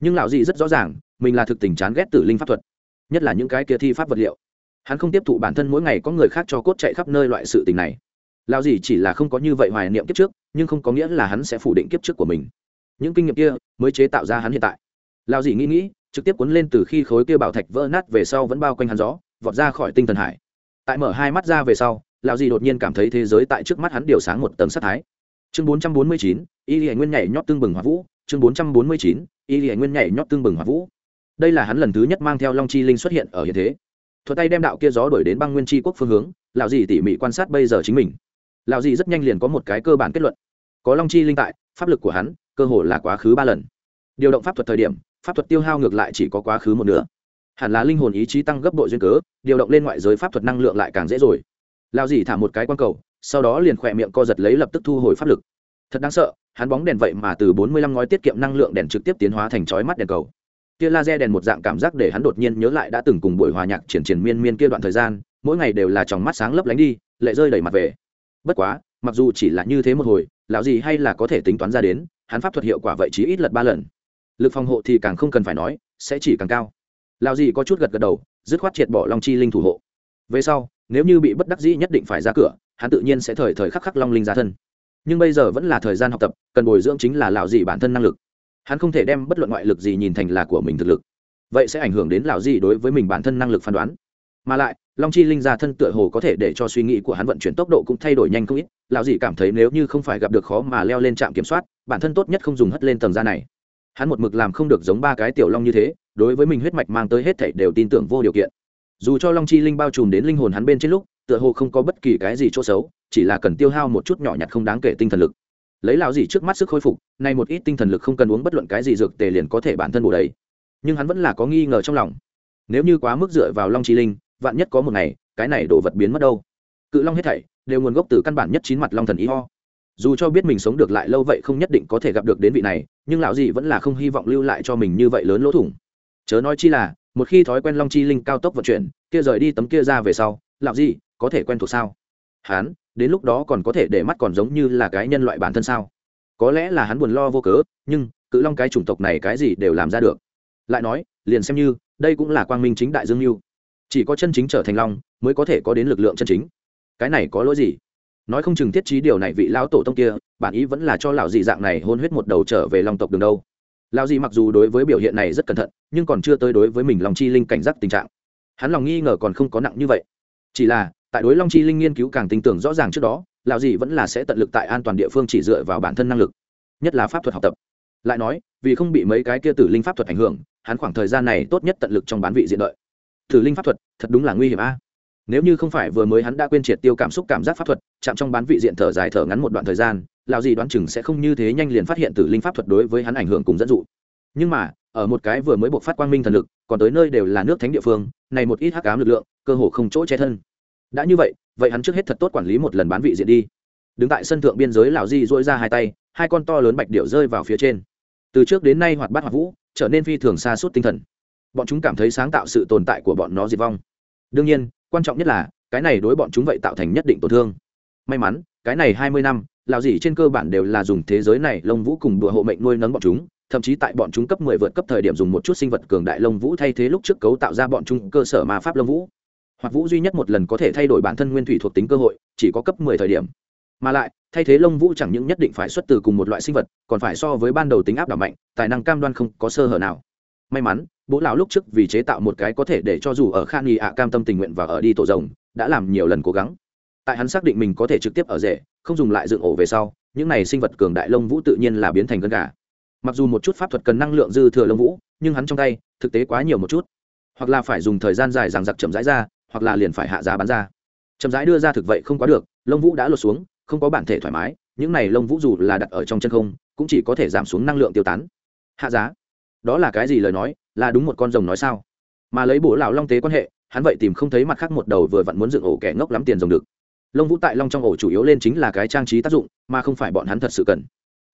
A: Nhưng lão di rất rõ ràng, mình là thực tình chán ghét tử linh pháp thuật, nhất là những cái kia thi pháp vật liệu. Hắn không tiếp thụ bản thân mỗi ngày có người khác cho cốt chạy khắp nơi loại sự tình này. Lão di chỉ là không có như vậy hoài niệm kiếp trước, nhưng không có nghĩa là hắn sẽ phủ định kiếp trước của mình. Những kinh nghiệm kia mới chế tạo ra hắn hiện tại. Lão di nghĩ nghĩ trực tiếp cuốn lên từ khi khối kia bảo thạch vỡ nát về sau vẫn bao quanh hắn gió, vọt ra khỏi tinh thần hải. Tại mở hai mắt ra về sau, lão dì đột nhiên cảm thấy thế giới tại trước mắt hắn điều sáng một tầng sắc thái. Chương bốn trăm bốn mươi chín, y lì nguyên nhảy nhót tương bừng hỏa vũ. Chương bốn trăm bốn mươi chín, y lì nguyên nhảy nhót tương bừng hỏa vũ. Đây là hắn lần thứ nhất mang theo long chi linh xuất hiện ở hiện thế. Thuật tay đem đạo kia gió đổi đến băng nguyên tri quốc phương hướng, lão dì tỉ mỉ quan sát bây giờ chính mình. Lão dì rất nhanh liền có một cái cơ bản kết luận. Có long chi linh tại, pháp lực của hắn, cơ hồ là quá khứ ba lần. Điều động pháp thuật thời điểm pháp thuật tiêu hao ngược lại chỉ có quá khứ một nửa. Hẳn là linh hồn ý chí tăng gấp bội duyên cớ, điều động lên ngoại giới pháp thuật năng lượng lại càng dễ rồi. Lao dì thả một cái quang cầu, sau đó liền khỏe miệng co giật lấy lập tức thu hồi pháp lực. Thật đáng sợ, hắn bóng đèn vậy mà từ bốn mươi lăm ngói tiết kiệm năng lượng đèn trực tiếp tiến hóa thành chói mắt đèn cầu. Kia laser đèn một dạng cảm giác để hắn đột nhiên nhớ lại đã từng cùng buổi hòa nhạc triển triển miên miên kia đoạn thời gian, mỗi ngày đều là tròng mắt sáng lấp lánh đi, lệ rơi đầy mặt về. Bất quá, mặc dù chỉ là như thế một hồi, lão gì hay là có thể tính toán ra đến, hắn pháp thuật hiệu quả vậy chí ít lật ba lần lực phòng hộ thì càng không cần phải nói, sẽ chỉ càng cao. Lao gì có chút gật gật đầu, dứt khoát triệt bỏ long chi linh thủ hộ. Về sau, nếu như bị bất đắc dĩ nhất định phải ra cửa, hắn tự nhiên sẽ thời thời khắc khắc long linh ra thân. Nhưng bây giờ vẫn là thời gian học tập, cần bồi dưỡng chính là lão dị bản thân năng lực. Hắn không thể đem bất luận ngoại lực gì nhìn thành là của mình thực lực. Vậy sẽ ảnh hưởng đến lão dị đối với mình bản thân năng lực phán đoán. Mà lại, long chi linh ra thân tựa hồ có thể để cho suy nghĩ của hắn vận chuyển tốc độ cũng thay đổi nhanh không ít. Lão dị cảm thấy nếu như không phải gặp được khó mà leo lên trạm kiểm soát, bản thân tốt nhất không dùng hất lên tầng da này hắn một mực làm không được giống ba cái tiểu long như thế, đối với mình huyết mạch mang tới hết thảy đều tin tưởng vô điều kiện. Dù cho long chi linh bao trùm đến linh hồn hắn bên trên lúc, tựa hồ không có bất kỳ cái gì chỗ xấu, chỉ là cần tiêu hao một chút nhỏ nhặt không đáng kể tinh thần lực. Lấy lão gì trước mắt sức khôi phục, nay một ít tinh thần lực không cần uống bất luận cái gì dược tề liền có thể bản thân bổ đầy. Nhưng hắn vẫn là có nghi ngờ trong lòng. Nếu như quá mức dựa vào long chi linh, vạn nhất có một ngày, cái này đổ vật biến mất đâu? Cự long hết thảy đều nguồn gốc từ căn bản nhất chín mặt long thần ý ho dù cho biết mình sống được lại lâu vậy không nhất định có thể gặp được đến vị này, nhưng lão gì vẫn là không hy vọng lưu lại cho mình như vậy lớn lỗ thủng. Chớ nói chi là, một khi thói quen long chi linh cao tốc vận chuyển, kia rời đi tấm kia ra về sau, lão gì có thể quen thuộc sao? Hắn, đến lúc đó còn có thể để mắt còn giống như là cái nhân loại bản thân sao? Có lẽ là hắn buồn lo vô cớ, nhưng, cự long cái chủng tộc này cái gì đều làm ra được. Lại nói, liền xem như, đây cũng là quang minh chính đại dương mưu chỉ có chân chính trở thành long, mới có thể có đến lực lượng chân chính. Cái này có lỗi gì? Nói không chừng thiết trí điều này vị lão tổ tông kia, bản ý vẫn là cho lão dị dạng này hôn huyết một đầu trở về long tộc đường đâu. Lão dị mặc dù đối với biểu hiện này rất cẩn thận, nhưng còn chưa tới đối với mình lòng chi linh cảnh giác tình trạng. Hắn lòng nghi ngờ còn không có nặng như vậy. Chỉ là, tại đối long chi linh nghiên cứu càng tin tưởng rõ ràng trước đó, lão dị vẫn là sẽ tận lực tại an toàn địa phương chỉ dựa vào bản thân năng lực, nhất là pháp thuật học tập. Lại nói, vì không bị mấy cái kia tử linh pháp thuật ảnh hưởng, hắn khoảng thời gian này tốt nhất tận lực trong bán vị diện đợi. Tử linh pháp thuật, thật đúng là nguy hiểm a nếu như không phải vừa mới hắn đã quên triệt tiêu cảm xúc cảm giác pháp thuật, chạm trong bán vị diện thở dài thở ngắn một đoạn thời gian, lão gì đoán chừng sẽ không như thế nhanh liền phát hiện tử linh pháp thuật đối với hắn ảnh hưởng cùng dẫn dụ. Nhưng mà, ở một cái vừa mới buộc phát quang minh thần lực, còn tới nơi đều là nước thánh địa phương, này một ít hắc ám lực lượng, cơ hồ không chỗ che thân. Đã như vậy vậy hắn trước hết thật tốt quản lý một lần bán vị diện đi. Đứng tại sân thượng biên giới, lão di dỗi ra hai tay, hai con to lớn bạch điệu rơi vào phía trên. Từ trước đến nay hoạt bát hoạt vũ, trở nên phi thường xa suốt tinh thần. Bọn chúng cảm thấy sáng tạo sự tồn tại của bọn nó diệt vong. Đương nhiên quan trọng nhất là, cái này đối bọn chúng vậy tạo thành nhất định tổn thương. May mắn, cái này hai mươi năm lào gì trên cơ bản đều là dùng thế giới này lông vũ cùng đùa hộ mệnh nuôi nấng bọn chúng, thậm chí tại bọn chúng cấp mười vượt cấp thời điểm dùng một chút sinh vật cường đại lông vũ thay thế lúc trước cấu tạo ra bọn chúng cơ sở ma pháp lông vũ. Hoặc vũ duy nhất một lần có thể thay đổi bản thân nguyên thủy thuộc tính cơ hội, chỉ có cấp mười thời điểm. Mà lại, thay thế lông vũ chẳng những nhất định phải xuất từ cùng một loại sinh vật, còn phải so với ban đầu tính áp đảo mạnh, tài năng cam đoan không có sơ hở nào may mắn, bố lão lúc trước vì chế tạo một cái có thể để cho dù ở khan nghị ạ cam tâm tình nguyện và ở đi tổ rồng, đã làm nhiều lần cố gắng. Tại hắn xác định mình có thể trực tiếp ở rễ không dùng lại dựng ổ về sau, những này sinh vật cường đại lông vũ tự nhiên là biến thành gân gà. Mặc dù một chút pháp thuật cần năng lượng dư thừa lông vũ, nhưng hắn trong tay, thực tế quá nhiều một chút. Hoặc là phải dùng thời gian dài rằng giặc chậm rãi ra, hoặc là liền phải hạ giá bán ra. Chậm rãi đưa ra thực vậy không quá được, lông vũ đã lột xuống, không có bản thể thoải mái, những này lông vũ dù là đặt ở trong chân không, cũng chỉ có thể giảm xuống năng lượng tiêu tán. Hạ giá đó là cái gì lời nói, là đúng một con rồng nói sao? Mà lấy bổ lão long tế quan hệ, hắn vậy tìm không thấy mặt khác một đầu vừa vặn muốn dựng ổ kẻ ngốc lắm tiền rồng được. Lông vũ tại long trong ổ chủ yếu lên chính là cái trang trí tác dụng, mà không phải bọn hắn thật sự cần.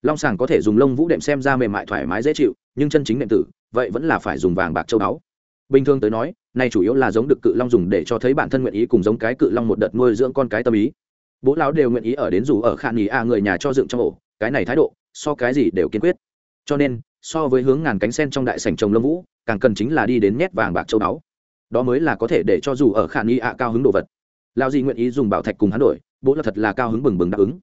A: Long sàng có thể dùng lông vũ đệm xem ra mềm mại thoải mái dễ chịu, nhưng chân chính đệm tử, vậy vẫn là phải dùng vàng bạc châu báu. Bình thường tới nói, này chủ yếu là giống được cự long dùng để cho thấy bản thân nguyện ý cùng giống cái cự long một đợt nuôi dưỡng con cái tâm ý. Bố lão đều nguyện ý ở đến dù ở khả nghỉ a người nhà cho dựng trong ổ, cái này thái độ, so cái gì đều kiên quyết. Cho nên so với hướng ngàn cánh sen trong đại sảnh trồng lông vũ, càng cần chính là đi đến nhét vàng bạc châu báu. Đó mới là có thể để cho dù ở khả nghi ạ cao hứng đồ vật. Lao gì nguyện ý dùng bảo thạch cùng hắn đổi, bố là thật là cao hứng bừng bừng đáp ứng.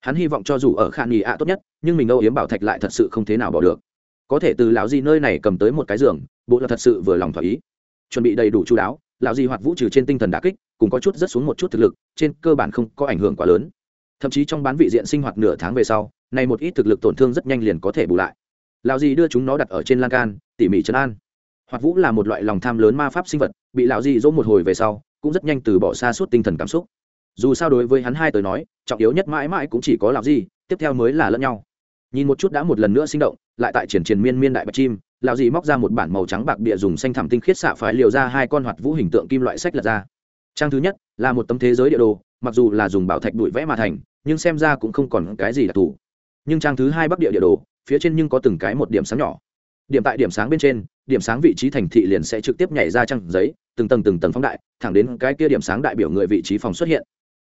A: Hắn hy vọng cho dù ở khả nghi ạ tốt nhất, nhưng mình âu yếm bảo thạch lại thật sự không thế nào bỏ được. Có thể từ lão di nơi này cầm tới một cái giường, bố là thật sự vừa lòng thỏa ý. Chuẩn bị đầy đủ chú đáo, lão di hoạt vũ trừ trên tinh thần đà kích, cùng có chút rất xuống một chút thực lực, trên cơ bản không có ảnh hưởng quá lớn. Thậm chí trong bán vị diện sinh hoạt nửa tháng về sau này một ít thực lực tổn thương rất nhanh liền có thể bù lại lão di đưa chúng nó đặt ở trên lan can, tỉ mỉ trấn an. Hoạt vũ là một loại lòng tham lớn ma pháp sinh vật, bị lão di dỗ một hồi về sau, cũng rất nhanh từ bỏ xa suốt tinh thần cảm xúc. Dù sao đối với hắn hai tới nói, trọng yếu nhất mãi mãi cũng chỉ có lão di tiếp theo mới là lẫn nhau. Nhìn một chút đã một lần nữa sinh động, lại tại triển triển miên miên đại bạch chim, lão di móc ra một bản màu trắng bạc địa dùng xanh thảm tinh khiết xạ phái liều ra hai con hoạt vũ hình tượng kim loại sách lật ra. Trang thứ nhất, là một tấm thế giới địa đồ, mặc dù là dùng bảo thạch đuổi vẽ mà thành, nhưng xem ra cũng không còn cái gì đặc thù nhưng trang thứ hai bắc địa địa đồ, phía trên nhưng có từng cái một điểm sáng nhỏ. Điểm tại điểm sáng bên trên, điểm sáng vị trí thành thị liền sẽ trực tiếp nhảy ra trang giấy, từng tầng từng tầng phóng đại, thẳng đến cái kia điểm sáng đại biểu người vị trí phòng xuất hiện.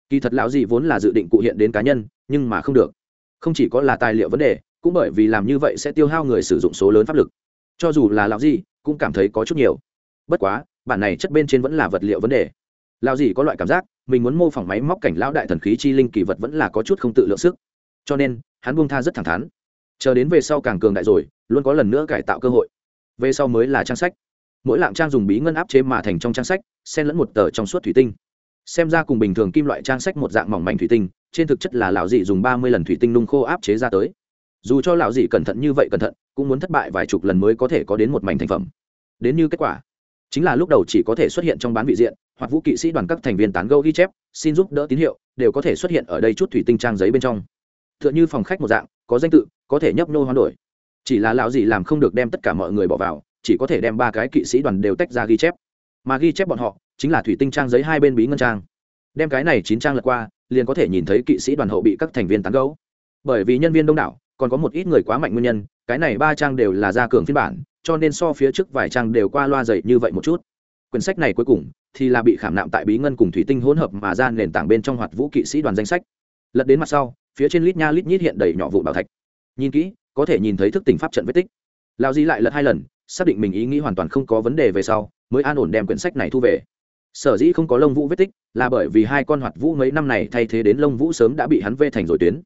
A: Kỳ thật lão gì vốn là dự định cụ hiện đến cá nhân, nhưng mà không được. Không chỉ có là tài liệu vấn đề, cũng bởi vì làm như vậy sẽ tiêu hao người sử dụng số lớn pháp lực. Cho dù là lão gì cũng cảm thấy có chút nhiều. Bất quá, bản này chất bên trên vẫn là vật liệu vấn đề. Lão gì có loại cảm giác, mình muốn mô phỏng máy móc cảnh lão đại thần khí chi linh kỳ vật vẫn là có chút không tự lượng sức. Cho nên hắn buông tha rất thẳng thắn. Chờ đến về sau càng cường đại rồi, luôn có lần nữa cải tạo cơ hội. Về sau mới là trang sách. Mỗi lạng trang dùng bí ngân áp chế mà thành trong trang sách, xen lẫn một tờ trong suốt thủy tinh. Xem ra cùng bình thường kim loại trang sách một dạng mỏng mảnh thủy tinh, trên thực chất là lão dị dùng ba mươi lần thủy tinh nung khô áp chế ra tới. Dù cho lão dị cẩn thận như vậy cẩn thận, cũng muốn thất bại vài chục lần mới có thể có đến một mảnh thành phẩm. Đến như kết quả, chính là lúc đầu chỉ có thể xuất hiện trong bán vị diện, hoặc vũ kỵ sĩ đoàn các thành viên tán gẫu ghi chép, xin giúp đỡ tín hiệu, đều có thể xuất hiện ở đây chút thủy tinh trang giấy bên trong tựa như phòng khách một dạng, có danh tự, có thể nhấp nô hoán đổi. Chỉ là lão gì làm không được đem tất cả mọi người bỏ vào, chỉ có thể đem ba cái kỵ sĩ đoàn đều tách ra ghi chép. Mà ghi chép bọn họ, chính là thủy tinh trang giấy hai bên bí ngân trang. Đem cái này chín trang lật qua, liền có thể nhìn thấy kỵ sĩ đoàn hậu bị các thành viên tán gẫu. Bởi vì nhân viên đông đảo, còn có một ít người quá mạnh nguyên nhân, cái này ba trang đều là gia cường phiên bản, cho nên so phía trước vài trang đều qua loa dậy như vậy một chút. Quyển sách này cuối cùng, thì là bị khảm nạm tại bí ngân cùng thủy tinh hỗn hợp mà ra nền tảng bên trong hoạt vũ kỵ sĩ đoàn danh sách. Lật đến mặt sau phía trên lít nha lít nhít hiện đầy nhỏ vụ bảo thạch. Nhìn kỹ, có thể nhìn thấy thức tỉnh pháp trận vết tích. Lao di lại lật hai lần, xác định mình ý nghĩ hoàn toàn không có vấn đề về sau, mới an ổn đem quyển sách này thu về. Sở dĩ không có lông vũ vết tích, là bởi vì hai con hoạt vũ mấy năm này thay thế đến lông vũ sớm đã bị hắn vê thành rồi tuyến.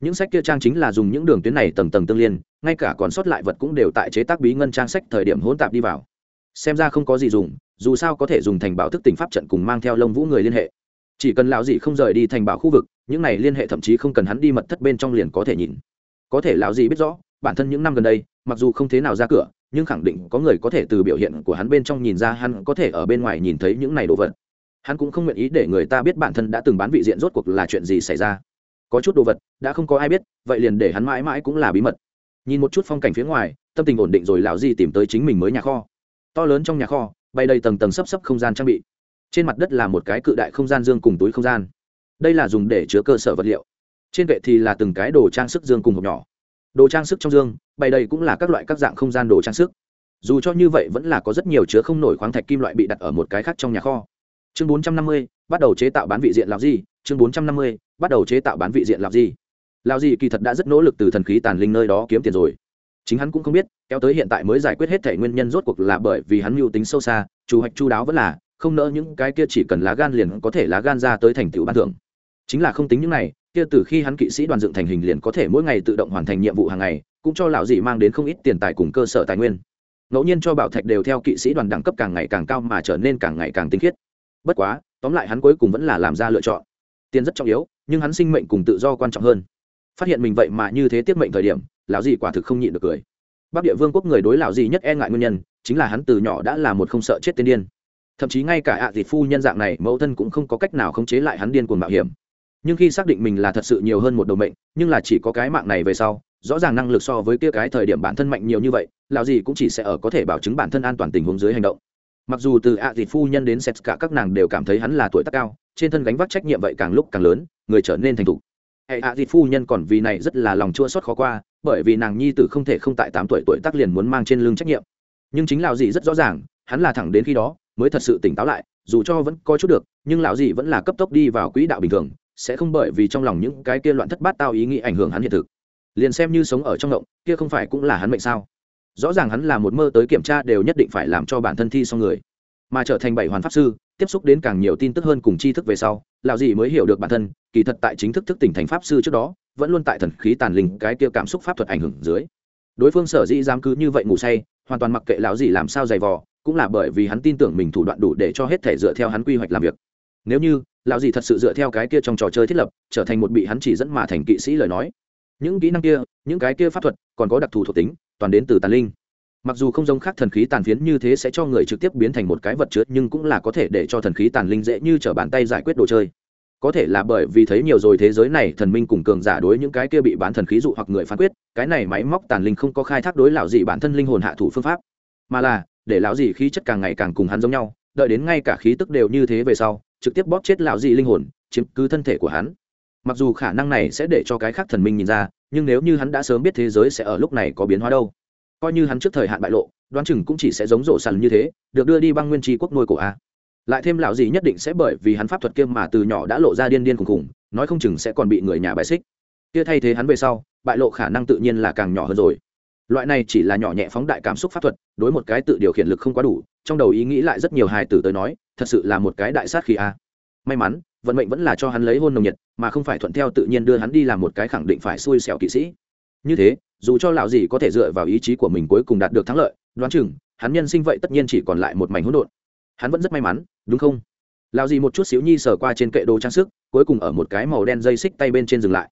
A: Những sách kia trang chính là dùng những đường tuyến này tầng tầng tương liên, ngay cả còn sót lại vật cũng đều tại chế tác bí ngân trang sách thời điểm hỗn tạp đi vào. Xem ra không có gì dùng, dù sao có thể dùng thành bảo thức tỉnh pháp trận cùng mang theo lông vũ người liên hệ chỉ cần lão dị không rời đi thành bảo khu vực, những này liên hệ thậm chí không cần hắn đi mật thất bên trong liền có thể nhìn. Có thể lão dị biết rõ, bản thân những năm gần đây, mặc dù không thế nào ra cửa, nhưng khẳng định có người có thể từ biểu hiện của hắn bên trong nhìn ra hắn có thể ở bên ngoài nhìn thấy những này đồ vật. Hắn cũng không nguyện ý để người ta biết bản thân đã từng bán vị diện rốt cuộc là chuyện gì xảy ra. Có chút đồ vật, đã không có ai biết, vậy liền để hắn mãi mãi cũng là bí mật. Nhìn một chút phong cảnh phía ngoài, tâm tình ổn định rồi lão di tìm tới chính mình mới nhà kho. To lớn trong nhà kho, bay đầy tầng tầng sấp sấp không gian trang bị trên mặt đất là một cái cự đại không gian dương cùng túi không gian. Đây là dùng để chứa cơ sở vật liệu. Trên vệ thì là từng cái đồ trang sức dương cùng hộp nhỏ. Đồ trang sức trong dương bày đây cũng là các loại các dạng không gian đồ trang sức. Dù cho như vậy vẫn là có rất nhiều chứa không nổi khoáng thạch kim loại bị đặt ở một cái khác trong nhà kho. Chương 450, bắt đầu chế tạo bán vị diện làm gì chương 450, bắt đầu chế tạo bán vị diện làm gì lao gì kỳ thật đã rất nỗ lực từ thần khí tàn linh nơi đó kiếm tiền rồi. Chính hắn cũng không biết kéo tới hiện tại mới giải quyết hết thể nguyên nhân rốt cuộc là bởi vì hắn mưu tính sâu xa chủ hoạch chu đáo vẫn là không nỡ những cái kia chỉ cần lá gan liền có thể lá gan ra tới thành tựu ban thưởng. Chính là không tính những này, kia từ khi hắn kỵ sĩ đoàn dựng thành hình liền có thể mỗi ngày tự động hoàn thành nhiệm vụ hàng ngày, cũng cho lão dị mang đến không ít tiền tài cùng cơ sở tài nguyên. Ngẫu nhiên cho bảo thạch đều theo kỵ sĩ đoàn đẳng cấp càng ngày càng cao mà trở nên càng ngày càng tinh khiết. Bất quá, tóm lại hắn cuối cùng vẫn là làm ra lựa chọn. Tiền rất trọng yếu, nhưng hắn sinh mệnh cùng tự do quan trọng hơn. Phát hiện mình vậy mà như thế tiết mệnh thời điểm, lão dị quả thực không nhịn được cười. Bắc địa vương quốc người đối lão dị nhất e ngại nguyên nhân, chính là hắn từ nhỏ đã là một không sợ chết tên điên thậm chí ngay cả ạ à phu nhân dạng này, mẫu thân cũng không có cách nào khống chế lại hắn điên cuồng mạo hiểm. Nhưng khi xác định mình là thật sự nhiều hơn một đầu mệnh, nhưng là chỉ có cái mạng này về sau, rõ ràng năng lực so với kia cái thời điểm bản thân mạnh nhiều như vậy, lão gì cũng chỉ sẽ ở có thể bảo chứng bản thân an toàn tình huống dưới hành động. Mặc dù từ ạ à phu nhân đến sét cả các nàng đều cảm thấy hắn là tuổi tác cao, trên thân gánh vác trách nhiệm vậy càng lúc càng lớn, người trở nên thành thục. Hệ ạ dịt phu nhân còn vì này rất là lòng chua xót khó qua, bởi vì nàng nhi tử không thể không tại tám tuổi tuổi tác liền muốn mang trên lưng trách nhiệm. Nhưng chính lão gì rất rõ ràng, hắn là thẳng đến khi đó mới thật sự tỉnh táo lại, dù cho vẫn có chút được, nhưng lão gì vẫn là cấp tốc đi vào quỹ đạo bình thường, sẽ không bởi vì trong lòng những cái kia loạn thất bát tao ý nghĩ ảnh hưởng hắn hiện thực. Liền xem như sống ở trong động kia không phải cũng là hắn mệnh sao? Rõ ràng hắn là một mơ tới kiểm tra đều nhất định phải làm cho bản thân thi xong người. Mà trở thành bảy hoàn pháp sư, tiếp xúc đến càng nhiều tin tức hơn cùng tri thức về sau, lão gì mới hiểu được bản thân, kỳ thật tại chính thức thức tỉnh thành pháp sư trước đó, vẫn luôn tại thần khí tàn linh cái kia cảm xúc pháp thuật ảnh hưởng dưới. Đối phương sở dĩ dám cứ như vậy ngủ say, hoàn toàn mặc kệ lão gì làm sao dày vò cũng là bởi vì hắn tin tưởng mình thủ đoạn đủ để cho hết thể dựa theo hắn quy hoạch làm việc. Nếu như, lão gì thật sự dựa theo cái kia trong trò chơi thiết lập, trở thành một bị hắn chỉ dẫn mà thành kỵ sĩ lời nói. Những kỹ năng kia, những cái kia pháp thuật, còn có đặc thù thuộc tính, toàn đến từ tàn linh. Mặc dù không giống khác thần khí tàn phiến như thế sẽ cho người trực tiếp biến thành một cái vật chứa, nhưng cũng là có thể để cho thần khí tàn linh dễ như t r ở bàn tay giải quyết đồ chơi. Có thể là bởi vì thấy nhiều rồi thế giới này, thần minh cùng cường giả đối những cái kia bị bán thần khí dụ hoặc người phán quyết, cái này máy móc tàn linh không có khai thác đối lão gì bản thân linh hồn hạ thủ phương pháp. Mà là để lão dì khí chất càng ngày càng cùng hắn giống nhau, đợi đến ngay cả khí tức đều như thế về sau, trực tiếp bóp chết lão dì linh hồn, chiếm cứ thân thể của hắn. Mặc dù khả năng này sẽ để cho cái khác thần minh nhìn ra, nhưng nếu như hắn đã sớm biết thế giới sẽ ở lúc này có biến hóa đâu, coi như hắn trước thời hạn bại lộ, đoán chừng cũng chỉ sẽ giống rộ sàn như thế, được đưa đi băng nguyên tri quốc nuôi cổ a. Lại thêm lão gì nhất định sẽ bởi vì hắn pháp thuật kia mà từ nhỏ đã lộ ra điên điên khùng khùng, nói không chừng sẽ còn bị người nhà bài xích. Kia thay thế hắn về sau, bại lộ khả năng tự nhiên là càng nhỏ hơn rồi loại này chỉ là nhỏ nhẹ phóng đại cảm xúc pháp thuật, đối một cái tự điều khiển lực không quá đủ, trong đầu ý nghĩ lại rất nhiều hài tử tới nói, thật sự là một cái đại sát khí a. May mắn, vận mệnh vẫn là cho hắn lấy hôn nồng nhiệt, mà không phải thuận theo tự nhiên đưa hắn đi làm một cái khẳng định phải xui xẻo kỵ sĩ. Như thế, dù cho lão gì có thể dựa vào ý chí của mình cuối cùng đạt được thắng lợi, đoán chừng, hắn nhân sinh vậy tất nhiên chỉ còn lại một mảnh hỗn độn. Hắn vẫn rất may mắn, đúng không? Lão gì một chút xíu nhi sờ qua trên kệ đồ trang sức, cuối cùng ở một cái màu đen dây xích tay bên trên dừng lại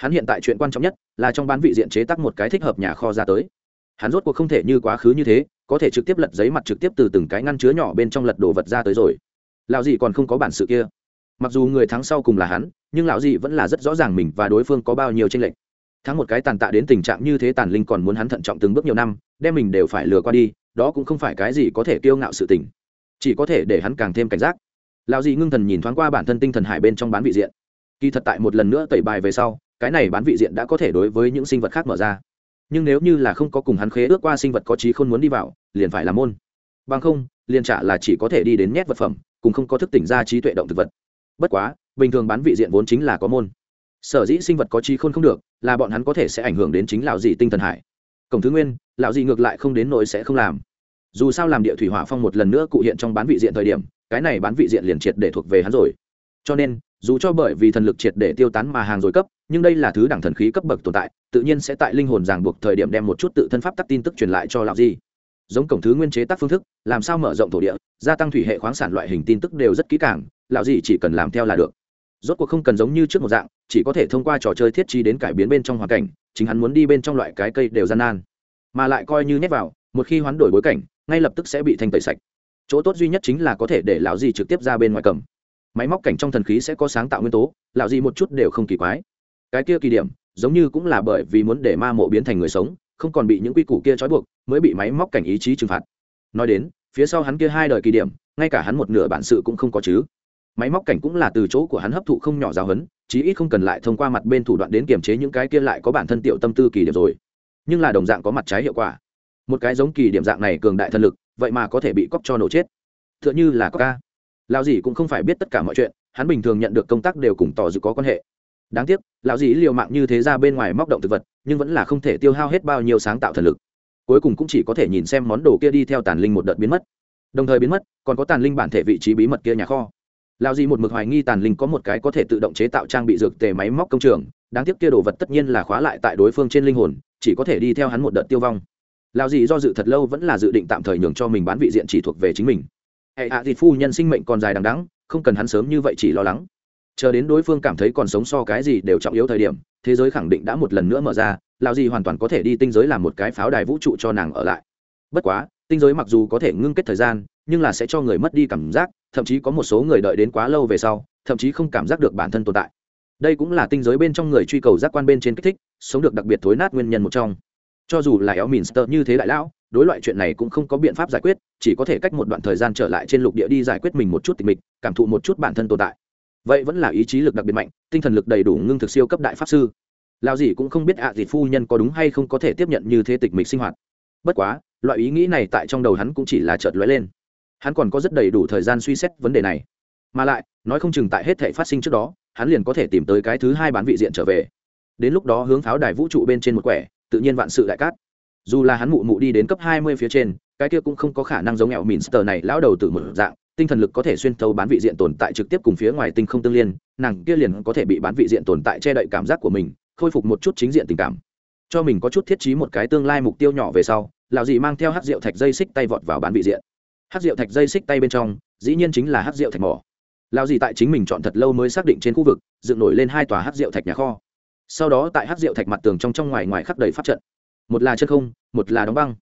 A: hắn hiện tại chuyện quan trọng nhất là trong bán vị diện chế tác một cái thích hợp nhà kho ra tới. Hắn rốt cuộc không thể như quá khứ như thế, có thể trực tiếp lật giấy mặt trực tiếp từ từng cái ngăn chứa nhỏ bên trong lật đồ vật ra tới rồi. Lão dị còn không có bản sự kia. Mặc dù người thắng sau cùng là hắn, nhưng lão dị vẫn là rất rõ ràng mình và đối phương có bao nhiêu tranh lệch. Thắng một cái tàn tạ đến tình trạng như thế tàn linh còn muốn hắn thận trọng từng bước nhiều năm, đem mình đều phải lừa qua đi, đó cũng không phải cái gì có thể kiêu ngạo sự tình. Chỉ có thể để hắn càng thêm cảnh giác. Lão dị ngưng thần nhìn thoáng qua bản thân tinh thần hải bên trong bán vị diện. Kỳ thật tại một lần nữa tẩy bài về sau cái này bán vị diện đã có thể đối với những sinh vật khác mở ra. Nhưng nếu như là không có cùng hắn khế ước qua sinh vật có trí không muốn đi vào, liền phải là môn. Bằng không, liền trả là chỉ có thể đi đến nhét vật phẩm, cùng không có thức tỉnh ra trí tuệ động thực vật. Bất quá, bình thường bán vị diện vốn chính là có môn. Sở dĩ sinh vật có trí khôn không được, là bọn hắn có thể sẽ ảnh hưởng đến chính lão dị tinh thần hải. Cổng thứ nguyên, lão dị ngược lại không đến nỗi sẽ không làm. Dù sao làm địa thủy hỏa phong một lần nữa cụ hiện trong bán vị diện thời điểm, cái này bán vị diện liền triệt để thuộc về hắn rồi. Cho nên dù cho bởi vì thần lực triệt để tiêu tán mà hàng rồi cấp, nhưng đây là thứ đẳng thần khí cấp bậc tồn tại, tự nhiên sẽ tại linh hồn ràng buộc thời điểm đem một chút tự thân pháp tắc tin tức truyền lại cho lão di. Giống cổng thứ nguyên chế tác phương thức, làm sao mở rộng thổ địa, gia tăng thủy hệ khoáng sản loại hình tin tức đều rất kỹ càng, lão di chỉ cần làm theo là được. Rốt cuộc không cần giống như trước một dạng, chỉ có thể thông qua trò chơi thiết trí đến cải biến bên trong hoàn cảnh, chính hắn muốn đi bên trong loại cái cây đều gian nan. Mà lại coi như nhét vào, một khi hoán đổi bối cảnh, ngay lập tức sẽ bị thanh tẩy sạch. Chỗ tốt duy nhất chính là có thể để lão di trực tiếp ra bên ngoài cầm máy móc cảnh trong thần khí sẽ có sáng tạo nguyên tố, lạo gì một chút đều không kỳ quái. Cái kia kỳ điểm, giống như cũng là bởi vì muốn để ma mộ biến thành người sống, không còn bị những quy củ kia trói buộc, mới bị máy móc cảnh ý chí trừng phạt. Nói đến, phía sau hắn kia hai đời kỳ điểm, ngay cả hắn một nửa bản sự cũng không có chứ. Máy móc cảnh cũng là từ chỗ của hắn hấp thụ không nhỏ giáo hấn chí ít không cần lại thông qua mặt bên thủ đoạn đến kiềm chế những cái kia lại có bản thân tiểu tâm tư kỳ điểm rồi. Nhưng là đồng dạng có mặt trái hiệu quả. Một cái giống kỳ điểm dạng này cường đại thân lực, vậy mà có thể bị cóc cho nổ chết. T h ư ợ n h ư là có ca lão dì cũng không phải biết tất cả mọi chuyện, hắn bình thường nhận được công tác đều cùng tỏ dự có quan hệ. Đáng tiếc, lão dĩ liều mạng như thế ra bên ngoài móc động thực vật, nhưng vẫn là không thể tiêu hao hết bao nhiêu sáng tạo thần lực. Cuối cùng cũng chỉ có thể nhìn xem món đồ kia đi theo tàn linh một đợt biến mất. Đồng thời biến mất, còn có tàn linh bản thể vị trí bí mật kia nhà kho. Lao dì một mực hoài nghi tàn linh có một cái có thể tự động chế tạo trang bị dược tề máy móc công trường, đáng tiếc kia đồ vật tất nhiên là khóa lại tại đối phương trên linh hồn, chỉ có thể đi theo hắn một đợt tiêu vong. Lao dì do dự thật lâu vẫn là dự định tạm thời nhường cho mình bán vị diện chỉ thuộc về chính mình hệ hạ à phu nhân sinh mệnh còn dài đằng đắng không cần hắn sớm như vậy chỉ lo lắng. Chờ đến đối phương cảm thấy còn sống so cái gì đều trọng yếu thời điểm, thế giới khẳng định đã một lần nữa mở ra lao gì hoàn toàn có thể đi tinh giới làm một cái pháo đài vũ trụ cho nàng ở lại. Bất quá, tinh giới mặc dù có thể ngưng kết thời gian, nhưng là sẽ cho người mất đi cảm giác, thậm chí có một số người đợi đến quá lâu về sau, thậm chí không cảm giác được bản thân tồn tại. Đây cũng là tinh giới bên trong người truy cầu giác quan bên trên kích thích, sống được đặc biệt thối nát nguyên nhân một trong. Cho dù là éo minster như thế đại lão đối loại chuyện này cũng không có biện pháp giải quyết, chỉ có thể cách một đoạn thời gian trở lại trên lục địa đi giải quyết mình một chút tịch mịch, cảm thụ một chút bản thân tồn tại. Vậy vẫn là ý chí lực đặc biệt mạnh, tinh thần lực đầy đủ ngưng thực siêu cấp đại pháp sư. Lao gì cũng không biết ạ gì phu nhân có đúng hay không có thể tiếp nhận như thế tịch mịch sinh hoạt. Bất quá, loại ý nghĩ này tại trong đầu hắn cũng chỉ là chợt lóe lên. Hắn còn có rất đầy đủ thời gian suy xét vấn đề này. Mà lại, nói không chừng tại hết thể phát sinh trước đó, hắn liền có thể tìm tới cái thứ hai bán vị diện trở về. Đến lúc đó hướng pháo đài vũ trụ bên trên một quẻ, tự nhiên vạn sự đại cát dù là hắn mụ mụ đi đến cấp hai mươi phía trên, cái kia cũng không có khả năng giống nghèo minster này lão đầu từ một dạng, tinh thần lực có thể xuyên thấu bán vị diện tồn tại trực tiếp cùng phía ngoài tinh không tương liên, nàng kia liền có thể bị bán vị diện tồn tại che đậy cảm giác của mình, khôi phục một chút chính diện tình cảm. Cho mình có chút thiết trí một cái tương lai mục tiêu nhỏ về sau, lão dị mang theo hát rượu thạch dây xích tay vọt vào bán vị diện. Hát rượu thạch dây xích tay bên trong, dĩ nhiên chính là hát rượu thạch mỏ. Lão dị tại chính mình chọn thật lâu mới xác định trên khu vực, dựng nổi lên hai tòa hát rượu thạch nhà kho. Sau đó tại hát rượu thạch mặt tường trong trong ngoài ngoài khắc đầy pháp trận một là chân không, một là đóng băng.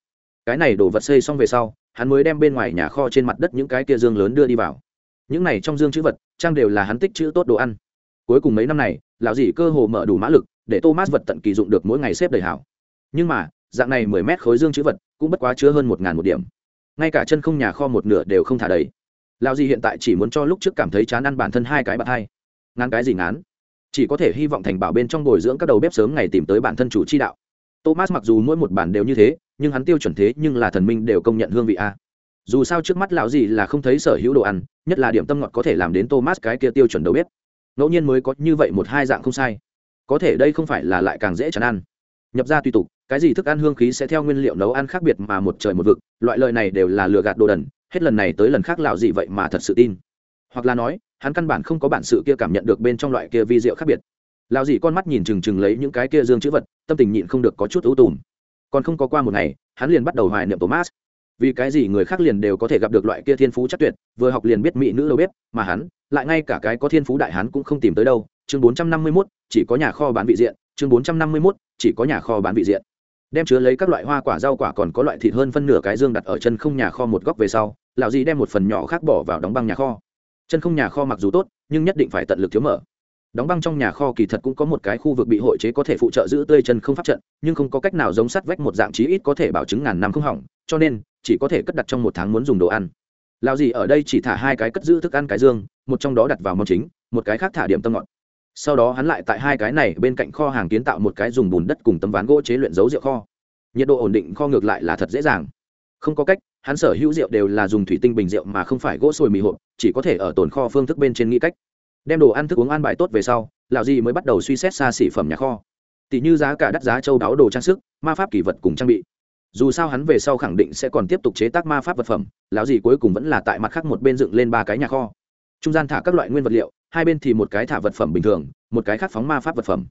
A: Cái này đổ vật xây xong về sau, hắn mới đem bên ngoài nhà kho trên mặt đất những cái kia dương lớn đưa đi vào. Những này trong dương chữ vật, trang đều là hắn tích chữ tốt đồ ăn. Cuối cùng mấy năm này, lão dì cơ hồ mở đủ mã lực, để thomas vật tận kỳ dụng được mỗi ngày xếp đầy hảo. Nhưng mà, dạng này mười mét khối dương chữ vật, cũng bất quá chứa hơn một ngàn một điểm. Ngay cả chân không nhà kho một nửa đều không thả đầy. Lão dì hiện tại chỉ muốn cho lúc trước cảm thấy chán ăn bản thân hai cái bạn hai. Ngán cái gì ngán? Chỉ có thể hy vọng thành bảo bên trong bồi dưỡng các đầu bếp sớm ngày tìm tới bản thân chủ chi đạo thomas mặc dù mỗi một bản đều như thế, nhưng hắn tiêu chuẩn thế nhưng là thần minh đều công nhận hương vị a. Dù sao trước mắt lão gì là không thấy sở hữu đồ ăn, nhất là điểm tâm ngọt có thể làm đến thomas cái kia tiêu chuẩn đầu bếp. Ngẫu nhiên mới có như vậy một hai dạng không sai. Có thể đây không phải là lại càng dễ chán ăn. Nhập ra tùy tục, cái gì thức ăn hương khí sẽ theo nguyên liệu nấu ăn khác biệt mà một trời một vực, loại lời này đều là lừa gạt đồ đần, hết lần này tới lần khác lão gì vậy mà thật sự tin. Hoặc là nói, hắn căn bản không có bản sự kia cảm nhận được bên trong loại kia vi diệu khác biệt lao dì con mắt nhìn chừng chừng lấy những cái kia dương chữ vật tâm tình nhịn không được có chút ưu tùm. Còn không có qua một ngày hắn liền bắt đầu hoài niệm thomas. Vì cái gì người khác liền đều có thể gặp được loại kia thiên phú chắc tuyệt vừa học liền biết mỹ nữ đâu biết mà hắn lại ngay cả cái có thiên phú đại hắn cũng không tìm tới đâu. Chương bốn trăm năm mươi 451, chỉ có nhà kho bán vị diện. Chương bốn trăm năm mươi 451, chỉ có nhà kho bán vị diện. Đem chứa lấy các loại hoa quả rau quả còn có loại thịt hơn phân nửa cái dương đặt ở chân không nhà kho một góc về sau lão dì đem một phần nhỏ khác bỏ vào đóng băng nhà kho. Chân không nhà kho mặc dù tốt nhưng nhất định phải tận lực thiếu mở đóng băng trong nhà kho kỳ thật cũng có một cái khu vực bị hội chế có thể phụ trợ giữ tươi chân không pháp trận, nhưng không có cách nào giống sắt vách một dạng chí ít có thể bảo chứng ngàn năm không hỏng, cho nên, chỉ có thể cất đặt trong một tháng muốn dùng đồ ăn. Lao gì ở đây chỉ thả hai cái cất giữ thức ăn cái dương, một trong đó đặt vào món chính, một cái khác thả điểm tâm ngọt. Sau đó hắn lại tại hai cái này bên cạnh kho hàng kiến tạo một cái dùng bùn đất cùng tấm ván gỗ chế luyện dấu rượu kho. Nhiệt độ ổn định, kho ngược lại là thật dễ dàng. Không có cách, hắn sở hữu rượu đều là dùng thủy tinh bình rượu mà không phải gỗ sồi mì hộp, chỉ có thể ở tồn kho phương thức bên trên nghĩ cách đem đồ ăn thức uống an bài tốt về sau, lão di mới bắt đầu suy xét xa xỉ phẩm nhà kho. Tỷ như giá cả đắt giá châu đáo đồ trang sức, ma pháp kỷ vật cùng trang bị. Dù sao hắn về sau khẳng định sẽ còn tiếp tục chế tác ma pháp vật phẩm, lão gì cuối cùng vẫn là tại mặt khác một bên dựng lên ba cái nhà kho. Trung gian thả các loại nguyên vật liệu, hai bên thì một cái thả vật phẩm bình thường, một cái khác phóng ma pháp vật phẩm.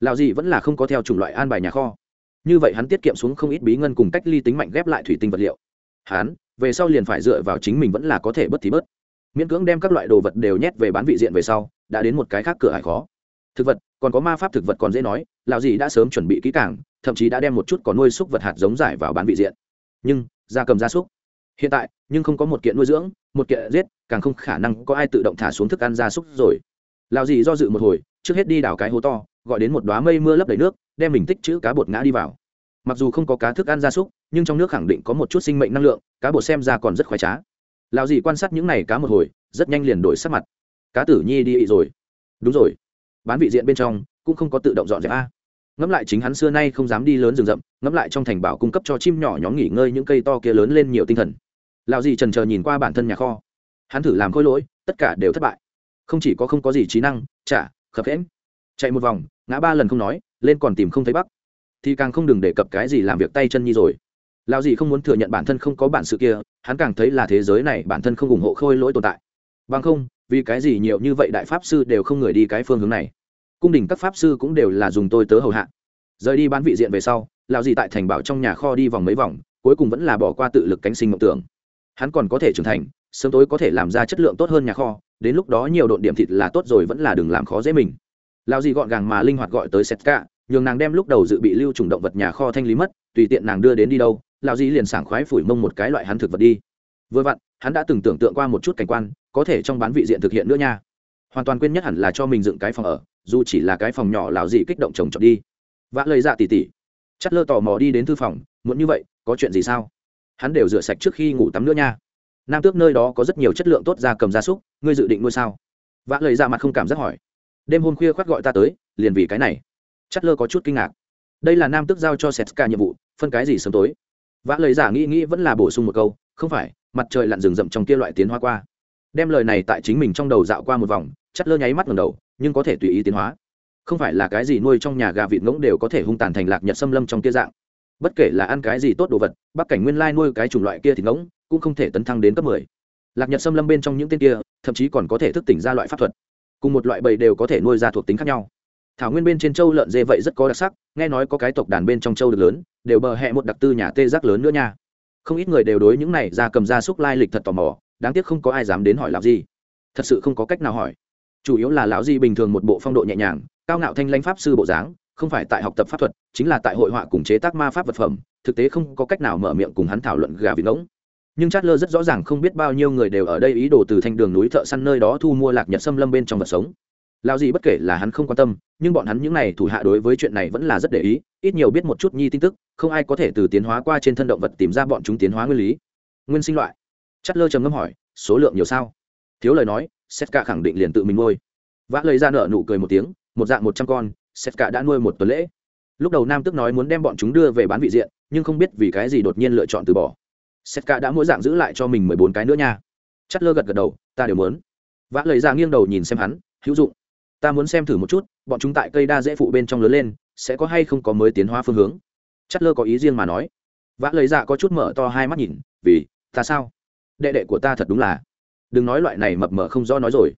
A: Lão gì vẫn là không có theo chủng loại an bài nhà kho. Như vậy hắn tiết kiệm xuống không ít bí ngân cùng cách ly tính mạnh ghép lại thủy tinh vật liệu. Hắn, về sau liền phải dựa vào chính mình vẫn là có thể bớt thì bớt miễn cưỡng đem các loại đồ vật đều nhét về bán vị diện về sau, đã đến một cái khác cửa hải khó. Thực vật, còn có ma pháp thực vật còn dễ nói, lão gì đã sớm chuẩn bị kỹ càng, thậm chí đã đem một chút có nuôi súc vật hạt giống giải vào bán vị diện. Nhưng, da cầm gia súc. Hiện tại, nhưng không có một kiện nuôi dưỡng, một kiện giết, càng không khả năng có ai tự động thả xuống thức ăn gia súc rồi. Lão gì do dự một hồi, trước hết đi đào cái hố to, gọi đến một đoá mây mưa lấp đầy nước, đem mình tích chữ cá bột ngã đi vào. Mặc dù không có cá thức ăn gia súc, nhưng trong nước khẳng định có một chút sinh mệnh năng lượng, cá bột xem ra còn rất khoái trá lão gì quan sát những này cá một hồi rất nhanh liền đổi sắc mặt. Cá tử nhi đi rồi. Đúng rồi. Bán vị diện bên trong cũng không có tự động dọn dẹp a. Ngẫm lại chính hắn xưa nay không dám đi lớn rừng rậm ngẫm lại trong thành bảo cung cấp cho chim nhỏ nhóm nghỉ ngơi những cây to kia lớn lên nhiều tinh thần. Lão gì trần chờ nhìn qua bản thân nhà kho. Hắn thử làm khôi lỗi tất cả đều thất bại. Không chỉ có không có gì trí năng chả, khập hễm chạy một vòng ngã ba lần không nói lên còn tìm không thấy bắc. Thì càng không đừng đề cập cái gì làm việc tay chân nhi rồi lão gì không muốn thừa nhận bản thân không có bản sự kia, hắn càng thấy là thế giới này bản thân không ủng hộ khôi lỗi tồn tại. Bằng không, vì cái gì nhiều như vậy đại pháp sư đều không người đi cái phương hướng này? Cung đình các pháp sư cũng đều là dùng tôi tớ hầu hạ. Rời đi bán vị diện về sau, lão gì tại thành bảo trong nhà kho đi vòng mấy vòng, cuối cùng vẫn là bỏ qua tự lực cánh sinh mộng tưởng. Hắn còn có thể trưởng thành, sớm tối có thể làm ra chất lượng tốt hơn nhà kho, đến lúc đó nhiều độn điểm thịt là tốt rồi vẫn là đừng làm khó dễ mình. Lão gì gọn gàng mà linh hoạt gọi tới setka, nhường nàng đem lúc đầu dự bị lưu trùng động vật nhà kho thanh lý mất, tùy tiện nàng đưa đến đi đâu lão dĩ liền sảng khoái phủi mông một cái loại hắn thực vật đi. Vừa vặn, hắn đã từng tưởng tượng qua một chút cảnh quan, có thể trong bán vị diện thực hiện nữa nha. Hoàn toàn quên nhất hẳn là cho mình dựng cái phòng ở, dù chỉ là cái phòng nhỏ lão dĩ kích động chồng chọc đi. Vã lời dạ tỉ tỉ. Chắt lơ tò mò đi đến thư phòng muốn như vậy, có chuyện gì sao? Hắn đều rửa sạch trước khi ngủ tắm nữa nha. Nam tước nơi đó có rất nhiều chất lượng tốt ra cầm gia súc, ngươi dự định nuôi sao? Vã lời dạ mặt không cảm giác hỏi. Đêm hôm khuya khoác gọi ta tới, liền vì cái này. Chất lơ có chút kinh ngạc. Đây là nam tước giao cho setska nhiệm vụ, phân cái gì sớm tối? Vã lời giả nghĩ nghĩ vẫn là bổ sung một câu, không phải, mặt trời lặn rừng rậm trong kia loại tiến hóa qua. Đem lời này tại chính mình trong đầu dạo qua một vòng, chắt lơ nháy mắt ngầm đầu, nhưng có thể tùy ý tiến hóa. Không phải là cái gì nuôi trong nhà gà vịt ngỗng đều có thể hung tàn thành lạc nhật xâm lâm trong kia dạng. Bất kể là ăn cái gì tốt đồ vật bắc cảnh nguyên lai nuôi cái chủng loại kia thì ngỗng, cũng không thể tấn thăng đến cấp mười. Lạc nhật xâm lâm bên trong những tên kia, thậm chí còn có thể thức tỉnh ra loại pháp thuật. Cùng một loại bầy đều có thể nuôi ra thuộc tính khác nhau thảo nguyên bên trên châu lợn dê vậy rất có đặc sắc, nghe nói có cái tộc đàn bên trong châu được lớn, đều bờ hẹ một đặc tư nhà tê giác lớn nữa nha. Không ít người đều đối những này ra cầm ra xúc lai lịch thật tò mò, đáng tiếc không có ai dám đến hỏi lão gì thật sự không có cách nào hỏi. Chủ yếu là lão di bình thường một bộ phong độ nhẹ nhàng, cao ngạo thanh lãnh pháp sư bộ dáng, không phải tại học tập pháp thuật, chính là tại hội họa cùng chế tác ma pháp vật phẩm, thực tế không có cách nào mở miệng cùng hắn thảo luận gà vịt ngỗng. Nhưng chát lơ rất rõ ràng không biết bao nhiêu người đều ở đây ý đồ từ thanh đường núi thợ săn nơi đó thu mua lạc nhật xâm lâm bên trong vật sống lao gì bất kể là hắn không quan tâm, nhưng bọn hắn những n à y thủ hạ đối với chuyện này vẫn là rất để ý, ít nhiều biết một chút nhi tin tức, không ai có thể từ tiến hóa qua trên thân động vật tìm ra bọn chúng tiến hóa nguyên lý. Nguyên sinh loại. Chất lơ trầm ngâm hỏi, số lượng nhiều sao? Thiếu lời nói setka khẳng định liền tự mình nuôi. Vã lời ra nợ nụ cười một tiếng, một dạng một trăm con setka đã nuôi một tuần lễ. Lúc đầu nam tức nói muốn đem bọn chúng đưa về bán vị diện, nhưng không biết vì cái gì đột nhiên lựa chọn từ bỏ. Setka đã mỗi dạng giữ lại cho mình mười bốn cái nữa nha. Chất lơ gật gật đầu, ta đều muốn. Vã lời ra nghiêng đầu nhìn xem hắn, hữu dụng ta muốn xem thử một chút, bọn chúng tại cây đa dễ phụ bên trong lớn lên, sẽ có hay không có mới tiến hóa phương hướng. Chất lơ có ý riêng mà nói. Vã lời dạ có chút mở to hai mắt nhìn, vì, ta sao? Đệ đệ của ta thật đúng là đừng nói loại này mập mờ không do nói rồi.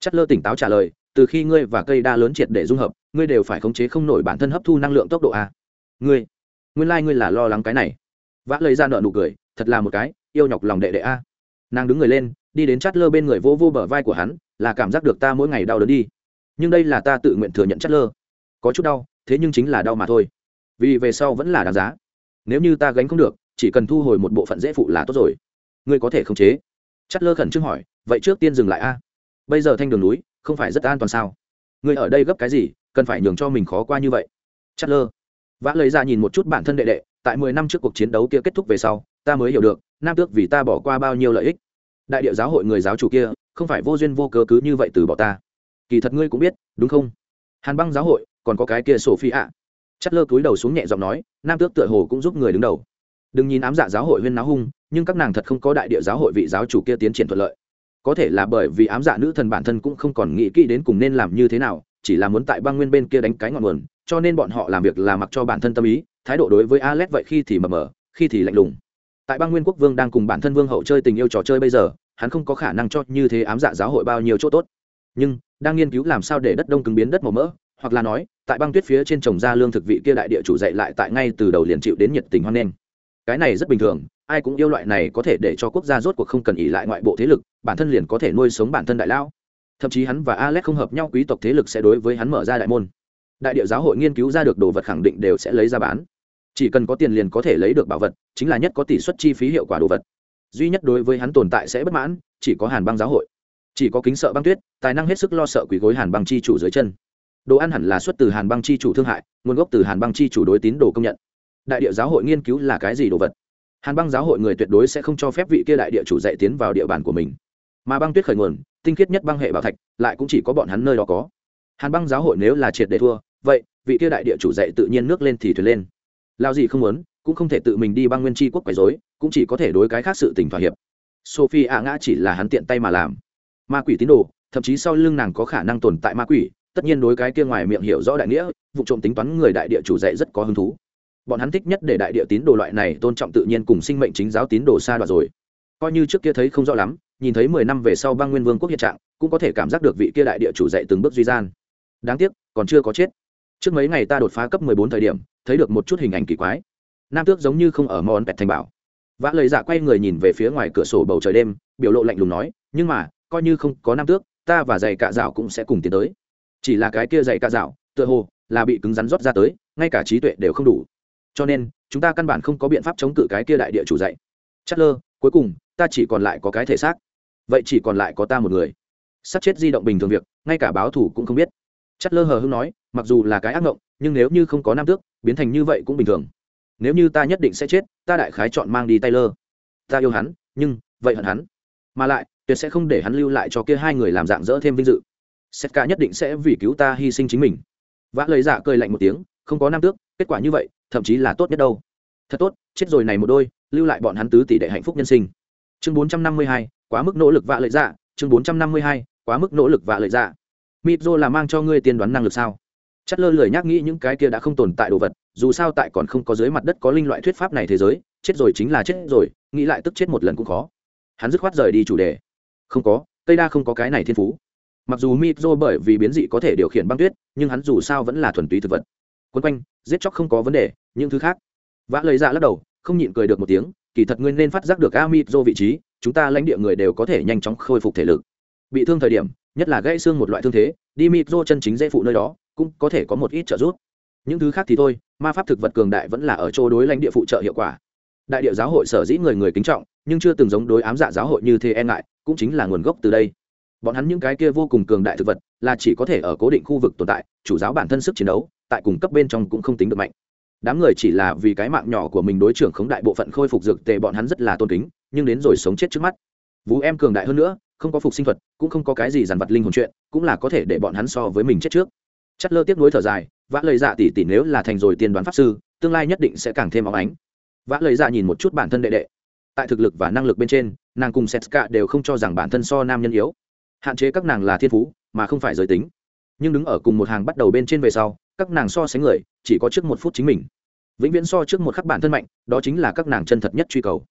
A: Chất lơ tỉnh táo trả lời, từ khi ngươi và cây đa lớn triệt để dung hợp, ngươi đều phải khống chế không nổi bản thân hấp thu năng lượng tốc độ a. Ngươi, nguyên lai、like、ngươi là lo lắng cái này. Vã lời dạ ra nợ nụ cười, thật là một cái, yêu nhọc lòng đệ đệ a. Nàng đứng người lên, đi đến chát lơ bên người vô vô bờ vai của hắn, là cảm giác được ta mỗi ngày đau đớn đi nhưng đây là ta tự nguyện thừa nhận chất lơ. Có chút đau, thế nhưng chính là đau mà thôi. Vì về sau vẫn là đáng giá. Nếu như ta gánh không được, chỉ cần thu hồi một bộ phận dễ phụ là tốt rồi. Ngươi có thể khống chế. Chất lơ khẩn trương hỏi, vậy trước tiên dừng lại a. Bây giờ thanh đường núi, không phải rất an toàn sao? Ngươi ở đây gấp cái gì, cần phải nhường cho mình khó qua như vậy? Chất lơ. Vã lấy ra nhìn một chút bản thân đệ đệ, tại mười năm trước cuộc chiến đấu kia kết thúc về sau, ta mới hiểu được, nam tước vì ta bỏ qua bao nhiêu lợi ích. Đại địa giáo hội người giáo chủ kia, không phải vô duyên vô cớ cứ như vậy từ bỏ ta kỳ thật ngươi cũng biết, đúng không? Hàn băng giáo hội, còn có cái kia sổ phi ạ. Chất lơ cúi đầu xuống nhẹ giọng nói, nam tước tựa hồ cũng giúp người đứng đầu. Đừng nhìn ám dạ giáo hội huyên náo hung, nhưng các nàng thật không có đại địa giáo hội vị giáo chủ kia tiến triển thuận lợi. Có thể là bởi vì ám dạ nữ thần bản thân cũng không còn nghĩ kỹ đến cùng nên làm như thế nào, chỉ là muốn tại băng nguyên bên kia đánh cái ngọn nguồn, cho nên bọn họ làm việc là mặc cho bản thân tâm ý, thái độ đối với alex vậy khi thì mờ mờ, khi thì lạnh lùng. Tại băng nguyên quốc vương đang cùng bản thân vương hậu chơi tình yêu trò chơi bây giờ, hắn không có khả năng cho như thế ám dạ giáo hội bao nhiêu chỗ tốt nhưng đang nghiên cứu làm sao để đất đông cứng biến đất màu mỡ, hoặc là nói, tại băng tuyết phía trên trồng ra lương thực vị kia đại địa chủ dạy lại tại ngay từ đầu liền chịu đến nhiệt tình hoan nghênh. Cái này rất bình thường, ai cũng yêu loại này có thể để cho quốc gia rốt cuộc không cần ỉ lại ngoại bộ thế lực, bản thân liền có thể nuôi sống bản thân đại lão. Thậm chí hắn và alex không hợp nhau quý tộc thế lực sẽ đối với hắn mở ra đại môn. Đại địa giáo hội nghiên cứu ra được đồ vật khẳng định đều sẽ lấy ra bán. Chỉ cần có tiền liền có thể lấy được bảo vật, chính là nhất có tỷ suất chi phí hiệu quả đồ vật. Duy nhất đối với hắn tồn tại sẽ bất mãn, chỉ có hàn băng giáo hội chỉ có kính sợ băng tuyết, tài năng hết sức lo sợ quỷ gối hàn băng chi chủ dưới chân. Đồ ăn hẳn là xuất từ hàn băng chi chủ thương hại, nguồn gốc từ hàn băng chi chủ đối tín đồ công nhận. Đại địa giáo hội nghiên cứu là cái gì đồ vật? Hàn băng giáo hội người tuyệt đối sẽ không cho phép vị kia đại địa chủ dạy tiến vào địa bàn của mình. Mà băng tuyết khởi nguồn, tinh khiết nhất băng hệ bảo thạch, lại cũng chỉ có bọn hắn nơi đó có. Hàn băng giáo hội nếu là triệt để thua, vậy, vị kia đại địa chủ dạy tự nhiên nước lên thì thuyền lên. Lao gì không muốn, cũng không thể tự mình đi băng nguyên tri quốc quấy dối cũng chỉ có thể đối cái khác sự tình thỏa hiệp. Sophie ạ ngã chỉ là hắn tiện tay mà làm ma quỷ tín đồ, thậm chí sau lưng nàng có khả năng tồn tại ma quỷ, tất nhiên đối cái kia ngoài miệng hiểu rõ đại nghĩa, vụ trộm tính toán người đại địa chủ dạy rất có hứng thú. Bọn hắn thích nhất để đại địa tín đồ loại này tôn trọng tự nhiên cùng sinh mệnh chính giáo tín đồ xa đoạt rồi. Coi như trước kia thấy không rõ lắm, nhìn thấy mười năm về sau băng nguyên vương quốc hiện trạng, cũng có thể cảm giác được vị kia đại địa chủ dạy từng bước duy gian. Đáng tiếc, còn chưa có chết. Trước mấy ngày ta đột phá cấp mười bốn thời điểm, thấy được một chút hình ảnh kỳ quái. Nam tước giống như không ở món pẹt thành bảo. Vã lời dạ quay người nhìn về phía ngoài cửa sổ bầu trời đêm, biểu lộ lạnh lùng nói, nhưng mà coi như không có nam tước ta và giày cạ dạo cũng sẽ cùng tiến tới. Chỉ là cái kia giày cạ dạo tựa hồ là bị cứng rắn rót ra tới ngay cả trí tuệ đều không đủ. Cho nên chúng ta căn bản không có biện pháp chống cự cái kia đại địa chủ dạy. Chất lơ cuối cùng ta chỉ còn lại có cái thể xác. Vậy chỉ còn lại có ta một người. Sắp chết di động bình thường việc ngay cả báo thủ cũng không biết. Chất lơ hờ hưng nói mặc dù là cái ác ngộng, nhưng nếu như không có nam tước biến thành như vậy cũng bình thường. Nếu như ta nhất định sẽ chết ta đại khái chọn mang đi tay lơ ta yêu hắn nhưng vậy hận hắn. Mà lại tuyệt sẽ không để hắn lưu lại cho kia hai người làm dạng dỡ thêm vinh dự. Sét ca nhất định sẽ vì cứu ta hy sinh chính mình. Vã lời dạ cười lạnh một tiếng, không có nam tước, kết quả như vậy, thậm chí là tốt nhất đâu. Thật tốt, chết rồi này một đôi, lưu lại bọn hắn tứ tỷ đệ hạnh phúc nhân sinh. Chương bốn trăm năm mươi hai, quá mức nỗ lực vạ lợi dạ chương bốn trăm năm mươi hai, quá mức nỗ lực vạ lợi dạ. Mịp dô là mang cho ngươi tiên đoán năng lực sao? Chất lơ lười nhắc nghĩ những cái kia đã không tồn tại đồ vật, dù sao tại còn không có dưới mặt đất có linh loại thuyết pháp này thế giới, chết rồi chính là chết rồi, nghĩ lại tức chết một lần cũng khó. Hắn dứt khoát rời đi chủ đề không có, cây đa không có cái này thiên phú. Mặc dù mịp rô bởi vì biến dị có thể điều khiển băng tuyết, nhưng hắn dù sao vẫn là thuần túy thực vật. Quân quanh, giết chóc không có vấn đề, những thứ khác. Vã lời ra dạ lắc đầu, không nhịn cười được một tiếng, kỳ thật ngươi nên phát giác được a mịp rô vị trí, chúng ta lãnh địa người đều có thể nhanh chóng khôi phục thể lực. Bị thương thời điểm, nhất là gãy xương một loại thương thế, đi mịp rô chân chính dễ phụ nơi đó, cũng có thể có một ít trợ giúp. Những thứ khác thì thôi, ma pháp thực vật cường đại vẫn là ở chỗ đối lãnh địa phụ trợ hiệu quả. Đại địa giáo hội sở dĩ người người kính trọng, nhưng chưa từng giống đối ám dạ giáo hội như thế e ngại cũng chính là nguồn gốc từ đây. Bọn hắn những cái kia vô cùng cường đại thực vật là chỉ có thể ở cố định khu vực tồn tại, chủ giáo bản thân sức chiến đấu, tại cùng cấp bên trong cũng không tính được mạnh. Đám người chỉ là vì cái mạng nhỏ của mình đối trưởng khống đại bộ phận khôi phục dược tệ bọn hắn rất là tôn kính, nhưng đến rồi sống chết trước mắt. Vũ em cường đại hơn nữa, không có phục sinh thuật, cũng không có cái gì dàn vật linh hồn chuyện, cũng là có thể để bọn hắn so với mình chết trước. Chất lơ tiếp nối thở dài, vã lời dạ tỉ tỉ nếu là thành rồi tiên đoán pháp sư, tương lai nhất định sẽ càng thêm óng ánh. Vã lời dạ nhìn một chút bản thân đệ đệ tại thực lực và năng lực bên trên, nàng cùng setska đều không cho rằng bản thân so nam nhân yếu. Hạn chế các nàng là thiên phú, mà không phải giới tính. Nhưng đứng ở cùng một hàng bắt đầu bên trên về sau, các nàng so sánh người, chỉ có trước một phút chính mình. Vĩnh viễn so trước một khắc bản thân mạnh, đó chính là các nàng chân thật nhất truy cầu.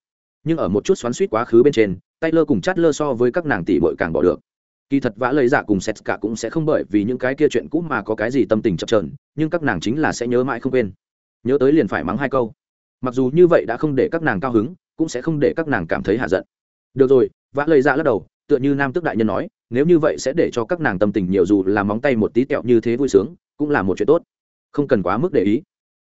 A: Nhưng ở một chút xoắn suýt quá khứ bên trên tay lơ cùng chát lơ so với các nàng tỷ bội càng bỏ được. Kỳ thật vã lời giả cùng sét cả cũng sẽ không bởi vì những cái kia chuyện cũ mà có cái gì tâm tình chập trờn nhưng các nàng chính là sẽ nhớ mãi không quên. Nhớ tới liền phải mắng hai câu. Mặc dù như vậy đã không để các nàng cao hứng cũng sẽ không để các nàng cảm thấy hạ giận. Được rồi, vã lời dạ lắc đầu, tựa như nam tước đại nhân nói, nếu như vậy sẽ để cho các nàng tâm tình nhiều dù làm móng tay một tí tẹo như thế vui sướng, cũng là một chuyện tốt. Không cần quá mức để ý.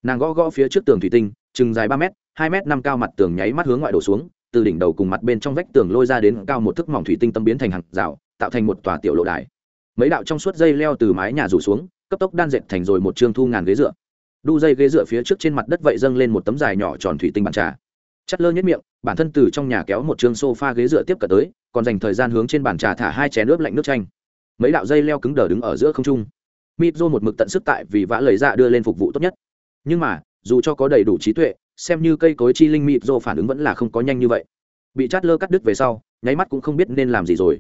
A: Nàng gõ gõ phía trước tường thủy tinh, chừng dài ba m hai m năm cao mặt tường nháy mắt hướng ngoại đổ xuống, từ đỉnh đầu cùng mặt bên trong vách tường lôi ra đến cao một thước mỏng thủy tinh tâm biến thành hàng rào, tạo thành một tòa tiểu lộ đài. Mấy đạo trong suốt dây leo từ mái nhà rủ xuống, cấp tốc đan dệt thành rồi một trương thu ngàn ghế dựa. Đu dây ghế dựa phía trước trên mặt đất vậy dâng lên một tấm dài nhỏ tròn thủy tinh bàn trà chất lơ nhất miệng, bản thân từ trong nhà kéo một chương sofa ghế dựa tiếp cận tới, còn dành thời gian hướng trên bàn trà thả hai chén nước lạnh nước chanh. Mấy đạo dây leo cứng đờ đứng ở giữa không trung. Mịp dô một mực tận sức tại vì vã lời dạ đưa lên phục vụ tốt nhất. Nhưng mà, dù cho có đầy đủ trí tuệ, xem như cây cối chi linh mịp dô phản ứng vẫn là không có nhanh như vậy. Bị chát lơ cắt đứt về sau, nháy mắt cũng không biết nên làm gì rồi.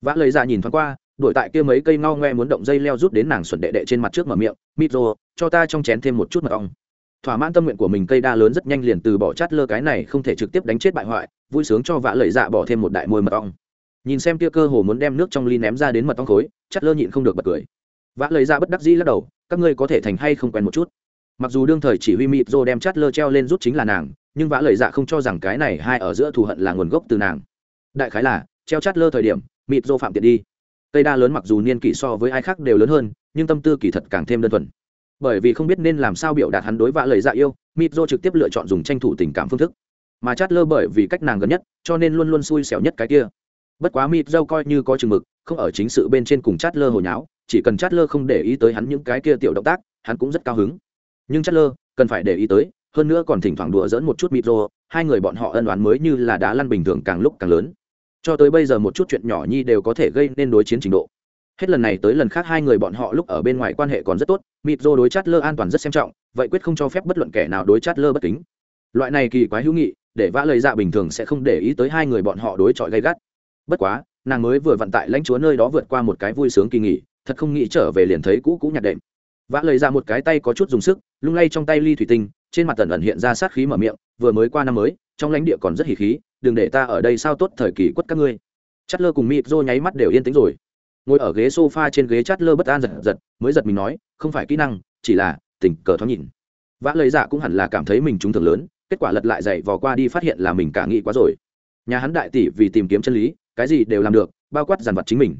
A: Vã lời dạ nhìn thoáng qua đổi tại kia mấy cây ngao ngoe muốn động dây leo rút đến nàng xuẩn đệ đệ trên mặt trước mở miệng mịp dô cho ta trong chén thêm một chút mật ong thỏa mãn tâm nguyện của mình cây đa lớn rất nhanh liền từ bỏ chát lơ cái này không thể trực tiếp đánh chết bại hoại, vui sướng cho vã lời dạ bỏ thêm một đại môi mật ong. Nhìn xem Tia cơ hồ muốn đem nước trong ly ném ra đến mật ong khối, chát lơ nhịn không được bật cười. Vã lời dạ bất đắc dĩ lắc đầu, các ngươi có thể thành hay không quen một chút. Mặc dù đương thời chỉ huy mịp rô đem chát lơ treo lên rút chính là nàng, nhưng vã lời dạ không cho rằng cái này hai ở giữa thù hận là nguồn gốc từ nàng. Đại khái là, treo chát lơ thời điểm, mịp rô phạm tiện đi. Cây đa lớn mặc dù niên kỷ so với ai khác đều lớn hơn, nhưng tâm tư kỳ thật càng thêm đơn thuần bởi vì không biết nên làm sao biểu đạt hắn đối vã lời dạ yêu mịp dô trực tiếp lựa chọn dùng tranh thủ tình cảm phương thức. Mà chát lơ bởi vì cách nàng gần nhất, cho nên luôn luôn xui xẻo nhất cái kia. Bất quá mịp dâu coi như có chừng mực, không ở chính sự bên trên cùng chát lơ hồi nháo, chỉ cần chát lơ không để ý tới hắn những cái kia tiểu động tác, hắn cũng rất cao hứng. Nhưng chát lơ cần phải để ý tới, hơn nữa còn thỉnh thoảng đùa dỡn một chút mịp dô hai người bọn họ ân đoán mới như là đá lăn bình thường càng lúc càng lớn. Cho tới bây giờ một chút chuyện nhỏ nhi đều có thể gây nên đối chiến trình độ. Hết lần này tới lần khác hai người bọn họ lúc ở bên ngoài quan hệ còn rất tốt mịp rô đối chát lơ an toàn rất xem trọng, vậy quyết không cho phép bất luận kẻ nào đối chát lơ bất kính. Loại này kỳ quái hữu nghị, để vã lời dạ bình thường sẽ không để ý tới hai người bọn họ đối chọi gay gắt. Bất quá, nàng mới vừa vận tại lãnh chúa nơi đó vượt qua một cái vui sướng kỳ nghỉ, thật không nghĩ trở về liền thấy cũ cũ nhạc đệm. Vã lời ra một cái tay có chút dùng sức, lung lay trong tay ly thủy tinh, trên mặt tần ẩn hiện ra sát khí mở miệng, vừa mới qua năm mới, trong lãnh địa còn rất hỉ khí, đừng để ta ở đây sao tốt thời kỳ quất các ngươi. Chát lơ cùng mịp rô nháy mắt đều yên tĩnh rồi ngồi ở ghế sofa trên ghế chát lơ bất an giật giật, mới giật mình nói, không phải kỹ năng, chỉ là tình cờ thoáng nhìn. Vã lời dạ cũng hẳn là cảm thấy mình trúng thưởng lớn, kết quả lật lại dậy vò qua đi phát hiện là mình cả nghĩ quá rồi. Nhà hắn đại tỷ vì tìm kiếm chân lý, cái gì đều làm được, bao quát dàn vật chính mình.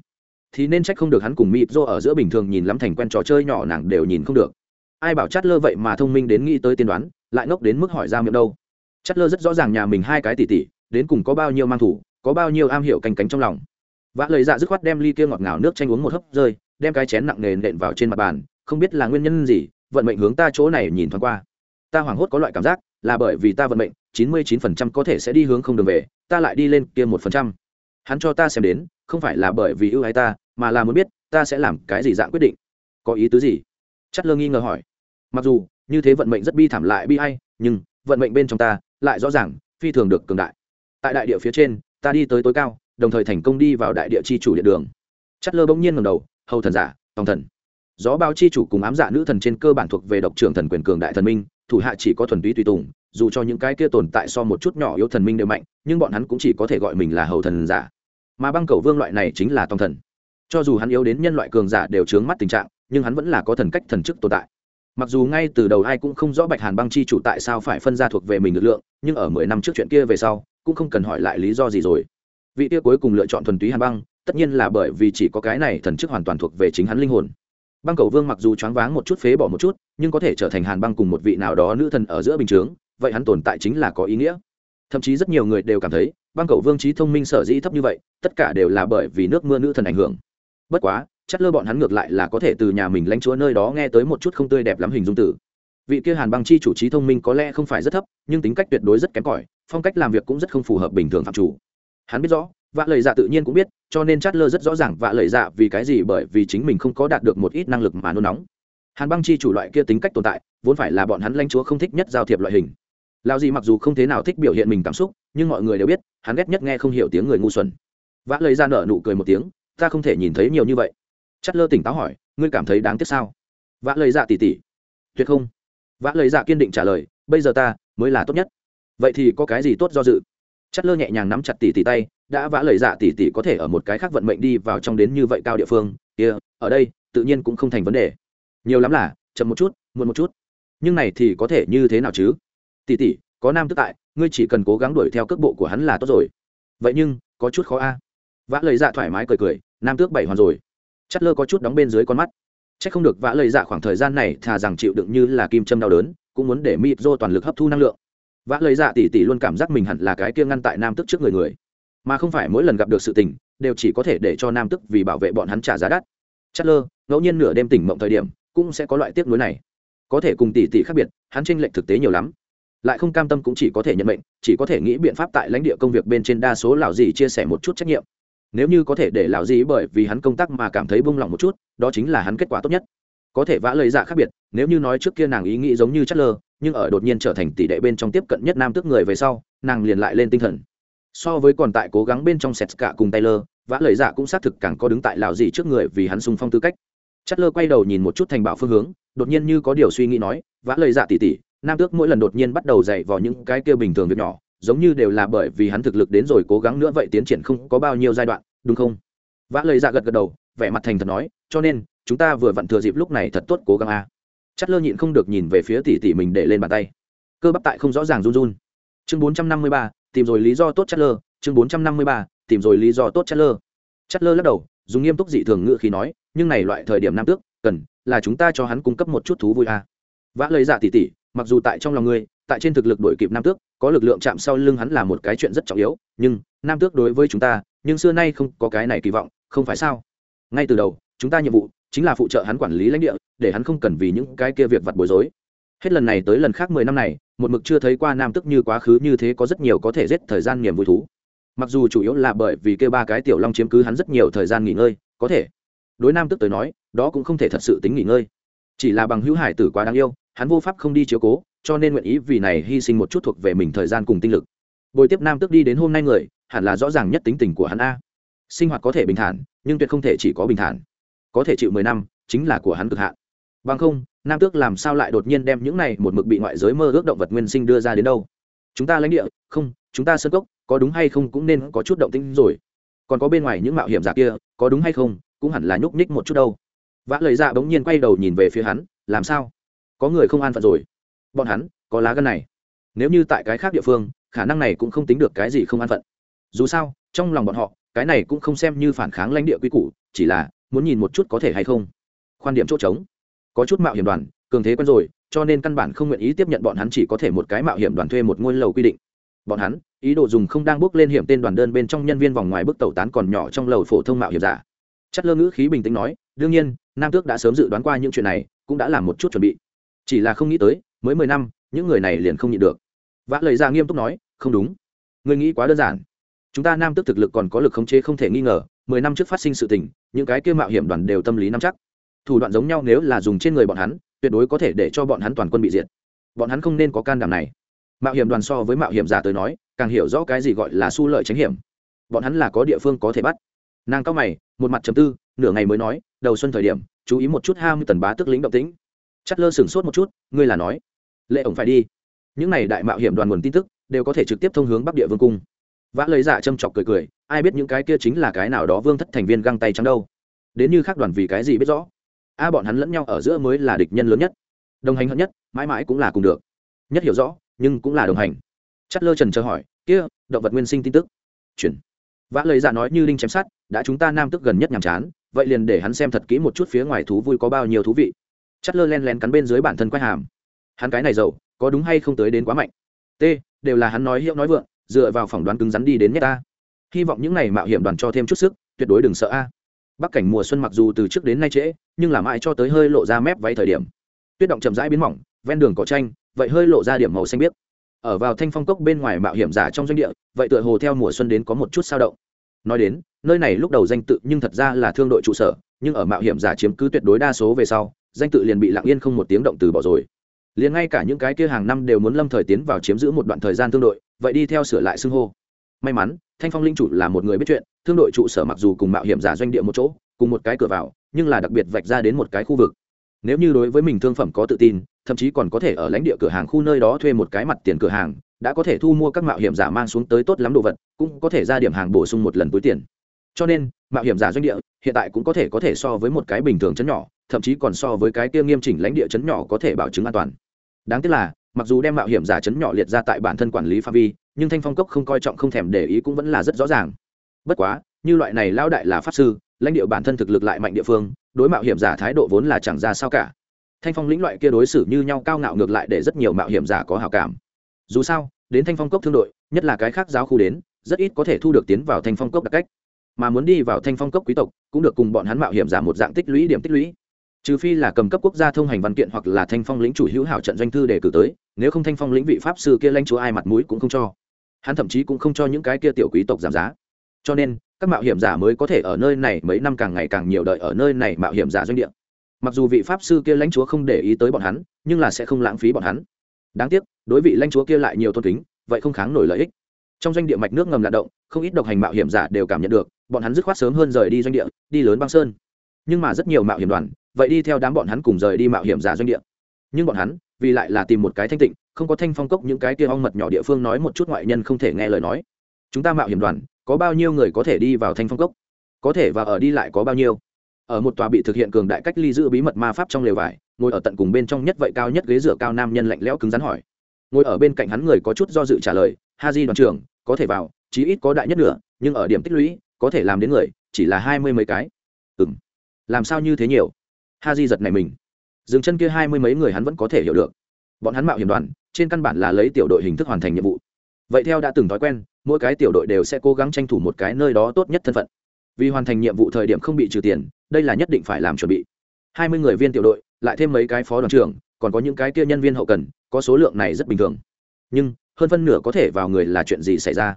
A: Thì nên trách không được hắn cùng mịp dô ở giữa bình thường nhìn lắm thành quen trò chơi nhỏ nàng đều nhìn không được. Ai bảo chát lơ vậy mà thông minh đến nghĩ tới tiên đoán, lại ngốc đến mức hỏi ra miệng đâu. Chát lơ rất rõ ràng nhà mình hai cái tỷ tỷ, đến cùng có bao nhiêu mang thủ, có bao nhiêu am hiểu canh cánh trong lòng vã lời dạ dứt khoát đem ly kia ngọt ngào nước chanh uống một hớp, rơi, đem cái chén nặng nề nện vào trên mặt bàn, không biết là nguyên nhân gì, vận mệnh hướng ta chỗ này nhìn thoáng qua. Ta hoảng hốt có loại cảm giác, là bởi vì ta vận mệnh, chín mươi chín phần trăm có thể sẽ đi hướng không đường về, ta lại đi lên kia một phần trăm. Hắn cho ta xem đến, không phải là bởi vì ưu ái ta, mà là muốn biết, ta sẽ làm cái gì dạng quyết định. Có ý tứ gì? Chất lơ nghi ngờ hỏi. Mặc dù, như thế vận mệnh rất bi thảm lại bi hay nhưng, vận mệnh bên trong ta, lại rõ ràng, phi thường được cường đại. Tại đại địa phía trên, ta đi tới tối cao đồng thời thành công đi vào đại địa chi chủ địa đường. Chất lơ bỗng nhiên ngầm đầu, hầu thần giả, tòng thần. Gió bao chi chủ cùng ám dạ nữ thần trên cơ bản thuộc về độc trưởng thần quyền cường đại thần minh, thủ hạ chỉ có thuần túy tùy tùng, dù cho những cái kia tồn tại so một chút nhỏ yếu thần minh đều mạnh, nhưng bọn hắn cũng chỉ có thể gọi mình là hầu thần giả. Mà băng cầu vương loại này chính là tòng thần. Cho dù hắn yếu đến nhân loại cường giả đều trướng mắt tình trạng, nhưng hắn vẫn là có thần cách thần chức tồn tại. Mặc dù ngay từ đầu ai cũng không rõ bạch hàn băng chi chủ tại sao phải phân ra thuộc về mình lực lượng, nhưng ở mười năm trước chuyện kia về sau, cũng không cần hỏi lại lý do gì rồi vị kia cuối cùng lựa chọn thuần túy hàn băng, tất nhiên là bởi vì chỉ có cái này thần chức hoàn toàn thuộc về chính hắn linh hồn. Băng cầu vương mặc dù choáng váng một chút phế bỏ một chút, nhưng có thể trở thành hàn băng cùng một vị nào đó nữ thần ở giữa bình chướng, vậy hắn tồn tại chính là có ý nghĩa. Thậm chí rất nhiều người đều cảm thấy, băng cầu vương trí thông minh sở dĩ thấp như vậy, tất cả đều là bởi vì nước mưa nữ thần ảnh hưởng. Bất quá chất lơ bọn hắn ngược lại là có thể từ nhà mình lãnh chúa nơi đó nghe tới một chút không tươi đẹp lắm hình dung tử. Vị kia hàn băng chi chủ trí thông minh có lẽ không phải rất thấp, nhưng tính cách tuyệt đối rất kém cỏi, phong cách làm việc cũng rất không phù hợp bình thường phạm chủ hắn biết rõ, vạ lời dạ tự nhiên cũng biết, cho nên chát lơ rất rõ ràng vạ lời dạ vì cái gì bởi vì chính mình không có đạt được một ít năng lực mà nôn nóng. Hàn băng chi chủ loại kia tính cách tồn tại, vốn phải là bọn hắn lãnh chúa không thích nhất giao thiệp loại hình. Lao gì mặc dù không thế nào thích biểu hiện mình cảm xúc, nhưng mọi người đều biết, hắn ghét nhất nghe không hiểu tiếng người ngu xuẩn. Vã lời ra nở nụ cười một tiếng, ta không thể nhìn thấy nhiều như vậy. Chất lơ tỉnh táo hỏi, ngươi cảm thấy đáng tiếc sao? Vã lời dạ tỉ tỉ, tuyệt không. Vã lời dạ kiên định trả lời, bây giờ ta mới là tốt nhất. Vậy thì có cái gì tốt do dự? Chất lơ nhẹ nhàng nắm chặt tỉ tỉ tay đã vã lời dạ tỉ tỉ có thể ở một cái khác vận mệnh đi vào trong đến như vậy cao địa phương kia、yeah, ở đây tự nhiên cũng không thành vấn đề. Nhiều lắm là chậm một chút muộn một chút. Nhưng này thì có thể như thế nào chứ? Tỉ tỉ có nam tức tại ngươi chỉ cần cố gắng đuổi theo cước bộ của hắn là tốt rồi. Vậy nhưng có chút khó a. Vã lời dạ thoải mái cười cười nam tước bảy hoàn rồi. Chất lơ có chút đóng bên dưới con mắt. C h ắ c không được vã lời dạ khoảng thời gian này thà rằng chịu đựng như là kim châm đau đớn cũng muốn để mịp dô toàn lực hấp thu năng lượng vã lời dạ tỷ tỷ luôn cảm giác mình hẳn là cái kia ngăn tại nam tức trước người người. Mà không phải mỗi lần gặp được sự tình, đều chỉ có thể để cho nam tức vì bảo vệ bọn hắn trả giá đắt. Chất lơ, ngẫu nhiên nửa đêm tỉnh mộng thời điểm, cũng sẽ có loại tiếc nuối này. Có thể cùng tỷ tỷ khác biệt, hắn tranh lệch thực tế nhiều lắm. Lại không cam tâm cũng chỉ có thể nhận mệnh, chỉ có thể nghĩ biện pháp tại lãnh địa công việc bên trên đa số lão dì chia sẻ một chút trách nhiệm. Nếu như có thể để lão dì bởi vì hắn công tác mà cảm thấy buông lỏng một chút, đó chính là hắn kết quả tốt nhất. Có thể vã lời dạ khác biệt, nếu như nói trước kia nàng ý nghĩ giống như chất lơ nhưng ở đột nhiên trở thành tỷ đệ bên trong tiếp cận nhất nam tước người về sau, nàng liền lại lên tinh thần. So với còn tại cố gắng bên trong sẹt cả cùng taylor, vã lời dạ cũng xác thực càng có đứng tại lão gì trước người vì hắn sung phong tư cách. Chất lơ quay đầu nhìn một chút thành bảo phương hướng, đột nhiên như có điều suy nghĩ nói, vã lời dạ tỉ tỉ nam tước mỗi lần đột nhiên bắt đầu dạy vào những cái kia bình thường việc nhỏ, giống như đều là bởi vì hắn thực lực đến rồi cố gắng nữa vậy tiến triển không có bao nhiêu giai đoạn, đúng không? Vã lời dạ gật gật đầu, vẻ mặt thành thật nói, cho nên, chúng ta vừa vặn thừa dịp lúc này thật tốt cố gắng a. à chất lơ nhịn không được nhìn về phía tỉ tỉ mình để lên bàn tay. Cơ bắp tại không rõ ràng run run. Chương bốn trăm năm mươi ba, tìm rồi lý do tốt chất lơ. Chương bốn trăm năm mươi ba, tìm rồi lý do tốt chất lơ. Chất lơ lắc đầu, dùng nghiêm túc dị thường ngự khi nói, nhưng này loại thời điểm nam tước, cần là chúng ta cho hắn cung cấp một chút thú vui à. vã lời giả tỉ tỉ mặc dù tại trong lòng ngươi, tại trên thực lực đổi kịp nam tước, có lực lượng chạm sau lưng hắn là một cái chuyện rất trọng yếu, nhưng nam tước đối với chúng ta, nhưng xưa nay không có cái này kỳ vọng, không phải sao? Ngay từ đầu, chúng ta nhiệm vụ chính là phụ trợ hắn quản lý lãnh địa, để hắn không cần vì những cái kia việc vặt bối rối. Hết lần này tới lần khác mười năm này, một mực chưa thấy qua nam tức như quá khứ như thế có rất nhiều có thể giết thời gian niềm vui thú. Mặc dù chủ yếu là bởi vì kêu ba cái tiểu long chiếm cứ hắn rất nhiều thời gian nghỉ ngơi, có thể. Đối nam tức tới nói, đó cũng không thể thật sự tính nghỉ ngơi. Chỉ là bằng hữu hải tử quá đáng yêu, hắn vô pháp không đi chiếu cố, cho nên nguyện ý vì này hy sinh một chút thuộc về mình thời gian cùng tinh lực. Bồi tiếp nam tức đi đến hôm nay người, hẳn là rõ ràng nhất tính tình của hắn a. Sinh hoạt có thể bình thản, nhưng tuyệt không thể chỉ có bình thản có thể chịu mười năm, chính là của hắn cực hạn. Bằng không, nam tước làm sao lại đột nhiên đem những này một mực bị ngoại giới mơ ước động vật nguyên sinh đưa ra đến đâu? Chúng ta lãnh địa, không, chúng ta sân cốc, có đúng hay không cũng nên có chút động tĩnh rồi. Còn có bên ngoài những mạo hiểm giả kia, có đúng hay không, cũng hẳn là nhúc nhích một chút đâu. Vã lời dạ bỗng nhiên quay đầu nhìn về phía hắn, làm sao? Có người không an phận rồi. Bọn hắn, có lá gân này. Nếu như tại cái khác địa phương, khả năng này cũng không tính được cái gì không an phận. Dù sao, trong lòng bọn họ, cái này cũng không xem như phản kháng lãnh địa quy củ, chỉ là muốn nhìn một chút có thể hay không. Khoan điểm chỗ trống. Có chút mạo hiểm đoàn, cường thế quen rồi, cho nên căn bản không nguyện ý tiếp nhận bọn hắn chỉ có thể một cái mạo hiểm đoàn thuê một ngôi lầu quy định. Bọn hắn, ý đồ dùng không đang bước lên hiểm tên đoàn đơn bên trong nhân viên vòng ngoài bức tẩu tán còn nhỏ trong lầu phổ thông mạo hiểm giả. Chất lơ ngữ khí bình tĩnh nói, đương nhiên, nam tước đã sớm dự đoán qua những chuyện này, cũng đã làm một chút chuẩn bị. Chỉ là không nghĩ tới, mới mười năm, những người này liền không nhịn được. Vã lời ra nghiêm túc nói, không đúng. Người nghĩ quá đơn giản. Chúng ta nam tước thực lực còn có lực khống chế không thể nghi ngờ mười năm trước phát sinh sự tình, những cái kia mạo hiểm đoàn đều tâm lý nắm chắc. Thủ đoạn giống nhau nếu là dùng trên người bọn hắn, tuyệt đối có thể để cho bọn hắn toàn quân bị diệt. Bọn hắn không nên có can đảm này. Mạo hiểm đoàn so với mạo hiểm giả tới nói, càng hiểu rõ cái gì gọi là su lợi tránh hiểm. Bọn hắn là có địa phương có thể bắt. Nàng cao mày, một mặt chấm tư, nửa ngày mới nói, đầu xuân thời điểm, chú ý một chút hai mươi tần bá tức lính động tĩnh. Chất lơ sửng sốt một chút, ngươi là nói, lệ ổng phải đi. Những này đại mạo hiểm đoàn nguồn tin tức, đều có thể trực tiếp thông hướng bắc địa vương cung vã lấy dạ châm chọc cười cười, ai biết những cái kia chính là cái nào đó vương thất thành viên găng tay trắng đâu. Đến như khác đoàn vì cái gì biết rõ. A bọn hắn lẫn nhau ở giữa mới là địch nhân lớn nhất. Đồng hành hận nhất, mãi mãi cũng là cùng được. Nhất hiểu rõ, nhưng cũng là đồng hành. Chất lơ trần chờ hỏi, kia, động vật nguyên sinh tin tức? Chuyển. Vã lời dạ nói như linh chém sát đã chúng ta nam tức gần nhất nhàm chán, vậy liền để hắn xem thật kỹ một chút phía ngoài thú vui có bao nhiêu thú vị. Chất lơ len lén cắn bên dưới bản thân quay hàm. Hắn cái này giàu, có đúng hay không tới đến quá mạnh. T, đều là hắn nói hiệu nói vượng dựa vào phỏng đoán cứng rắn đi đến nhất ta. Hy vọng những này mạo hiểm đoàn cho thêm chút sức, tuyệt đối đừng sợ a. Bắc cảnh mùa xuân mặc dù từ trước đến nay trễ, nhưng làm ai cho tới hơi lộ ra mép váy thời điểm. Tuyết động chậm rãi biến mỏng, ven đường cỏ tranh vậy hơi lộ ra điểm màu xanh biếc. Ở vào thanh phong cốc bên ngoài mạo hiểm giả trong doanh địa, vậy tựa hồ theo mùa xuân đến có một chút sao động. Nói đến, nơi này lúc đầu danh tự nhưng thật ra là thương đội trụ sở, nhưng ở mạo hiểm giả chiếm cứ tuyệt đối đa số về sau, danh tự liền bị lặng yên không một tiếng động từ bỏ rồi liền ngay cả những cái kia hàng năm đều muốn lâm thời tiến vào chiếm giữ một đoạn thời gian thương đội, vậy đi theo sửa lại xưng hô. May mắn, thanh phong linh chủ là một người biết chuyện, thương đội trụ sở mặc dù cùng mạo hiểm giả doanh địa một chỗ, cùng một cái cửa vào, nhưng là đặc biệt vạch ra đến một cái khu vực. Nếu như đối với mình thương phẩm có tự tin, thậm chí còn có thể ở lãnh địa cửa hàng khu nơi đó thuê một cái mặt tiền cửa hàng, đã có thể thu mua các mạo hiểm giả mang xuống tới tốt lắm đồ vật, cũng có thể ra điểm hàng bổ sung một lần túi tiền. Cho nên, mạo hiểm giả doanh địa, hiện tại cũng có thể có thể so với một cái bình thường chấn nhỏ, thậm chí còn so với cái kia nghiêm chỉnh lãnh địa chấn nhỏ có thể bảo chứng an toàn đáng tiếc là, mặc dù đem mạo hiểm giả chấn nhỏ liệt ra tại bản thân quản lý pha vi, nhưng thanh phong cốc không coi trọng không thèm để ý cũng vẫn là rất rõ ràng. Bất quá, như loại này lao đại là pháp sư, lãnh địa bản thân thực lực lại mạnh địa phương, đối mạo hiểm giả thái độ vốn là chẳng ra sao cả. Thanh phong lĩnh loại kia đối xử như nhau cao ngạo ngược lại để rất nhiều mạo hiểm giả có hào cảm. Dù sao, đến thanh phong cốc thương đội, nhất là cái khác giáo khu đến, rất ít có thể thu được tiến vào thanh phong cốc đặc cách. Mà muốn đi vào thanh phong cốc quý tộc, cũng được cùng bọn hắn mạo hiểm giả một dạng tích lũy điểm tích lũy trừ phi là cầm cấp quốc gia thông hành văn kiện hoặc là thanh phong lĩnh chủ hữu hảo trận doanh thư để cử tới, nếu không thanh phong lĩnh vị pháp sư kia lãnh chúa ai mặt mũi cũng không cho. Hắn thậm chí cũng không cho những cái kia tiểu quý tộc giảm giá. Cho nên, các mạo hiểm giả mới có thể ở nơi này mấy năm càng ngày càng nhiều đợi ở nơi này mạo hiểm giả doanh địa. Mặc dù vị pháp sư kia lãnh chúa không để ý tới bọn hắn, nhưng là sẽ không lãng phí bọn hắn. Đáng tiếc, đối vị lãnh chúa kia lại nhiều tôn kính, vậy không kháng nổi lợi ích. Trong doanh địa mạch nước ngầm lạ động, không ít độc hành mạo hiểm giả đều cảm nhận được, bọn hắn dứt khoát sớm hơn rời đi doanh địa, đi lớn băng sơn. Nhưng mà rất nhiều mạo hiểm đoàn vậy đi theo đám bọn hắn cùng rời đi mạo hiểm giả doanh địa. Nhưng bọn hắn, vì lại là tìm một cái thanh tịnh, không có thanh phong cốc những cái kia ong mật nhỏ địa phương nói một chút ngoại nhân không thể nghe lời nói. Chúng ta mạo hiểm đoàn, có bao nhiêu người có thể đi vào thanh phong cốc? Có thể và ở đi lại có bao nhiêu? Ở một tòa bị thực hiện cường đại cách ly giữ bí mật ma pháp trong lều vải, ngồi ở tận cùng bên trong nhất vậy cao nhất ghế dựa cao nam nhân lạnh lẽo cứng rắn hỏi. Ngồi ở bên cạnh hắn người có chút do dự trả lời, ha di đoàn trưởng, có thể vào, chí ít có đại nhất nửa, nhưng ở điểm tích lũy, có thể làm đến người, chỉ là hai mươi mấy cái. Ừ m làm sao như thế nhiều? Ha di giật này mình. Dừng chân kia hai mươi mấy người hắn vẫn có thể hiểu được. Bọn hắn mạo hiểm đoàn, trên căn bản là lấy tiểu đội hình thức hoàn thành nhiệm vụ. Vậy theo đã từng thói quen, mỗi cái tiểu đội đều sẽ cố gắng tranh thủ một cái nơi đó tốt nhất thân phận. Vì hoàn thành nhiệm vụ thời điểm không bị trừ tiền, đây là nhất định phải làm chuẩn bị. Hai mươi người viên tiểu đội, lại thêm mấy cái phó đoàn trưởng, còn có những cái kia nhân viên hậu cần, có số lượng này rất bình thường. Nhưng, hơn phân nửa có thể vào người là chuyện gì xảy ra?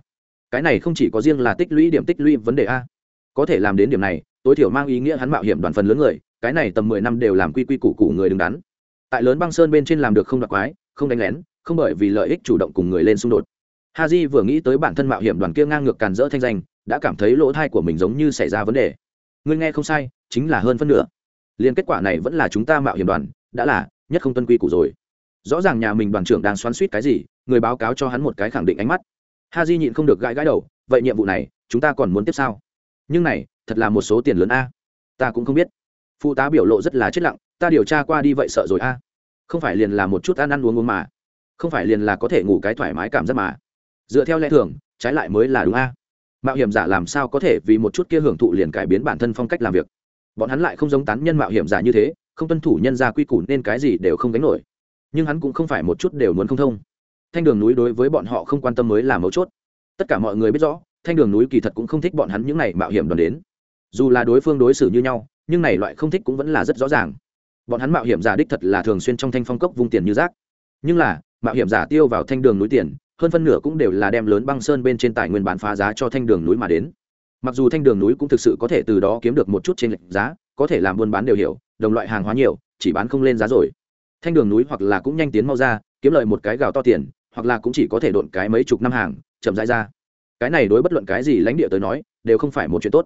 A: Cái này không chỉ có riêng là tích lũy điểm tích lũy vấn đề a. Có thể làm đến điểm này, tối thiểu mang ý nghĩa hắn mạo hiểm đoàn phần lớn người cái này tầm mười năm đều làm quy quy củ củ người đứng đắn. Tại lớn băng sơn bên trên làm được không đoạt quái, không đánh lén, không bởi vì lợi ích chủ động cùng người lên xung đột. Ha j vừa nghĩ tới bản thân mạo hiểm đoàn kia ngang ngược càn rỡ thanh danh, đã cảm thấy lỗ thai của mình giống như xảy ra vấn đề. Người nghe không sai, chính là hơn phân nửa. Liên kết quả này vẫn là chúng ta mạo hiểm đoàn, đã là nhất không tuân quy củ rồi. Rõ ràng nhà mình đoàn trưởng đang xoắn suýt cái gì, người báo cáo cho hắn một cái khẳng định ánh mắt. Ha di nhịn không được gãi gãi đầu, vậy nhiệm vụ này, chúng ta còn muốn tiếp sao? Nhưng này, thật là một số tiền lớn a. Ta cũng không biết phụ tá biểu lộ rất là chết lặng, ta điều tra qua đi vậy sợ rồi a. Không phải liền là một chút ăn ăn uống uống mà. Không phải liền là có thể ngủ cái thoải mái cảm giác mà. Dựa theo lẽ thường, trái lại mới là đúng a. Mạo hiểm giả làm sao có thể vì một chút kia hưởng thụ liền cải biến bản thân phong cách làm việc? Bọn hắn lại không giống tán nhân mạo hiểm giả như thế, không tuân thủ nhân gia quy củ nên cái gì đều không gánh nổi. Nhưng hắn cũng không phải một chút đều muốn không thông. Thanh đường núi đối với bọn họ không quan tâm mới là mấu chốt. Tất cả mọi người biết rõ, thanh đường núi kỳ thật cũng không thích bọn hắn những này mạo hiểm đoàn đến. Dù là đối phương đối xử như nhau nhưng này loại không thích cũng vẫn là rất rõ ràng. Bọn hắn mạo hiểm giả đích thật là thường xuyên trong thanh phong cốc vung tiền như rác. Nhưng là, mạo hiểm giả tiêu vào thanh đường núi tiền, hơn phân nửa cũng đều là đem lớn băng sơn bên trên tài nguyên bán phá giá cho thanh đường núi mà đến. Mặc dù thanh đường núi cũng thực sự có thể từ đó kiếm được một chút trên lệnh giá, có thể làm buôn bán đều hiểu, đồng loại hàng hóa nhiều, chỉ bán không lên giá rồi. Thanh đường núi hoặc là cũng nhanh tiến mau ra, kiếm lời một cái gạo to tiền, hoặc là cũng chỉ có thể độn cái mấy chục năm hàng, chậm rãi ra. Cái này đối bất luận cái gì lãnh địa tới nói, đều không phải một chuyện tốt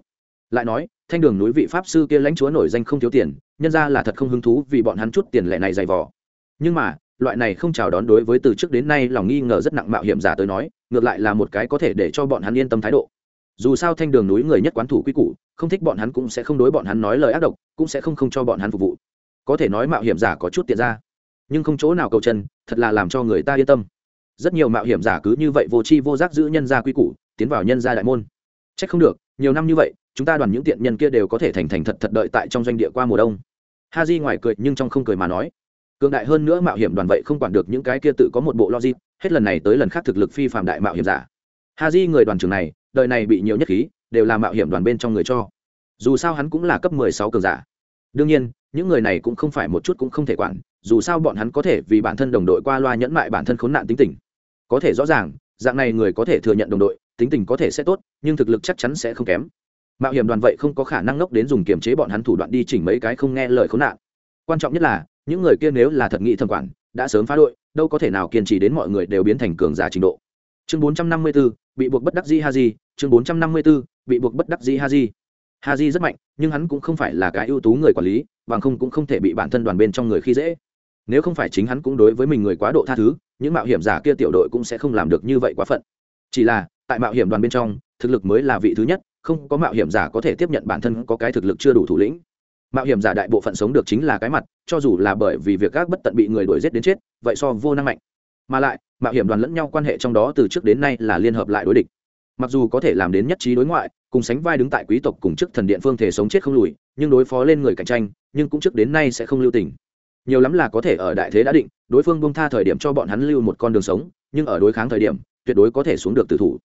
A: lại nói, thanh đường núi vị pháp sư kia lãnh chúa nổi danh không thiếu tiền, nhân ra là thật không hứng thú vì bọn hắn chút tiền lệ này dày vò. Nhưng mà, loại này không chào đón đối với từ trước đến nay lòng nghi ngờ rất nặng mạo hiểm giả tới nói, ngược lại là một cái có thể để cho bọn hắn yên tâm thái độ. Dù sao thanh đường núi người nhất quán thủ quy củ, không thích bọn hắn cũng sẽ không đối bọn hắn nói lời ác độc, cũng sẽ không không cho bọn hắn phục vụ. Có thể nói mạo hiểm giả có chút tiền ra, nhưng không chỗ nào cầu chân, thật là làm cho người ta yên tâm. Rất nhiều mạo hiểm giả cứ như vậy vô tri vô giác giữ nhân gia quy củ, tiến vào nhân gia đại môn. Trách không được, nhiều năm như vậy chúng ta đoàn những tiện nhân kia đều có thể thành thành thật thật đợi tại trong doanh địa qua mùa đông. Ha di ngoài cười nhưng trong không cười mà nói, cường đại hơn nữa mạo hiểm đoàn vậy không quản được những cái kia tự có một bộ logic, hết lần này tới lần khác thực lực phi phạm đại mạo hiểm giả. Ha di người đoàn trưởng này, đời này bị nhiều nhất khí, đều là mạo hiểm đoàn bên trong người cho. Dù sao hắn cũng là cấp mười sáu cường giả. Đương nhiên, những người này cũng không phải một chút cũng không thể quản, dù sao bọn hắn có thể vì bản thân đồng đội qua loa nhẫn mại bản thân khốn nạn tính tình. Có thể rõ ràng, dạng này người có thể thừa nhận đồng đội, tính tình có thể sẽ tốt, nhưng thực lực chắc chắn sẽ không kém mạo hiểm đoàn vậy không có khả năng ngốc đến dùng kiềm chế bọn hắn thủ đoạn đi chỉnh mấy cái không nghe lời khốn nạn. Quan trọng nhất là những người kia nếu là thật nghị thẩm quản đã sớm phá đội đâu có thể nào kiên trì đến mọi người đều biến thành cường giả trình độ. Chương 454, bị buộc bất đắc di haji chương 454, bị buộc bất đắc di haji. Haji rất mạnh nhưng hắn cũng không phải là cái ưu tú người quản lý bằng không cũng không thể bị bản thân đoàn bên trong người khi dễ. Nếu không phải chính hắn cũng đối với mình người quá độ tha thứ những mạo hiểm giả kia tiểu đội cũng sẽ không làm được như vậy quá phận. Chỉ là tại mạo hiểm đoàn bên trong thực lực mới là vị thứ nhất không có mạo hiểm giả có thể tiếp nhận bản thân có cái thực lực chưa đủ thủ lĩnh. Mạo hiểm giả đại bộ phận sống được chính là cái mặt, cho dù là bởi vì việc các bất tận bị người đuổi giết đến chết, vậy so vô năng mạnh. Mà lại, mạo hiểm đoàn lẫn nhau quan hệ trong đó từ trước đến nay là liên hợp lại đối địch. Mặc dù có thể làm đến nhất trí đối ngoại, cùng sánh vai đứng tại quý tộc cùng chức thần điện phương thể sống chết không lùi, nhưng đối phó lên người cạnh tranh, nhưng cũng trước đến nay sẽ không lưu tình. Nhiều lắm là có thể ở đại thế đã định, đối phương bông tha thời điểm cho bọn hắn lưu một con đường sống, nhưng ở đối kháng thời điểm, tuyệt đối có thể xuống được tử thủ.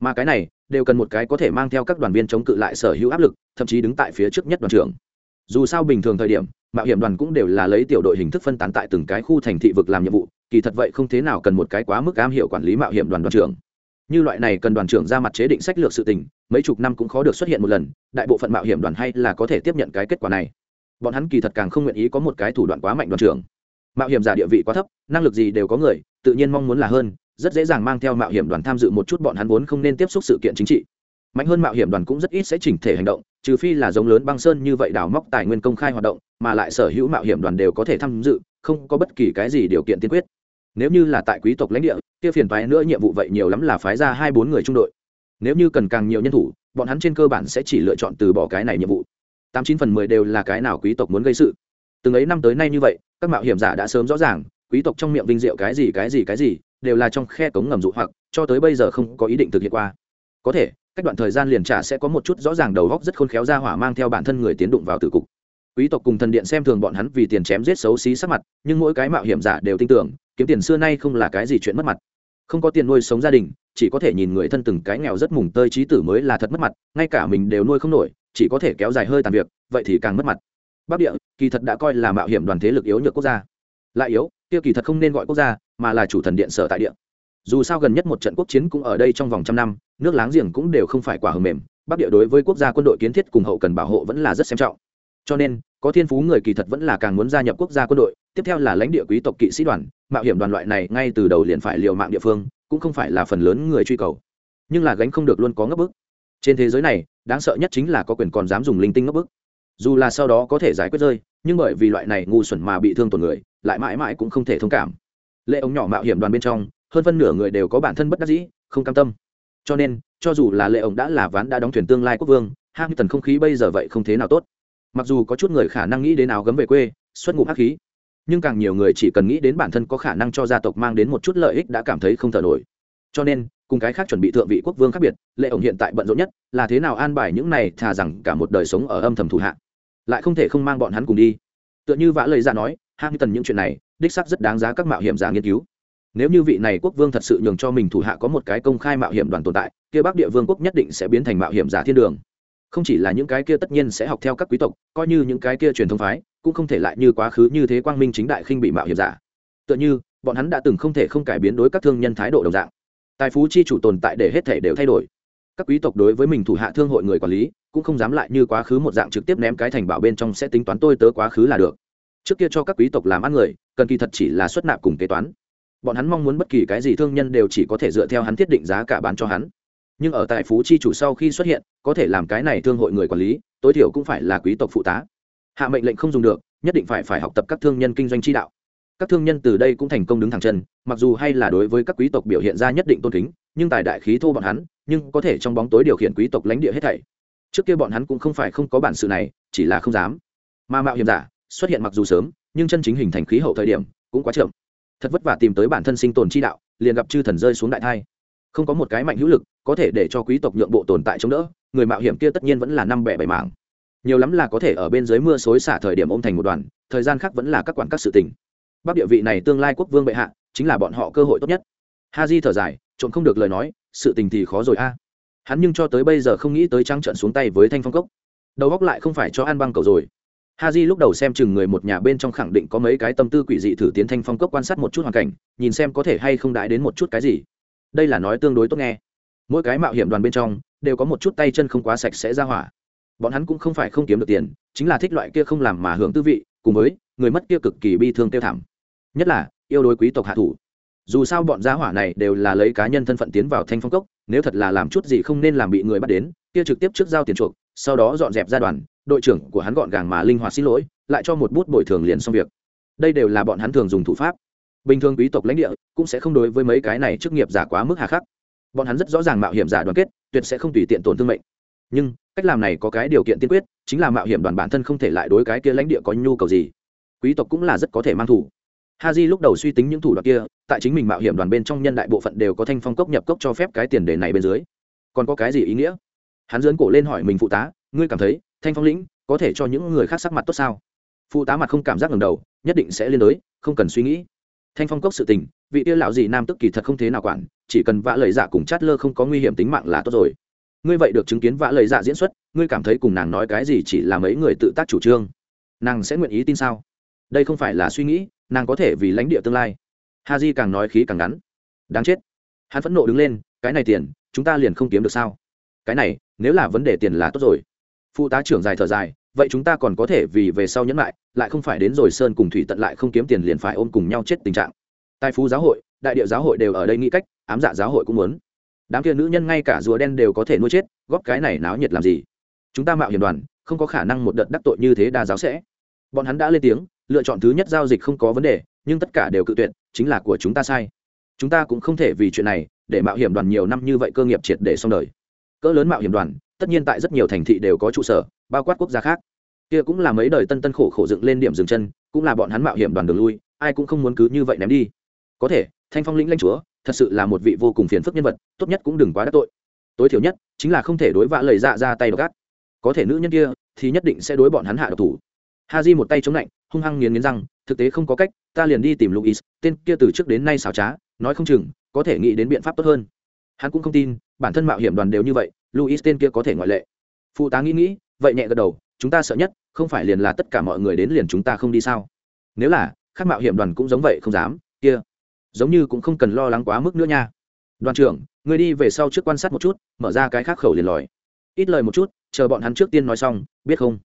A: Mà cái này đều cần một cái có thể mang theo các đoàn viên chống cự lại sở hữu áp lực, thậm chí đứng tại phía trước nhất đoàn trưởng. Dù sao bình thường thời điểm, mạo hiểm đoàn cũng đều là lấy tiểu đội hình thức phân tán tại từng cái khu thành thị vực làm nhiệm vụ, kỳ thật vậy không thế nào cần một cái quá mức am hiểu quản lý mạo hiểm đoàn đoàn trưởng. Như loại này cần đoàn trưởng ra mặt chế định sách lược sự tình, mấy chục năm cũng khó được xuất hiện một lần, đại bộ phận mạo hiểm đoàn hay là có thể tiếp nhận cái kết quả này. Bọn hắn kỳ thật càng không nguyện ý có một cái thủ đoạn quá mạnh đoàn trưởng. Mạo hiểm giả địa vị quá thấp, năng lực gì đều có người, tự nhiên mong muốn là hơn rất dễ dàng mang theo mạo hiểm đoàn tham dự một chút bọn hắn vốn không nên tiếp xúc sự kiện chính trị. Mạnh hơn mạo hiểm đoàn cũng rất ít sẽ chỉnh thể hành động, trừ phi là giống lớn băng sơn như vậy đào móc tài nguyên công khai hoạt động, mà lại sở hữu mạo hiểm đoàn đều có thể tham dự, không có bất kỳ cái gì điều kiện tiên quyết. Nếu như là tại quý tộc lãnh địa, kia phiền phái nữa nhiệm vụ vậy nhiều lắm là phái ra hai bốn người trung đội. Nếu như cần càng nhiều nhân thủ, bọn hắn trên cơ bản sẽ chỉ lựa chọn từ bỏ cái này nhiệm vụ. Tám chín phần mười đều là cái nào quý tộc muốn gây sự. Từng ấy năm tới nay như vậy, các mạo hiểm giả đã sớm rõ ràng, quý tộc trong miệng vinh diệu cái gì cái gì cái gì đều là trong khe cống ngầm dụ hoặc, cho tới bây giờ không có ý định thực hiện qua. Có thể, cách đoạn thời gian liền trả sẽ có một chút rõ ràng đầu góc rất khôn khéo ra hỏa mang theo bản thân người tiến đụng vào tử cục. Quý tộc cùng thần điện xem thường bọn hắn vì tiền chém giết xấu xí sắc mặt, nhưng mỗi cái mạo hiểm giả đều tin tưởng, kiếm tiền xưa nay không là cái gì chuyện mất mặt. Không có tiền nuôi sống gia đình, chỉ có thể nhìn người thân từng cái nghèo rất mùng tơi trí tử mới là thật mất mặt, ngay cả mình đều nuôi không nổi, chỉ có thể kéo dài hơi tàn việc, vậy thì càng mất mặt. Bắc địa, kỳ thật đã coi là mạo hiểm đoàn thế lực yếu nhược quốc gia. Lại yếu, kia kỳ thật không nên gọi quốc gia mà là chủ thần điện sở tại địa. Dù sao gần nhất một trận quốc chiến cũng ở đây trong vòng trăm năm, nước láng giềng cũng đều không phải quả hầm mềm, bắc địa đối với quốc gia quân đội kiến thiết cùng hậu cần bảo hộ vẫn là rất xem trọng. Cho nên, có thiên phú người kỳ thật vẫn là càng muốn gia nhập quốc gia quân đội, tiếp theo là lãnh địa quý tộc kỵ sĩ đoàn, mạo hiểm đoàn loại này ngay từ đầu liền phải liều mạng địa phương, cũng không phải là phần lớn người truy cầu. Nhưng là gánh không được luôn có ngấp bức. Trên thế giới này, đáng sợ nhất chính là có quyền còn dám dùng linh tinh ngấp bức. Dù là sau đó có thể giải quyết rơi, nhưng bởi vì loại này ngu xuẩn mà bị thương tổn người, lại mãi mãi cũng không thể thông cảm lệ ống nhỏ mạo hiểm đoàn bên trong, hơn phân nửa người đều có bản thân bất đắc dĩ, không cam tâm. Cho nên, cho dù là lệ ổng đã là ván đã đóng thuyền tương lai quốc vương hang tần không khí bây giờ vậy không thế nào tốt. Mặc dù có chút người khả năng nghĩ đến áo gấm về quê, xuất ngụ hắc khí, nhưng càng nhiều người chỉ cần nghĩ đến bản thân có khả năng cho gia tộc mang đến một chút lợi ích đã cảm thấy không thở nổi. Cho nên, cùng cái khác chuẩn bị thượng vị quốc vương khác biệt, lệ ổng hiện tại bận rộn nhất là thế nào an bài những này thà rằng cả một đời sống ở âm thầm thủ hạ. Lại không thể không mang bọn hắn cùng đi. Tựa như vã lời ra dạ nói hang tần những chuyện này đích sắc rất đáng giá các mạo hiểm giả nghiên cứu. Nếu như vị này quốc vương thật sự nhường cho mình thủ hạ có một cái công khai mạo hiểm đoàn tồn tại, kia bắc địa vương quốc nhất định sẽ biến thành mạo hiểm giả thiên đường. Không chỉ là những cái kia tất nhiên sẽ học theo các quý tộc, coi như những cái kia truyền thống phái, cũng không thể lại như quá khứ như thế quang minh chính đại khinh bị mạo hiểm giả. Tựa như, bọn hắn đã từng không thể không cải biến đối các thương nhân thái độ đồng dạng. Tài phú chi chủ tồn tại để hết thể đều thay đổi. Các quý tộc đối với mình thủ hạ thương hội người quản lý, cũng không dám lại như quá khứ một dạng trực tiếp ném cái thành bảo bên trong sẽ tính toán tôi tớ quá khứ là được trước kia cho các quý tộc làm ăn người, cần kỳ thật chỉ là xuất nạp cùng kế toán. Bọn hắn mong muốn bất kỳ cái gì thương nhân đều chỉ có thể dựa theo hắn thiết định giá cả bán cho hắn. Nhưng ở tại phú chi chủ sau khi xuất hiện, có thể làm cái này thương hội người quản lý, tối thiểu cũng phải là quý tộc phụ tá. Hạ mệnh lệnh không dùng được, nhất định phải phải học tập các thương nhân kinh doanh chi đạo. Các thương nhân từ đây cũng thành công đứng thẳng chân, mặc dù hay là đối với các quý tộc biểu hiện ra nhất định tôn kính, nhưng tài đại khí thô bọn hắn, nhưng có thể trong bóng tối điều khiển quý tộc lãnh địa hết thảy. Trước kia bọn hắn cũng không phải không có bản sự này, chỉ là không dám. Mà mạo hiểm giả xuất hiện mặc dù sớm, nhưng chân chính hình thành khí hậu thời điểm cũng quá chậm. Thật vất vả tìm tới bản thân sinh tồn chi đạo, liền gặp chư thần rơi xuống đại thai. Không có một cái mạnh hữu lực có thể để cho quý tộc nhượng bộ tồn tại chống đỡ, người mạo hiểm kia tất nhiên vẫn là năm bẻ bảy mảng nhiều lắm là có thể ở bên dưới mưa xối xả thời điểm ôm thành một đoàn, thời gian khác vẫn là các quản các sự tình. Bắc địa vị này tương lai quốc vương bệ hạ, chính là bọn họ cơ hội tốt nhất. Ha di thở dài, trộm không được lời nói, sự tình thì khó rồi a. Hắn nhưng cho tới bây giờ không nghĩ tới trăng trận xuống tay với thanh phong cốc. Đầu góc lại không phải cho an băng cầu rồi ha lúc đầu xem chừng người một nhà bên trong khẳng định có mấy cái tâm tư quỷ dị thử tiến thanh phong cốc quan sát một chút hoàn cảnh, nhìn xem có thể hay không đãi đến một chút cái gì. Đây là nói tương đối tốt nghe. Mỗi cái mạo hiểm đoàn bên trong, đều có một chút tay chân không quá sạch sẽ ra hỏa. Bọn hắn cũng không phải không kiếm được tiền, chính là thích loại kia không làm mà hưởng tư vị, cùng với người mất kia cực kỳ bi thương tiêu thảm. Nhất là, yêu đối quý tộc hạ thủ. Dù sao bọn gia hỏa này đều là lấy cá nhân thân phận tiến vào thanh phong cốc, nếu thật là làm chút gì không nên làm bị người bắt đến, kia trực tiếp trước giao tiền chuộc, sau đó dọn dẹp ra đoàn đội trưởng của hắn gọn gàng mà linh hoạt xin lỗi, lại cho một bút bồi thường liền xong việc. Đây đều là bọn hắn thường dùng thủ pháp. Bình thường quý tộc lãnh địa cũng sẽ không đối với mấy cái này chức nghiệp giả quá mức hà khắc. Bọn hắn rất rõ ràng mạo hiểm giả đoàn kết, tuyệt sẽ không tùy tiện tổn thương mệnh. Nhưng, cách làm này có cái điều kiện tiên quyết, chính là mạo hiểm đoàn bản thân không thể lại đối cái kia lãnh địa có nhu cầu gì. Quý tộc cũng là rất có thể mang thủ. Ha j lúc đầu suy tính những thủ đoạn kia, tại chính mình mạo hiểm đoàn bên trong nhân đại bộ phận đều có thanh phong cốc nhập cốc cho phép cái tiền đề này bên dưới. Còn có cái gì ý nghĩa? Hắn dưỡn cổ lên hỏi mình phụ tá, ngươi cảm thấy thanh phong lĩnh, có thể cho những người khác sắc mặt tốt sao? Phụ tá mặt không cảm giác ngầm đầu, nhất định sẽ liên đối không cần suy nghĩ. Thanh phong cốc sự tình, vị tiêu lão gì nam tức kỳ thật không thế nào quản, chỉ cần vã lời dạ cùng chát lơ không có nguy hiểm tính mạng là tốt rồi. Ngươi vậy được chứng kiến vã lời dạ diễn xuất, ngươi cảm thấy cùng nàng nói cái gì chỉ là mấy người tự tác chủ trương? Nàng sẽ nguyện ý tin sao? Đây không phải là suy nghĩ, nàng có thể vì lãnh địa tương lai. Ha di càng nói khí càng ngắn. Đáng chết. Hắn phẫn nộ đứng lên, cái này tiền, chúng ta liền không kiếm được sao? Cái này, nếu là vấn đề tiền là tốt rồi phụ tá trưởng dài thở dài, vậy chúng ta còn có thể vì về sau nhẫn lại lại không phải đến rồi sơn cùng thủy tận lại không kiếm tiền liền phải ôm cùng nhau chết tình trạng. Tài phú giáo hội, đại địa giáo hội đều ở đây nghĩ cách, ám dạ giáo hội cũng muốn. Đám kia nữ nhân ngay cả rùa đen đều có thể nuôi chết, góp cái này náo nhiệt làm gì? Chúng ta mạo hiểm đoàn, không có khả năng một đợt đắc tội như thế đa giáo sẽ. Bọn hắn đã lên tiếng, lựa chọn thứ nhất giao dịch không có vấn đề, nhưng tất cả đều cự tuyệt, chính là của chúng ta sai. Chúng ta cũng không thể vì chuyện này, để mạo hiểm đoàn nhiều năm như vậy cơ nghiệp triệt để xong đời. Cỡ lớn mạo hiểm đoàn tất nhiên tại rất nhiều thành thị đều có trụ sở, bao quát quốc gia khác. Kia cũng là mấy đời tân tân khổ khổ dựng lên điểm dừng chân, cũng là bọn hắn mạo hiểm đoàn đường lui, ai cũng không muốn cứ như vậy ném đi. Có thể, thanh phong lĩnh lãnh chúa, thật sự là một vị vô cùng phiền phức nhân vật, tốt nhất cũng đừng quá đắc tội. Tối thiểu nhất, chính là không thể đối vạ lời dạ ra tay độc ác. Có thể nữ nhân kia, thì nhất định sẽ đối bọn hắn hạ độc thủ. Ha di một tay chống lạnh, hung hăng nghiến nghiến răng, thực tế không có cách, ta liền đi tìm luis tên kia từ trước đến nay xảo trá, nói không chừng, có thể nghĩ đến biện pháp tốt hơn. Hắn cũng không tin bản thân mạo hiểm đoàn đều như vậy luis tên kia có thể ngoại lệ. Phụ tá nghĩ nghĩ, vậy nhẹ gật đầu, chúng ta sợ nhất, không phải liền là tất cả mọi người đến liền chúng ta không đi sao? Nếu là, khác mạo hiểm đoàn cũng giống vậy không dám, kia, giống như cũng không cần lo lắng quá mức nữa nha. Đoàn trưởng người đi về sau trước quan sát một chút, mở ra cái khác khẩu liền lòi. Ít lời một chút, chờ bọn hắn trước tiên nói xong, biết không?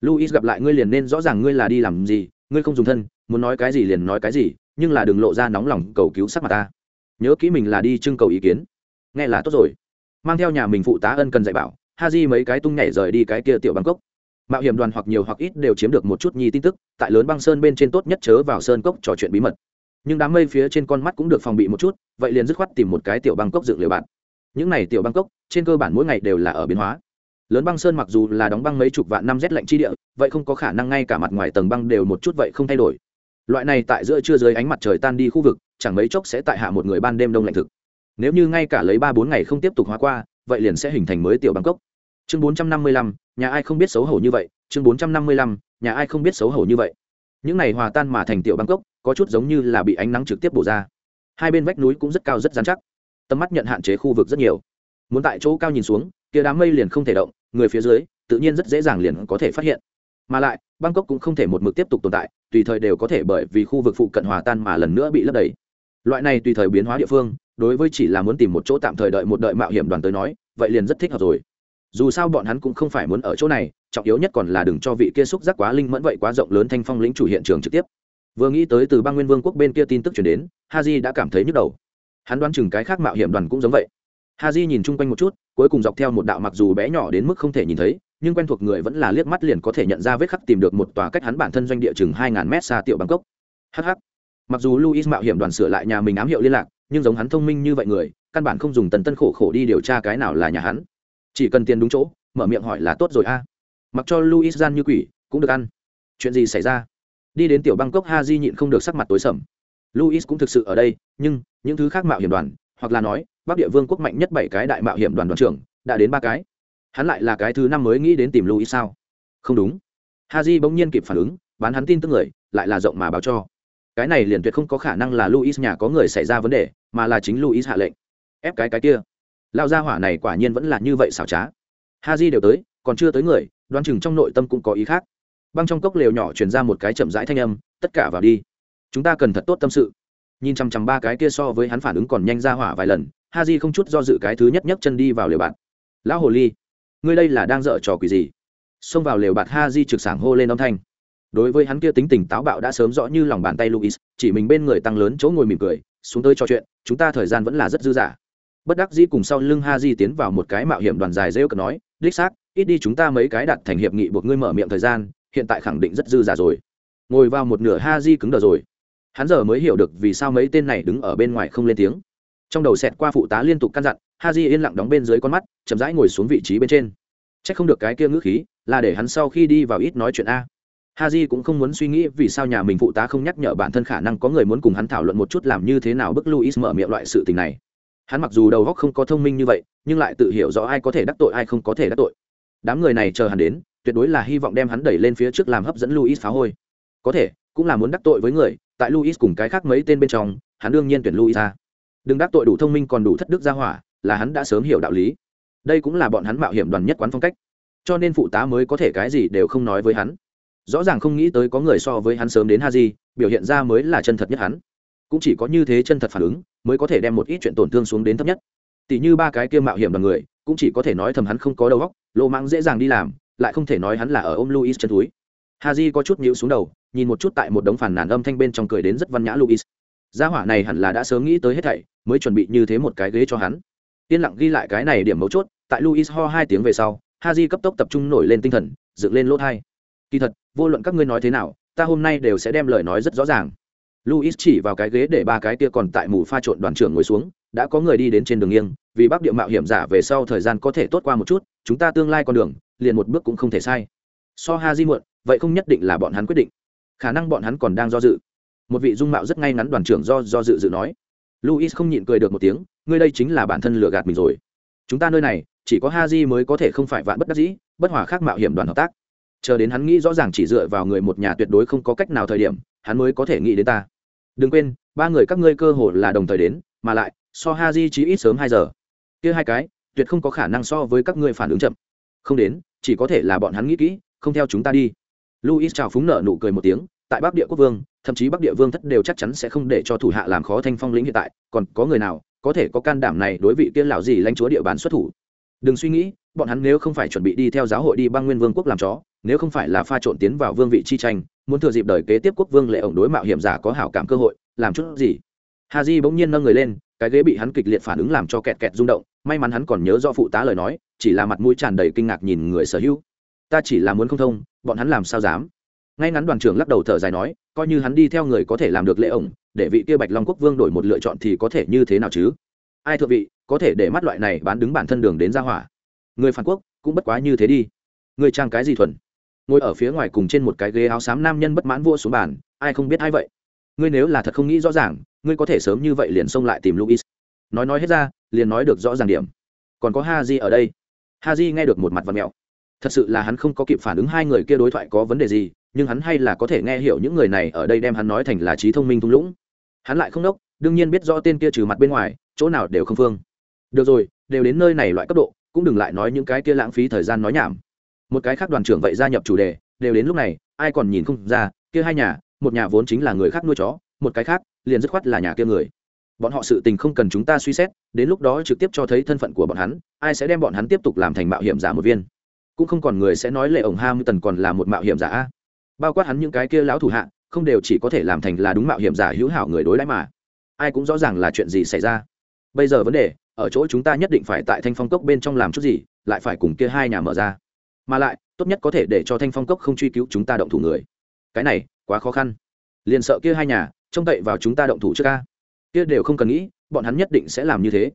A: Luis gặp lại ngươi liền nên rõ ràng ngươi là đi làm gì, ngươi không dùng thân, muốn nói cái gì liền nói cái gì, nhưng là đừng lộ ra nóng lòng cầu cứu sắc mặt ta. Nhớ kỹ mình là đi trưng cầu ý kiến nghe là tốt rồi. Mang theo nhà mình phụ tá ân cần dạy bảo ha di mấy cái tung nhảy rời đi cái kia tiểu bangkok. Mạo hiểm đoàn hoặc nhiều hoặc ít đều chiếm được một chút nhi tin tức, tại lớn băng sơn bên trên tốt nhất chớ vào sơn cốc trò chuyện bí mật. Nhưng đám mây phía trên con mắt cũng được phòng bị một chút, vậy liền dứt khoát tìm một cái tiểu băng cốc dựng liều bạn. Những này tiểu băng cốc trên cơ bản mỗi ngày đều là ở biến hóa. Lớn băng sơn mặc dù là đóng băng mấy chục vạn năm rét lạnh chi địa, vậy không có khả năng ngay cả mặt ngoài tầng băng đều một chút vậy không thay đổi. Loại này tại giữa trưa dưới ánh mặt trời tan đi khu vực, chẳng mấy chốc sẽ tại hạ một người ban đêm đông lạnh thực nếu như ngay cả lấy ba bốn ngày không tiếp tục hóa qua, vậy liền sẽ hình thành mới tiểu băng cốc chương bốn trăm năm mươi lăm, nhà ai không biết xấu hổ như vậy? Chương bốn trăm năm mươi lăm, nhà ai không biết xấu hổ như vậy? Những này hòa tan mà thành tiểu băng cốc có chút giống như là bị ánh nắng trực tiếp bổ ra. Hai bên vách núi cũng rất cao rất dán chắc. Tầm mắt nhận hạn chế khu vực rất nhiều. Muốn tại chỗ cao nhìn xuống, kia đám mây liền không thể động, người phía dưới, tự nhiên rất dễ dàng liền có thể phát hiện. Mà lại, bangkok cũng không thể một mực tiếp tục tồn tại, tùy thời đều có thể bởi vì khu vực phụ cận hòa tan mà lần nữa bị lấp đầy. Loại này tùy thời biến hóa địa phương đối với chỉ là muốn tìm một chỗ tạm thời đợi một đợi mạo hiểm đoàn tới nói, vậy liền rất thích hợp rồi. Dù sao bọn hắn cũng không phải muốn ở chỗ này, trọng yếu nhất còn là đừng cho vị kia xúc giác quá linh mẫn vậy quá rộng lớn thanh phong lĩnh chủ hiện trường trực tiếp. Vừa nghĩ tới từ bang nguyên vương quốc bên kia tin tức chuyển đến, haji đã cảm thấy nhức đầu. Hắn đoán chừng cái khác mạo hiểm đoàn cũng giống vậy. Haji nhìn chung quanh một chút, cuối cùng dọc theo một đạo mặc dù bé nhỏ đến mức không thể nhìn thấy, nhưng quen thuộc người vẫn là liếc mắt liền có thể nhận ra vết khắc tìm được một tòa cách hắn bản thân doanh địa chừng hai ngàn mét xa tiểu bangkok. Hh mặc dù luis mạo hiểm đoàn sửa lại nhà mình ám hiệu liên lạc nhưng giống hắn thông minh như vậy người, căn bản không dùng tần tân khổ khổ đi điều tra cái nào là nhà hắn. Chỉ cần tiền đúng chỗ, mở miệng hỏi là tốt rồi a. Mặc cho luis gian như quỷ, cũng được ăn. Chuyện gì xảy ra? Đi đến tiểu bangkok ha di nhịn không được sắc mặt tối sầm. Luis cũng thực sự ở đây, nhưng những thứ khác mạo hiểm đoàn, hoặc là nói, bắc địa vương quốc mạnh nhất bảy cái đại mạo hiểm đoàn đoàn trưởng, đã đến ba cái. Hắn lại là cái thứ năm mới nghĩ đến tìm luis sao? Không đúng. Ha di bỗng nhiên kịp phản ứng, bán hắn tin tức người, lại là rộng mà báo cho cái này liền tuyệt không có khả năng là luis nhà có người xảy ra vấn đề, mà là chính luis hạ lệnh. Ép cái cái kia. Lao gia hỏa này quả nhiên vẫn là như vậy xảo trá. Ha di đều tới, còn chưa tới người, đoán chừng trong nội tâm cũng có ý khác. Băng trong cốc lều nhỏ truyền ra một cái chậm rãi thanh âm, tất cả vào đi. Chúng ta cần thật tốt tâm sự. Nhìn chằm chằm ba cái kia so với hắn phản ứng còn nhanh ra hỏa vài lần ha di không chút do dự cái thứ nhất nhấc chân đi vào lều bạt. Lão hồ ly, ngươi đây là đang dở trò quỷ gì? Xông vào lều bạt ha di trực sảng hô lên âm thanh đối với hắn kia tính tình táo bạo đã sớm rõ như lòng bàn tay luis chỉ mình bên người tăng lớn chỗ ngồi mỉm cười, xuống tới trò chuyện, chúng ta thời gian vẫn là rất dư dả. Bất đắc dĩ cùng sau lưng ha di tiến vào một cái mạo hiểm đoàn dài rêu cần nói, đích xác, ít đi chúng ta mấy cái đặt thành hiệp nghị buộc ngươi mở miệng thời gian, hiện tại khẳng định rất dư dả rồi. Ngồi vào một nửa ha di cứng đờ rồi. Hắn giờ mới hiểu được vì sao mấy tên này đứng ở bên ngoài không lên tiếng. Trong đầu xẹt qua phụ tá liên tục căn dặn ha di yên lặng đóng bên dưới con mắt, chậm rãi ngồi xuống vị trí bên trên. C h ắ c không được cái kia ngữ khí, là để hắn sau khi đi vào ít nói chuyện a ha cũng không muốn suy nghĩ vì sao nhà mình phụ tá không nhắc nhở bản thân khả năng có người muốn cùng hắn thảo luận một chút làm như thế nào bức luis mở miệng loại sự tình này. Hắn mặc dù đầu óc không có thông minh như vậy, nhưng lại tự hiểu rõ ai có thể đắc tội, ai không có thể đắc tội. Đám người này chờ hắn đến, tuyệt đối là hy vọng đem hắn đẩy lên phía trước làm hấp dẫn luis phá hôi. Có thể, cũng là muốn đắc tội với người, tại luis cùng cái khác mấy tên bên trong, hắn đương nhiên tuyển luis ra. Đừng đắc tội đủ thông minh còn đủ thất đức ra hỏa, là hắn đã sớm hiểu đạo lý. Đây cũng là bọn hắn mạo hiểm đoàn nhất quán phong cách. Cho nên phụ tá mới có thể cái gì đều không nói với hắn rõ ràng không nghĩ tới có người so với hắn sớm đến ha di biểu hiện ra mới là chân thật nhất hắn. Cũng chỉ có như thế chân thật phản ứng mới có thể đem một ít chuyện tổn thương xuống đến thấp nhất. Tỷ như ba cái kia mạo hiểm đoàn người, cũng chỉ có thể nói thầm hắn không có đầu óc, lô mãng dễ dàng đi làm, lại không thể nói hắn là ở ôm luis chân túi. Ha di có chút nhíu xuống đầu, nhìn một chút tại một đống phản nàn âm thanh bên trong cười đến rất văn nhã luis gia hỏa này hẳn là đã sớm nghĩ tới hết thảy, mới chuẩn bị như thế một cái ghế cho hắn. Yên lặng ghi lại cái này điểm mấu chốt, tại luis ho hai tiếng về sau ha di cấp tốc tập trung nổi lên tinh thần, dựng lên lốt hai kỳ thật, vô luận các ngươi nói thế nào, ta hôm nay đều sẽ đem lời nói rất rõ ràng. Luis chỉ vào cái ghế để ba cái kia còn tại mù pha trộn đoàn trưởng ngồi xuống, đã có người đi đến trên đường nghiêng, vì bắc địa mạo hiểm giả về sau thời gian có thể tốt qua một chút, chúng ta tương lai con đường, liền một bước cũng không thể sai. So ha di muộn, vậy không nhất định là bọn hắn quyết định. Khả năng bọn hắn còn đang do dự. Một vị dung mạo rất ngay ngắn đoàn trưởng do do dự dự nói. Luis không nhịn cười được một tiếng, ngươi đây chính là bản thân lừa gạt mình rồi. Chúng ta nơi này, chỉ có ha di mới có thể không phải vạn bất đắc dĩ, bất hòa khác mạo hiểm đoàn hợp tác chờ đến hắn nghĩ rõ ràng chỉ dựa vào người một nhà tuyệt đối không có cách nào thời điểm, hắn mới có thể nghĩ đến ta. Đừng quên, ba người các ngươi cơ hồ là đồng thời đến, mà lại, so ha di chỉ ít sớm hai giờ. Kia hai cái, tuyệt không có khả năng so với các ngươi phản ứng chậm. Không đến, chỉ có thể là bọn hắn nghĩ kỹ, không theo chúng ta đi. Luis chào phúng nợ nụ cười một tiếng, tại bắc địa quốc vương, thậm chí bắc địa vương thất đều chắc chắn sẽ không để cho thủ hạ làm khó thanh phong lĩnh hiện tại, còn có người nào, có thể có can đảm này đối vị kia lão gì lãnh chúa địa bàn xuất thủ. Đừng suy nghĩ, bọn hắn nếu không phải chuẩn bị đi theo giáo hội đi băng nguyên vương quốc làm chó nếu không phải là pha trộn tiến vào vương vị chi tranh, muốn thừa dịp đời kế tiếp quốc vương lệ ổng đối mạo hiểm giả có hảo cảm cơ hội, làm chút gì? Hà di bỗng nhiên nâng người lên, cái ghế bị hắn kịch liệt phản ứng làm cho kẹt kẹt rung động, may mắn hắn còn nhớ do phụ tá lời nói, chỉ là mặt mũi tràn đầy kinh ngạc nhìn người sở hữu. Ta chỉ là muốn không thông, bọn hắn làm sao dám? Ngay ngắn đoàn trưởng lắc đầu thở dài nói, coi như hắn đi theo người có thể làm được lễ ổng, để vị kia bạch long quốc vương đổi một lựa chọn thì có thể như thế nào chứ? Ai thượng vị, có thể để mắt loại này bán đứng bản thân đường đến ra hỏa. Người phản quốc, cũng bất quá như thế đi. Người trang cái gì thuần? Ngồi ở phía ngoài cùng trên một cái ghế áo xám nam nhân bất mãn vua xuống bàn, ai không biết ai vậy? Ngươi nếu là thật không nghĩ rõ ràng, ngươi có thể sớm như vậy liền xông lại tìm luis. Nói nói hết ra, liền nói được rõ ràng điểm. Còn có ha di ở đây. Ha di nghe được một mặt vật mẹo. Thật sự là hắn không có kịp phản ứng hai người kia đối thoại có vấn đề gì, nhưng hắn hay là có thể nghe hiểu những người này ở đây đem hắn nói thành là trí thông minh thung lũng. Hắn lại không đốc, đương nhiên biết rõ tên kia trừ mặt bên ngoài, chỗ nào đều không phương. Được rồi, đều đến nơi này loại cấp độ, cũng đừng lại nói những cái kia lãng phí thời gian nói nhảm một cái khác đoàn trưởng vậy gia nhập chủ đề, đều đến lúc này, ai còn nhìn không ra, kia hai nhà, một nhà vốn chính là người khác nuôi chó, một cái khác liền dứt khoát là nhà kia người. Bọn họ sự tình không cần chúng ta suy xét, đến lúc đó trực tiếp cho thấy thân phận của bọn hắn, ai sẽ đem bọn hắn tiếp tục làm thành mạo hiểm giả một viên. Cũng không còn người sẽ nói lệ ổng ham tần còn là một mạo hiểm giả bao quát hắn những cái kia lão thủ hạ, không đều chỉ có thể làm thành là đúng mạo hiểm giả hữu hảo người đối đãi mà. Ai cũng rõ ràng là chuyện gì xảy ra. Bây giờ vấn đề, ở chỗ chúng ta nhất định phải tại thanh phong cốc bên trong làm chút gì, lại phải cùng kia hai nhà mở ra mà lại, tốt nhất có thể để cho thanh phong cốc không truy cứu chúng ta động thủ người. Cái này, quá khó khăn. Liền sợ kia hai nhà, trông cậy vào chúng ta động thủ trước ca. Kia đều không cần nghĩ, bọn hắn nhất định sẽ làm như thế.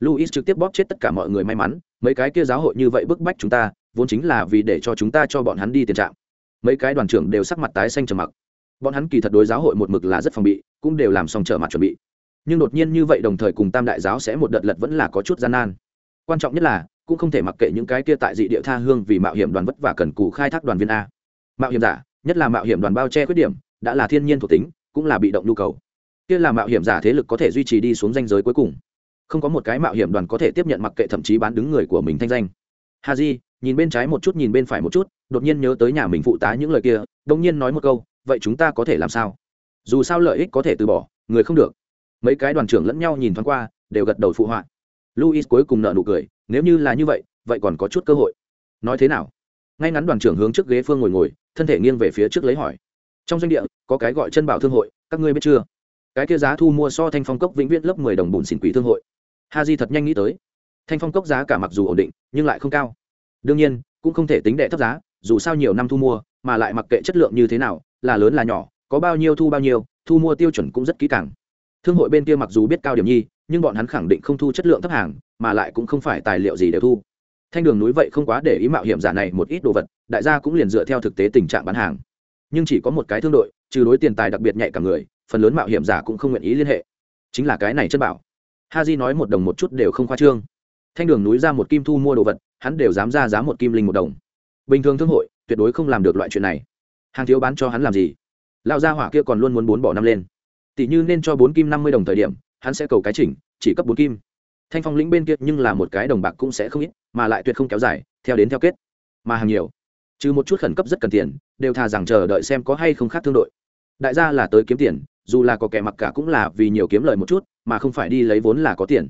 A: Luis trực tiếp bóp chết tất cả mọi người may mắn, mấy cái kia giáo hội như vậy bức bách chúng ta, vốn chính là vì để cho chúng ta cho bọn hắn đi tiền trạng mấy cái đoàn trưởng đều sắc mặt tái xanh trầm mặc. Bọn hắn kỳ thật đối giáo hội một mực là rất phòng bị, cũng đều làm xong trở mặt chuẩn bị. Nhưng đột nhiên như vậy đồng thời cùng tam đại giáo sẽ một đợt lật vẫn là có chút gian nan. Quan trọng nhất là cũng không thể mặc kệ những cái kia tại dị địa tha hương vì mạo hiểm đoàn vất và cần cù khai thác đoàn viên a. Mạo hiểm giả, nhất là mạo hiểm đoàn bao che khuyết điểm, đã là thiên nhiên thuộc tính, cũng là bị động nhu cầu. Kia là mạo hiểm giả thế lực có thể duy trì đi xuống danh giới cuối cùng. Không có một cái mạo hiểm đoàn có thể tiếp nhận mặc kệ thậm chí bán đứng người của mình thanh danh. Ha di nhìn bên trái một chút nhìn bên phải một chút, đột nhiên nhớ tới nhà mình phụ tá những lời kia đông nhiên nói một câu, vậy chúng ta có thể làm sao? Dù sao lợi ích có thể từ bỏ, người không được. Mấy cái đoàn trưởng lẫn nhau nhìn thoáng qua, đều gật đầu phụ họa luis cuối cùng nợ nụ cười, nếu như là như vậy vậy còn có chút cơ hội. Nói thế nào? Ngay ngắn đoàn trưởng hướng trước ghế phương ngồi ngồi, thân thể nghiêng về phía trước lấy hỏi. Trong doanh địa, có cái gọi chân bảo thương hội, các ngươi biết chưa? Cái kia giá thu mua so thanh phong cốc vĩnh viễn lớp mười đồng bùn xỉn quỷ thương hội. Ha di thật nhanh nghĩ tới. Thanh phong cốc giá cả mặc dù ổn định, nhưng lại không cao. Đương nhiên, cũng không thể tính đệ thấp giá, dù sao nhiều năm thu mua, mà lại mặc kệ chất lượng như thế nào, là lớn là nhỏ, có bao nhiêu thu bao nhiêu, thu mua tiêu chuẩn cũng rất kỹ càng. Thương hội bên kia mặc dù biết cao điểm nhi nhưng bọn hắn khẳng định không thu chất lượng thấp hàng, mà lại cũng không phải tài liệu gì đều thu. Thanh đường núi vậy không quá để ý mạo hiểm giả này một ít đồ vật, đại gia cũng liền dựa theo thực tế tình trạng bán hàng. Nhưng chỉ có một cái thương đội, trừ đối tiền tài đặc biệt nhạy cả người, phần lớn mạo hiểm giả cũng không nguyện ý liên hệ. Chính là cái này chất bảo. Ha di nói một đồng một chút đều không khoa trương. Thanh đường núi ra một kim thu mua đồ vật, hắn đều dám ra giá một kim linh một đồng. Bình thường thương hội, tuyệt đối không làm được loại chuyện này. Hàng thiếu bán cho hắn làm gì? Lão gia hỏa kia còn luôn muốn bốn bỏ năm lên. Tỷ như nên cho bốn kim năm mươi đồng thời điểm hắn sẽ cầu cái chỉnh, chỉ cấp bốn kim. Thanh phong lĩnh bên kia nhưng là một cái đồng bạc cũng sẽ không ít, mà lại tuyệt không kéo dài, theo đến theo kết. Mà hàng nhiều. Trừ một chút khẩn cấp rất cần tiền, đều thà rằng chờ đợi xem có hay không khác thương đội. Đại gia là tới kiếm tiền, dù là có kẻ mặc cả cũng là vì nhiều kiếm lời một chút, mà không phải đi lấy vốn là có tiền.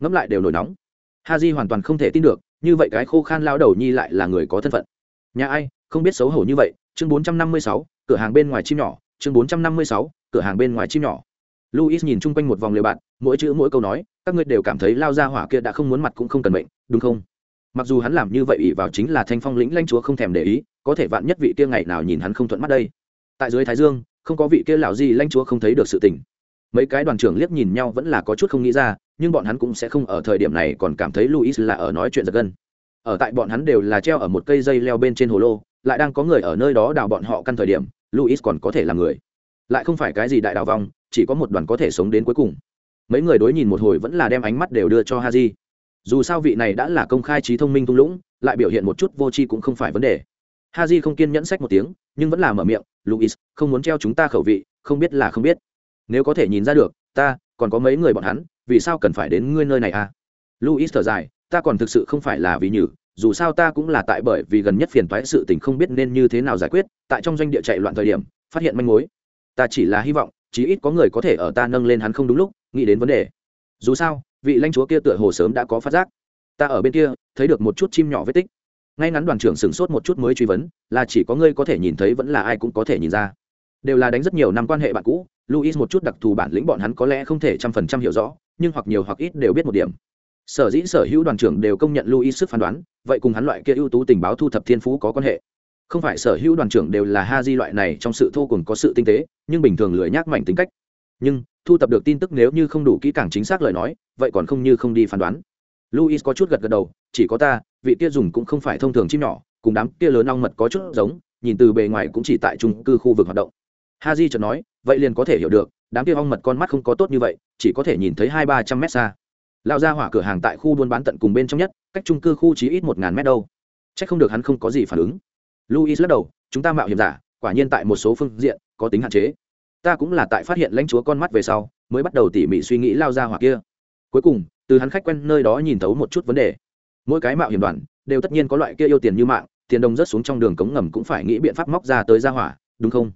A: Ngẫm lại đều nổi nóng. Ha di hoàn toàn không thể tin được, như vậy cái khô khan lao đầu nhi lại là người có thân phận. Nhà ai, không biết xấu hổ như vậy, chương bốn trăm năm mươi sáu, cửa hàng bên ngoài chim nhỏ, chương bốn trăm năm mươi sáu, cửa hàng bên ngoài chim nhỏ luis nhìn chung quanh một vòng lều bạn mỗi chữ mỗi câu nói các ngươi đều cảm thấy lao ra hỏa kia đã không muốn mặt cũng không cần mệnh, đúng không? Mặc dù hắn làm như vậy ỷ vào chính là thanh phong lĩnh lanh chúa không thèm để ý có thể vạn nhất vị kia ngày nào nhìn hắn không thuận mắt đây. Tại dưới thái dương không có vị kia lão gì lanh chúa không thấy được sự tình. Mấy cái đoàn trưởng liếc nhìn nhau vẫn là có chút không nghĩ ra nhưng bọn hắn cũng sẽ không ở thời điểm này còn cảm thấy luis là ở nói chuyện giật gân. Ở tại bọn hắn đều là treo ở một cây dây leo bên trên hồ lô lại đang có người ở nơi đó đào bọn họ căn thời điểm luis còn có thể là người. Lại không phải cái gì đại đào vong chỉ có một đoàn có thể sống đến cuối cùng. Mấy người đối nhìn một hồi vẫn là đem ánh mắt đều đưa cho haji. Dù sao vị này đã là công khai trí thông minh thung lũng, lại biểu hiện một chút vô tri cũng không phải vấn đề. Haji không kiên nhẫn sách một tiếng, nhưng vẫn là mở miệng, luis, không muốn treo chúng ta khẩu vị, không biết là không biết. Nếu có thể nhìn ra được, ta, còn có mấy người bọn hắn, vì sao cần phải đến ngươi nơi này à? Luis thở dài, ta còn thực sự không phải là vì nhử, dù sao ta cũng là tại bởi vì gần nhất phiền toái sự tình không biết nên như thế nào giải quyết, tại trong doanh địa chạy loạn thời điểm, phát hiện manh mối. Ta chỉ là hy vọng chí ít có người có thể ở ta nâng lên hắn không đúng lúc, nghĩ đến vấn đề. Dù sao, vị lãnh chúa kia tựa hồ sớm đã có phát giác. Ta ở bên kia, thấy được một chút chim nhỏ vết tích. Ngay ngắn đoàn trưởng sửng sốt một chút mới truy vấn, là chỉ có ngươi có thể nhìn thấy vẫn là ai cũng có thể nhìn ra. Đều là đánh rất nhiều năm quan hệ bạn cũ luis một chút đặc thù bản lĩnh bọn hắn có lẽ không thể trăm phần trăm hiểu rõ, nhưng hoặc nhiều hoặc ít đều biết một điểm. Sở dĩ sở hữu đoàn trưởng đều công nhận luis sức phán đoán, vậy cùng hắn loại kia ưu tú tình báo thu thập thiên phú có quan hệ. Không phải sở hữu đoàn trưởng đều là ha di loại này trong sự thô cùng có sự tinh tế nhưng bình thường lười nhác mạnh tính cách. Nhưng, thu thập được tin tức nếu như không đủ kỹ càng chính xác lời nói, vậy còn không như không đi phán đoán. Luis có chút gật gật đầu, chỉ có ta, vị kia dùng cũng không phải thông thường chim nhỏ, cùng đám kia lớn ong mật có chút giống, nhìn từ bề ngoài cũng chỉ tại trung cư khu vực hoạt động. Ha di chợt nói, vậy liền có thể hiểu được, đám kia ong mật con mắt không có tốt như vậy, chỉ có thể nhìn thấy hai ba trăm mét xa. Lao ra hỏa cửa hàng tại khu buôn bán tận cùng bên trong nhất, cách trung cư khu chỉ ít một ngàn mét đâu. C h ắ c không được hắn không có gì phản ứng. Luis lắc đầu, chúng ta mạo hiểm giả, quả nhiên tại một số phương diện có tính hạn chế. Ta cũng là tại phát hiện lãnh chúa con mắt về sau, mới bắt đầu tỉ mỉ suy nghĩ lao ra hoặc kia. Cuối cùng, từ hắn khách quen nơi đó nhìn thấu một chút vấn đề. Mỗi cái mạo hiểm đoàn, đều tất nhiên có loại kia yêu tiền như mạng, tiền đồng rớt xuống trong đường cống ngầm cũng phải nghĩ biện pháp móc ra tới ra hỏa, đúng không?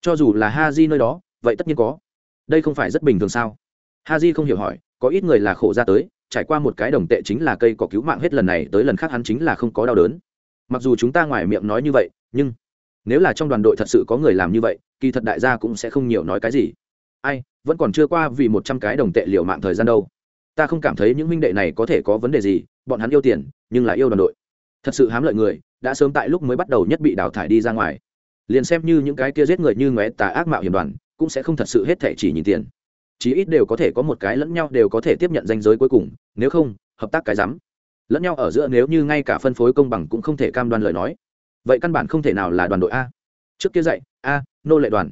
A: Cho dù là ha di nơi đó, vậy tất nhiên có. Đây không phải rất bình thường sao? Ha di không hiểu hỏi, có ít người là khổ ra tới, trải qua một cái đồng tệ chính là cây có cứu mạng hết lần này tới lần khác hắn chính là không có đau đớn. Mặc dù chúng ta ngoài miệng nói như vậy, nhưng nếu là trong đoàn đội thật sự có người làm như vậy, kỳ thật đại gia cũng sẽ không nhiều nói cái gì. Ai, vẫn còn chưa qua vì một trăm cái đồng tệ liều mạng thời gian đâu. Ta không cảm thấy những minh đệ này có thể có vấn đề gì, bọn hắn yêu tiền, nhưng là yêu đoàn đội. Thật sự hám lợi người, đã sớm tại lúc mới bắt đầu nhất bị đào thải đi ra ngoài. Liền xem như những cái kia giết người như ngóe tà ác mạo hiểm đoàn, cũng sẽ không thật sự hết thể chỉ nhìn tiền. Chí ít đều có thể có một cái lẫn nhau đều có thể tiếp nhận danh giới cuối cùng, nếu không, hợp tác cái rắm. Lẫn nhau ở giữa nếu như ngay cả phân phối công bằng cũng không thể cam đoan lời nói vậy căn bản không thể nào là đoàn đội a. Trước kia dạy, a, nô lệ đoàn.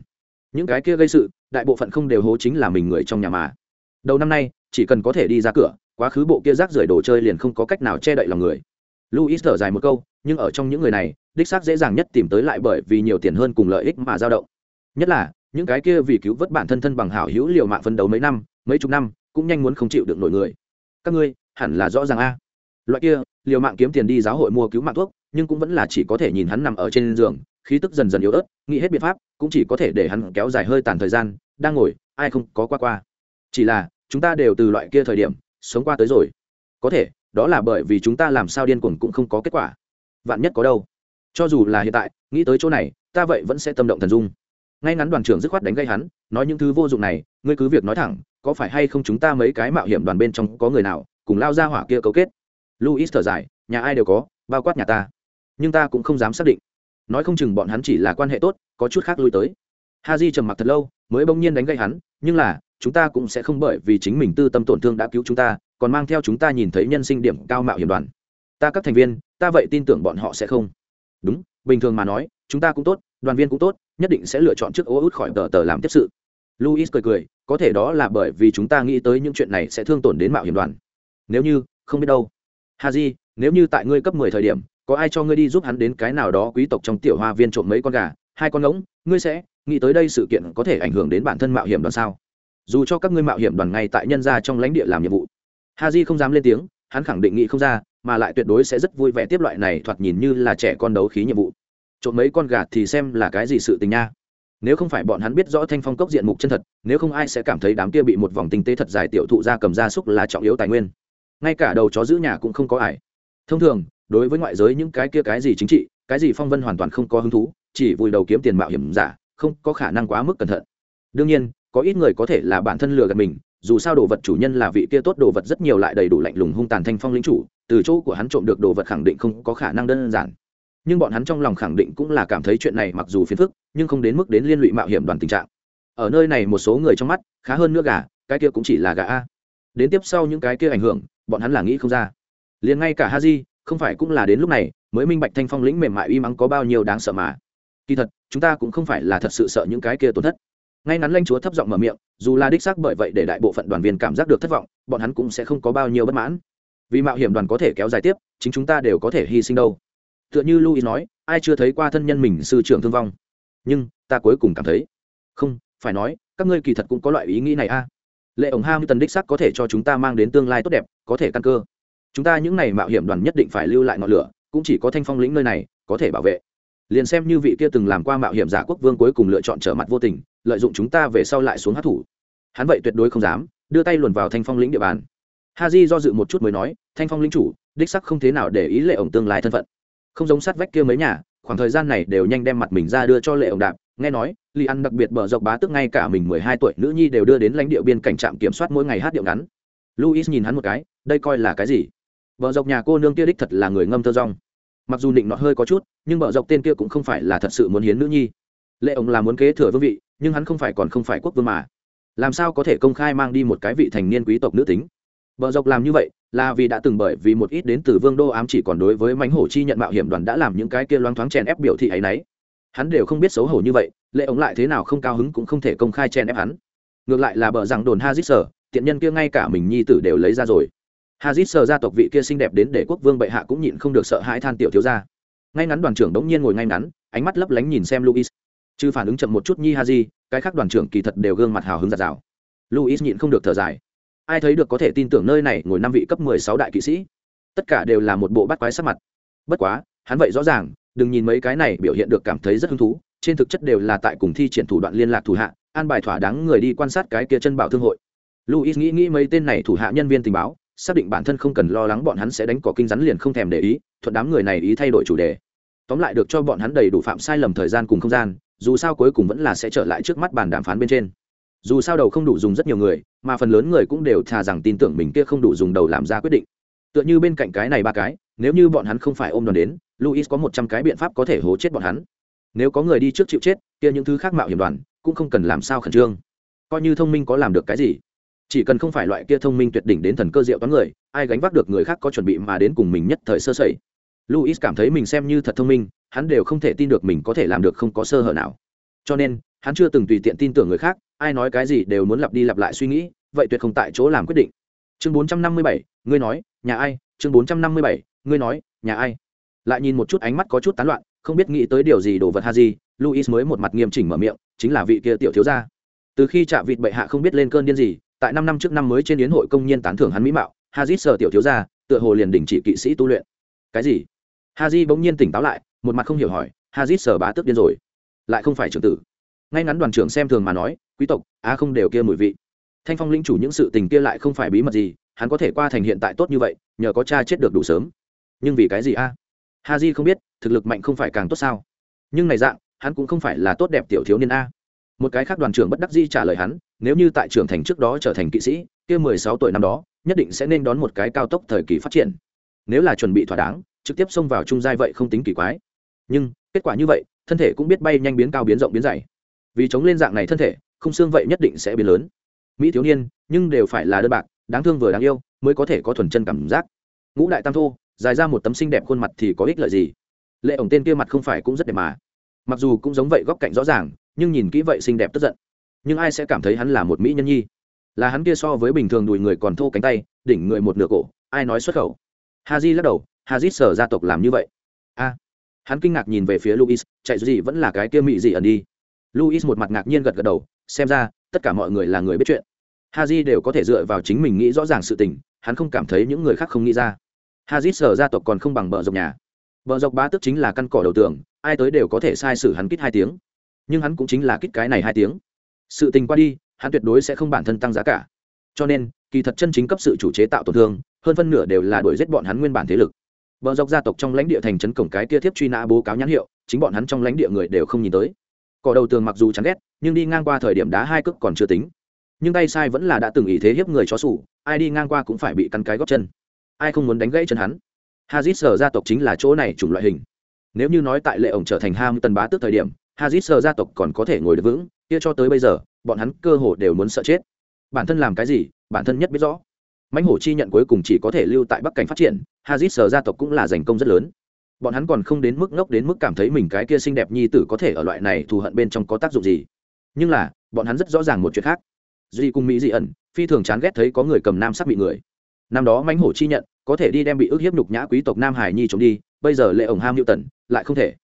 A: Những cái kia gây sự, đại bộ phận không đều hố chính là mình người trong nhà mà. Đầu năm nay, chỉ cần có thể đi ra cửa, quá khứ bộ kia rác rưởi đồ chơi liền không có cách nào che đậy lòng người. Luis thở dài một câu, nhưng ở trong những người này, đích xác dễ dàng nhất tìm tới lại bởi vì nhiều tiền hơn cùng lợi ích mà dao động. Nhất là, những cái kia vì cứu vớt bản thân thân bằng hảo hữu liều mạng phân đấu mấy năm, mấy chục năm, cũng nhanh muốn không chịu được nổi người. Các ngươi, hẳn là rõ ràng a. Loại kia, liều mạng kiếm tiền đi giáo hội mua cứu mạng thuốc nhưng cũng vẫn là chỉ có thể nhìn hắn nằm ở trên giường, khí tức dần dần yếu ớt, nghĩ hết biện pháp, cũng chỉ có thể để hắn kéo dài hơi tàn thời gian, đang ngồi, ai không có qua qua. Chỉ là, chúng ta đều từ loại kia thời điểm, sống qua tới rồi. Có thể, đó là bởi vì chúng ta làm sao điên cuồng cũng không có kết quả. Vạn nhất có đâu. Cho dù là hiện tại, nghĩ tới chỗ này, ta vậy vẫn sẽ tâm động thần dung. Ngay ngắn đoàn trưởng dứt khoát đánh gây hắn, nói những thứ vô dụng này, ngươi cứ việc nói thẳng, có phải hay không chúng ta mấy cái mạo hiểm đoàn bên trong có người nào, cùng lao ra hỏa kia cấu kết? Luis thở dài, nhà ai đều có, bao quát nhà ta nhưng ta cũng không dám xác định. Nói không chừng bọn hắn chỉ là quan hệ tốt, có chút khác lui tới. Ha j trầm mặc thật lâu, mới bỗng nhiên đánh gây hắn, nhưng là, chúng ta cũng sẽ không bởi vì chính mình tư tâm tổn thương đã cứu chúng ta, còn mang theo chúng ta nhìn thấy nhân sinh điểm cao mạo hiểm đoàn. Ta các thành viên, ta vậy tin tưởng bọn họ sẽ không. Đúng, bình thường mà nói, chúng ta cũng tốt, đoàn viên cũng tốt, nhất định sẽ lựa chọn trước ô út khỏi tờ tờ làm tiếp sự. Luis cười cười, có thể đó là bởi vì chúng ta nghĩ tới những chuyện này sẽ thương tổn đến mạo hiểm đoàn. Nếu như, không biết đâu. Haji nếu như tại ngươi cấp mười thời điểm có ai cho ngươi đi giúp hắn đến cái nào đó quý tộc trong tiểu hoa viên trộm mấy con gà? Hai con ngỗng, ngươi sẽ nghĩ tới đây sự kiện có thể ảnh hưởng đến bản thân mạo hiểm đoàn sao? Dù cho các ngươi mạo hiểm đoàn ngay tại nhân gia trong lãnh địa làm nhiệm vụ ha di không dám lên tiếng, hắn khẳng định nghĩ không ra, mà lại tuyệt đối sẽ rất vui vẻ tiếp loại này thoạt nhìn như là trẻ con đấu khí nhiệm vụ. Trộm mấy con gà thì xem là cái gì sự tình nha. Nếu không phải bọn hắn biết rõ thanh phong cốc diện mục chân thật, nếu không ai sẽ cảm thấy đám kia bị một vòng tinh tế thật dài tiểu thụ ra cầm ra súc là trọng yếu tài nguyên. Ngay cả đầu chó giữ nhà cũng không có ải thông thường đối với ngoại giới những cái kia cái gì chính trị, cái gì phong vân hoàn toàn không có hứng thú, chỉ vùi đầu kiếm tiền mạo hiểm giả, không có khả năng quá mức cẩn thận. Đương nhiên, có ít người có thể là bản thân lừa gạt mình, dù sao đồ vật chủ nhân là vị kia tốt đồ vật rất nhiều lại đầy đủ lạnh lùng hung tàn thanh phong lính chủ, từ chỗ của hắn trộm được đồ vật khẳng định không có khả năng đơn giản. Nhưng bọn hắn trong lòng khẳng định cũng là cảm thấy chuyện này mặc dù phiền phức, nhưng không đến mức đến liên lụy mạo hiểm đoàn tình trạng. Ở nơi này một số người trong mắt, khá hơn nữa gà, cái kia cũng chỉ là gà a. Đến tiếp sau những cái kia ảnh hưởng, bọn hắn là nghĩ không ra. Liền ngay cả ha di không phải cũng là đến lúc này mới minh bạch thanh phong lĩnh mềm mại uy mắng có bao nhiêu đáng sợ mà. Kỳ thật, chúng ta cũng không phải là thật sự sợ những cái kia tổn thất. Ngay ngắn lanh chúa thấp giọng mở miệng, dù là đích xác bởi vậy để đại bộ phận đoàn viên cảm giác được thất vọng, bọn hắn cũng sẽ không có bao nhiêu bất mãn. Vì mạo hiểm đoàn có thể kéo dài tiếp, chính chúng ta đều có thể hy sinh đâu. Tựa như louis nói, ai chưa thấy qua thân nhân mình sư trưởng thương vong. Nhưng, ta cuối cùng cảm thấy, không, phải nói, các ngươi kỳ thật cũng có loại ý nghĩ này a. À. lệ ổng ham tần đích sắc có thể cho chúng ta mang đến tương lai tốt đẹp, có thể căn cơ chúng ta những n à y mạo hiểm đoàn nhất định phải lưu lại ngọn lửa, cũng chỉ có thanh phong lĩnh nơi này có thể bảo vệ. Liền xem như vị kia từng làm qua mạo hiểm giả quốc vương cuối cùng lựa chọn trở mặt vô tình, lợi dụng chúng ta về sau lại xuống hát thủ. Hắn vậy tuyệt đối không dám, đưa tay luồn vào thanh phong lĩnh địa bàn. Ha di do dự một chút mới nói, thanh phong lĩnh chủ, đích sắc không thế nào để ý lệ ổng tương lai thân phận. Không giống sát vách kia mấy nhà, khoảng thời gian này đều nhanh đem mặt mình ra đưa cho lệ ổng đạp. Nghe nói li ăn đặc biệt bờ dọc bá tức ngay cả mình mười hai tuổi nữ nhi đều đưa đến lãnh địa biên cảnh trạm kiểm soát mỗi ngày hát điệu ngắn. Luis nhìn hắn một cái, đây coi là cái gì? Bờ dọc nhà cô nương kia đích thật là người ngâm thơ rong. Mặc dù định nọ hơi có chút, nhưng bờ dọc tên kia cũng không phải là thật sự muốn hiến nữ nhi. Lệ ổng là muốn kế thừa vương vị, nhưng hắn không phải còn không phải quốc vương mà. Làm sao có thể công khai mang đi một cái vị thành niên quý tộc nữ tính? Bờ dọc làm như vậy, là vì đã từng bởi vì một ít đến từ vương đô ám chỉ còn đối với mánh hổ chi nhận mạo hiểm đoàn đã làm những cái kia loáng thoáng chèn ép biểu thị ấy nấy. Hắn đều không biết xấu hổ như vậy, lệ ổng lại thế nào không cao hứng cũng không thể công khai chèn ép hắn. Ngược lại là bờ rằng đồn hazit sở tiện nhân kia ngay cả mình nhi tử đều lấy ra rồi hazit sở gia tộc vị kia xinh đẹp đến để quốc vương bệ hạ cũng nhịn không được sợ hãi than tiểu thiếu ra ngay ngắn đoàn trưởng đống nhiên ngồi ngay ngắn, ánh mắt lấp lánh nhìn xem luis chứ phản ứng chậm một chút nhi haji, cái khác đoàn trưởng kỳ thật đều gương mặt hào hứng giạt rào luis nhịn không được thở dài. Ai thấy được có thể tin tưởng nơi này ngồi năm vị cấp mười sáu đại kỵ sĩ? Tất cả đều là một bộ bắt quái sắc mặt. Bất quá, hắn vậy rõ ràng, đừng nhìn mấy cái này biểu hiện được cảm thấy rất hứng thú, trên thực chất đều là tại cùng thi triển thủ đoạn liên lạc thủ hạ, an bài thỏa đáng người đi quan sát cái kia chân bảo thương hội. Luis nghĩ nghĩ mấy tên này thủ hạ nhân viên tình báo xác định bản thân không cần lo lắng bọn hắn sẽ đánh cỏ kinh rắn liền không thèm để ý, thuận đám người này ý thay đổi chủ đề. Tóm lại được cho bọn hắn đầy đủ phạm sai lầm thời gian cùng không gian, dù sao cuối cùng vẫn là sẽ trở lại trước mắt bàn đàm phán bên trên. Dù sao đầu không đủ dùng rất nhiều người, mà phần lớn người cũng đều thà rằng tin tưởng mình kia không đủ dùng đầu làm ra quyết định. Tựa như bên cạnh cái này ba cái, nếu như bọn hắn không phải ôm đoàn đến, luis có một trăm cái biện pháp có thể hố chết bọn hắn. Nếu có người đi trước chịu chết, kia những thứ khác mạo hiểm đoàn cũng không cần làm sao khẩn trương. Coi như thông minh có làm được cái gì chỉ cần không phải loại kia thông minh tuyệt đỉnh đến thần cơ diệu toán người, ai gánh vác được người khác có chuẩn bị mà đến cùng mình nhất thời sơ sẩy. Luis cảm thấy mình xem như thật thông minh, hắn đều không thể tin được mình có thể làm được không có sơ hở nào. Cho nên, hắn chưa từng tùy tiện tin tưởng người khác, ai nói cái gì đều muốn lặp đi lặp lại suy nghĩ, vậy tuyệt không tại chỗ làm quyết định. Chương bốn trăm năm mươi bảy, ngươi nói, nhà ai? Chương bốn trăm năm mươi bảy, ngươi nói, nhà ai? Lại nhìn một chút ánh mắt có chút tán loạn, không biết nghĩ tới điều gì đồ vật ha gì luis mới một mặt nghiêm chỉnh mở miệng, chính là vị kia tiểu thiếu gia. Từ khi chạ vịt bệ hạ không biết lên cơn điên gì tại năm năm trước năm mới trên yến hội công nhân tán thưởng hắn mỹ mạo, hazit sở tiểu thiếu gia, tựa hồ liền đình chỉ kỵ sĩ tu luyện. Cái gì? Haji bỗng nhiên tỉnh táo lại, một mặt không hiểu hỏi, hazit sở bá tước điên rồi. Lại không phải trưởng tử. Ngay ngắn đoàn trưởng xem thường mà nói, quý tộc, á không đều kia mùi vị. Thanh phong linh chủ những sự tình kia lại không phải bí mật gì, hắn có thể qua thành hiện tại tốt như vậy, nhờ có cha chết được đủ sớm. Nhưng vì cái gì a? Ha di không biết, thực lực mạnh không phải càng tốt sao? Nhưng này dạng, hắn cũng không phải là tốt đẹp tiểu thiếu niên a. Một cái khác đoàn trưởng bất đắc di trả lời hắn nếu như tại trưởng thành trước đó trở thành kỵ sĩ, kia mười sáu tuổi năm đó, nhất định sẽ nên đón một cái cao tốc thời kỳ phát triển. Nếu là chuẩn bị thỏa đáng, trực tiếp xông vào trung giai vậy không tính kỳ quái. Nhưng, kết quả như vậy, thân thể cũng biết bay nhanh biến cao biến rộng biến dày. Vì chống lên dạng này thân thể không xương vậy nhất định sẽ biến lớn. Mỹ thiếu niên, nhưng đều phải là đơn bạc, đáng thương vừa đáng yêu, mới có thể có thuần chân cảm giác. Ngũ đại tam thô, dài ra một tấm xinh đẹp khuôn mặt thì có ích lợi gì? Lệ ổng tên kia mặt không phải cũng rất đẹp mà. Mặc dù cũng giống vậy góc cạnh rõ ràng, nhưng nhìn kỹ vậy xinh đẹp tức giận nhưng ai sẽ cảm thấy hắn là một mỹ nhân nhi? Là hắn kia so với bình thường đùi người còn thô cánh tay, đỉnh người một nửa cổ, ai nói xuất khẩu? Ha lắc đầu ha sở gia tộc làm như vậy. A, hắn kinh ngạc nhìn về phía luis chạy gì vẫn là cái kia mỹ gì ẩn đi. Luis một mặt ngạc nhiên gật gật đầu, xem ra, tất cả mọi người là người biết chuyện. Haji đều có thể dựa vào chính mình nghĩ rõ ràng sự tình, hắn không cảm thấy những người khác không nghĩ ra. Haji sở gia tộc còn không bằng bờ dọc nhà. Bờ dọc bá tức chính là căn cỏ đầu tường, ai tới đều có thể sai sử hắn kít hai tiếng. Nhưng hắn cũng chính là kít cái này hai tiếng sự tình qua đi, hắn tuyệt đối sẽ không bản thân tăng giá cả. Cho nên, kỳ thật chân chính cấp sự chủ chế tạo tổn thương, hơn phân nửa đều là đuổi giết bọn hắn nguyên bản thế lực. Bờ dọc gia tộc trong lãnh địa thành trấn cổng cái kia thiếp truy nã bố cáo nhãn hiệu, chính bọn hắn trong lãnh địa người đều không nhìn tới. Cỏ đầu tường mặc dù chán ghét, nhưng đi ngang qua thời điểm đá hai cước còn chưa tính. Nhưng tay sai vẫn là đã từng ý thế hiếp người chó sủ, ai đi ngang qua cũng phải bị cắn cái gót chân. Ai không muốn đánh gãy chân hắn? Hazit sở gia tộc chính là chỗ này chủng loại hình. Nếu như nói tại lệ ổng trở thành ham tần bá tước thời điểm hazit sở gia tộc còn có thể ngồi được vững, kia cho tới bây giờ, bọn hắn cơ hồ đều muốn sợ chết. Bản thân làm cái gì, bản thân nhất biết rõ. Mãnh hổ chi nhận cuối cùng chỉ có thể lưu tại bắc cảnh phát triển hazit sở gia tộc cũng là giành công rất lớn. Bọn hắn còn không đến mức ngốc đến mức cảm thấy mình cái kia xinh đẹp nhi tử có thể ở loại này thù hận bên trong có tác dụng gì. Nhưng là, bọn hắn rất rõ ràng một chuyện khác. Duy cùng mỹ dị ẩn, phi thường chán ghét thấy có người cầm nam sắc bị người. Năm đó mãnh hổ chi nhận, có thể đi đem bị ức hiếp nhục nhã quý tộc nam hải nhi chống đi, bây giờ lệ ổng ham hữu tần lại không thể.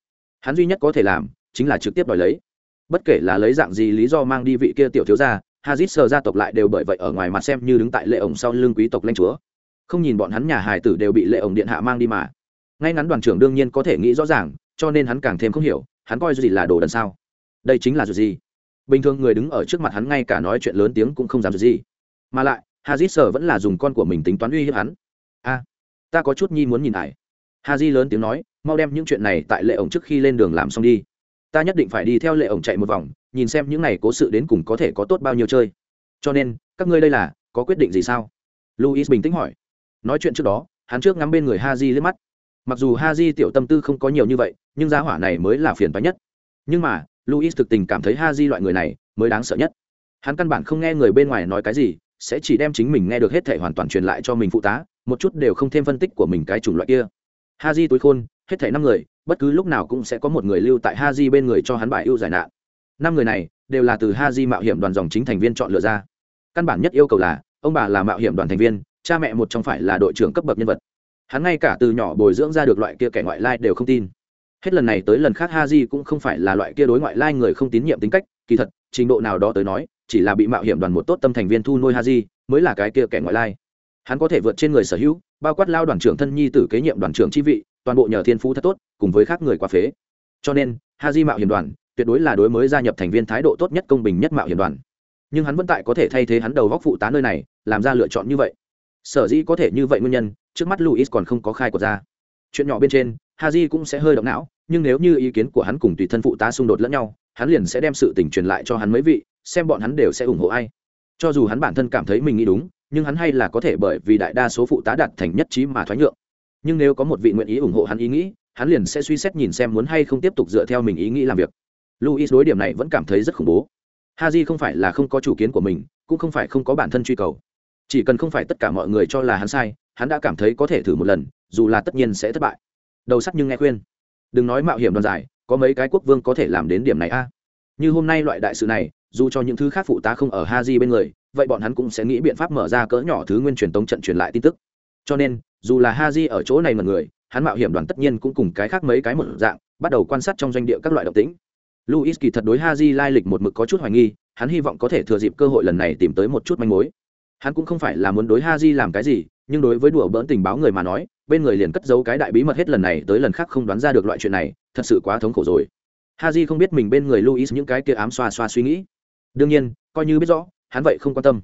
A: Hắn duy nhất có thể làm chính là trực tiếp đòi lấy. Bất kể là lấy dạng gì lý do mang đi vị kia tiểu thiếu gia, hazit sờ gia tộc lại đều bởi vậy ở ngoài mặt xem như đứng tại lệ ổng sau lưng quý tộc lanh chúa. Không nhìn bọn hắn nhà hài tử đều bị lệ ổng điện hạ mang đi mà. Ngay ngắn đoàn trưởng đương nhiên có thể nghĩ rõ ràng, cho nên hắn càng thêm không hiểu, hắn coi gì là đồ đần sao? Đây chính là gì? Bình thường người đứng ở trước mặt hắn ngay cả nói chuyện lớn tiếng cũng không dám gì. Mà lại, hazit sở vẫn là dùng con của mình tính toán uy hiếp hắn. A, ta có chút nhi muốn nhìn ải. Haji lớn tiếng nói, mau đem những chuyện này tại lệ ổng trước khi lên đường làm xong đi ta nhất định phải đi theo lệ ổng chạy một vòng, nhìn xem những này cố sự đến cùng có thể có tốt bao nhiêu chơi. Cho nên, các ngươi đây là, có quyết định gì sao? Luis bình tĩnh hỏi. Nói chuyện trước đó, hắn trước ngắm bên người Ha haji liếc mắt. Mặc dù Ha haji tiểu tâm tư không có nhiều như vậy, nhưng giá hỏa này mới là phiền toái nhất. Nhưng mà luis thực tình cảm thấy Ha haji loại người này mới đáng sợ nhất. Hắn căn bản không nghe người bên ngoài nói cái gì, sẽ chỉ đem chính mình nghe được hết thể hoàn toàn truyền lại cho mình phụ tá, một chút đều không thêm phân tích của mình cái chủng loại kia. Ha di tối khôn hết thảy năm người, bất cứ lúc nào cũng sẽ có một người lưu tại ha di bên người cho hắn bài ưu giải nạn. Năm người này đều là từ ha di mạo hiểm đoàn dòng chính thành viên chọn lựa ra. Căn bản nhất yêu cầu là, ông bà là mạo hiểm đoàn thành viên, cha mẹ một trong phải là đội trưởng cấp bậc nhân vật. Hắn ngay cả từ nhỏ bồi dưỡng ra được loại kia kẻ ngoại lai đều không tin. Hết lần này tới lần khác ha di cũng không phải là loại kia đối ngoại lai người không tín nhiệm tính cách, kỳ thật, trình độ nào đó tới nói, chỉ là bị mạo hiểm đoàn một tốt tâm thành viên thu nuôi ha di, mới là cái kia kẻ ngoại lai. Hắn có thể vượt trên người sở hữu, bao quát lao đoàn trưởng thân nhi tử kế nhiệm đoàn trưởng chi vị toàn bộ nhờ thiên phú thật tốt, cùng với khác người quá phế. Cho nên ha di mạo hiểm đoàn tuyệt đối là đối mới gia nhập thành viên thái độ tốt nhất công bình nhất mạo hiểm đoàn. Nhưng hắn vẫn tại có thể thay thế hắn đầu góc phụ tá nơi này, làm ra lựa chọn như vậy. Sở dĩ có thể như vậy nguyên nhân, trước mắt luis còn không có khai của ra. Chuyện nhỏ bên trên ha di cũng sẽ hơi động não, nhưng nếu như ý kiến của hắn cùng tùy thân phụ tá xung đột lẫn nhau, hắn liền sẽ đem sự tình truyền lại cho hắn mấy vị, xem bọn hắn đều sẽ ủng hộ ai. Cho dù hắn bản thân cảm thấy mình nghĩ đúng, nhưng hắn hay là có thể bởi vì đại đa số phụ tá đạt thành nhất trí mà thoái nhượng nhưng nếu có một vị nguyện ý ủng hộ hắn ý nghĩ, hắn liền sẽ suy xét nhìn xem muốn hay không tiếp tục dựa theo mình ý nghĩ làm việc. Luis đối điểm này vẫn cảm thấy rất khủng bố. Haji không phải là không có chủ kiến của mình, cũng không phải không có bản thân truy cầu. Chỉ cần không phải tất cả mọi người cho là hắn sai, hắn đã cảm thấy có thể thử một lần, dù là tất nhiên sẽ thất bại. Đầu sắt nhưng nghe khuyên. Đừng nói mạo hiểm đoàn giải, có mấy cái quốc vương có thể làm đến điểm này a. Như hôm nay loại đại sự này, dù cho những thứ khác phụ tá không ở ha di bên người, vậy bọn hắn cũng sẽ nghĩ biện pháp mở ra cỡ nhỏ thứ nguyên truyền tống trận truyền lại tin tức cho nên, dù là ha di ở chỗ này mật người, hắn mạo hiểm đoàn tất nhiên cũng cùng cái khác mấy cái một dạng, bắt đầu quan sát trong doanh địa các loại động tĩnh. Luis kỳ thật đối ha di lai lịch một mực có chút hoài nghi, hắn hy vọng có thể thừa dịp cơ hội lần này tìm tới một chút manh mối. Hắn cũng không phải là muốn đối ha di làm cái gì, nhưng đối với đùa bỡn tình báo người mà nói, bên người liền cất giấu cái đại bí mật hết lần này tới lần khác không đoán ra được loại chuyện này, thật sự quá thống khổ rồi. Ha j không biết mình bên người luis những cái kia ám xoa xoa suy nghĩ. Đương nhiên, coi như biết rõ, hắn vậy không quan tâm.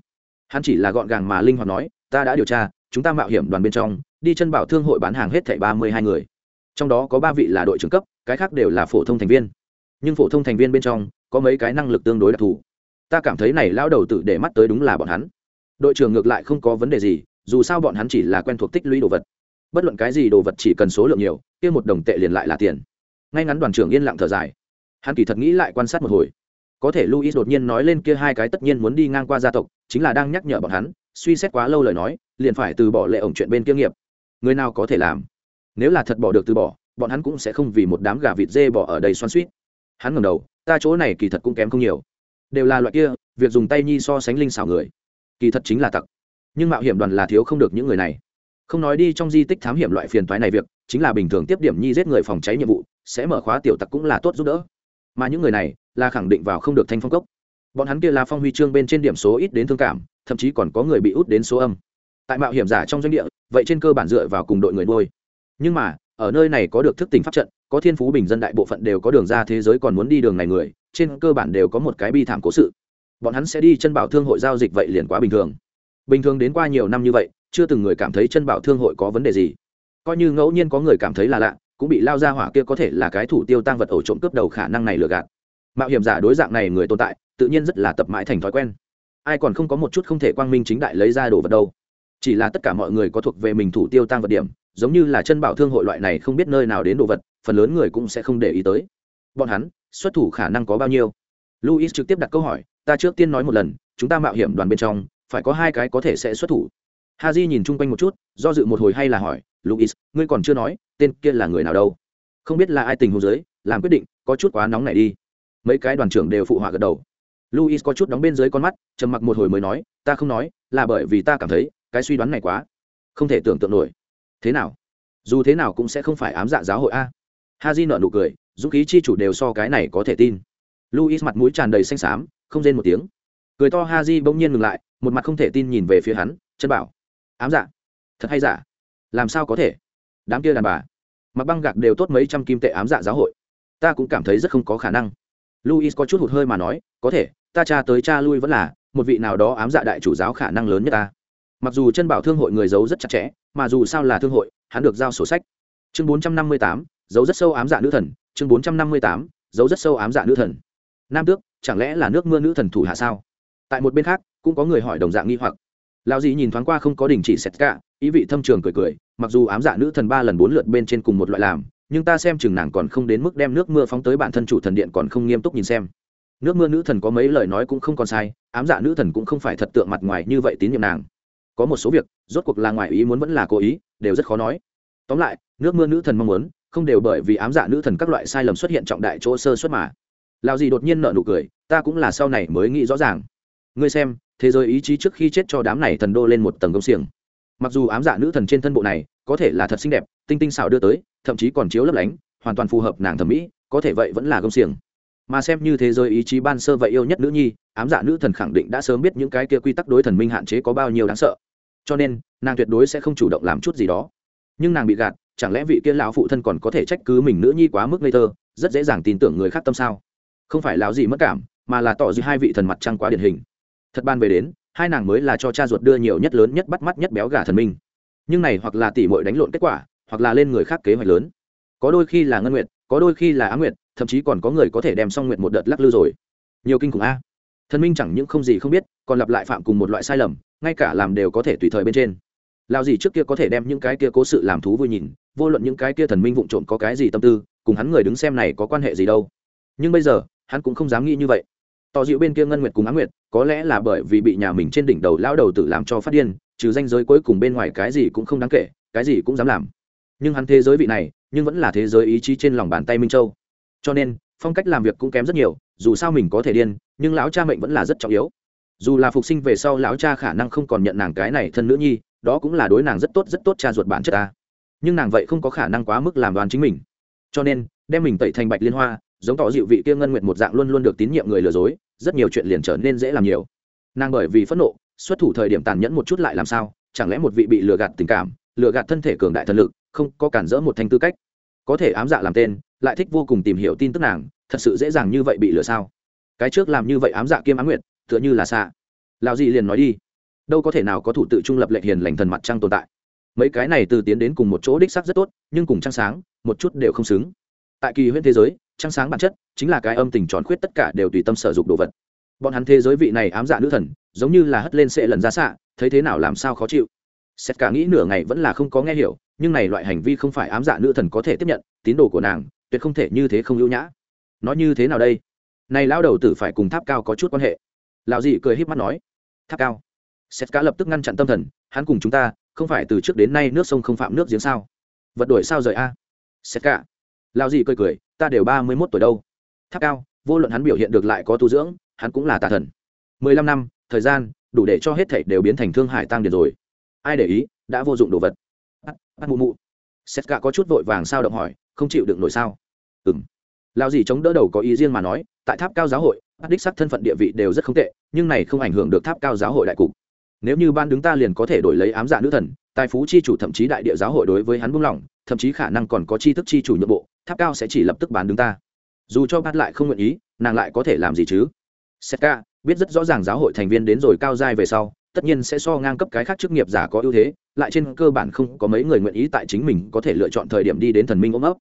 A: Hắn chỉ là gọn gàng mà linh hoạt nói, ta đã điều tra chúng ta mạo hiểm đoàn bên trong, đi chân bảo thương hội bán hàng hết thảy ba mươi hai người. Trong đó có ba vị là đội trưởng cấp, cái khác đều là phổ thông thành viên. Nhưng phổ thông thành viên bên trong, có mấy cái năng lực tương đối đặc thù. Ta cảm thấy này lao đầu tự để mắt tới đúng là bọn hắn. Đội trưởng ngược lại không có vấn đề gì, dù sao bọn hắn chỉ là quen thuộc tích lũy đồ vật. Bất luận cái gì đồ vật chỉ cần số lượng nhiều, kia một đồng tệ liền lại là tiền. Ngay ngắn đoàn trưởng yên lặng thở dài. Hắn kỳ thật nghĩ lại quan sát một hồi. Có thể luis đột nhiên nói lên kia hai cái tất nhiên muốn đi ngang qua gia tộc, chính là đang nhắc nhở bọn hắn suy xét quá lâu lời nói, liền phải từ bỏ lệ ổng chuyện bên kia nghiệp. Người nào có thể làm? Nếu là thật bỏ được từ bỏ, bọn hắn cũng sẽ không vì một đám gà vịt dê bỏ ở đây xoan suýt hắn ngầm đầu, ta chỗ này kỳ thật cũng kém không nhiều. Đều là loại kia, việc dùng tay nhi so sánh linh xảo người. Kỳ thật chính là tặc. Nhưng mạo hiểm đoàn là thiếu không được những người này. Không nói đi trong di tích thám hiểm loại phiền toái này việc, chính là bình thường tiếp điểm nhi giết người phòng cháy nhiệm vụ, sẽ mở khóa tiểu tặc cũng là tốt giúp đỡ. Mà những người này, là khẳng định vào không được thanh phong cốc. Bọn hắn kia là phong huy chương bên trên điểm số ít đến thương cảm thậm chí còn có người bị út đến số âm. Tại mạo hiểm giả trong doanh địa, vậy trên cơ bản dựa vào cùng đội người nuôi. Nhưng mà, ở nơi này có được thức tỉnh pháp trận, có thiên phú bình dân đại bộ phận đều có đường ra thế giới còn muốn đi đường này người, trên cơ bản đều có một cái bi thảm cố sự. Bọn hắn sẽ đi chân bảo thương hội giao dịch vậy liền quá bình thường. Bình thường đến qua nhiều năm như vậy, chưa từng người cảm thấy chân bảo thương hội có vấn đề gì. Coi như ngẫu nhiên có người cảm thấy là lạ, cũng bị lao ra hỏa kia có thể là cái thủ tiêu tăng vật ổ trộm cướp đầu khả năng này lừa gạt. Mạo hiểm giả đối dạng này người tồn tại, tự nhiên rất là tập mãi thành thói quen ai còn không có một chút không thể quang minh chính đại lấy ra đồ vật đâu. Chỉ là tất cả mọi người có thuộc về mình thủ tiêu tăng vật điểm, giống như là chân bảo thương hội loại này không biết nơi nào đến đồ vật, phần lớn người cũng sẽ không để ý tới. Bọn hắn, xuất thủ khả năng có bao nhiêu? Luis trực tiếp đặt câu hỏi, ta trước tiên nói một lần, chúng ta mạo hiểm đoàn bên trong, phải có hai cái có thể sẽ xuất thủ. Ha j nhìn chung quanh một chút, do dự một hồi hay là hỏi, luis, ngươi còn chưa nói, tên kia là người nào đâu? Không biết là ai tình hồ dưới, làm quyết định, có chút quá nóng này đi. Mấy cái đoàn trưởng đều phụ họa gật đầu luis có chút đóng bên dưới con mắt, trầm mặc một hồi mới nói, ta không nói, là bởi vì ta cảm thấy, cái suy đoán này quá không thể tưởng tượng nổi. Thế nào? Dù thế nào cũng sẽ không phải ám dạ giáo hội a. Ha di nợ nụ cười, dũng khí chi chủ đều so cái này có thể tin. Luis mặt mũi tràn đầy xanh xám, không rên một tiếng. Cười to ha di bỗng nhiên ngừng lại, một mặt không thể tin nhìn về phía hắn, chân bảo, ám dạ? Thật hay giả? Làm sao có thể? Đám kia đàn bà, mặc băng gạc đều tốt mấy trăm kim tệ ám dạ giáo hội. Ta cũng cảm thấy rất không có khả năng. Luis có chút hụt hơi mà nói, có thể ta cha tới cha lui vẫn là, một vị nào đó ám dạ đại chủ giáo khả năng lớn nhất ta. Mặc dù chân bảo thương hội người giấu rất chặt chẽ, mà dù sao là thương hội, hắn được giao sổ sách. Chương bốn trăm năm mươi tám giấu rất sâu ám dạ nữ thần. Chương bốn trăm năm mươi tám giấu rất sâu ám dạ nữ thần. Nam tước, chẳng lẽ là nước mưa nữ thần thủ hạ sao? Tại một bên khác, cũng có người hỏi đồng dạng nghi hoặc. Lao dì nhìn thoáng qua không có đình chỉ xét cả, ý vị thâm trường cười cười, mặc dù ám dạ nữ thần ba lần bốn lượt bên trên cùng một loại làm, nhưng ta xem chừng nàng còn không đến mức đem nước mưa phóng tới bản thân chủ thần điện còn không nghiêm túc nhìn xem nước mưa nữ thần có mấy lời nói cũng không còn sai, ám dạ nữ thần cũng không phải thật tượng mặt ngoài như vậy tín nhiệm nàng. Có một số việc, rốt cuộc là ngoài ý muốn vẫn là cố ý, đều rất khó nói. Tóm lại, nước mưa nữ thần mong muốn, không đều bởi vì ám dạ nữ thần các loại sai lầm xuất hiện trọng đại chỗ sơ xuất mà. Lao gì đột nhiên nợ nụ cười, ta cũng là sau này mới nghĩ rõ ràng. Ngươi xem, thế giới ý chí trước khi chết cho đám này thần đô lên một tầng công xiềng. Mặc dù ám dạ nữ thần trên thân bộ này, có thể là thật xinh đẹp, tinh tinh xảo đưa tới, thậm chí còn chiếu lấp lánh, hoàn toàn phù hợp nàng thẩm mỹ, có thể vậy vẫn là công xiềng mà xem như thế giới ý chí ban sơ vậy yêu nhất nữ nhi, ám dạ nữ thần khẳng định đã sớm biết những cái kia quy tắc đối thần minh hạn chế có bao nhiêu đáng sợ. Cho nên, nàng tuyệt đối sẽ không chủ động làm chút gì đó. Nhưng nàng bị gạt, chẳng lẽ vị kia lão phụ thân còn có thể trách cứ mình nữ nhi quá mức ngây thơ, rất dễ dàng tin tưởng người khác tâm sao? Không phải lão gì mất cảm, mà là tỏ ra hai vị thần mặt trăng quá điển hình. Thật ban về đến, hai nàng mới là cho cha ruột đưa nhiều nhất lớn nhất bắt mắt nhất béo gà thần minh. Nhưng này hoặc là tỉ mội đánh lộn kết quả, hoặc là lên người khác kế hoạch lớn. Có đôi khi là ngân nguyệt có đôi khi là á nguyệt, thậm chí còn có người có thể đem xong nguyệt một đợt lắc lư rồi. Nhiều kinh khủng a. Thần minh chẳng những không gì không biết, còn lặp lại phạm cùng một loại sai lầm, ngay cả làm đều có thể tùy thời bên trên. Lao gì trước kia có thể đem những cái kia cố sự làm thú vui nhìn, vô luận những cái kia thần minh vụng trộm có cái gì tâm tư, cùng hắn người đứng xem này có quan hệ gì đâu. Nhưng bây giờ, hắn cũng không dám nghĩ như vậy. Tỏ dịu bên kia ngân nguyệt cùng á nguyệt, có lẽ là bởi vì bị nhà mình trên đỉnh đầu lão đầu tự làm cho phát điên, trừ danh giới cuối cùng bên ngoài cái gì cũng không đáng kể, cái gì cũng dám làm. Nhưng hắn thế giới vị này nhưng vẫn là thế giới ý chí trên lòng bàn tay minh châu. Cho nên, phong cách làm việc cũng kém rất nhiều, dù sao mình có thể điên, nhưng lão cha mệnh vẫn là rất trọng yếu. Dù là phục sinh về sau lão cha khả năng không còn nhận nàng cái này thân nữ nhi, đó cũng là đối nàng rất tốt rất tốt cha ruột bản chất ta. Nhưng nàng vậy không có khả năng quá mức làm đoàn chính mình. Cho nên, đem mình tẩy thành bạch liên hoa, giống tỏ dịu vị kia ngân nguyện một dạng luôn luôn được tín nhiệm người lừa dối, rất nhiều chuyện liền trở nên dễ làm nhiều. Nàng bởi vì phẫn nộ, xuất thủ thời điểm tàn nhẫn một chút lại làm sao, chẳng lẽ một vị bị lừa gạt tình cảm, lừa gạt thân thể cường đại thần lực không có cản rỡ một thanh tư cách. Có thể ám dạ làm tên, lại thích vô cùng tìm hiểu tin tức nàng, thật sự dễ dàng như vậy bị lừa sao? Cái trước làm như vậy ám dạ kiêm ám nguyệt, tựa như là xạ lào gì liền nói đi. Đâu có thể nào có thủ tự trung lập lệ hiền lành thần mặt trăng tồn tại. Mấy cái này từ tiến đến cùng một chỗ đích sắc rất tốt, nhưng cùng trăng sáng, một chút đều không xứng. Tại kỳ huyễn thế giới, trăng sáng bản chất chính là cái âm tình tròn khuyết tất cả đều tùy tâm sở dục đồ vật. Bọn hắn thế giới vị này ám dạ nữ thần, giống như là hất lên sệ lần ra xạ, thấy thế nào làm sao khó chịu. Xét cả nghĩ nửa ngày vẫn là không có nghe hiểu nhưng này loại hành vi không phải ám dạ nữ thần có thể tiếp nhận, tín đồ của nàng tuyệt không thể như thế không ưu nhã. Nó như thế nào đây? Này lao đầu tử phải cùng tháp cao có chút quan hệ. Lão dị cười híp mắt nói. Tháp cao. Sét cá lập tức ngăn chặn tâm thần, hắn cùng chúng ta, không phải từ trước đến nay nước sông không phạm nước giếng sao? Vật đổi sao rời a? Sét xét cả lão dị cười cười, ta đều ba mươi mốt tuổi đâu. Tháp cao, vô luận hắn biểu hiện được lại có tu dưỡng, hắn cũng là tà thần. mười lăm năm, thời gian, đủ để cho hết thảy đều biến thành thương hải tăng điền rồi. Ai để ý, đã vô dụng đồ vật bắt mụ mụ. Sét cả có chút vội vàng sao động hỏi, không chịu được nổi sao? Ừng lao gì chống đỡ đầu có ý riêng mà nói, tại tháp cao giáo hội bắt đích sắc thân phận địa vị đều rất không tệ, nhưng này không ảnh hưởng được tháp cao giáo hội đại cục. Nếu như ban đứng ta liền có thể đổi lấy ám dạ nữ thần, tài phú chi chủ thậm chí đại địa giáo hội đối với hắn buông lỏng, thậm chí khả năng còn có chi thức chi chủ nhượng bộ, tháp cao sẽ chỉ lập tức bán đứng ta. Dù cho bắt lại không nguyện ý, nàng lại có thể làm gì chứ? Sét setka biết rất rõ ràng giáo hội thành viên đến rồi cao giai về sau tất nhiên sẽ so ngang cấp cái khác chức nghiệp giả có ưu thế, lại trên cơ bản không có mấy người nguyện ý tại chính mình có thể lựa chọn thời điểm đi đến thần minh ôm ấp.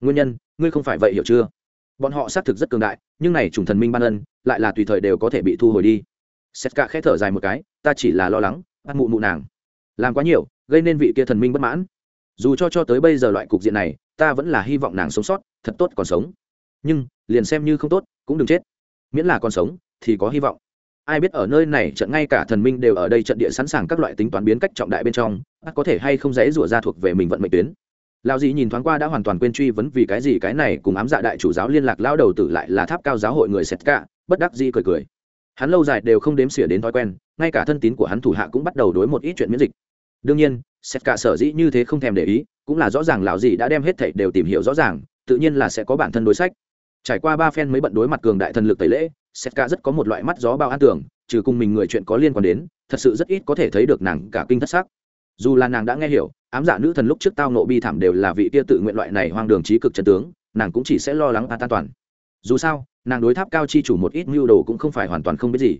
A: Nguyên nhân, ngươi không phải vậy hiểu chưa? Bọn họ xác thực rất cường đại, nhưng này chủng thần minh ban ân, lại là tùy thời đều có thể bị thu hồi đi. Setka khẽ thở dài một cái, ta chỉ là lo lắng ăn mụ mụ nàng. Làm quá nhiều, gây nên vị kia thần minh bất mãn. Dù cho cho tới bây giờ loại cục diện này, ta vẫn là hy vọng nàng sống sót, thật tốt còn sống. Nhưng, liền xem như không tốt, cũng đừng chết. Miễn là còn sống, thì có hy vọng ai biết ở nơi này trận ngay cả thần minh đều ở đây trận địa sẵn sàng các loại tính toán biến cách trọng đại bên trong ắt có thể hay không dễ rủa ra thuộc về mình vận mệnh tuyến. Lao dì nhìn thoáng qua đã hoàn toàn quên truy vấn vì cái gì cái này cùng ám dạ đại chủ giáo liên lạc lao đầu tử lại là tháp cao giáo hội người sét cả bất đắc dĩ cười cười. Hắn lâu dài đều không đếm xỉa đến thói quen, ngay cả thân tín của hắn thủ hạ cũng bắt đầu đối một ít chuyện miễn dịch. Đương nhiên sét cả sở dĩ như thế không thèm để ý, cũng là rõ ràng lão gì đã đem hết thảy đều tìm hiểu rõ ràng, tự nhiên là sẽ có bản thân đối sách. Trải qua ba phen mới bận đối mặt cường đại thần lực tẩy lễ Sét cả rất có một loại mắt gió bao an tưởng, trừ cùng mình người chuyện có liên quan đến, thật sự rất ít có thể thấy được nàng cả kinh thất sắc. Dù là nàng đã nghe hiểu, ám dạ nữ thần lúc trước tao nộ bi thảm đều là vị kia tự nguyện loại này hoang đường trí cực chân tướng, nàng cũng chỉ sẽ lo lắng an toàn. Dù sao, nàng đối tháp cao chi chủ một ít mưu đồ cũng không phải hoàn toàn không biết gì.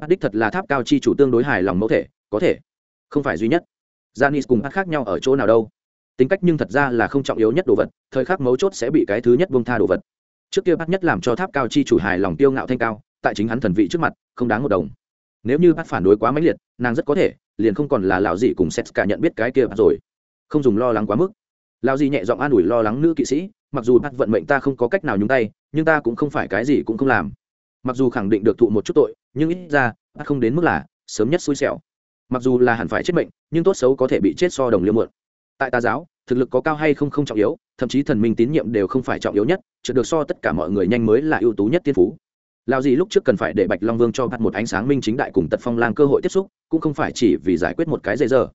A: Bắt đích thật là tháp cao chi chủ tương đối hài lòng mẫu thể, có thể. Không phải duy nhất. Janis cùng bắt khác nhau ở chỗ nào đâu. Tính cách nhưng thật ra là không trọng yếu nhất đồ vật, thời khắc mấu chốt sẽ bị cái thứ nhất buông tha đồ vật trước kia bắt nhất làm cho tháp cao chi chủ hài lòng tiêu ngạo thanh cao, tại chính hắn thần vị trước mặt, không đáng một đồng. Nếu như bắt phản đối quá mãnh liệt, nàng rất có thể, liền không còn là lão gì cùng sét cả nhận biết cái kia bắt rồi. Không dùng lo lắng quá mức. Lão gì nhẹ giọng an ủi lo lắng nữ kỵ sĩ, mặc dù bắt vận mệnh ta không có cách nào nhúng tay, nhưng ta cũng không phải cái gì cũng không làm. Mặc dù khẳng định được thụ một chút tội, nhưng ít ra bắt không đến mức là sớm nhất xui xẻo. Mặc dù là hẳn phải chết mệnh, nhưng tốt xấu có thể bị chết so đồng liêu mượn tại tà giáo, thực lực có cao hay không không trọng yếu, thậm chí thần minh tín nhiệm đều không phải trọng yếu nhất chợt được so tất cả mọi người nhanh mới là ưu tú nhất tiên phú lao gì lúc trước cần phải để bạch long vương cho bắt một ánh sáng minh chính đại cùng tật phong lang cơ hội tiếp xúc, cũng không phải chỉ vì giải quyết một cái dễ dở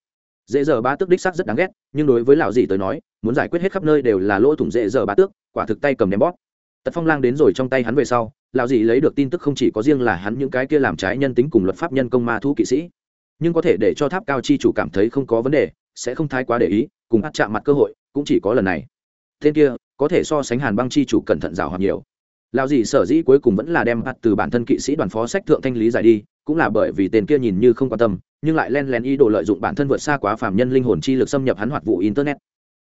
A: dễ dở ba tước đích xác rất đáng ghét, nhưng đối với lão gì tới nói, muốn giải quyết hết khắp nơi đều là lỗ thủng dễ dở ba tước, quả thực tay cầm ném bót. tật phong lang đến rồi trong tay hắn về sau, lão gì lấy được tin tức không chỉ có riêng là hắn những cái kia làm trái nhân tính cùng luật pháp nhân công ma thu kỵ sĩ, nhưng có thể để cho tháp cao chi chủ cảm thấy không có vấn đề sẽ không thái quá để ý, cùng át chạm mặt cơ hội, cũng chỉ có lần này. Tên kia, có thể so sánh hàn băng chi chủ cẩn thận rào hoạt nhiều. Lao gì sở dĩ cuối cùng vẫn là đem át từ bản thân kỵ sĩ đoàn phó sách thượng thanh lý giải đi, cũng là bởi vì tên kia nhìn như không quan tâm, nhưng lại len lén ý đồ lợi dụng bản thân vượt xa quá phàm nhân linh hồn chi lực xâm nhập hắn hoạt vụ internet.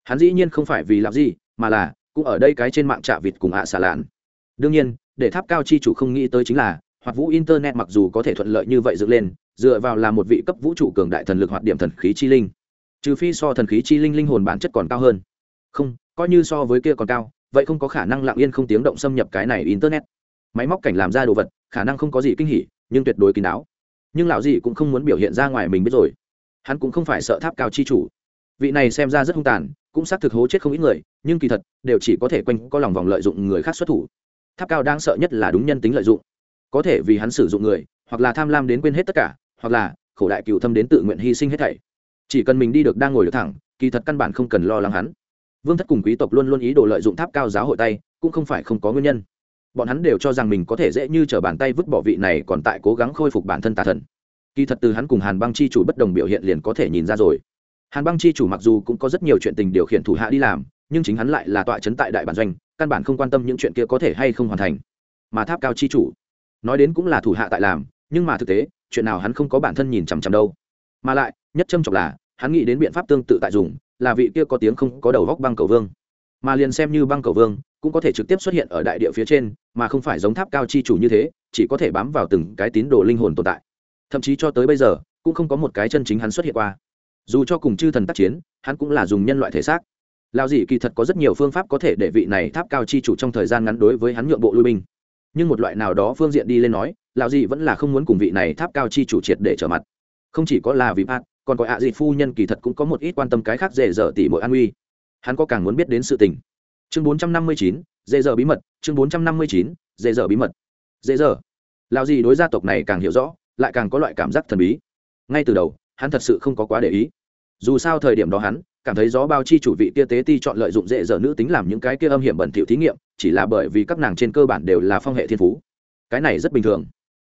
A: Hắn dĩ nhiên không phải vì làm gì mà là, cũng ở đây cái trên mạng trạ vịt cùng ạ xà lạn. Đương nhiên, để tháp cao chi chủ không nghĩ tới chính là, hoạt vũ internet mặc dù có thể thuận lợi như vậy dựng lên, dựa vào là một vị cấp vũ trụ cường đại thần lực hoạt điểm thần khí chi linh trừ phi so thần khí chi linh linh hồn bản chất còn cao hơn. Không, coi như so với kia còn cao, vậy không có khả năng lặng yên không tiếng động xâm nhập cái này internet. Máy móc cảnh làm ra đồ vật, khả năng không có gì kinh hỉ, nhưng tuyệt đối kín đáo. Nhưng lão gì cũng không muốn biểu hiện ra ngoài mình biết rồi. Hắn cũng không phải sợ tháp cao chi chủ. Vị này xem ra rất hung tàn, cũng xác thực hố chết không ít người, nhưng kỳ thật, đều chỉ có thể quanh có lòng vòng lợi dụng người khác xuất thủ. Tháp cao đang sợ nhất là đúng nhân tính lợi dụng. Có thể vì hắn sử dụng người, hoặc là tham lam đến quên hết tất cả, hoặc là khổ đại cựu thâm đến tự nguyện hy sinh hết thảy chỉ cần mình đi được đang ngồi được thẳng, kỳ thật căn bản không cần lo lắng hắn. Vương thất cùng quý tộc luôn luôn ý đồ lợi dụng tháp cao giáo hội tay, cũng không phải không có nguyên nhân. Bọn hắn đều cho rằng mình có thể dễ như t r ở bàn tay vứt bỏ vị này còn tại cố gắng khôi phục bản thân tà thần. Kỳ thật từ hắn cùng hàn băng chi chủ bất đồng biểu hiện liền có thể nhìn ra rồi. Hàn băng chi chủ mặc dù cũng có rất nhiều chuyện tình điều khiển thủ hạ đi làm, nhưng chính hắn lại là tọa chấn tại đại bản doanh, căn bản không quan tâm những chuyện kia có thể hay không hoàn thành. Mà tháp cao chi chủ, nói đến cũng là thủ hạ tại làm, nhưng mà thực tế, chuyện nào hắn không có bản thân nhìn chằm chằm đâu. Mà lại nhất châm trọng là, hắn nghĩ đến biện pháp tương tự tại dùng, là vị kia có tiếng không có đầu góc băng cầu vương. Mà liền xem như băng cầu vương, cũng có thể trực tiếp xuất hiện ở đại địa phía trên, mà không phải giống tháp cao chi chủ như thế, chỉ có thể bám vào từng cái tín đồ linh hồn tồn tại. Thậm chí cho tới bây giờ, cũng không có một cái chân chính hắn xuất hiện qua. Dù cho cùng chư thần tác chiến, hắn cũng là dùng nhân loại thể xác. Lao dị kỳ thật có rất nhiều phương pháp có thể để vị này tháp cao chi chủ trong thời gian ngắn đối với hắn nhượng bộ lui binh. Nhưng một loại nào đó phương diện đi lên nói, lão dị vẫn là không muốn cùng vị này tháp cao chi chủ triệt để trở mặt. Không chỉ có là vì pat còn có ạ dị phu nhân kỳ thật cũng có một ít quan tâm cái khác dễ dở tỉ mỗi an uy. Hắn có càng muốn biết đến sự tình. Chương bốn trăm năm mươi chín, dễ dở bí mật. Chương bốn trăm năm mươi chín, dễ dở bí mật. Dễ dở. Lão gì đối gia tộc này càng hiểu rõ, lại càng có loại cảm giác thần bí. Ngay từ đầu, hắn thật sự không có quá để ý. Dù sao thời điểm đó hắn, cảm thấy gió bao chi chủ vị kia tế ti chọn lợi dụng dễ dở nữ tính làm những cái kia âm hiểm bẩn thỉu thí nghiệm, chỉ là bởi vì các nàng trên cơ bản đều là phong hệ thiên phú. Cái này rất bình thường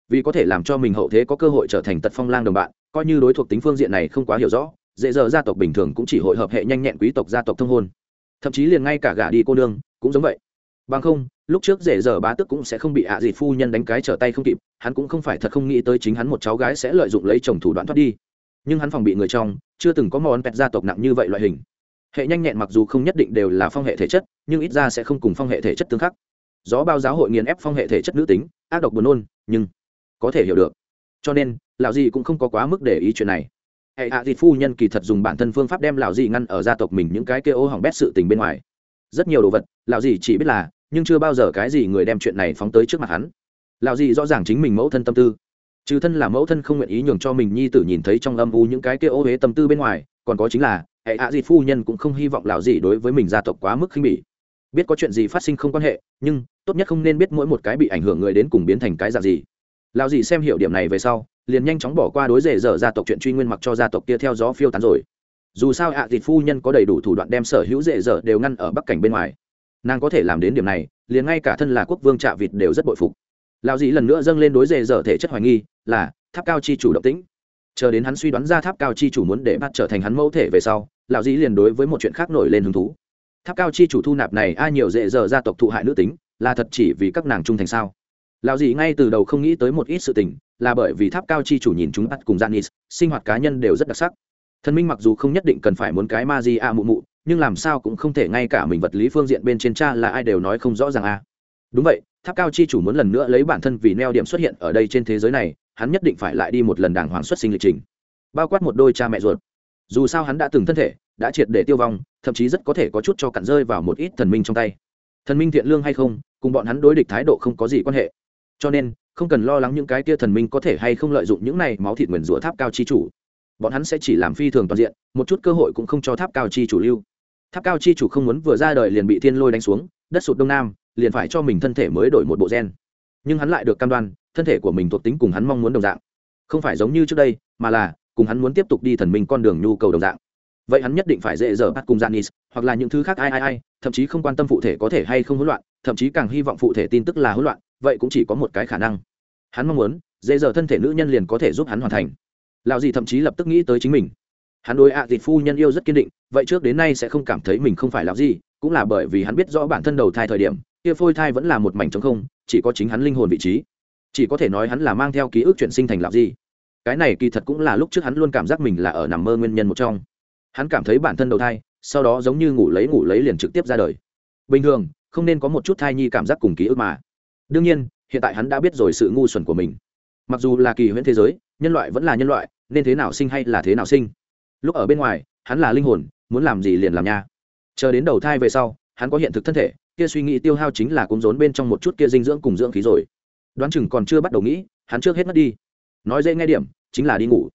A: vì có thể làm cho mình hậu thế có cơ hội trở thành tật phong lang đồng bạn, coi như đối thuộc tính phương diện này không quá hiểu rõ, dễ dở gia tộc bình thường cũng chỉ hội hợp hệ nhanh nhẹn quý tộc gia tộc thông hôn. Thậm chí liền ngay cả gả đi cô nương cũng giống vậy. Bằng không, lúc trước dễ dở bá tức cũng sẽ không bị ạ à dịt phu nhân đánh cái trở tay không kịp, hắn cũng không phải thật không nghĩ tới chính hắn một cháu gái sẽ lợi dụng lấy chồng thủ đoạn thoát đi. Nhưng hắn phòng bị người trong, chưa từng có món pẹt gia tộc nặng như vậy loại hình. Hệ nhanh nhẹn mặc dù không nhất định đều là phong hệ thể chất, nhưng ít ra sẽ không cùng phong hệ thể chất tương khắc. Gió bao giáo hội nghiền ép phong hệ thể chất nữ tính, ác độc buồn nôn, nhưng có thể hiểu được. Cho nên, lão gì cũng không có quá mức để ý chuyện này. Hệ hạ à phu nhân kỳ thật dùng bản thân phương pháp đem lão gì ngăn ở gia tộc mình những cái kia ô hỏng bét sự tình bên ngoài. Rất nhiều đồ vật, lão gì chỉ biết là, nhưng chưa bao giờ cái gì người đem chuyện này phóng tới trước mặt hắn. Lão gì rõ ràng chính mình mẫu thân tâm tư. Trừ thân là mẫu thân không nguyện ý nhường cho mình nhi tử nhìn thấy trong âm u những cái kia ô huế tâm tư bên ngoài, còn có chính là, hệ hạ à phu nhân cũng không hy vọng lão gì đối với mình gia tộc quá mức khinh bỉ. Biết có chuyện gì phát sinh không quan hệ, nhưng tốt nhất không nên biết mỗi một cái bị ảnh hưởng người đến cùng biến thành cái dạng gì lão dì xem hiểu điểm này về sau, liền nhanh chóng bỏ qua đối rể dở gia tộc chuyện truy nguyên mặc cho gia tộc kia theo gió phiêu tán rồi. Dù sao ạ à phu nhân có đầy đủ thủ đoạn đem sở hữu rể dở đều ngăn ở bắc cảnh bên ngoài. Nàng có thể làm đến điểm này, liền ngay cả thân là quốc vương trạ vịt đều rất bội phục. Lão dì lần nữa dâng lên đối rể dở thể chất hoài nghi, là, tháp cao chi chủ động tĩnh. Chờ đến hắn suy đoán ra tháp cao chi chủ muốn để bắt trở thành hắn mẫu thể về sau, lão dĩ liền đối với một chuyện khác nổi lên hứng thú. Tháp cao chi chủ thu nạp này ai nhiều dễ dở gia tộc thụ hại nữ tính, là thật chỉ vì các nàng trung thành sao? Lão gì ngay từ đầu không nghĩ tới một ít sự tình là bởi vì tháp cao chi chủ nhìn chúng bắt cùng Janis, sinh hoạt cá nhân đều rất đặc sắc. Thần minh mặc dù không nhất định cần phải muốn cái ma di a mụ mụ, nhưng làm sao cũng không thể ngay cả mình vật lý phương diện bên trên cha là ai đều nói không rõ ràng a. Đúng vậy, tháp cao chi chủ muốn lần nữa lấy bản thân vì neo điểm xuất hiện ở đây trên thế giới này, hắn nhất định phải lại đi một lần đàng hoàng xuất sinh lịch trình. Bao quát một đôi cha mẹ ruột. Dù sao hắn đã từng thân thể, đã triệt để tiêu vong, thậm chí rất có thể có chút cho cặn rơi vào một ít thần minh trong tay. Thần minh thiện lương hay không, cùng bọn hắn đối địch thái độ không có gì quan hệ. Cho nên, không cần lo lắng những cái kia thần minh có thể hay không lợi dụng những này máu thịt nguyền rủa tháp cao chi chủ. Bọn hắn sẽ chỉ làm phi thường toàn diện một chút cơ hội cũng không cho tháp cao chi chủ lưu. Tháp cao chi chủ không muốn vừa ra đời liền bị thiên lôi đánh xuống đất sụt đông nam liền phải cho mình thân thể mới đổi một bộ gen. Nhưng hắn lại được cam đoan thân thể của mình thuộc tính cùng hắn mong muốn đồng dạng. Không phải giống như trước đây mà là cùng hắn muốn tiếp tục đi thần minh con đường nhu cầu đồng dạng. Vậy hắn nhất định phải dễ dở bắt cùng janis hoặc là những thứ khác ai ai ai thậm chí không quan tâm phụ thể có thể hay không hỗn loạn thậm chí càng hy vọng phụ thể tin tức là hỗn loạn vậy cũng chỉ có một cái khả năng. Hắn mong muốn, dễ dở thân thể nữ nhân liền có thể giúp hắn hoàn thành. Lào gì thậm chí lập tức nghĩ tới chính mình. Hắn đối ạ à dịt phu nhân yêu rất kiên định, vậy trước đến nay sẽ không cảm thấy mình không phải lào gì cũng là bởi vì hắn biết rõ bản thân đầu thai thời điểm, kia phôi thai vẫn là một mảnh trống không, chỉ có chính hắn linh hồn vị trí. Chỉ có thể nói hắn là mang theo ký ức chuyển sinh thành lào gì cái này kỳ thật cũng là lúc trước hắn luôn cảm giác mình là ở nằm mơ nguyên nhân một trong. Hắn cảm thấy bản thân đầu thai, sau đó giống như ngủ lấy ngủ lấy liền trực tiếp ra đời. Bình thường, không nên có một chút thai nhi cảm giác cùng ký ức mà đương nhiên, hiện tại hắn đã biết rồi sự ngu xuẩn của mình. Mặc dù là kỳ huyễn thế giới, nhân loại vẫn là nhân loại, nên thế nào sinh hay là thế nào sinh? Lúc ở bên ngoài, hắn là linh hồn, muốn làm gì liền làm nha. Chờ đến đầu thai về sau, hắn có hiện thực thân thể, kia suy nghĩ tiêu hao chính là cúng rốn bên trong một chút kia dinh dưỡng cùng dưỡng khí rồi. Đoán chừng còn chưa bắt đầu nghĩ, hắn trước hết mất đi. Nói dễ nghe điểm, chính là đi ngủ.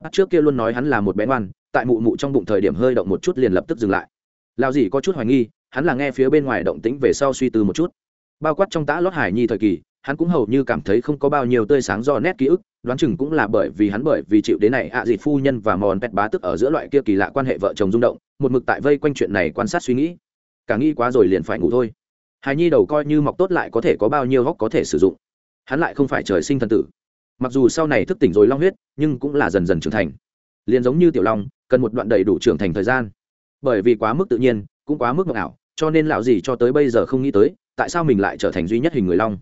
A: Bắt trước kia luôn nói hắn là một bé ngoan, tại mụ mụ trong bụng thời điểm hơi động một chút liền lập tức dừng lại. Lao gì có chút hoài nghi, hắn là nghe phía bên ngoài động tĩnh về sau suy tư một chút bao quát trong tã lót hải nhi thời kỳ, hắn cũng hầu như cảm thấy không có bao nhiêu tươi sáng do nét ký ức, đoán chừng cũng là bởi vì hắn bởi vì chịu đến này ạ à dịt phu nhân và mòn pet bá tức ở giữa loại kia kỳ lạ quan hệ vợ chồng rung động, một mực tại vây quanh chuyện này quan sát suy nghĩ. Cả nghĩ quá rồi liền phải ngủ thôi. Hài nhi đầu coi như mọc tốt lại có thể có bao nhiêu góc có thể sử dụng. Hắn lại không phải trời sinh thần tử. Mặc dù sau này thức tỉnh rồi long huyết, nhưng cũng là dần dần trưởng thành. Liền giống như tiểu long, cần một đoạn đầy đủ trưởng thành thời gian. Bởi vì quá mức tự nhiên, cũng quá mức mộng ảo, cho nên lão gì cho tới bây giờ không nghĩ tới tại sao mình lại trở thành duy nhất hình người long?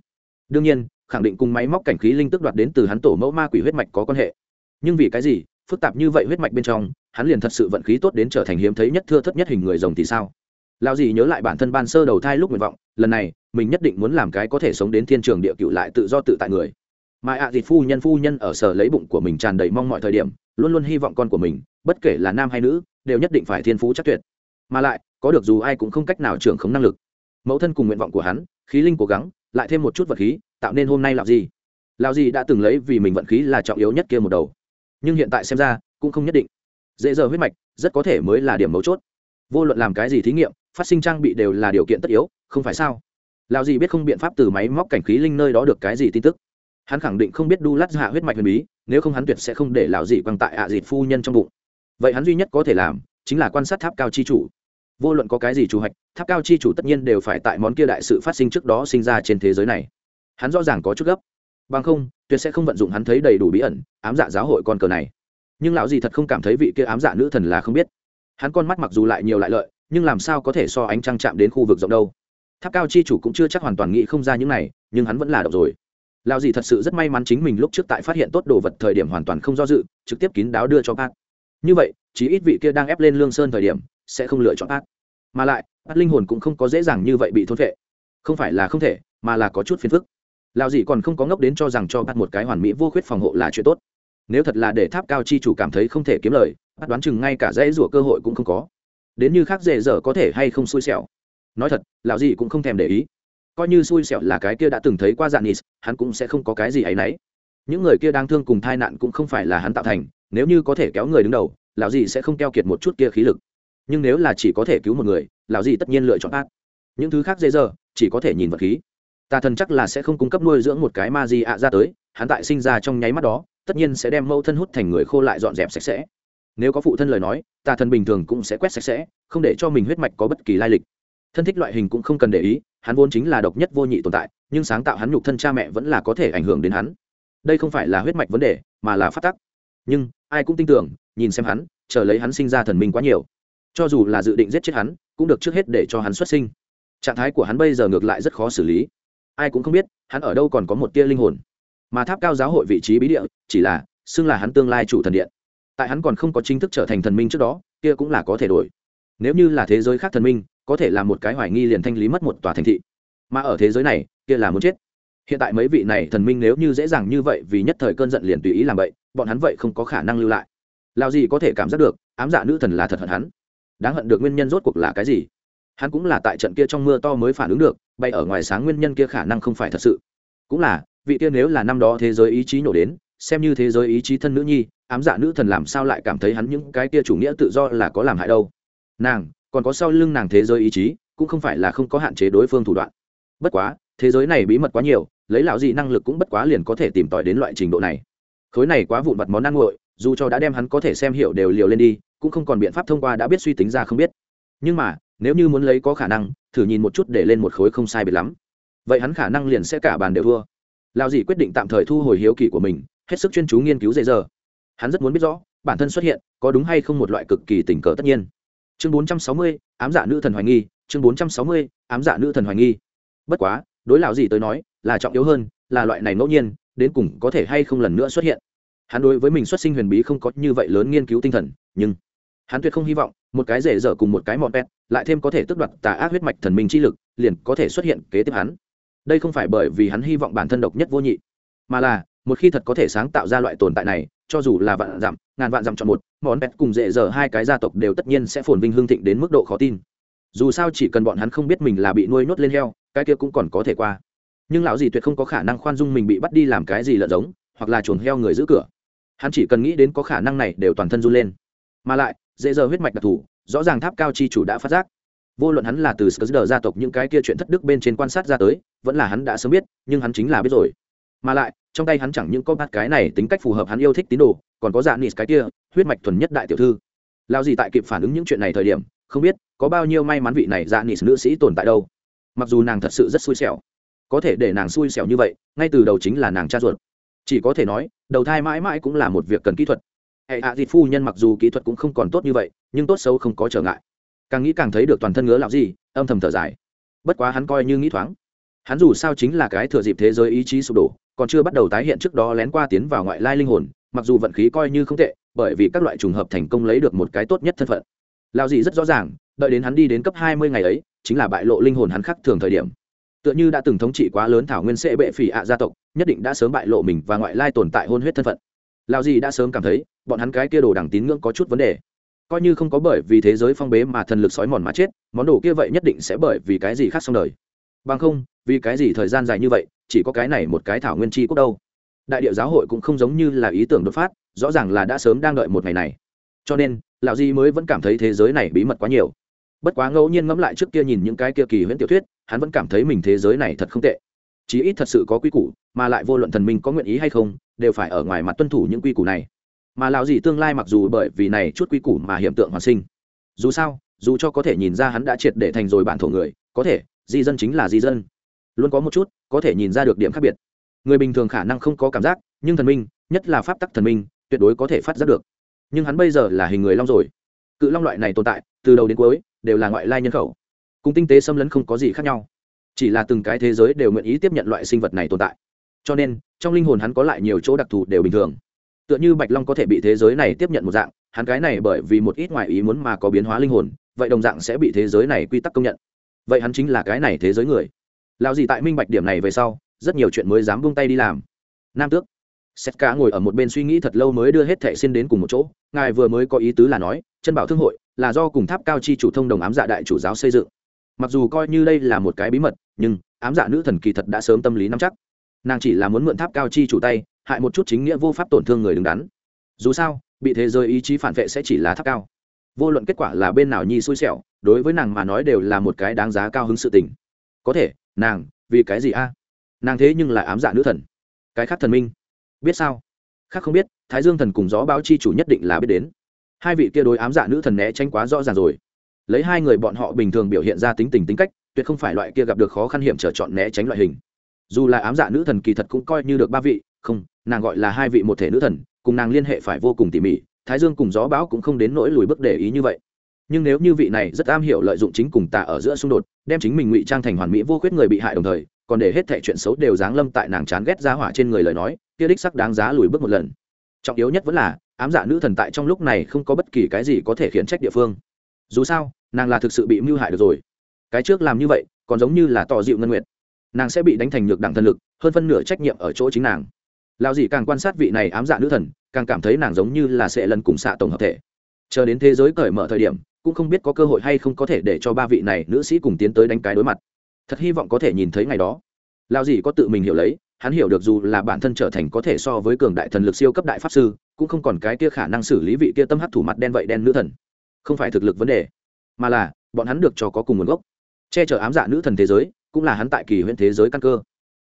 A: Đương nhiên, khẳng định cùng máy móc cảnh khí linh tức đoạt đến từ hắn tổ mẫu ma quỷ huyết mạch có quan hệ. Nhưng vì cái gì, phức tạp như vậy huyết mạch bên trong, hắn liền thật sự vận khí tốt đến trở thành hiếm thấy nhất thưa thất nhất hình người rồng thì sao? Lao gì nhớ lại bản thân ban sơ đầu thai lúc nguyện vọng, lần này, mình nhất định muốn làm cái có thể sống đến thiên trường địa cựu lại tự do tự tại người. Mà ạ à phu nhân phu nhân ở sở lấy bụng của mình tràn đầy mong mọi thời điểm, luôn luôn hy vọng con của mình, bất kể là nam hay nữ, đều nhất định phải thiên phú chắc tuyệt. Mà lại, có được dù ai cũng không cách nào trưởng khống năng lực mẫu thân cùng nguyện vọng của hắn, khí linh cố gắng, lại thêm một chút vật khí, tạo nên hôm nay làm gì lạo gì đã từng lấy vì mình vận khí là trọng yếu nhất kia một đầu. Nhưng hiện tại xem ra, cũng không nhất định. Dễ dở huyết mạch, rất có thể mới là điểm mấu chốt. Vô luận làm cái gì thí nghiệm, phát sinh trang bị đều là điều kiện tất yếu, không phải sao? Lạo gì biết không biện pháp từ máy móc cảnh khí linh nơi đó được cái gì tin tức. Hắn khẳng định không biết đu lát hạ huyết mạch huyền bí, nếu không hắn tuyệt sẽ không để lão gì quăng tại ạ à dịt phu nhân trong bụng. Vậy hắn duy nhất có thể làm, chính là quan sát tháp cao chi chủ vô luận có cái gì chủ hoạch, tháp cao chi chủ tất nhiên đều phải tại món kia đại sự phát sinh trước đó sinh ra trên thế giới này. Hắn rõ ràng có chút gấp. Bằng không, tuyệt sẽ không vận dụng hắn thấy đầy đủ bí ẩn, ám dạ giáo hội con cờ này. Nhưng lão gì thật không cảm thấy vị kia ám dạ nữ thần là không biết. Hắn con mắt mặc dù lại nhiều lại lợi, nhưng làm sao có thể so ánh trăng chạm đến khu vực rộng đâu. Tháp cao chi chủ cũng chưa chắc hoàn toàn nghĩ không ra những này, nhưng hắn vẫn là độc rồi. Lão gì thật sự rất may mắn chính mình lúc trước tại phát hiện tốt đồ vật thời điểm hoàn toàn không do dự, trực tiếp kín đáo đưa cho bác. Như vậy chỉ ít vị kia đang ép lên lương sơn thời điểm sẽ không lựa chọn ác. Mà lại, ác linh hồn cũng không có dễ dàng như vậy bị thôn vệ không phải là không thể, mà là có chút phiền phức. Lão gì còn không có ngốc đến cho rằng cho bắt một cái hoàn mỹ vô khuyết phòng hộ là chuyện tốt. Nếu thật là để tháp cao chi chủ cảm thấy không thể kiếm lời, bắt đoán chừng ngay cả dễ rủa cơ hội cũng không có. Đến như khác dễ dở có thể hay không xui xẻo. Nói thật, lão gì cũng không thèm để ý. Coi như xui xẻo là cái kia đã từng thấy qua dạng nis hắn cũng sẽ không có cái gì ấ y n ấ y những người kia đang thương cùng tai nạn cũng không phải là hắn tạo thành, nếu như có thể kéo người đứng đầu, lão gì sẽ không keo kiệt một chút kia khí lực nhưng nếu là chỉ có thể cứu một người, lão gì tất nhiên lựa chọn ác. Những thứ khác dễ dở, chỉ có thể nhìn vật khí. Tà thần chắc là sẽ không cung cấp nuôi dưỡng một cái ma di ạ ra tới, hắn tại sinh ra trong nháy mắt đó, tất nhiên sẽ đem mẫu thân hút thành người khô lại dọn dẹp sạch sẽ. Nếu có phụ thân lời nói tà thần bình thường cũng sẽ quét sạch sẽ, không để cho mình huyết mạch có bất kỳ lai lịch. Thân thích loại hình cũng không cần để ý, hắn vốn chính là độc nhất vô nhị tồn tại, nhưng sáng tạo hắn nhục thân cha mẹ vẫn là có thể ảnh hưởng đến hắn. Đây không phải là huyết mạch vấn đề, mà là phát tắc. Nhưng, ai cũng tin tưởng, nhìn xem hắn, chờ lấy hắn sinh ra thần minh quá nhiều cho dù là dự định giết chết hắn, cũng được trước hết để cho hắn xuất sinh. Trạng thái của hắn bây giờ ngược lại rất khó xử lý. Ai cũng không biết, hắn ở đâu còn có một tia linh hồn. Mà tháp cao giáo hội vị trí bí địa, chỉ là xưng là hắn tương lai chủ thần điện. Tại hắn còn không có chính thức trở thành thần minh trước đó, kia cũng là có thể đổi. Nếu như là thế giới khác thần minh, có thể là một cái hoài nghi liền thanh lý mất một tòa thành thị. Mà ở thế giới này, kia là muốn chết. Hiện tại mấy vị này thần minh nếu như dễ dàng như vậy vì nhất thời cơn giận liền tùy ý làm vậy, bọn hắn vậy không có khả năng lưu lại. Lao gì có thể cảm giác được, ám dạ nữ thần là thật hận hắn đáng hận được nguyên nhân rốt cuộc là cái gì? Hắn cũng là tại trận kia trong mưa to mới phản ứng được, bay ở ngoài sáng nguyên nhân kia khả năng không phải thật sự. Cũng là, vị kia nếu là năm đó thế giới ý chí nổ đến, xem như thế giới ý chí thân nữ nhi, ám dạ nữ thần làm sao lại cảm thấy hắn những cái kia chủ nghĩa tự do là có làm hại đâu? Nàng, còn có sau lưng nàng thế giới ý chí, cũng không phải là không có hạn chế đối phương thủ đoạn. Bất quá, thế giới này bí mật quá nhiều, lấy lão gì năng lực cũng bất quá liền có thể tìm tòi đến loại trình độ này. Khối này quá vụn vặt món ăn nguội, dù cho đã đem hắn có thể xem hiểu đều liều lên đi cũng không còn biện pháp thông qua đã biết suy tính ra không biết. Nhưng mà nếu như muốn lấy có khả năng thử nhìn một chút để lên một khối không sai biệt lắm. Vậy hắn khả năng liền sẽ cả bàn đều thua. Lao dì quyết định tạm thời thu hồi hiếu kỳ của mình hết sức chuyên chú nghiên cứu dễ giờ hắn rất muốn biết rõ bản thân xuất hiện có đúng hay không một loại cực kỳ tình cờ tất nhiên. Chương 460, ám giả nữ thần hoài nghi chương 460, ám giả nữ thần hoài nghi. Bất quá đối lão gì tới nói là trọng yếu hơn là loại này ngẫu nhiên đến cùng có thể hay không lần nữa xuất hiện. Hắn đối với mình xuất sinh huyền bí không có như vậy lớn nghiên cứu tinh thần nhưng hắn tuyệt không hy vọng một cái rể dở cùng một cái mọn pet lại thêm có thể tước đoạt tà ác huyết mạch thần minh chi lực, liền có thể xuất hiện kế tiếp hắn. Đây không phải bởi vì hắn hy vọng bản thân độc nhất vô nhị, mà là một khi thật có thể sáng tạo ra loại tồn tại này, cho dù là vạn dặm, ngàn vạn dặm chọn một món pet cùng dễ dở hai cái gia tộc đều tất nhiên sẽ phồn vinh hương thịnh đến mức độ khó tin. Dù sao chỉ cần bọn hắn không biết mình là bị nuôi nhốt lên heo, cái kia cũng còn có thể qua. Nhưng lão gì tuyệt không có khả năng khoan dung mình bị bắt đi làm cái gì lợn giống, hoặc là chuồng heo người giữ cửa. Hắn chỉ cần nghĩ đến có khả năng này đều toàn thân run lên. Mà lại dễ dơ huyết mạch đặc thù, rõ ràng tháp cao chi chủ đã phát giác. Vô luận hắn là từ sờ gia tộc những cái kia chuyện thất đức bên trên quan sát ra tới, vẫn là hắn đã sớm biết, nhưng hắn chính là biết rồi. Mà lại, trong tay hắn chẳng những có bát cái này tính cách phù hợp hắn yêu thích tín đồ, còn có dạ nịt cái kia, huyết mạch thuần nhất đại tiểu thư. Lao gì tại kịp phản ứng những chuyện này thời điểm, không biết có bao nhiêu may mắn vị này dạ nịt nữ sĩ tồn tại đâu. Mặc dù nàng thật sự rất xui xẻo, có thể để nàng xui xẻo như vậy, ngay từ đầu chính là nàng cha ruột. Chỉ có thể nói, đầu thai mãi mãi cũng là một việc cần kỹ thuật hệ hạ dịt phu nhân mặc dù kỹ thuật cũng không còn tốt như vậy, nhưng tốt xấu không có trở ngại. Càng nghĩ càng thấy được toàn thân ngứa lạo gì, âm thầm thở dài. Bất quá hắn coi như nghĩ thoáng. Hắn dù sao chính là cái thừa dịp thế giới ý chí sụp đổ, còn chưa bắt đầu tái hiện trước đó lén qua tiến vào ngoại lai linh hồn, mặc dù vận khí coi như không tệ, bởi vì các loại trùng hợp thành công lấy được một cái tốt nhất thân phận. Lao dì rất rõ ràng, đợi đến hắn đi đến cấp hai mươi ngày ấy, chính là bại lộ linh hồn hắn khác thường thời điểm. Tựa như đã từng thống trị quá lớn thảo nguyên sệ bệ phỉ ạ gia tộc, nhất định đã sớm bại lộ mình và ngoại lai tồn tại hôn huyết thân phận lao dị đã sớm cảm thấy, bọn hắn cái kia đồ đằng tín ngưỡng có chút vấn đề. Coi như không có bởi vì thế giới phong bế mà thần lực sói mòn mà chết, món đồ kia vậy nhất định sẽ bởi vì cái gì khác xong đời. Bằng không, vì cái gì thời gian dài như vậy, chỉ có cái này một cái thảo nguyên chi quốc đâu? Đại điệu giáo hội cũng không giống như là ý tưởng đột phát, rõ ràng là đã sớm đang đợi một ngày này. Cho nên, lão di mới vẫn cảm thấy thế giới này bí mật quá nhiều. Bất quá ngẫu nhiên ngẫm lại trước kia nhìn những cái kia kỳ huyễn tiểu thuyết, hắn vẫn cảm thấy mình thế giới này thật không tệ chí ít thật sự có quy củ, mà lại vô luận thần minh có nguyện ý hay không, đều phải ở ngoài mặt tuân thủ những quy củ này. Mà lão gì tương lai mặc dù bởi vì này chút quy củ mà hiện tượng hoàn sinh. Dù sao, dù cho có thể nhìn ra hắn đã triệt để thành rồi bản thổ người, có thể, di dân chính là di dân. Luôn có một chút, có thể nhìn ra được điểm khác biệt. Người bình thường khả năng không có cảm giác, nhưng thần minh, nhất là pháp tắc thần minh, tuyệt đối có thể phát giác được. Nhưng hắn bây giờ là hình người long rồi. Cự long loại này tồn tại, từ đầu đến cuối, đều là ngoại lai nhân khẩu. Cùng tinh tế xâm lấn không có gì khác nhau chỉ là từng cái thế giới đều nguyện ý tiếp nhận loại sinh vật này tồn tại. Cho nên, trong linh hồn hắn có lại nhiều chỗ đặc thù đều bình thường. Tựa như bạch long có thể bị thế giới này tiếp nhận một dạng, hắn cái này bởi vì một ít ngoại ý muốn mà có biến hóa linh hồn, vậy đồng dạng sẽ bị thế giới này quy tắc công nhận. Vậy hắn chính là cái này thế giới người. Lao gì tại minh bạch điểm này về sau, rất nhiều chuyện mới dám buông tay đi làm. Nam tước. Sét cá ngồi ở một bên suy nghĩ thật lâu mới đưa hết thẻ xin đến cùng một chỗ, ngài vừa mới có ý tứ là nói, chân bảo thương hội là do cùng tháp cao chi chủ thông đồng ám dạ đại chủ giáo xây dựng mặc dù coi như đây là một cái bí mật, nhưng ám dạ nữ thần kỳ thật đã sớm tâm lý nắm chắc. Nàng chỉ là muốn mượn tháp cao chi chủ tay, hại một chút chính nghĩa vô pháp tổn thương người đứng đắn. Dù sao, bị thế giới ý chí phản vệ sẽ chỉ là tháp cao. Vô luận kết quả là bên nào nhi xui xẻo, đối với nàng mà nói đều là một cái đáng giá cao hứng sự tình. Có thể, nàng, vì cái gì a? Nàng thế nhưng là ám dạ nữ thần. Cái khác thần minh. Biết sao? Khác không biết, thái dương thần cùng gió báo chi chủ nhất định là biết đến. Hai vị kia đối ám dạ nữ thần né tránh quá rõ ràng rồi lấy hai người bọn họ bình thường biểu hiện ra tính tình tính cách, tuyệt không phải loại kia gặp được khó khăn hiểm trở chọn né tránh loại hình. Dù là ám dạ nữ thần kỳ thật cũng coi như được ba vị, không, nàng gọi là hai vị một thể nữ thần, cùng nàng liên hệ phải vô cùng tỉ mỉ, thái dương cùng gió bão cũng không đến nỗi lùi bước để ý như vậy. Nhưng nếu như vị này rất am hiểu lợi dụng chính cùng tà ở giữa xung đột, đem chính mình ngụy trang thành hoàn mỹ vô khuyết người bị hại đồng thời, còn để hết thệ chuyện xấu đều giáng lâm tại nàng chán ghét ra hỏa trên người lời nói, kia đích sắc đáng giá lùi bước một lần. Trọng yếu nhất vẫn là, ám dạ nữ thần tại trong lúc này không có bất kỳ cái gì có thể khiến trách địa phương dù sao, nàng là thực sự bị mưu hại được rồi. Cái trước làm như vậy, còn giống như là tỏ dịu ngân nguyện nàng sẽ bị đánh thành nhược đẳng thân lực, hơn phân nửa trách nhiệm ở chỗ chính nàng. Lao dị càng quan sát vị này ám dạ nữ thần, càng cảm thấy nàng giống như là sẽ lần cùng xạ tổng hợp thể. Chờ đến thế giới cởi mở thời điểm, cũng không biết có cơ hội hay không có thể để cho ba vị này nữ sĩ cùng tiến tới đánh cái đối mặt. Thật hy vọng có thể nhìn thấy ngày đó. Lao dị có tự mình hiểu lấy, hắn hiểu được dù là bản thân trở thành có thể so với cường đại thần lực siêu cấp đại pháp sư, cũng không còn cái kia khả năng xử lý vị kia tâm hấp thủ mặt đen vậy đen nữ thần không phải thực lực vấn đề, mà là bọn hắn được cho có cùng nguồn gốc. Che chở ám dạ nữ thần thế giới cũng là hắn tại kỳ huyện thế giới căn cơ.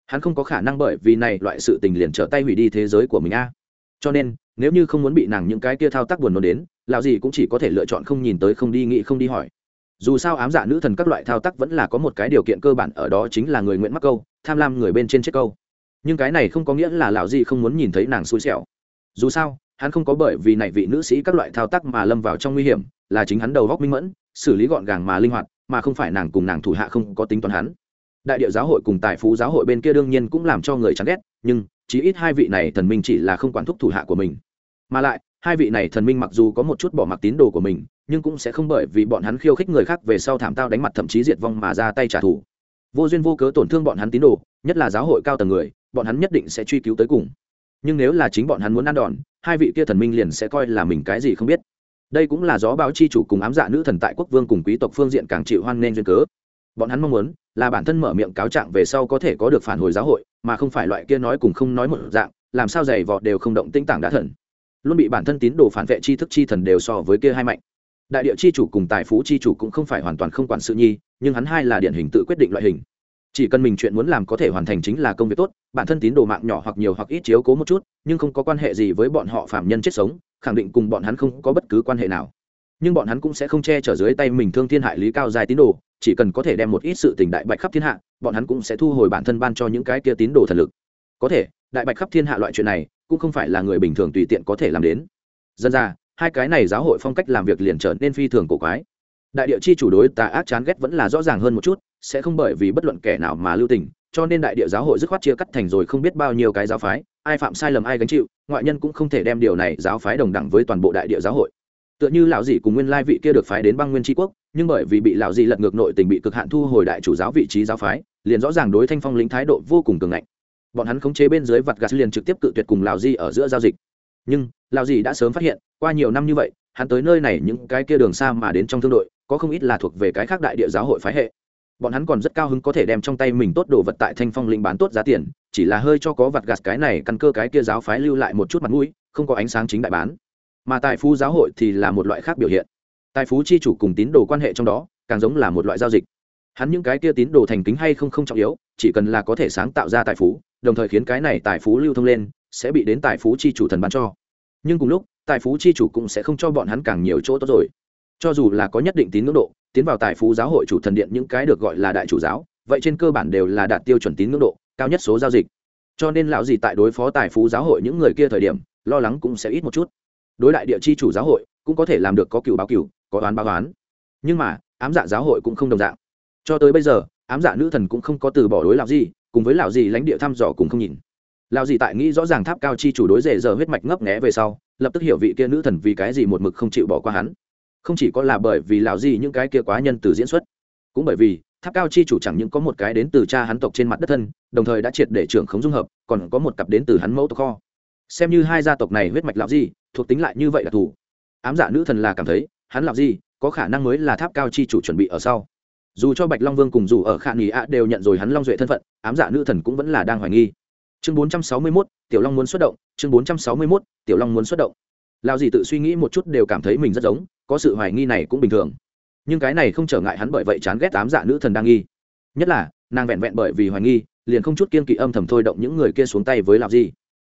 A: Hắn không có khả năng bởi vì này loại sự tình liền trở tay hủy đi thế giới của mình a. Cho nên, nếu như không muốn bị nàng những cái kia thao tác buồn nôn đến, lão gì cũng chỉ có thể lựa chọn không nhìn tới, không đi nghĩ, không đi hỏi. Dù sao ám dạ nữ thần các loại thao tác vẫn là có một cái điều kiện cơ bản, ở đó chính là người nguyện mắc câu, tham lam người bên trên chết câu. Nhưng cái này không có nghĩa là lão gì không muốn nhìn thấy nàng xui xẻo. Dù sao, hắn không có bởi vì này vị nữ sĩ các loại thao tác mà lâm vào trong nguy hiểm là chính hắn đầu góc minh mẫn, xử lý gọn gàng mà linh hoạt, mà không phải nàng cùng nàng thủ hạ không có tính toán hắn. Đại địa giáo hội cùng tài phú giáo hội bên kia đương nhiên cũng làm cho người chán ghét, nhưng chí ít hai vị này thần minh chỉ là không quản thúc thủ hạ của mình. Mà lại, hai vị này thần minh mặc dù có một chút bỏ mặc tín đồ của mình, nhưng cũng sẽ không bởi vì bọn hắn khiêu khích người khác về sau thảm tao đánh mặt thậm chí diệt vong mà ra tay trả thù. Vô duyên vô cớ tổn thương bọn hắn tín đồ, nhất là giáo hội cao tầng người, bọn hắn nhất định sẽ truy cứu tới cùng. Nhưng nếu là chính bọn hắn muốn ăn đòn, hai vị kia thần minh liền sẽ coi là mình cái gì không biết đây cũng là gió báo chi chủ cùng ám dạ nữ thần tại quốc vương cùng quý tộc phương diện càng chịu hoan nghênh duyên cớ. Bọn hắn mong muốn là bản thân mở miệng cáo trạng về sau có thể có được phản hồi giáo hội, mà không phải loại kia nói cùng không nói một dạng, làm sao giày vọt đều không động tinh tảng đã thần. Luôn bị bản thân tín đồ phản vệ chi thức chi thần đều so với kia hai mạnh. Đại địa chi chủ cùng tài phú chi chủ cũng không phải hoàn toàn không quản sự nhi, nhưng hắn hai là điển hình tự quyết định loại hình. Chỉ cần mình chuyện muốn làm có thể hoàn thành chính là công việc tốt, bản thân tín đồ mạng nhỏ hoặc nhiều hoặc ít chiếu cố một chút, nhưng không có quan hệ gì với bọn họ phạm nhân chết sống khẳng định cùng bọn hắn không có bất cứ quan hệ nào. Nhưng bọn hắn cũng sẽ không che chở dưới tay mình thương thiên hại lý cao dài tín đồ, chỉ cần có thể đem một ít sự tình đại bạch khắp thiên hạ, bọn hắn cũng sẽ thu hồi bản thân ban cho những cái kia tín đồ thần lực. Có thể, đại bạch khắp thiên hạ loại chuyện này, cũng không phải là người bình thường tùy tiện có thể làm đến. Dân ra, hai cái này giáo hội phong cách làm việc liền trở nên phi thường cổ quái. Đại địa chi chủ đối tà ác chán ghét vẫn là rõ ràng hơn một chút, sẽ không bởi vì bất luận kẻ nào mà lưu tình, cho nên đại địa giáo hội dứt khoát chia cắt thành rồi không biết bao nhiêu cái giáo phái ai phạm sai lầm ai gánh chịu, ngoại nhân cũng không thể đem điều này giáo phái đồng đẳng với toàn bộ đại địa giáo hội. Tựa như lão dị cùng nguyên lai vị kia được phái đến băng nguyên tri quốc, nhưng bởi vì bị lão dị lật ngược nội tình bị cực hạn thu hồi đại chủ giáo vị trí giáo phái, liền rõ ràng đối thanh phong lĩnh thái độ vô cùng cường ngạnh. Bọn hắn khống chế bên dưới vặt gạt liền trực tiếp cự tuyệt cùng lão dị ở giữa giao dịch. Nhưng, lão dị đã sớm phát hiện, qua nhiều năm như vậy, hắn tới nơi này những cái kia đường xa mà đến trong thương đội, có không ít là thuộc về cái khác đại địa giáo hội phái hệ bọn hắn còn rất cao hứng có thể đem trong tay mình tốt đồ vật tại thanh phong linh bán tốt giá tiền, chỉ là hơi cho có vặt gạt cái này căn cơ cái kia giáo phái lưu lại một chút mặt mũi, không có ánh sáng chính đại bán. Mà tài phú giáo hội thì là một loại khác biểu hiện. Tài phú chi chủ cùng tín đồ quan hệ trong đó, càng giống là một loại giao dịch. Hắn những cái kia tín đồ thành kính hay không không trọng yếu, chỉ cần là có thể sáng tạo ra tài phú, đồng thời khiến cái này tài phú lưu thông lên, sẽ bị đến tài phú chi chủ thần bán cho. Nhưng cùng lúc, tài phú chi chủ cũng sẽ không cho bọn hắn càng nhiều chỗ tốt rồi. Cho dù là có nhất định tín ngưỡng độ tiến vào tài phú giáo hội chủ thần điện những cái được gọi là đại chủ giáo, vậy trên cơ bản đều là đạt tiêu chuẩn tín ngưỡng độ, cao nhất số giao dịch. Cho nên lão gì tại đối phó tài phú giáo hội những người kia thời điểm, lo lắng cũng sẽ ít một chút. Đối đại địa chi chủ giáo hội, cũng có thể làm được có cựu báo cựu, có oán báo oán. Nhưng mà, ám dạ giáo hội cũng không đồng dạng. Cho tới bây giờ, ám dạ nữ thần cũng không có từ bỏ đối lão gì, cùng với lão gì lãnh địa thăm dò cùng không nhìn. Lão gì tại nghĩ rõ ràng tháp cao chi chủ đối rể giờ huyết mạch ngấp nghé về sau, lập tức hiểu vị kia nữ thần vì cái gì một mực không chịu bỏ qua hắn không chỉ có là bởi vì lão gì những cái kia quá nhân từ diễn xuất cũng bởi vì tháp cao chi chủ chẳng những có một cái đến từ cha hắn tộc trên mặt đất thân đồng thời đã triệt để trưởng khống dung hợp còn có một cặp đến từ hắn mẫu tộc kho. Xem như hai gia tộc này huyết mạch lão gì thuộc tính lại như vậy là thủ. Ám dạ nữ thần là cảm thấy hắn lão gì có khả năng mới là tháp cao chi chủ chuẩn bị ở sau. Dù cho bạch long vương cùng dù ở khả nghỉ ạ đều nhận rồi hắn long duệ thân phận ám dạ nữ thần cũng vẫn là đang hoài nghi. Chương 461, tiểu long muốn xuất động chương 461, tiểu long muốn xuất động lao dì tự suy nghĩ một chút đều cảm thấy mình rất giống, có sự hoài nghi này cũng bình thường. Nhưng cái này không trở ngại hắn bởi vậy chán ghét ám dạ nữ thần đang nghi. Nhất là, nàng vẹn vẹn bởi vì hoài nghi, liền không chút kiên kỵ âm thầm thôi động những người kia xuống tay với lào di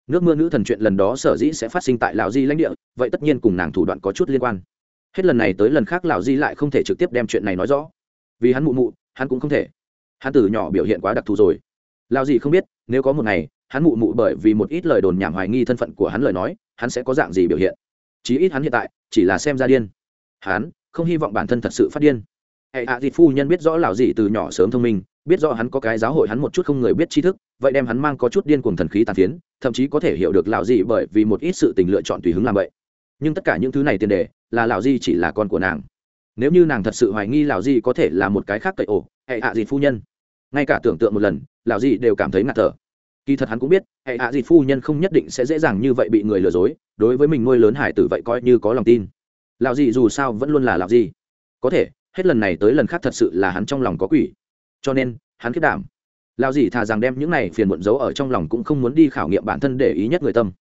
A: nước mưa nữ thần chuyện lần đó sở dĩ sẽ phát sinh tại lào di lãnh địa, vậy tất nhiên cùng nàng thủ đoạn có chút liên quan. Hết lần này tới lần khác lào di lại không thể trực tiếp đem chuyện này nói rõ. Vì hắn mụ mụ, hắn cũng không thể. Hắn từ nhỏ biểu hiện quá đặc thù rồi. Lào di không biết, nếu có một ngày, hắn mụ mụ bởi vì một ít lời đồn nhảm hoài nghi thân phận của hắn lời nói hắn sẽ có dạng gì biểu hiện? Chí ít hắn hiện tại chỉ là xem ra điên. Hắn không hy vọng bản thân thật sự phát điên. Hệ hạ à phu nhân biết rõ lão dị từ nhỏ sớm thông minh, biết rõ hắn có cái giáo hội hắn một chút không người biết tri thức, vậy đem hắn mang có chút điên cuồng thần khí tàn phiến, thậm chí có thể hiểu được lão dị bởi vì một ít sự tình lựa chọn tùy hứng làm vậy. Nhưng tất cả những thứ này tiền đề là lão dị chỉ là con của nàng. Nếu như nàng thật sự hoài nghi lão dị có thể là một cái khác cậy ổ, hệ hạ à phu nhân. Ngay cả tưởng tượng một lần, lão dị đều cảm thấy ngạt thở kỳ thật hắn cũng biết, hệ hạ à phu nhân không nhất định sẽ dễ dàng như vậy bị người lừa dối, đối với mình nuôi lớn hải tử vậy coi như có lòng tin. Lão gì dù sao vẫn luôn là lão gì. Có thể, hết lần này tới lần khác thật sự là hắn trong lòng có quỷ. Cho nên, hắn kết đảm. Lão gì thà rằng đem những này phiền muộn giấu ở trong lòng cũng không muốn đi khảo nghiệm bản thân để ý nhất người tâm.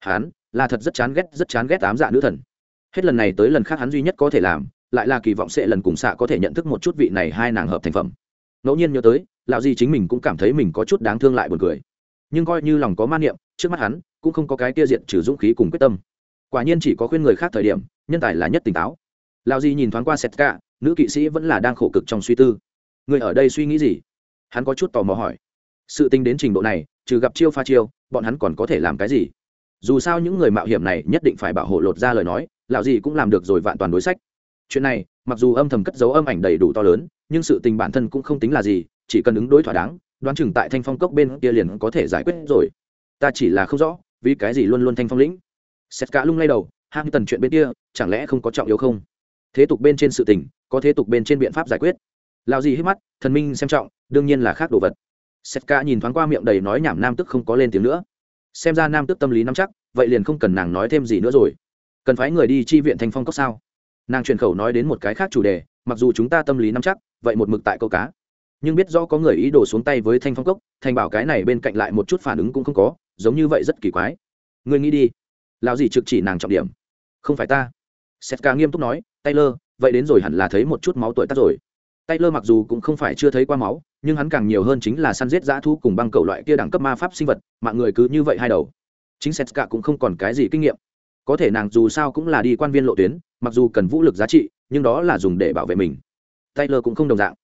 A: Hắn, là thật rất chán ghét, rất chán ghét ám dạ nữ thần. Hết lần này tới lần khác hắn duy nhất có thể làm, lại là kỳ vọng sẽ lần cùng xạ có thể nhận thức một chút vị này hai nàng hợp thành phẩm. Ngẫu nhiên nhớ tới, lão gì chính mình cũng cảm thấy mình có chút đáng thương lại buồn cười nhưng coi như lòng có man niệm, trước mắt hắn cũng không có cái kia diện trừ dũng khí cùng quyết tâm. Quả nhiên chỉ có khuyên người khác thời điểm, nhân tài là nhất tỉnh táo. Lao di nhìn thoáng qua sét cả nữ kỵ sĩ vẫn là đang khổ cực trong suy tư. Người ở đây suy nghĩ gì? Hắn có chút tò mò hỏi. Sự tính đến trình độ này, trừ gặp chiêu pha chiêu, bọn hắn còn có thể làm cái gì? Dù sao những người mạo hiểm này nhất định phải bảo hộ lột ra lời nói, lão gì cũng làm được rồi vạn toàn đối sách. Chuyện này, mặc dù âm thầm cất dấu âm ảnh đầy đủ to lớn, nhưng sự tình bản thân cũng không tính là gì, chỉ cần ứng đối thỏa đáng đoán chừng tại thanh phong cốc bên kia liền có thể giải quyết rồi. Ta chỉ là không rõ, vì cái gì luôn luôn thanh phong lĩnh? Xét cả lung lay đầu hang tần chuyện bên kia, chẳng lẽ không có trọng yếu không? Thế tục bên trên sự tình, có thế tục bên trên biện pháp giải quyết. Lao gì hết mắt, thần minh xem trọng, đương nhiên là khác đồ vật. Xét cả nhìn thoáng qua miệng đầy nói nhảm nam tức không có lên tiếng nữa. Xem ra nam tức tâm lý nắm chắc, vậy liền không cần nàng nói thêm gì nữa rồi. Cần phải người đi chi viện thanh phong cốc sao? Nàng truyền khẩu nói đến một cái khác chủ đề, mặc dù chúng ta tâm lý nắm chắc, vậy một mực tại câu cá nhưng biết rõ có người ý đồ xuống tay với thanh phong cốc, thành bảo cái này bên cạnh lại một chút phản ứng cũng không có, giống như vậy rất kỳ quái. Người nghĩ đi. Lão gì trực chỉ nàng trọng điểm. Không phải ta. Setka nghiêm túc nói, taylor, vậy đến rồi hẳn là thấy một chút máu tuổi tác rồi. Taylor mặc dù cũng không phải chưa thấy qua máu, nhưng hắn càng nhiều hơn chính là săn giết dã thu cùng băng cầu loại kia đẳng cấp ma pháp sinh vật, mạng người cứ như vậy hai đầu. Chính setka cũng không còn cái gì kinh nghiệm. Có thể nàng dù sao cũng là đi quan viên lộ tuyến, mặc dù cần vũ lực giá trị, nhưng đó là dùng để bảo vệ mình. Taylor cũng không đồng dạng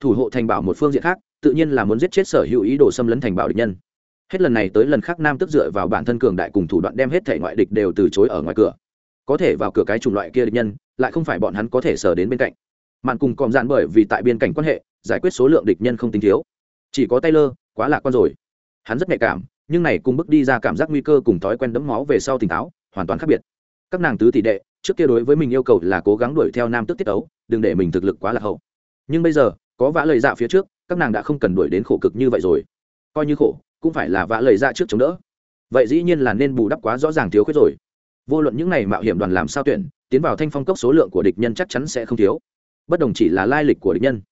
A: thủ hộ thành bảo một phương diện khác, tự nhiên là muốn giết chết sở hữu ý đồ xâm lấn thành bảo địch nhân. Hết lần này tới lần khác nam tức dựa vào bản thân cường đại cùng thủ đoạn đem hết thể ngoại địch đều từ chối ở ngoài cửa. Có thể vào cửa cái chủng loại kia địch nhân, lại không phải bọn hắn có thể sờ đến bên cạnh. Mạn cùng còm dạn bởi vì tại biên cảnh quan hệ, giải quyết số lượng địch nhân không tính thiếu. Chỉ có taylor, quá lạc con rồi. Hắn rất nhạy cảm, nhưng này cùng bước đi ra cảm giác nguy cơ cùng thói quen đẫm máu về sau tỉnh táo, hoàn toàn khác biệt. Các nàng tứ tỷ đệ, trước kia đối với mình yêu cầu là cố gắng đuổi theo nam tức tiết ấu đừng để mình thực lực quá lạc hậu. Nhưng bây giờ có vã lời dạ phía trước, các nàng đã không cần đuổi đến khổ cực như vậy rồi. Coi như khổ, cũng phải là vã lời dạ trước chống đỡ. Vậy dĩ nhiên là nên bù đắp quá rõ ràng thiếu khuyết rồi. Vô luận những này mạo hiểm đoàn làm sao tuyển, tiến vào thanh phong cốc số lượng của địch nhân chắc chắn sẽ không thiếu. Bất đồng chỉ là lai lịch của địch nhân.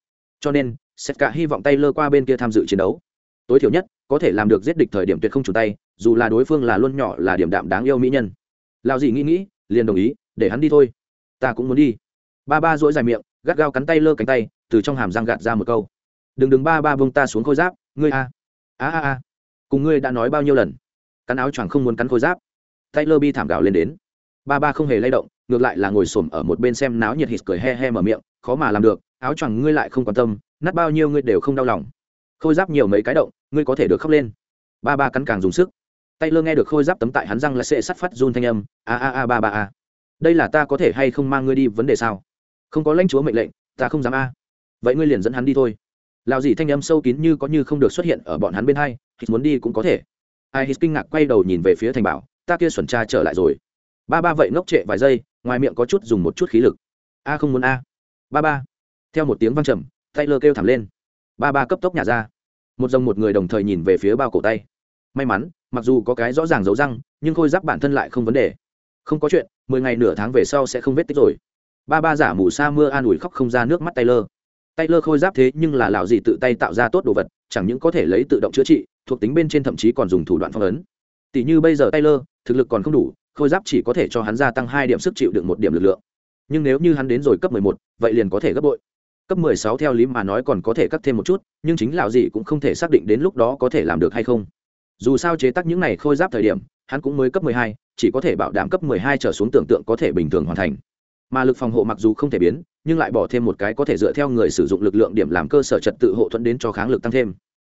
A: Cho nên sét cả hy vọng tay lơ qua bên kia tham dự chiến đấu. Tối thiểu nhất, có thể làm được giết địch thời điểm tuyệt không chủ tay, dù là đối phương là luôn nhỏ là điểm đạm đáng yêu mỹ nhân. Lao gì nghĩ nghĩ, liền đồng ý, để hắn đi thôi. Ta cũng muốn đi. Ba ba dỗi dài miệng, gắt gao cắn tay lơ cánh tay từ trong hàm răng gạt ra một câu. Đừng đừng, ba ba bông ta xuống khôi giáp, ngươi a. A a a, cùng ngươi đã nói bao nhiêu lần? Cắn áo choàng không muốn cắn khôi giáp. Taylor bi thảm gạo lên đến. Ba ba không hề lay động, ngược lại là ngồi xổm ở một bên xem náo nhiệt hít cười he he mở miệng, khó mà làm được, áo choàng ngươi lại không quan tâm, nát bao nhiêu ngươi đều không đau lòng. Khôi giáp nhiều mấy cái động, ngươi có thể được khóc lên. Ba ba cắn càng dùng sức. Tay lơ nghe được khôi giáp tấm tại hắn răng là sẽ sắt phát run thanh âm, a a a, ba ba, a, đây là ta có thể hay không mang ngươi đi vấn đề sao? Không có lãnh chúa mệnh lệnh, ta không dám a vậy ngươi liền dẫn hắn đi thôi. Lào gì thanh âm sâu kín như có như không được xuất hiện ở bọn hắn bên hai, hít muốn đi cũng có thể. Ai hít kinh ngạc quay đầu nhìn về phía thành bảo, ta kia xuẩn cha trở lại rồi. Ba ba vậy ngốc trệ vài giây, ngoài miệng có chút dùng một chút khí lực. A không muốn a. Ba ba. Theo một tiếng văng trầm, taylor kêu thẳng lên. Ba ba cấp tốc nhả ra. Một dòng một người đồng thời nhìn về phía bao cổ tay. May mắn, mặc dù có cái rõ ràng dấu răng, nhưng khôi giáp bản thân lại không vấn đề. Không có chuyện, mười ngày nửa tháng về sau sẽ không vết tích rồi. Ba ba giả mù sa mưa an ủi khóc không ra nước mắt taylor lơ khôi giáp thế nhưng là lão gì tự tay tạo ra tốt đồ vật, chẳng những có thể lấy tự động chữa trị, thuộc tính bên trên thậm chí còn dùng thủ đoạn phong ấn. Tỷ như bây giờ taylor thực lực còn không đủ, khôi giáp chỉ có thể cho hắn gia tăng hai điểm sức chịu đựng một điểm lực lượng. Nhưng nếu như hắn đến rồi cấp mười một, vậy liền có thể gấp bội. Cấp mười sáu theo lý mà nói còn có thể cắt thêm một chút, nhưng chính lão gì cũng không thể xác định đến lúc đó có thể làm được hay không. Dù sao chế tác những này khôi giáp thời điểm, hắn cũng mới cấp mười hai, chỉ có thể bảo đảm cấp mười hai trở xuống tưởng tượng có thể bình thường hoàn thành. Mà lực phòng hộ mặc dù không thể biến nhưng lại bỏ thêm một cái có thể dựa theo người sử dụng lực lượng điểm làm cơ sở trật tự hộ thuẫn đến cho kháng lực tăng thêm.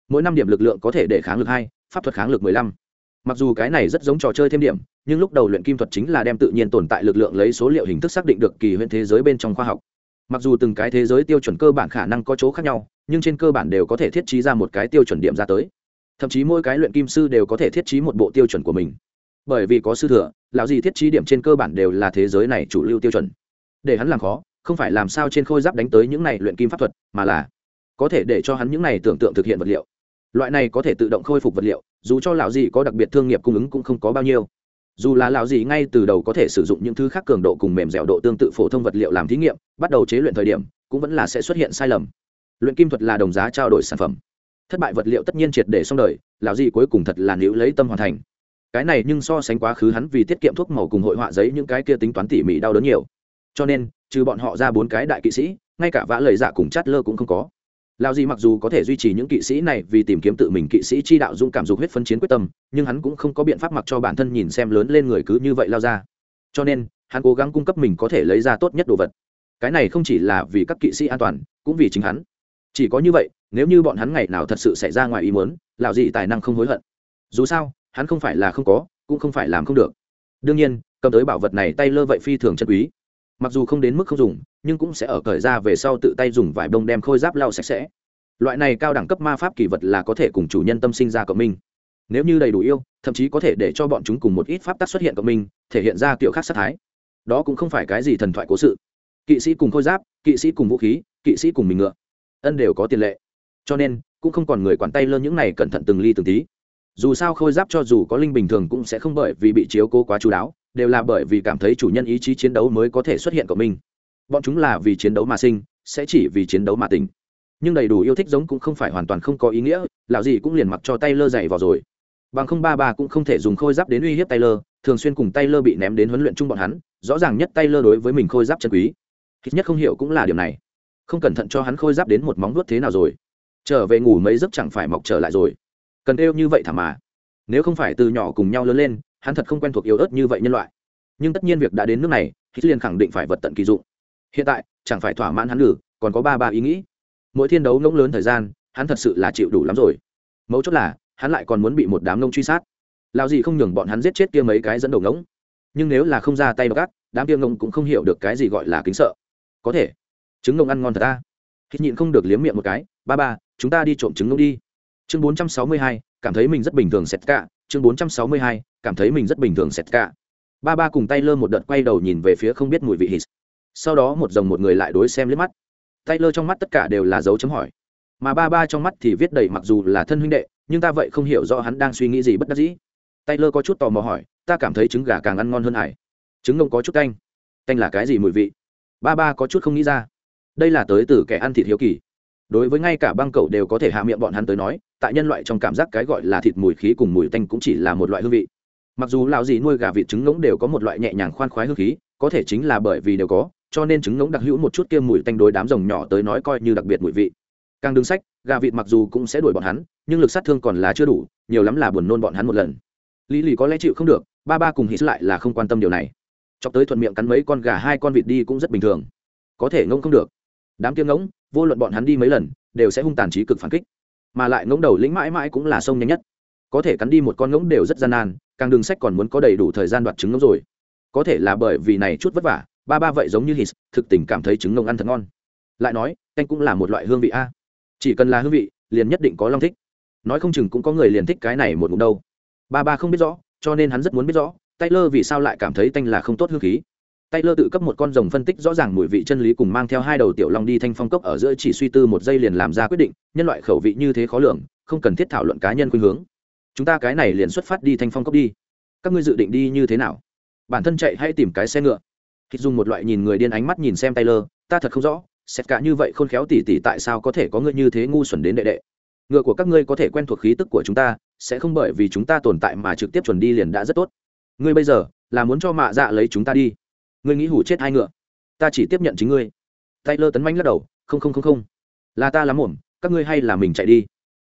A: Mỗi năm điểm lực lượng có thể để kháng lực hai, pháp thuật kháng lực mười lăm. Mặc dù cái này rất giống trò chơi thêm điểm, nhưng lúc đầu luyện kim thuật chính là đem tự nhiên tồn tại lực lượng lấy số liệu hình thức xác định được kỳ huyện thế giới bên trong khoa học. Mặc dù từng cái thế giới tiêu chuẩn cơ bản khả năng có chỗ khác nhau, nhưng trên cơ bản đều có thể thiết trí ra một cái tiêu chuẩn điểm ra tới. Thậm chí mỗi cái luyện kim sư đều có thể thiết trí một bộ tiêu chuẩn của mình. Bởi vì có sư thừa, lão gì thiết trí điểm trên cơ bản đều là thế giới này chủ lưu tiêu chuẩn. Để hắn làm khó không phải làm sao trên khôi giáp đánh tới những này luyện kim pháp thuật, mà là có thể để cho hắn những này tưởng tượng thực hiện vật liệu. Loại này có thể tự động khôi phục vật liệu, dù cho lão gì có đặc biệt thương nghiệp cung ứng cũng không có bao nhiêu. Dù là lão gì ngay từ đầu có thể sử dụng những thứ khác cường độ cùng mềm dẻo độ tương tự phổ thông vật liệu làm thí nghiệm, bắt đầu chế luyện thời điểm, cũng vẫn là sẽ xuất hiện sai lầm. Luyện kim thuật là đồng giá trao đổi sản phẩm. Thất bại vật liệu tất nhiên triệt để xong đời, lão gì cuối cùng thật là níu lấy tâm hoàn thành. Cái này nhưng so sánh quá khứ hắn vì tiết kiệm thuốc màu cùng hội họa giấy những cái kia tính toán tỉ mỉ đau đớn nhiều. Cho nên trừ bọn họ ra bốn cái đại kỵ sĩ, ngay cả vã lời dạ cùng chát lơ cũng không có. Lao gì mặc dù có thể duy trì những kỵ sĩ này vì tìm kiếm tự mình kỵ sĩ chi đạo dung cảm dục huyết phân chiến quyết tâm, nhưng hắn cũng không có biện pháp mặc cho bản thân nhìn xem lớn lên người cứ như vậy lao ra. Cho nên, hắn cố gắng cung cấp mình có thể lấy ra tốt nhất đồ vật. Cái này không chỉ là vì các kỵ sĩ an toàn, cũng vì chính hắn. Chỉ có như vậy, nếu như bọn hắn ngày nào thật sự xảy ra ngoài ý muốn lào gì tài năng không hối hận. Dù sao, hắn không phải là không có, cũng không phải làm không được. Đương nhiên, cầm tới bảo vật này tay lơ vậy phi thường chân quý mặc dù không đến mức không dùng, nhưng cũng sẽ ở cởi ra về sau tự tay dùng vải bông đem khôi giáp lau sạch sẽ. Loại này cao đẳng cấp ma pháp kỳ vật là có thể cùng chủ nhân tâm sinh ra cộng minh. Nếu như đầy đủ yêu, thậm chí có thể để cho bọn chúng cùng một ít pháp tắc xuất hiện cộng minh, thể hiện ra kiểu khác sát thái. Đó cũng không phải cái gì thần thoại cố sự. Kỵ sĩ cùng khôi giáp, kỵ sĩ cùng vũ khí, kỵ sĩ cùng mình ngựa, ân đều có tiền lệ. Cho nên, cũng không còn người quản tay lơ những này cẩn thận từng ly từng tí dù sao khôi giáp cho dù có linh bình thường cũng sẽ không bởi vì bị chiếu cố quá chú đáo, đều là bởi vì cảm thấy chủ nhân ý chí chiến đấu mới có thể xuất hiện của mình bọn chúng là vì chiến đấu mà sinh, sẽ chỉ vì chiến đấu mà tỉnh. Nhưng đầy đủ yêu thích giống cũng không phải hoàn toàn không có ý nghĩa, lão gì cũng liền mặc cho tay lơ dày vào rồi. Bằng không ba bà cũng không thể dùng khôi giáp đến uy hiếp tay lơ thường xuyên cùng tay lơ bị ném đến huấn luyện chung bọn hắn, rõ ràng nhất tay lơ đối với mình khôi giáp chân quý. Ít nhất không hiểu cũng là điều này. Không cẩn thận cho hắn khôi giáp đến một móng vuốt thế nào rồi. Trở về ngủ mấy giấc chẳng phải mọc trở lại rồi cần kêu như vậy thả mà. Nếu không phải từ nhỏ cùng nhau lớn lên, hắn thật không quen thuộc yếu ớt như vậy nhân loại. Nhưng tất nhiên việc đã đến nước này hít liền khẳng định phải vật tận kỳ dụng. Hiện tại, chẳng phải thỏa mãn hắn ngử còn có ba ba ý nghĩ. Mỗi thiên đấu ngỗng lớn thời gian, hắn thật sự là chịu đủ lắm rồi. Mấu chốt là, hắn lại còn muốn bị một đám nông truy sát. Lao gì không nhường bọn hắn giết chết kia mấy cái dẫn đầu ngỗng nhưng nếu là không ra tay gắt, đám kia ngông cũng không hiểu được cái gì gọi là kính sợ. Có thể. Trứng ngông ăn ngon thật ta. Hít nhịn không được liếm miệng một cái. Ba ba, chúng ta đi trộm trứng ngông đi chương bốn trăm sáu mươi hai, cảm thấy mình rất bình thường sệt cả. Chương bốn trăm sáu mươi hai, cảm thấy mình rất bình thường sệt cả. Ba ba cùng tay lơ một đợt quay đầu nhìn về phía không biết mùi vị hít. Sau đó một dòng một người lại đối xem liếc mắt. Tay lơ trong mắt tất cả đều là dấu chấm hỏi. Mà ba ba trong mắt thì viết đầy mặc dù là thân huynh đệ, nhưng ta vậy không hiểu rõ hắn đang suy nghĩ gì bất đắc dĩ. Tay lơ có chút tò mò hỏi, ta cảm thấy trứng gà càng ăn ngon hơn hải. Trứng ngông có chút canh. Canh là cái gì mùi vị? Ba ba có chút không nghĩ ra. Đây là tới từ kẻ ăn thịt hiếu kỳ đối với ngay cả băng cậu đều có thể hạ miệng bọn hắn tới nói, tại nhân loại trong cảm giác cái gọi là thịt mùi khí cùng mùi tanh cũng chỉ là một loại hương vị. Mặc dù lão gì nuôi gà vịt trứng ngỗng đều có một loại nhẹ nhàng khoan khoái hương khí, có thể chính là bởi vì đều có, cho nên trứng ngỗng đặc hữu một chút kia mùi tanh đối đám rồng nhỏ tới nói coi như đặc biệt mùi vị. Càng đứng sách, gà vịt mặc dù cũng sẽ đuổi bọn hắn, nhưng lực sát thương còn là chưa đủ, nhiều lắm là buồn nôn bọn hắn một lần. Lý lì có lẽ chịu không được, ba ba cùng hít lại là không quan tâm điều này. Cho tới thuận miệng cắn mấy con gà, hai con vịt đi cũng rất bình thường. Có thể ngông không được đám kia ngỗng, vô luận bọn hắn đi mấy lần, đều sẽ hung tàn trí cực phản kích. Mà lại ngỗng đầu lĩnh mãi mãi cũng là sông nhanh nhất. Có thể cắn đi một con ngỗng đều rất gian nan, càng đường sách còn muốn có đầy đủ thời gian đoạt trứng ngỗng rồi. Có thể là bởi vì này chút vất vả, ba ba vậy giống như hít thực tình cảm thấy trứng ngỗng ăn thật ngon. Lại nói, canh cũng là một loại hương vị a. Chỉ cần là hương vị, liền nhất định có long thích. Nói không chừng cũng có người liền thích cái này một ngụm đâu. Ba ba không biết rõ, cho nên hắn rất muốn biết rõ, Taylor vì sao lại cảm thấy tanh là không tốt hương khí. Taylor tự cấp một con rồng phân tích rõ ràng mùi vị chân lý cùng mang theo hai đầu tiểu long đi thanh phong cốc ở giữa chỉ suy tư một giây liền làm ra quyết định, nhân loại khẩu vị như thế khó lường, không cần thiết thảo luận cá nhân khuynh hướng. Chúng ta cái này liền xuất phát đi thanh phong cốc đi. Các ngươi dự định đi như thế nào? Bản thân chạy hay tìm cái xe ngựa? khi dùng một loại nhìn người điên ánh mắt nhìn xem Taylor, ta thật không rõ, xét cả như vậy khôn khéo tỉ tỉ tại sao có thể có ngươi như thế ngu xuẩn đến đệ đệ. Ngựa của các ngươi có thể quen thuộc khí tức của chúng ta, sẽ không bởi vì chúng ta tồn tại mà trực tiếp chuẩn đi liền đã rất tốt. Ngươi bây giờ là muốn cho mạ dạ lấy chúng ta đi ngươi nghĩ hủ chết hai ngựa. Ta chỉ tiếp nhận chính ngươi. Tay lơ tấn manh lắc đầu, không không không không. Là ta lắm ổn các ngươi hay là mình chạy đi.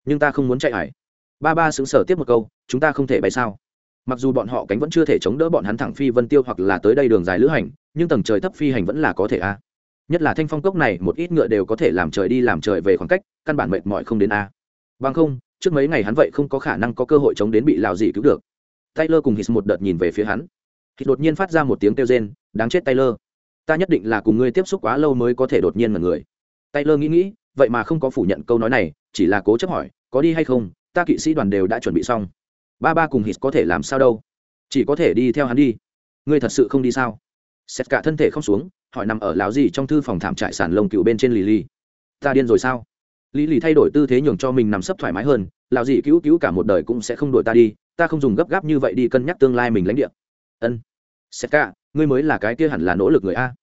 A: Nhưng ta không muốn chạy hải ba ba xứng sở tiếp một câu, chúng ta không thể bay sao. Mặc dù bọn họ cánh vẫn chưa thể chống đỡ bọn hắn thẳng phi vân tiêu hoặc là tới đây đường dài lữ hành, nhưng tầng trời thấp phi hành vẫn là có thể a. Nhất là thanh phong cốc này, một ít ngựa đều có thể làm trời đi làm trời về khoảng cách, căn bản mệt mỏi không đến a. Bằng không, trước mấy ngày hắn vậy không có khả năng có cơ hội chống đến bị lào gì cứu được. Taylor cùng hít một đợt nhìn về phía hắn hít đột nhiên phát ra một tiếng kêu rên, đáng chết taylor, ta nhất định là cùng ngươi tiếp xúc quá lâu mới có thể đột nhiên mà người. Taylor nghĩ nghĩ, vậy mà không có phủ nhận câu nói này, chỉ là cố chấp hỏi, có đi hay không? Ta kỵ sĩ đoàn đều đã chuẩn bị xong. Ba ba cùng hít có thể làm sao đâu? Chỉ có thể đi theo hắn đi. Ngươi thật sự không đi sao? Xét cả thân thể không xuống, hỏi nằm ở lão gì trong thư phòng thảm trại sản lông cựu bên trên lì lì. Ta điên rồi sao? Lý lì thay đổi tư thế nhường cho mình nằm sấp thoải mái hơn lão gì cứu cứu cả một đời cũng sẽ không đuổi ta đi, ta không dùng gấp gáp như vậy đi cân nhắc tương lai mình lãnh địa ân. Xét cả, ngươi mới là cái kia hẳn là nỗ lực người a.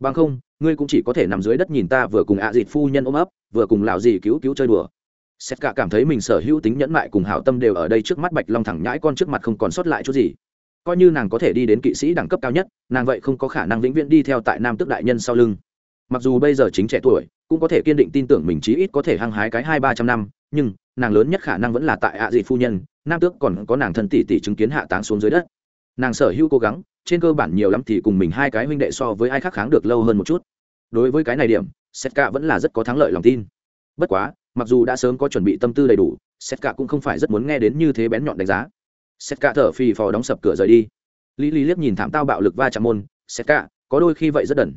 A: Bằng không, ngươi cũng chỉ có thể nằm dưới đất nhìn ta vừa cùng ạ à dịt phu nhân ôm ấp, vừa cùng lão dì cứu cứu chơi đùa. Xét cả cảm thấy mình sở hữu tính nhẫn mại cùng hảo tâm đều ở đây trước mắt bạch long thẳng nhãi con trước mặt không còn sót lại chút gì. Coi như nàng có thể đi đến kỵ sĩ đẳng cấp cao nhất, nàng vậy không có khả năng vĩnh viễn đi theo tại nam tước đại nhân sau lưng. Mặc dù bây giờ chính trẻ tuổi, cũng có thể kiên định tin tưởng mình chí ít có thể hăng hái cái hai ba trăm năm, nhưng nàng lớn nhất khả năng vẫn là tại ạ à dịt phu nhân, nam tước còn có nàng thân tỷ tỷ chứng kiến hạ táng xuống dưới đất nàng sở hữu cố gắng trên cơ bản nhiều lắm thì cùng mình hai cái huynh đệ so với ai khác kháng được lâu hơn một chút. Đối với cái này điểm setka vẫn là rất có thắng lợi lòng tin. Bất quá mặc dù đã sớm có chuẩn bị tâm tư đầy đủ setka cũng không phải rất muốn nghe đến như thế bén nhọn đánh giá. Setka thở phì phò đóng sập cửa rời đi. Lý lý liếc nhìn thảm tao bạo lực va chạm môn setka có đôi khi vậy rất đần.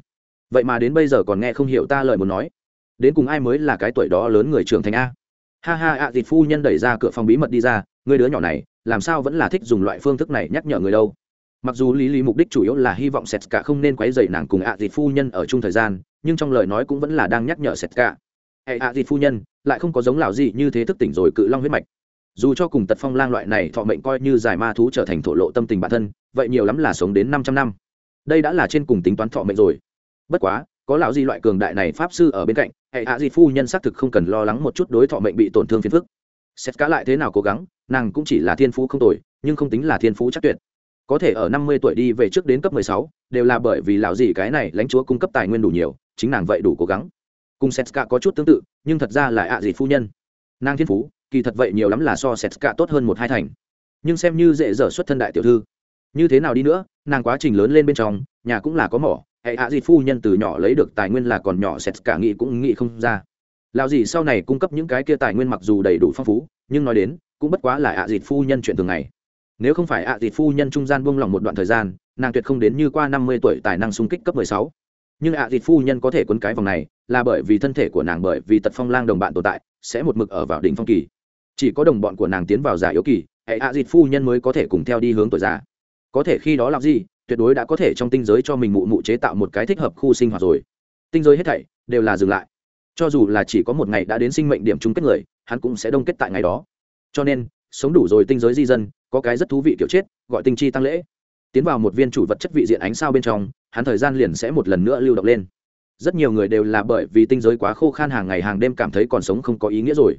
A: Vậy mà đến bây giờ còn nghe không hiểu ta lời muốn nói. Đến cùng ai mới là cái tuổi đó lớn người trưởng thành a? Ha ha ạ à, thịt phu nhân đẩy ra cửa phòng bí mật đi ra người đứa nhỏ này làm sao vẫn là thích dùng loại phương thức này nhắc nhở người đâu. Mặc dù lý lý mục đích chủ yếu là hy vọng sét cả không nên quấy dày nàng cùng ạ à dịt phu nhân ở chung thời gian, nhưng trong lời nói cũng vẫn là đang nhắc nhở sét cả hệ ạ dịt phu nhân, lại không có giống lão gì như thế thức tỉnh rồi cự long huyết mạch. Dù cho cùng tật phong lang loại này thọ mệnh coi như giải ma thú trở thành thổ lộ tâm tình bản thân, vậy nhiều lắm là sống đến 500 năm. Đây đã là trên cùng tính toán thọ mệnh rồi. Bất quá, có lão gì loại cường đại này pháp sư ở bên cạnh hệ hạ di phu nhân xác thực không cần lo lắng một chút đối thọ mệnh bị tổn thương phiền phức xét cá lại thế nào cố gắng, nàng cũng chỉ là thiên phú không tồi, nhưng không tính là thiên phú chắc tuyệt. Có thể ở năm mươi tuổi đi về trước đến cấp mười sáu, đều là bởi vì lão gì cái này lãnh chúa cung cấp tài nguyên đủ nhiều, chính nàng vậy đủ cố gắng. Cùng setska có chút tương tự, nhưng thật ra là ạ gì phu nhân. Nàng thiên phú, kỳ thật vậy nhiều lắm là so setska tốt hơn một hai thành. Nhưng xem như dễ dở xuất thân đại tiểu thư, như thế nào đi nữa, nàng quá trình lớn lên bên trong, nhà cũng là có mỏ, hệ ạ gì phu nhân từ nhỏ lấy được tài nguyên là còn nhỏ setska nghĩ cũng nghĩ không ra lão gì sau này cung cấp những cái kia tài nguyên mặc dù đầy đủ phong phú, nhưng nói đến, cũng bất quá là ạ dịt phu nhân chuyện thường ngày. Nếu không phải ạ à phu nhân trung gian buông lỏng một đoạn thời gian, nàng tuyệt không đến như qua năm mươi tuổi tài năng sung kích cấp mười sáu. Nhưng ạ à phu nhân có thể quấn cái vòng này, là bởi vì thân thể của nàng bởi vì tật phong lang đồng bạn tồn tại, sẽ một mực ở vào đỉnh phong kỳ. Chỉ có đồng bọn của nàng tiến vào giả yếu kỳ, hệ ạ dịt phu nhân mới có thể cùng theo đi hướng tuổi già. Có thể khi đó làm gì tuyệt đối đã có thể trong tinh giới cho mình mụ mụ chế tạo một cái thích hợp khu sinh hoạt rồi. Tinh giới hết thảy đều là dừng lại cho dù là chỉ có một ngày đã đến sinh mệnh điểm chung kết người, hắn cũng sẽ đông kết tại ngày đó. Cho nên, sống đủ rồi tinh giới di dân, có cái rất thú vị kiểu chết, gọi tinh chi tăng lễ. Tiến vào một viên chủ vật chất vị diện ánh sao bên trong, hắn thời gian liền sẽ một lần nữa lưu động lên. Rất nhiều người đều là bởi vì tinh giới quá khô khan hàng ngày hàng đêm cảm thấy còn sống không có ý nghĩa rồi.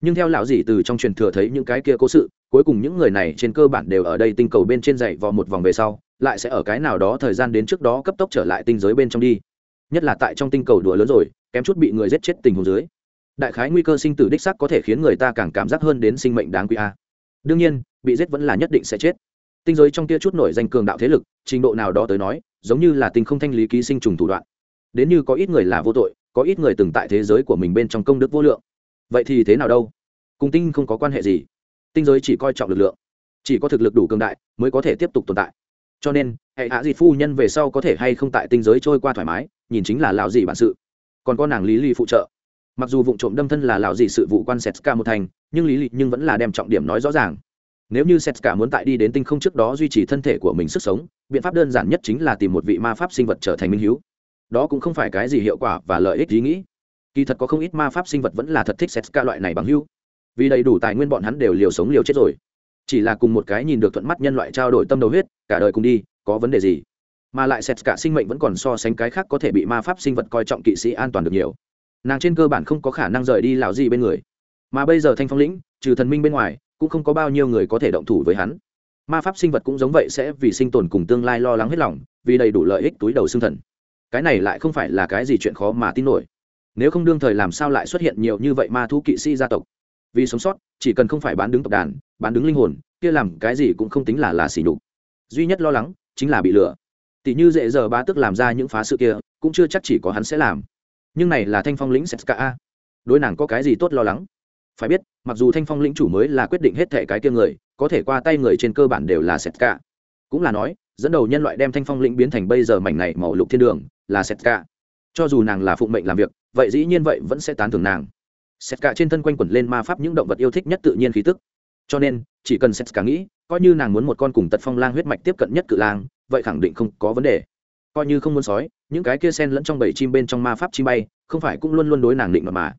A: Nhưng theo lão dì từ trong truyền thừa thấy những cái kia cố sự, cuối cùng những người này trên cơ bản đều ở đây tinh cầu bên trên dậy vò một vòng về sau, lại sẽ ở cái nào đó thời gian đến trước đó cấp tốc trở lại tinh giới bên trong đi. Nhất là tại trong tinh cầu đùa lớn rồi kém chút bị người giết chết tình huống dưới. Đại khái nguy cơ sinh tử đích sắc có thể khiến người ta càng cảm giác hơn đến sinh mệnh đáng quý a. Đương nhiên, bị giết vẫn là nhất định sẽ chết. Tinh giới trong kia chút nổi danh cường đạo thế lực, trình độ nào đó tới nói, giống như là tình không thanh lý ký sinh trùng thủ đoạn. Đến như có ít người là vô tội, có ít người từng tại thế giới của mình bên trong công đức vô lượng. Vậy thì thế nào đâu? Cùng tinh không có quan hệ gì? Tinh giới chỉ coi trọng lực lượng, chỉ có thực lực đủ cường đại mới có thể tiếp tục tồn tại. Cho nên, hệ hạ dị phu nhân về sau có thể hay không tại tinh giới trôi qua thoải mái, nhìn chính là lão dị bản sự còn có nàng lý ly phụ trợ. Mặc dù vụ trộm đâm thân là lão dị sự vụ quan Sét Ca một thành, nhưng lý lịch nhưng vẫn là đem trọng điểm nói rõ ràng. Nếu như Sét Ca muốn tại đi đến tinh không trước đó duy trì thân thể của mình sức sống, biện pháp đơn giản nhất chính là tìm một vị ma pháp sinh vật trở thành minh hiếu. Đó cũng không phải cái gì hiệu quả và lợi ích ý nghĩ. Kỳ thật có không ít ma pháp sinh vật vẫn là thật thích Sét Ca loại này bằng hữu. Vì đầy đủ tài nguyên bọn hắn đều liều sống liều chết rồi. Chỉ là cùng một cái nhìn được thuận mắt nhân loại trao đổi tâm đầu huyết, cả đời cùng đi, có vấn đề gì? Mà lại sệt cả sinh mệnh vẫn còn so sánh cái khác có thể bị ma pháp sinh vật coi trọng kỵ sĩ an toàn được nhiều. Nàng trên cơ bản không có khả năng rời đi lào gì bên người. Mà bây giờ thanh phong lĩnh, trừ thần minh bên ngoài, cũng không có bao nhiêu người có thể động thủ với hắn. Ma pháp sinh vật cũng giống vậy sẽ vì sinh tồn cùng tương lai lo lắng hết lòng, vì đầy đủ lợi ích túi đầu xương thần. Cái này lại không phải là cái gì chuyện khó mà tin nổi. Nếu không đương thời làm sao lại xuất hiện nhiều như vậy ma thú kỵ sĩ gia tộc? Vì sống sót, chỉ cần không phải bán đứng tộc đàn, bán đứng linh hồn, kia làm cái gì cũng không tính là là xỉ nhục. Duy nhất lo lắng chính là bị lừa tỷ như dễ giờ ba tức làm ra những phá sự kia, cũng chưa chắc chỉ có hắn sẽ làm. Nhưng này là thanh phong lĩnh setka a. Đối nàng có cái gì tốt lo lắng? Phải biết, mặc dù thanh phong lĩnh chủ mới là quyết định hết thệ cái kia người, có thể qua tay người trên cơ bản đều là setka cũng là nói, dẫn đầu nhân loại đem thanh phong lĩnh biến thành bây giờ mảnh này màu lục thiên đường, là setka cho dù nàng là phụng mệnh làm việc, vậy dĩ nhiên vậy vẫn sẽ tán thưởng nàng. Setka trên thân quanh quẩn lên ma pháp những động vật yêu thích nhất tự nhiên khí tức. Cho nên, chỉ cần setka nghĩ coi như nàng muốn một con cùng tật phong lang huyết mạch tiếp cận nhất cự lang, vậy khẳng định không có vấn đề. Coi như không muốn sói, những cái kia sen lẫn trong bầy chim bên trong ma pháp chim bay, không phải cũng luôn luôn đối nàng định mật mà.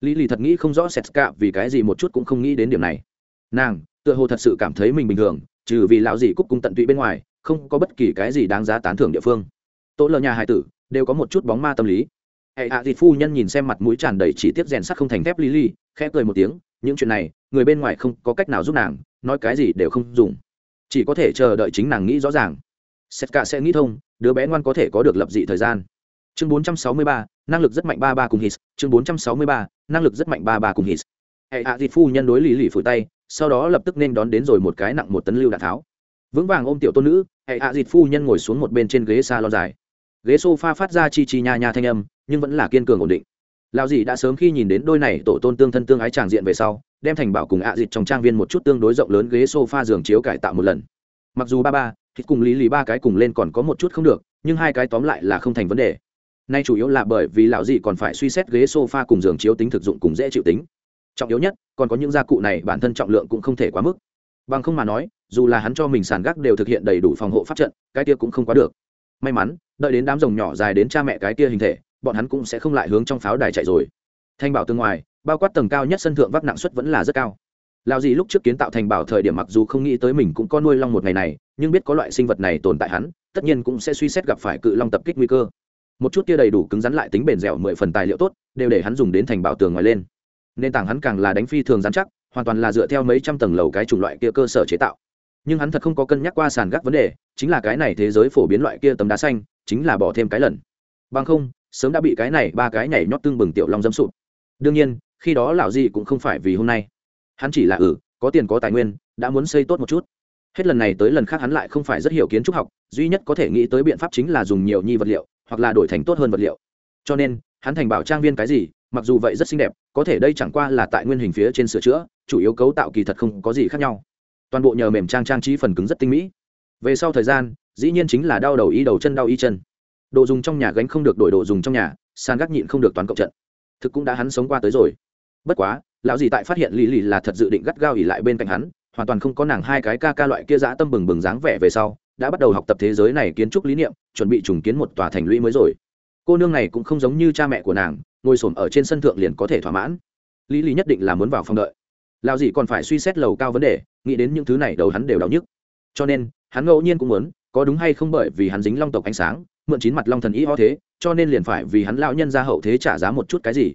A: Lý lì thật nghĩ không rõ sét cả vì cái gì một chút cũng không nghĩ đến điểm này. Nàng, tựa hồ thật sự cảm thấy mình bình thường, trừ vì lão gì cúc cung tận tụy bên ngoài, không có bất kỳ cái gì đáng giá tán thưởng địa phương. Tổ lờ nhà hải tử, đều có một chút bóng ma tâm lý. Hệ hạ à phu nhân nhìn xem mặt mũi tràn đầy chỉ tiết rèn sắt không thành thép lý lì, khẽ cười một tiếng, những chuyện này người bên ngoài không có cách nào giúp nàng nói cái gì đều không dùng. Chỉ có thể chờ đợi chính nàng nghĩ rõ ràng. Sét cả sẽ nghĩ thông đứa bé ngoan có thể có được lập dị thời gian. Chương 463, năng lực rất mạnh ba ba cùng hít chương 463, năng lực rất mạnh ba ba cùng hít hệ hạ thịt phu nhân đối lý lì phủi tay sau đó lập tức nên đón đến rồi một cái nặng một tấn lưu đạn tháo. Vững vàng ôm tiểu tôn nữ hệ hạ thịt phu nhân ngồi xuống một bên trên ghế xa lo dài. Ghế sofa phát ra chi chi nha nha thanh âm nhưng vẫn là kiên cường ổn định. Lão dì đã sớm khi nhìn đến đôi này tổ tôn tương thân tương ái tràng diện về sau đem thành bảo cùng ạ à trong trang viên một chút tương đối rộng lớn ghế sofa giường chiếu cải tạo một lần. Mặc dù ba ba, thịt cùng lý lý ba cái cùng lên còn có một chút không được, nhưng hai cái tóm lại là không thành vấn đề. Nay chủ yếu là bởi vì lão dị còn phải suy xét ghế sofa cùng giường chiếu tính thực dụng cùng dễ chịu tính. Trọng yếu nhất, còn có những gia cụ này bản thân trọng lượng cũng không thể quá mức. Bằng không mà nói, dù là hắn cho mình sàn gác đều thực hiện đầy đủ phòng hộ pháp trận, cái kia cũng không quá được. May mắn, đợi đến đám rồng nhỏ dài đến cha mẹ cái kia hình thể, bọn hắn cũng sẽ không lại hướng trong pháo đài chạy rồi. Thanh bảo tương ngoài bao quát tầng cao nhất sân thượng vác nặng suất vẫn là rất cao. Lao dì lúc trước kiến tạo thành bảo thời điểm mặc dù không nghĩ tới mình cũng có nuôi long một ngày này, nhưng biết có loại sinh vật này tồn tại hắn, tất nhiên cũng sẽ suy xét gặp phải cự long tập kích nguy cơ. Một chút kia đầy đủ cứng rắn lại tính bền dẻo mười phần tài liệu tốt, đều để hắn dùng đến thành bảo tường ngoài lên. Nền tảng hắn càng là đánh phi thường rắn chắc, hoàn toàn là dựa theo mấy trăm tầng lầu cái chủng loại kia cơ sở chế tạo. Nhưng hắn thật không có cân nhắc qua sàn gác vấn đề, chính là cái này thế giới phổ biến loại kia tấm đá xanh, chính là bỏ thêm cái lần. Bằng không, sớm đã bị cái này ba cái nhảy nhót tương bừng tiểu long dâm sụp. Đương nhiên khi đó lão gì cũng không phải vì hôm nay. Hắn chỉ là ừ có tiền có tài nguyên, đã muốn xây tốt một chút. Hết lần này tới lần khác hắn lại không phải rất hiểu kiến trúc học, duy nhất có thể nghĩ tới biện pháp chính là dùng nhiều nhi vật liệu, hoặc là đổi thành tốt hơn vật liệu. Cho nên, hắn thành bảo trang viên cái gì, mặc dù vậy rất xinh đẹp, có thể đây chẳng qua là tại nguyên hình phía trên sửa chữa, chủ yếu cấu tạo kỳ thật không có gì khác nhau. Toàn bộ nhờ mềm trang trang trí phần cứng rất tinh mỹ. Về sau thời gian, dĩ nhiên chính là đau đầu y đầu chân, đau y chân. Đồ dùng trong nhà gánh không được đổi đồ dùng trong nhà, sàn gác nhịn không được toán cộng trận. Thực cũng đã hắn sống qua tới rồi bất quá, lão gì tại phát hiện lì lì là thật dự định gắt gao ỉ lại bên cạnh hắn, hoàn toàn không có nàng hai cái ca ca loại kia dã tâm bừng bừng dáng vẻ về sau, đã bắt đầu học tập thế giới này kiến trúc lý niệm, chuẩn bị trùng kiến một tòa thành lũy mới rồi. Cô nương này cũng không giống như cha mẹ của nàng, ngồi s ở trên sân thượng liền có thể thỏa mãn. Lý lý nhất định là muốn vào phòng đợi. Lão gì còn phải suy xét lầu cao vấn đề, nghĩ đến những thứ này đầu hắn đều đau nhức. Cho nên, hắn ngẫu nhiên cũng muốn, có đúng hay không bởi vì hắn dính long tộc ánh sáng, mượn chín mặt long thần ý ho thế, cho nên liền phải vì hắn lão nhân ra hậu thế trả giá một chút cái gì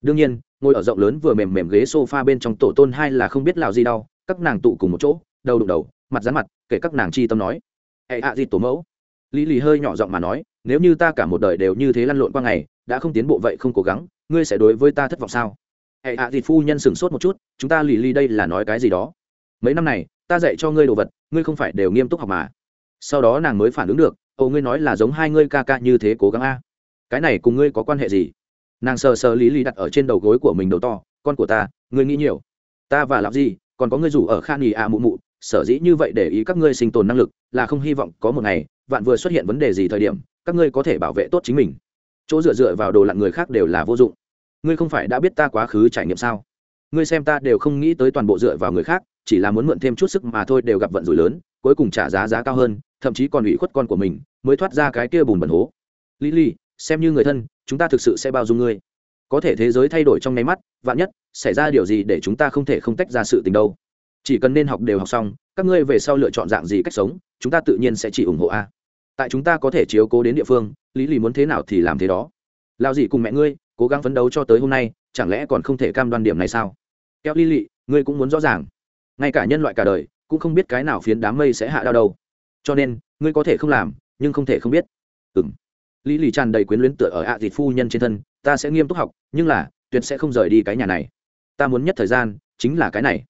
A: đương nhiên, ngồi ở rộng lớn vừa mềm mềm ghế sofa bên trong tổ tôn hai là không biết lào gì đau, các nàng tụ cùng một chỗ, đầu đụng đầu, mặt rán mặt, kể các nàng chi tâm nói. Hệ hạ gì tổ mẫu? Lý lì hơi nhỏ giọng mà nói, nếu như ta cả một đời đều như thế lăn lộn qua ngày, đã không tiến bộ vậy không cố gắng, ngươi sẽ đối với ta thất vọng sao? Hệ hạ gì phu nhân sửng sốt một chút, chúng ta lì lì đây là nói cái gì đó? Mấy năm này, ta dạy cho ngươi đồ vật, ngươi không phải đều nghiêm túc học mà. Sau đó nàng mới phản ứng được, ồ ngươi nói là giống hai ngươi ca ca như thế cố gắng a. Cái này cùng ngươi có quan hệ gì? Nàng sờ sờ lý lý đặt ở trên đầu gối của mình đầu to, con của ta, ngươi nghĩ nhiều. Ta và làm gì còn có ngươi rủ ở khan nghỉ à mụ mụ, sở dĩ như vậy để ý các ngươi sinh tồn năng lực là không hy vọng có một ngày, vạn vừa xuất hiện vấn đề gì thời điểm, các ngươi có thể bảo vệ tốt chính mình. Chỗ dựa dựa vào đồ lặn người khác đều là vô dụng. Ngươi không phải đã biết ta quá khứ trải nghiệm sao? Ngươi xem ta đều không nghĩ tới toàn bộ dựa vào người khác, chỉ là muốn mượn thêm chút sức mà thôi đều gặp vận rủi lớn, cuối cùng trả giá giá cao hơn, thậm chí còn ủy khuất con của mình, mới thoát ra cái kia bùn bẩn hố. Lý lý xem như người thân, chúng ta thực sự sẽ bao dung ngươi. Có thể thế giới thay đổi trong nháy mắt, vạn nhất xảy ra điều gì để chúng ta không thể không tách ra sự tình đâu. Chỉ cần nên học đều học xong, các ngươi về sau lựa chọn dạng gì cách sống, chúng ta tự nhiên sẽ chỉ ủng hộ a. Tại chúng ta có thể chiếu cố đến địa phương, lý lì muốn thế nào thì làm thế đó. Lao gì cùng mẹ ngươi, cố gắng phấn đấu cho tới hôm nay, chẳng lẽ còn không thể cam đoan điểm này sao? Kéo lý lì, ngươi cũng muốn rõ ràng. Ngay cả nhân loại cả đời, cũng không biết cái nào phiến đám mây sẽ hạ đau đâu. Cho nên, ngươi có thể không làm, nhưng không thể không biết. Ừ m lý lì tràn đầy quyến luyến tựa ở ạ à dịt phu nhân trên thân, ta sẽ nghiêm túc học, nhưng là, tuyệt sẽ không rời đi cái nhà này. Ta muốn nhất thời gian, chính là cái này.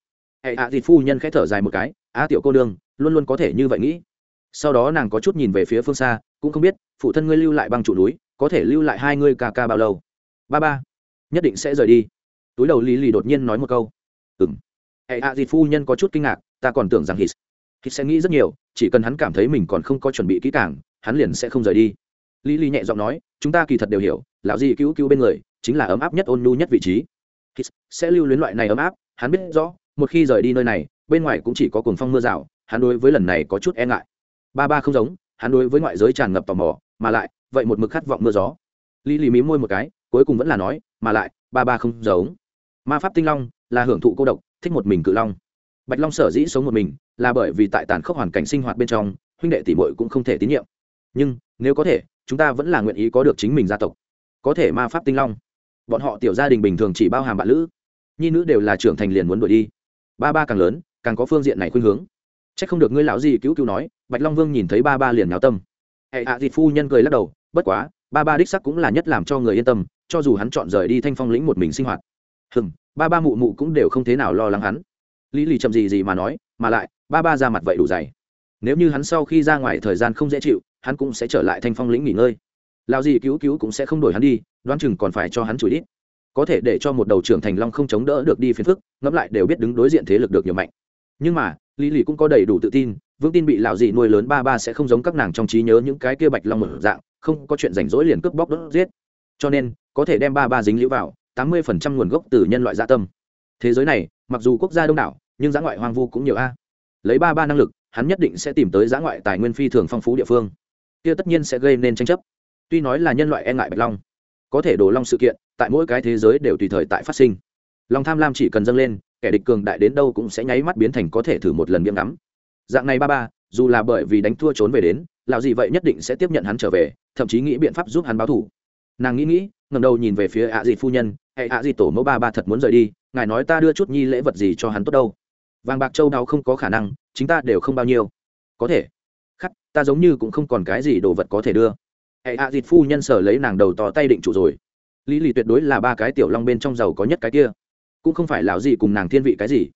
A: Hệ ạ dịt phu nhân khẽ thở dài một cái, á, tiểu cô đương luôn luôn có thể như vậy nghĩ. Sau đó nàng có chút nhìn về phía phương xa, cũng không biết, phụ thân ngươi lưu lại băng trụ núi, có thể lưu lại hai ngươi ca ca bao lâu? Ba ba, nhất định sẽ rời đi. Túi đầu lý lì đột nhiên nói một câu. Ừng hệ ạ dịt phu nhân có chút kinh ngạc, ta còn tưởng rằng hít hít sẽ nghĩ rất nhiều, chỉ cần hắn cảm thấy mình còn không có chuẩn bị kỹ càng, hắn liền sẽ không rời đi lý lý nhẹ giọng nói, chúng ta kỳ thật đều hiểu, lão gì cứu cứu bên người, chính là ấm áp nhất ôn nhu nhất vị trí. Hít, sẽ lưu luyến loại này ấm áp, hắn biết rõ, một khi rời đi nơi này, bên ngoài cũng chỉ có cuồng phong mưa rào, hắn đối với lần này có chút e ngại. Ba ba không giống, hắn đối với ngoại giới tràn ngập tò mò, mà lại, vậy một mực khát vọng mưa gió. Lý lý mí môi một cái, cuối cùng vẫn là nói, mà lại, ba ba không giống. Ma pháp tinh long là hưởng thụ cô độc, thích một mình cự long. Bạch long sở dĩ sống một mình là bởi vì tại tàn khốc hoàn cảnh sinh hoạt bên trong, huynh đệ tỷ muội cũng không thể tín nhiệm. Nhưng, nếu có thể chúng ta vẫn là nguyện ý có được chính mình gia tộc. Có thể ma pháp tinh long. Bọn họ tiểu gia đình bình thường chỉ bao hàm bạn lữ. Nhi nữ đều là trưởng thành liền muốn đuổi đi. Ba ba càng lớn, càng có phương diện này khuynh hướng. C h ắ c không được ngươi lão gì cứu cứu nói, bạch long vương nhìn thấy ba ba liền nháo tâm. Hệ hạ à phu nhân cười lắc đầu, bất quá, ba ba đích sắc cũng là nhất làm cho người yên tâm, cho dù hắn chọn rời đi thanh phong lĩnh một mình sinh hoạt. Hừm, ba ba mụ mụ cũng đều không thế nào lo lắng hắn. Lý lì chậm gì gì mà nói, mà lại, ba ba ra mặt vậy đủ dày. Nếu như hắn sau khi ra ngoài thời gian không dễ chịu hắn cũng sẽ trở lại thanh phong lĩnh nghỉ ngơi. Lao gì cứu cứu cũng sẽ không đổi hắn đi, đoán chừng còn phải cho hắn chửi ít có thể để cho một đầu trưởng thành long không chống đỡ được đi phiền phức, ngẫm lại đều biết đứng đối diện thế lực được nhiều mạnh. Nhưng mà, lý lì cũng có đầy đủ tự tin, vững tin bị lão dị nuôi lớn ba ba sẽ không giống các nàng trong trí nhớ những cái kia bạch long mở dạng, không có chuyện rảnh rỗi liền cướp bóc đốt giết. Cho nên, có thể đem ba ba dính lũ vào, tám mươi phần trăm nguồn gốc từ nhân loại gia dạ tâm. Thế giới này, mặc dù quốc gia đông đảo, nhưng giã ngoại hoang vu cũng nhiều a. Lấy ba ba năng lực, hắn nhất định sẽ tìm tới giã ngoại tài nguyên phi thường phong phú địa phương kia tất nhiên sẽ gây nên tranh chấp. Tuy nói là nhân loại e ngại bạch long, có thể đồ long sự kiện, tại mỗi cái thế giới đều tùy thời tại phát sinh. Lòng tham lam chỉ cần dâng lên, kẻ địch cường đại đến đâu cũng sẽ nháy mắt biến thành có thể thử một lần biếm ngắm. Dạng này ba ba, dù là bởi vì đánh thua trốn về đến lạo gì vậy nhất định sẽ tiếp nhận hắn trở về, thậm chí nghĩ biện pháp giúp hắn báo thủ nàng nghĩ nghĩ ngầm đầu nhìn về phía ạ à phu nhân hệ ạ à tổ mẫu ba ba thật muốn rời đi, ngài nói ta đưa chút nhi lễ vật gì cho hắn tốt đâu? Vàng bạc châu đau không có khả năng chính ta đều không bao nhiêu. Có thể khắc, ta giống như cũng không còn cái gì đồ vật có thể đưa. Hệ hạ dịt phu nhân sở lấy nàng đầu tỏ tay định chủ rồi. Lý lì tuyệt đối là ba cái tiểu long bên trong giàu có nhất cái kia. Cũng không phải lão gì cùng nàng thiên vị cái gì,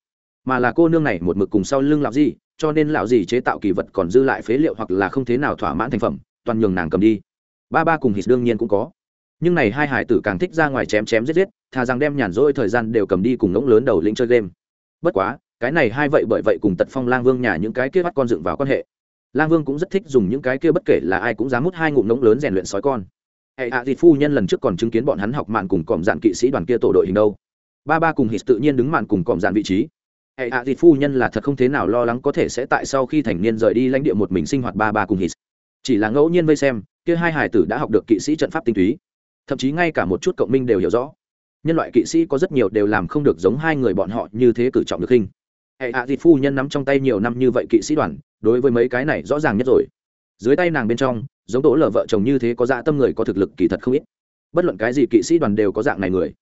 A: mà là cô nương này một mực cùng sau lưng lão gì cho nên lão gì chế tạo kỳ vật còn dư lại phế liệu hoặc là không thế nào thỏa mãn thành phẩm, toàn nhường nàng cầm đi. Ba ba cùng hít đương nhiên cũng có. Nhưng này hai hải tử càng thích ra ngoài chém chém giết giết, thà rằng đem nhàn rỗi thời gian đều cầm đi cùng ngỗng lớn đầu lĩnh chơi game. Bất quá, cái này hai vậy bởi vậy cùng tật phong lang vương nhà những cái kia bắt con dựng vào quan hệ lang vương cũng rất thích dùng những cái kia bất kể là ai cũng dám mút hai ngụm ngỗng lớn rèn luyện sói con. Hệ hạ thịt phu nhân lần trước còn chứng kiến bọn hắn học mạn cùng còm dạn kỵ sĩ đoàn kia tổ đội hình đâu. Ba ba cùng hít tự nhiên đứng mạn cùng còm dạn vị trí. Hệ hạ thịt phu nhân là thật không thế nào lo lắng có thể sẽ tại sau khi thành niên rời đi lãnh địa một mình sinh hoạt ba ba cùng hít. Chỉ là ngẫu nhiên vây xem, kia hai hải tử đã học được kỵ sĩ trận pháp tinh túy. Thậm chí ngay cả một chút cộng minh đều hiểu rõ. Nhân loại kỵ sĩ có rất nhiều đều làm không được giống hai người bọn họ như thế cử trọng được hình hệ hạ dịt phu nhân nắm trong tay nhiều năm như vậy kỵ sĩ đoàn, đối với mấy cái này rõ ràng nhất rồi. Dưới tay nàng bên trong, giống tổ lờ vợ chồng như thế có dạ tâm người có thực lực kỳ thật không ít. Bất luận cái gì kỵ sĩ đoàn đều có dạng này người.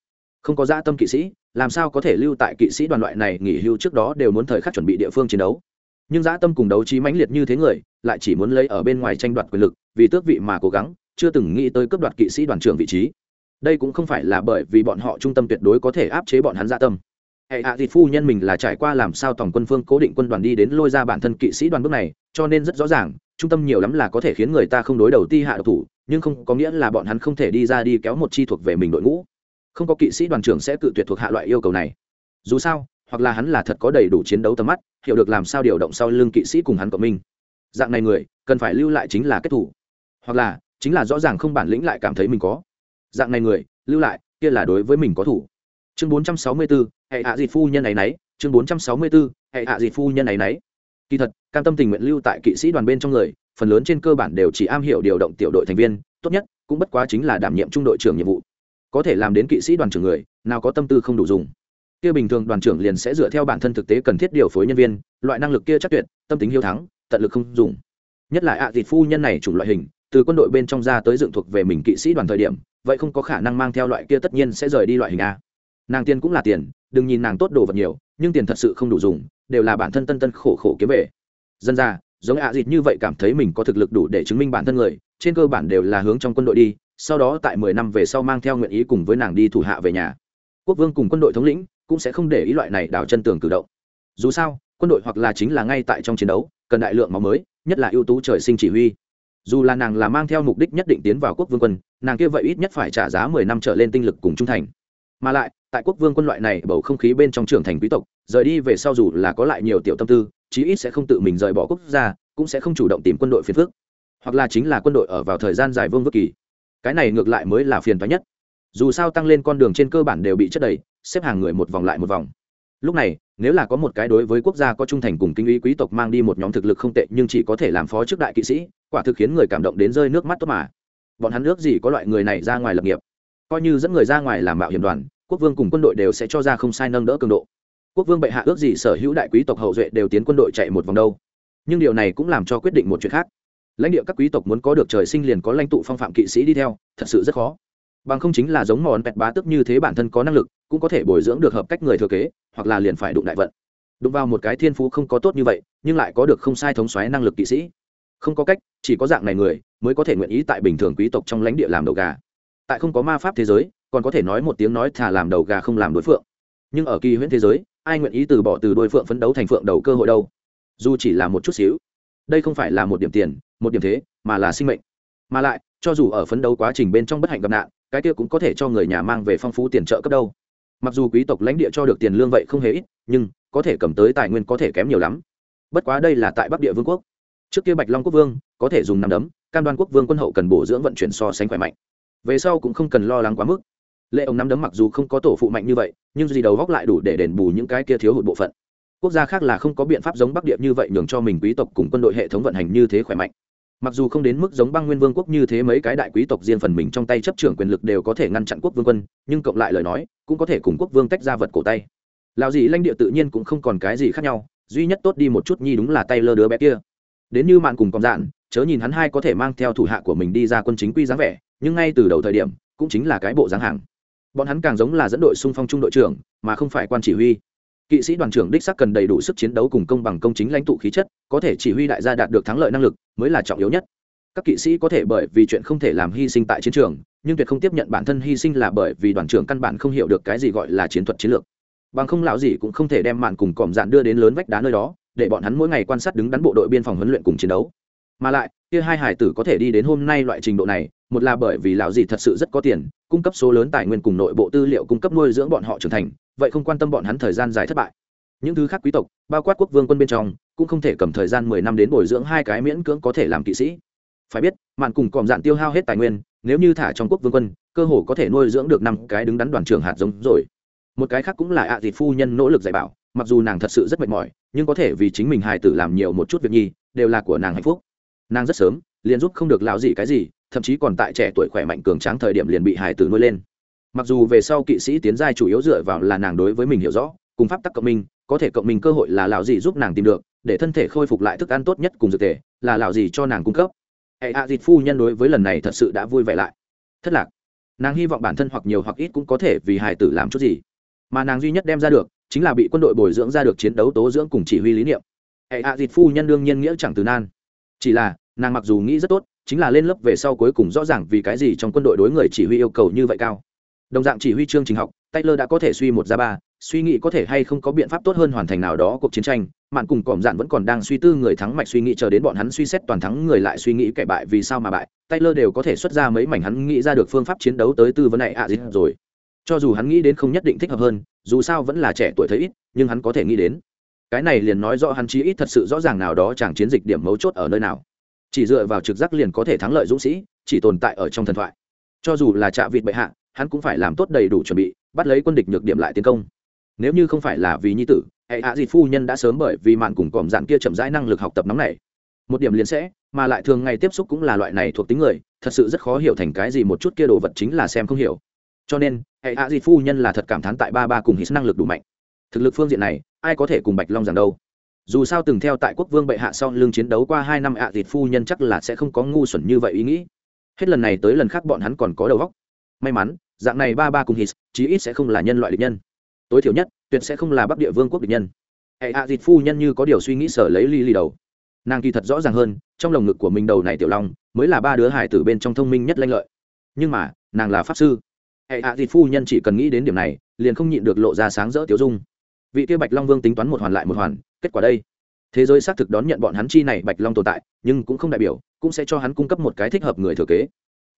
A: Không có dạ tâm kỵ sĩ, làm sao có thể lưu tại kỵ sĩ đoàn loại này nghỉ hưu trước đó đều muốn thời khắc chuẩn bị địa phương chiến đấu? Nhưng dã tâm cùng đấu trí mãnh liệt như thế người, lại chỉ muốn lấy ở bên ngoài tranh đoạt quyền lực, vì tước vị mà cố gắng, chưa từng nghĩ tới cướp đoạt kỵ sĩ đoàn trưởng vị trí. Đây cũng không phải là bởi vì bọn họ trung tâm tuyệt đối có thể áp chế bọn hắn dã tâm hệ hạ thịt phu nhân mình là trải qua làm sao tổng quân phương cố định quân đoàn đi đến lôi ra bản thân kỵ sĩ đoàn bước này, cho nên rất rõ ràng, trung tâm nhiều lắm là có thể khiến người ta không đối đầu ti hạ độc thủ, nhưng không có nghĩa là bọn hắn không thể đi ra đi kéo một chi thuộc về mình đội ngũ. Không có kỵ sĩ đoàn trưởng sẽ tự tuyệt thuộc hạ loại yêu cầu này. Dù sao, hoặc là hắn là thật có đầy đủ chiến đấu tầm mắt, hiểu được làm sao điều động sau lưng kỵ sĩ cùng hắn cộng minh. Dạng này người, cần phải lưu lại chính là kết thủ. Hoặc là, chính là rõ ràng không bản lĩnh lại cảm thấy mình có. Dạng này người, lưu lại, kia là đối với mình có thủ chương 464, hệ hạ dịt phu nhân này nấy. Chương 464, hệ hạ dịt phu nhân này nấy. Kỳ thật cam tâm tình nguyện lưu tại kỵ sĩ đoàn bên trong người phần lớn trên cơ bản đều chỉ am hiểu điều động tiểu đội thành viên tốt nhất cũng bất quá chính là đảm nhiệm trung đội trưởng nhiệm vụ. Có thể làm đến kỵ sĩ đoàn trưởng người nào có tâm tư không đủ dùng. Kia bình thường đoàn trưởng liền sẽ dựa theo bản thân thực tế cần thiết điều phối nhân viên loại năng lực kia chắc tuyệt tâm tính hiếu thắng tận lực không dùng. Nhất là ạ à phu nhân này chủng loại hình từ quân đội bên trong ra tới dựng thuộc về mình kỵ sĩ đoàn thời điểm vậy không có khả năng mang theo loại kia tất nhiên sẽ rời đi loại hình a nàng tiền cũng là tiền, đừng nhìn nàng tốt đồ vật nhiều, nhưng tiền thật sự không đủ dùng, đều là bản thân tân tân khổ khổ kiếm về. Dân ra giống ạ à dịt như vậy cảm thấy mình có thực lực đủ để chứng minh bản thân người, trên cơ bản đều là hướng trong quân đội đi, sau đó tại mười năm về sau mang theo nguyện ý cùng với nàng đi thủ hạ về nhà. Quốc vương cùng quân đội thống lĩnh cũng sẽ không để ý loại này đào chân tường cử động. Dù sao, quân đội hoặc là chính là ngay tại trong chiến đấu, cần đại lượng máu mới, nhất là ưu tú trời sinh chỉ huy. Dù là nàng là mang theo mục đích nhất định tiến vào quốc vương quân, nàng kia vậy ít nhất phải trả giá mười năm trở lên tinh lực cùng trung thành. Mà lại tại quốc vương quân loại này bầu không khí bên trong trưởng thành quý tộc, rời đi về sau dù là có lại nhiều tiểu tâm tư, chí ít sẽ không tự mình rời bỏ quốc gia, cũng sẽ không chủ động tìm quân đội phiền phức. Hoặc là chính là quân đội ở vào thời gian dài vương vất kỳ. Cái này ngược lại mới là phiền toái nhất. Dù sao tăng lên con đường trên cơ bản đều bị chất đầy, xếp hàng người một vòng lại một vòng. Lúc này, nếu là có một cái đối với quốc gia có trung thành cùng kinh ý quý tộc mang đi một nhóm thực lực không tệ nhưng chỉ có thể làm phó trước đại kỵ sĩ, quả thực khiến người cảm động đến rơi nước mắt tốt mà. Bọn hắn ước gì có loại người này ra ngoài lập nghiệp. Coi như dẫn người ra ngoài làm mạo hiểm đoàn quốc vương cùng quân đội đều sẽ cho ra không sai nâng đỡ cường độ. Quốc vương bệ hạ ước gì sở hữu đại quý tộc hậu duệ đều tiến quân đội chạy một vòng đâu. Nhưng điều này cũng làm cho quyết định một chuyện khác. Lãnh địa các quý tộc muốn có được trời sinh liền có lãnh tụ phong phạm kỵ sĩ đi theo, thật sự rất khó. Bằng không chính là giống mòn pẹt bá tức như thế bản thân có năng lực, cũng có thể bồi dưỡng được hợp cách người thừa kế, hoặc là liền phải đụng đại vận. Đụng vào một cái thiên phú không có tốt như vậy, nhưng lại có được không sai thống xoáy năng lực kỵ sĩ. Không có cách, chỉ có dạng này người, mới có thể nguyện ý tại bình thường quý tộc trong lãnh địa làm đầu gà. Tại không có ma pháp thế giới còn có thể nói một tiếng nói thả làm đầu gà không làm đối phượng. Nhưng ở kỳ huyễn thế giới, ai nguyện ý từ bỏ từ đôi phượng phấn đấu thành phượng đầu cơ hội đâu? Dù chỉ là một chút xíu. Đây không phải là một điểm tiền, một điểm thế, mà là sinh mệnh. Mà lại, cho dù ở phấn đấu quá trình bên trong bất hạnh gặp nạn, cái kia cũng có thể cho người nhà mang về phong phú tiền trợ cấp đâu. Mặc dù quý tộc lãnh địa cho được tiền lương vậy không hề ít, nhưng có thể cầm tới tài nguyên có thể kém nhiều lắm. Bất quá đây là tại bắc địa vương quốc. Trước kia bạch long quốc vương có thể dùng nằm đấm, cam đoan quốc vương quân hậu cần bổ dưỡng vận chuyển so sánh khỏe mạnh. Về sau cũng không cần lo lắng quá mức lệ ông nắm đấm mặc dù không có tổ phụ mạnh như vậy, nhưng gì đầu góc lại đủ để đền bù những cái kia thiếu hụt bộ phận. Quốc gia khác là không có biện pháp giống bắc địa như vậy nhường cho mình quý tộc cùng quân đội hệ thống vận hành như thế khỏe mạnh. Mặc dù không đến mức giống băng nguyên vương quốc như thế mấy cái đại quý tộc riêng phần mình trong tay chấp trưởng quyền lực đều có thể ngăn chặn quốc vương quân, nhưng cộng lại lời nói, cũng có thể cùng quốc vương tách ra vật cổ tay. Lào gì lãnh địa tự nhiên cũng không còn cái gì khác nhau, duy nhất tốt đi một chút nhi đúng là tay lơ đứa bé kia. Đến như mạn cùng còn dạn, chớ nhìn hắn hai có thể mang theo thủ hạ của mình đi ra quân chính quy dáng vẻ, nhưng ngay từ đầu thời điểm, cũng chính là cái bộ dáng hàng bọn hắn càng giống là dẫn đội xung phong trung đội trưởng, mà không phải quan chỉ huy. Kỵ sĩ đoàn trưởng đích sắc cần đầy đủ sức chiến đấu cùng công bằng công chính lãnh tụ khí chất, có thể chỉ huy đại gia đạt được thắng lợi năng lực mới là trọng yếu nhất. Các kỵ sĩ có thể bởi vì chuyện không thể làm hy sinh tại chiến trường, nhưng tuyệt không tiếp nhận bản thân hy sinh là bởi vì đoàn trưởng căn bản không hiểu được cái gì gọi là chiến thuật chiến lược. Bằng không lão gì cũng không thể đem mạn cùng còm dạn đưa đến lớn vách đá nơi đó, để bọn hắn mỗi ngày quan sát đứng đắn bộ đội biên phòng huấn luyện cùng chiến đấu. Mà lại, kia hai hải tử có thể đi đến hôm nay loại trình độ này, một là bởi vì lão gì thật sự rất có tiền cung cấp số lớn tài nguyên cùng nội bộ tư liệu cung cấp nuôi dưỡng bọn họ trưởng thành, vậy không quan tâm bọn hắn thời gian dài thất bại. Những thứ khác quý tộc, bao quát quốc vương quân bên trong, cũng không thể cầm thời gian mười năm đến bồi dưỡng hai cái miễn cưỡng có thể làm kỵ sĩ. Phải biết, mạn cùng còm dạn tiêu hao hết tài nguyên, nếu như thả trong quốc vương quân, cơ hồ có thể nuôi dưỡng được năm cái đứng đắn đoàn trưởng hạt giống rồi. Một cái khác cũng là ạ à phu nhân nỗ lực dạy bảo, mặc dù nàng thật sự rất mệt mỏi, nhưng có thể vì chính mình hài tử làm nhiều một chút việc nhi, đều là của nàng hạnh phúc. Nàng rất sớm, liền giúp không được lão gì cái gì thậm chí còn tại trẻ tuổi khỏe mạnh cường tráng thời điểm liền bị hài tử nuôi lên. Mặc dù về sau kỵ sĩ tiến giai chủ yếu dựa vào là nàng đối với mình hiểu rõ, cùng pháp tắc cộng minh, có thể cộng minh cơ hội là lão gì giúp nàng tìm được, để thân thể khôi phục lại thức ăn tốt nhất cùng dược thể là lão gì cho nàng cung cấp. Hệ hạ dịt phu nhân đối với lần này thật sự đã vui vẻ lại. Thất lạc. Nàng hy vọng bản thân hoặc nhiều hoặc ít cũng có thể vì hài tử làm chút gì. Mà nàng duy nhất đem ra được, chính là bị quân đội bồi dưỡng ra được chiến đấu tố dưỡng cùng chỉ huy lý niệm. Hệ hạ dịt phu nhân đương nhiên nghĩa chẳng từ nan. Chỉ là, nàng mặc dù nghĩ rất tốt chính là lên lớp về sau cuối cùng rõ ràng vì cái gì trong quân đội đối người chỉ huy yêu cầu như vậy cao. Đồng dạng chỉ huy chương trình học, taylor đã có thể suy một ra ba, suy nghĩ có thể hay không có biện pháp tốt hơn hoàn thành nào đó cuộc chiến tranh. Mạn cùng còm dạn vẫn còn đang suy tư người thắng mạch suy nghĩ chờ đến bọn hắn suy xét toàn thắng người lại suy nghĩ kẻ bại vì sao mà bại. Taylor đều có thể xuất ra mấy mảnh hắn nghĩ ra được phương pháp chiến đấu tới tư vấn này ạ à rồi. Cho dù hắn nghĩ đến không nhất định thích hợp hơn, dù sao vẫn là trẻ tuổi thấy ít, nhưng hắn có thể nghĩ đến. Cái này liền nói rõ hắn chí ít thật sự rõ ràng nào đó chẳng chiến dịch điểm mấu chốt ở nơi nào chỉ dựa vào trực giác liền có thể thắng lợi dũng sĩ, chỉ tồn tại ở trong thần thoại. Cho dù là trạ vịt bệ hạ, hắn cũng phải làm tốt đầy đủ chuẩn bị, bắt lấy quân địch nhược điểm lại tiến công. Nếu như không phải là vì nhi tử, hệ hạ dịt phu nhân đã sớm bởi vì mạn cùng còm dạn kia chậm rãi năng lực học tập nóng này một điểm liền sẽ, mà lại thường ngày tiếp xúc cũng là loại này thuộc tính người, thật sự rất khó hiểu thành cái gì một chút kia đồ vật chính là xem không hiểu. Cho nên, hệ hạ dịt phu nhân là thật cảm thán tại ba ba cùng hít năng lực đủ mạnh. Thực lực phương diện này, ai có thể cùng bạch long rằng đâu? Dù sao từng theo tại quốc vương bệ hạ sau lương chiến đấu qua hai năm ạ thịt phu nhân chắc là sẽ không có ngu xuẩn như vậy ý nghĩ. Hết lần này tới lần khác bọn hắn còn có đầu góc may mắn, dạng này ba ba cùng hít, chí ít sẽ không là nhân loại địch nhân. Tối thiểu nhất, tuyệt sẽ không là bắc địa vương quốc địch nhân. Hệ hạ thịt phu nhân như có điều suy nghĩ sở lấy ly ly đầu. Nàng kỳ thật rõ ràng hơn, trong lồng ngực của mình đầu này tiểu long, mới là ba đứa hải tử bên trong thông minh nhất lanh lợi. Nhưng mà, nàng là pháp sư. Hệ hạ thịt phu nhân chỉ cần nghĩ đến điểm này, liền không nhịn được lộ ra sáng rỡ tiểu dung. Vị kia bạch long vương tính toán một hoàn lại một hoàn kết quả đây. Thế giới xác thực đón nhận bọn hắn chi này bạch long tồn tại, nhưng cũng không đại biểu, cũng sẽ cho hắn cung cấp một cái thích hợp người thừa kế.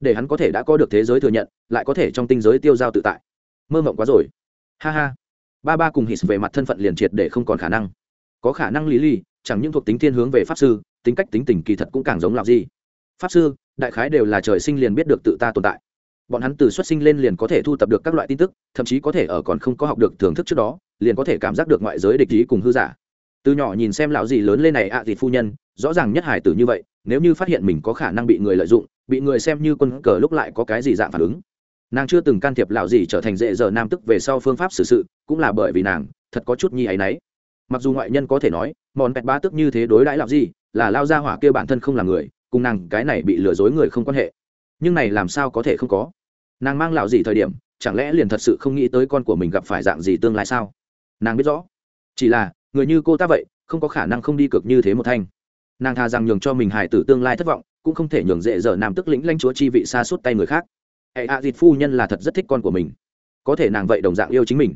A: Để hắn có thể đã có được thế giới thừa nhận, lại có thể trong tinh giới tiêu giao tự tại. Mơ mộng quá rồi. Ha ha. Ba ba cùng hít về mặt thân phận liền triệt để không còn khả năng. Có khả năng lý ly, chẳng những thuộc tính thiên hướng về pháp sư, tính cách tính tình kỳ thật cũng càng giống lạc gì pháp sư, đại khái đều là trời sinh liền biết được tự ta tồn tại. Bọn hắn từ xuất sinh lên liền có thể thu tập được các loại tin tức, thậm chí có thể ở còn không có học được thưởng thức trước đó, liền có thể cảm giác được ngoại giới địch ý cùng hư giả từ nhỏ nhìn xem lão gì lớn lên này ạ à thì phu nhân, rõ ràng nhất hải tử như vậy, nếu như phát hiện mình có khả năng bị người lợi dụng, bị người xem như quân cờ lúc lại có cái gì dạng phản ứng. Nàng chưa từng can thiệp lão gì trở thành dễ dở nam tức về sau phương pháp xử sự, cũng là bởi vì nàng, thật có chút nhi ấy nấy mặc dù ngoại nhân có thể nói món pẹt ba tức như thế đối đãi lão gì là lao ra hỏa kia bản thân không là người, cùng nàng cái này bị lừa dối người không quan hệ. Nhưng này làm sao có thể không có? Nàng mang lão gì thời điểm, chẳng lẽ liền thật sự không nghĩ tới con của mình gặp phải dạng gì tương lai sao? Nàng biết rõ. Chỉ là người như cô ta vậy, không có khả năng không đi cực như thế một thanh. Nàng thà rằng nhường cho mình hải tử tương lai thất vọng, cũng không thể nhường dễ dở nam tức lĩnh lanh chúa chi vị xa suốt tay người khác. Hệ hạ à dịt phu nhân là thật rất thích con của mình. Có thể nàng vậy đồng dạng yêu chính mình.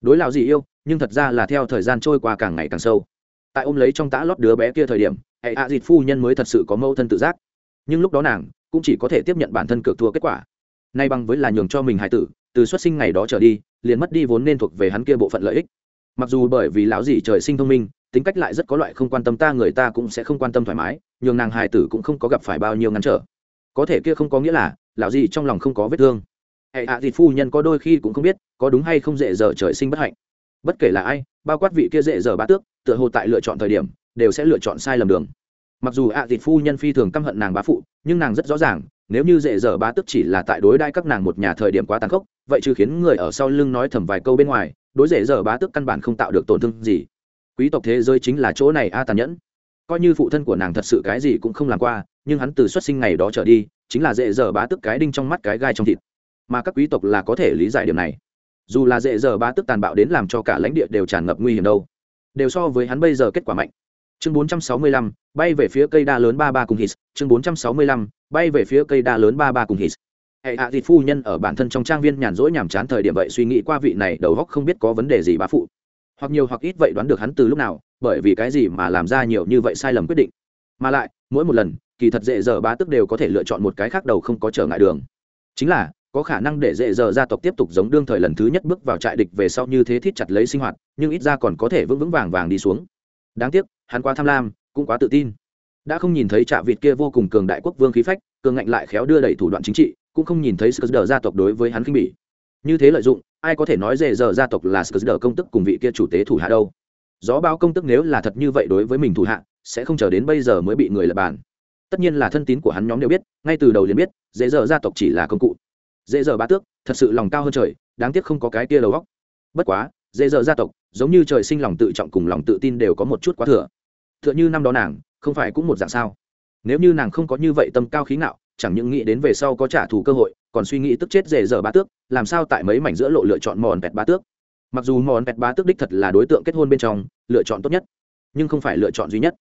A: Đối lão gì yêu, nhưng thật ra là theo thời gian trôi qua càng ngày càng sâu. Tại ôm lấy trong tã lót đứa bé kia thời điểm, hệ hạ à dịt phu nhân mới thật sự có mâu thân tự giác. Nhưng lúc đó nàng, cũng chỉ có thể tiếp nhận bản thân cược thua kết quả. Nay bằng với là nhường cho mình hải tử, từ xuất sinh ngày đó trở đi, liền mất đi vốn nên thuộc về hắn kia bộ phận lợi ích mặc dù bởi vì lão dì trời sinh thông minh, tính cách lại rất có loại không quan tâm ta người ta cũng sẽ không quan tâm thoải mái, nhường nàng hài tử cũng không có gặp phải bao nhiêu ngăn trở. Có thể kia không có nghĩa là, lão dì trong lòng không có vết thương. Hệ hạ à phu nhân có đôi khi cũng không biết, có đúng hay không dễ dở trời sinh bất hạnh. Bất kể là ai, bao quát vị kia dễ dở bá tước, tựa hồ tại lựa chọn thời điểm, đều sẽ lựa chọn sai lầm đường. Mặc dù ạ à phu nhân phi thường căm hận nàng bá phụ, nhưng nàng rất rõ ràng, nếu như dễ dở bá tước chỉ là tại đối đãi các nàng một nhà thời điểm quá tàn khốc, vậy chứ khiến người ở sau lưng nói thầm vài câu bên ngoài đối dễ dở bá tước căn bản không tạo được tổn thương gì. Quý tộc thế giới chính là chỗ này a tàn nhẫn. Coi như phụ thân của nàng thật sự cái gì cũng không làm qua nhưng hắn từ xuất sinh ngày đó trở đi chính là dễ dở bá tức cái đinh trong mắt cái gai trong thịt. Mà các quý tộc là có thể lý giải điểm này. Dù là dễ dở bá tức tàn bạo đến làm cho cả lãnh địa đều tràn ngập nguy hiểm đâu. Đều so với hắn bây giờ kết quả mạnh. Chương 465, bay về phía cây đa lớn ba ba cùng hít chương 465, bay về phía cây đa lớn ba ba cùng hít hệ hạ thịt phu nhân ở bản thân trong trang viên nhàn rỗi nhàm chán thời điểm vậy suy nghĩ qua vị này đầu góc không biết có vấn đề gì bá phụ. Hoặc nhiều hoặc ít vậy đoán được hắn từ lúc nào, bởi vì cái gì mà làm ra nhiều như vậy sai lầm quyết định. Mà lại, mỗi một lần, kỳ thật dễ dở bá tức đều có thể lựa chọn một cái khác đầu không có trở ngại đường. Chính là, có khả năng để dễ dở gia tộc tiếp tục giống đương thời lần thứ nhất bước vào trại địch về sau như thế thiết chặt lấy sinh hoạt, nhưng ít ra còn có thể vững vững vàng vàng đi xuống. Đáng tiếc, hắn quá tham lam, cũng quá tự tin. Đã không nhìn thấy trạ vịt kia vô cùng cường đại quốc vương khí phách, cường ngạnh lại khéo đưa đẩy thủ đoạn chính trị cũng không nhìn thấy sự gia tộc đối với hắn khinh bỉ. Như thế lợi dụng, ai có thể nói dễ dở gia tộc là sự công tức cùng vị kia chủ tế thủ hạ đâu? Gió báo công tức nếu là thật như vậy đối với mình thủ hạ, sẽ không chờ đến bây giờ mới bị người lập bàn. Tất nhiên là thân tín của hắn nhóm đều biết, ngay từ đầu liền biết dễ dở gia tộc chỉ là công cụ. Dễ dở bá tước, thật sự lòng cao hơn trời, đáng tiếc không có cái kia đầu góc bất quá dễ dở gia tộc, giống như trời sinh lòng tự trọng cùng lòng tự tin đều có một chút quá thừa. T h ư ợ n h ư năm đó nàng, không phải cũng một dạng sao? Nếu như nàng không có như vậy tâm cao khí ngạo chẳng những nghĩ đến về sau có trả thù cơ hội, còn suy nghĩ tức chết dễ dở bá tước, làm sao tại mấy mảnh giữa lộ lựa chọn mòn pẹt bá tước. Mặc dù mòn pẹt bá tước đích thật là đối tượng kết hôn bên trong, lựa chọn tốt nhất, nhưng không phải lựa chọn duy nhất.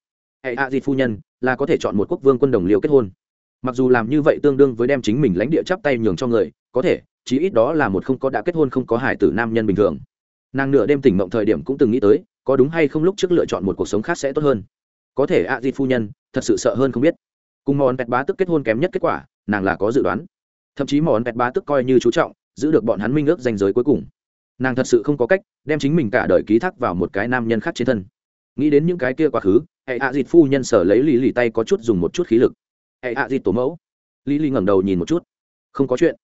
A: Hệ a di phu nhân là có thể chọn một quốc vương quân đồng liều kết hôn. Mặc dù làm như vậy tương đương với đem chính mình lãnh địa chắp tay nhường cho người, có thể, chí ít đó là một không có đã kết hôn không có hải tử nam nhân bình thường. Nàng nửa đêm tỉnh mộng thời điểm cũng từng nghĩ tới, có đúng hay không lúc trước lựa chọn một cuộc sống khác sẽ tốt hơn. Có thể a di phu nhân thật sự sợ hơn không biết cùng món pẹt bá tức kết hôn kém nhất kết quả, nàng là có dự đoán. Thậm chí món pẹt bá tức coi như chú trọng, giữ được bọn hắn minh ước danh giới cuối cùng. Nàng thật sự không có cách đem chính mình cả đời ký thác vào một cái nam nhân khác trên thân. Nghĩ đến những cái kia quá khứ, hệ hạ à dịt phu nhân sở lấy lì lì tay có chút dùng một chút khí lực. Hệ hạ à dịt tổ mẫu. Lì lì ngẩng đầu nhìn một chút. Không có chuyện.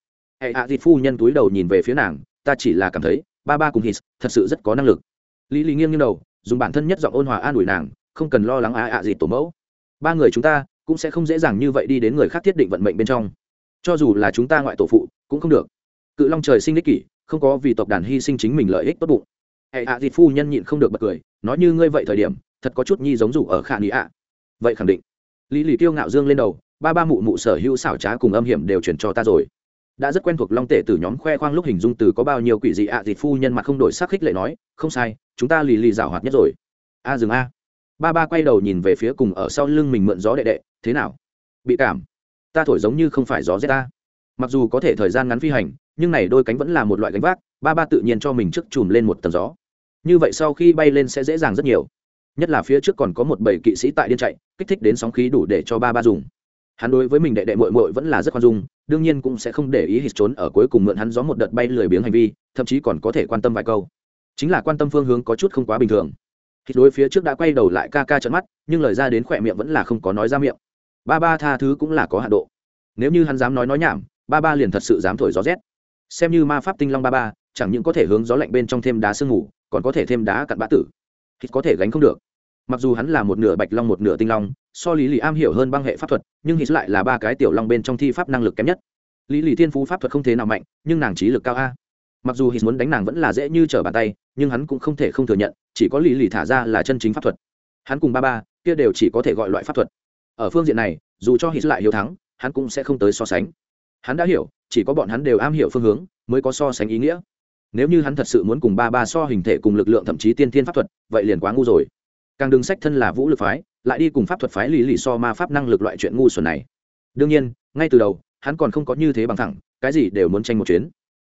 A: Hệ ạ dịt phu nhân túi đầu nhìn về phía nàng, ta chỉ là cảm thấy, ba ba cùng hít, thật sự rất có năng lực. Lý lì nghiêng như đầu, dùng bản thân nhất giọng ôn hòa an ủi nàng, không cần lo lắng ạ ạ dịt tổ mẫu. Ba người chúng ta cũng sẽ không dễ dàng như vậy đi đến người khác thiết định vận mệnh bên trong. Cho dù là chúng ta ngoại tổ phụ, cũng không được. Cự long trời sinh đích kỷ, không có vì tộc đàn hy sinh chính mình lợi ích tốt bụng. Hệ ạ thì phu nhân nhịn không được bật cười, nói như ngươi vậy thời điểm, thật có chút nhi giống rủ ở khả nghĩ ạ. Vậy khẳng định. Lý lì tiêu ngạo dương lên đầu, ba ba mụ mụ sở hữu xảo trá cùng âm hiểm đều chuyển cho ta rồi. Đã rất quen thuộc long tể từ nhóm khoe khoang lúc hình dung từ có bao nhiêu quỷ dị ạ à phu nhân mặt không đổi sắc khích lệ nói, không sai, chúng ta lì lì rào hoạt nhất rồi. A, dừng a. Ba ba quay đầu nhìn về phía cùng ở sau lưng mình mượn gió đệ đệ thế nào? Bị cảm. Ta thổi giống như không phải gió rét ta mặc dù có thể thời gian ngắn phi hành, nhưng này đôi cánh vẫn là một loại gánh vác, ba ba tự nhiên cho mình trước chùm lên một tầng gió. Như vậy sau khi bay lên sẽ dễ dàng rất nhiều. Nhất là phía trước còn có một bảy kỵ sĩ tại điên chạy, kích thích đến sóng khí đủ để cho ba ba dùng. Hắn đối với mình đệ đệ mội mội vẫn là rất khoan dung, đương nhiên cũng sẽ không để ý hít trốn ở cuối cùng mượn hắn gió một đợt bay lười biếng hành vi, thậm chí còn có thể quan tâm vài câu. Chính là quan tâm phương hướng có chút không quá bình thường. Hít đối phía trước đã quay đầu lại ca ca trận mắt, nhưng lời ra đến khỏe miệng vẫn là không có nói ra miệng ba ba tha thứ cũng là có hạ độ. Nếu như hắn dám nói nói nhảm, ba ba liền thật sự dám thổi gió rét. Xem như ma pháp tinh long ba ba, chẳng những có thể hướng gió lạnh bên trong thêm đá sương ngủ còn có thể thêm đá cặn bã tử. Hít có thể gánh không được. Mặc dù hắn là một nửa bạch long một nửa tinh long, so lý lì am hiểu hơn băng hệ pháp thuật, nhưng hít lại là ba cái tiểu long bên trong thi pháp năng lực kém nhất. Lý lì thiên phú pháp thuật không thế nào mạnh, nhưng nàng trí lực cao a. Mặc dù hít muốn đánh nàng vẫn là dễ như trở bàn tay, nhưng hắn cũng không thể không thừa nhận, chỉ có lý lì thả ra là chân chính pháp thuật. Hắn cùng ba ba, kia đều chỉ có thể gọi loại pháp thuật ở phương diện này, dù cho hít lại hiếu thắng, hắn cũng sẽ không tới so sánh. Hắn đã hiểu, chỉ có bọn hắn đều am hiểu phương hướng, mới có so sánh ý nghĩa. Nếu như hắn thật sự muốn cùng ba ba so hình thể cùng lực lượng thậm chí tiên thiên pháp thuật, vậy liền quá ngu rồi. Càng đừng sách thân là vũ lực phái, lại đi cùng pháp thuật phái lì lì so ma pháp năng lực loại chuyện ngu xuẩn này. Đương nhiên, ngay từ đầu, hắn còn không có như thế bằng thẳng, cái gì đều muốn tranh một chuyến.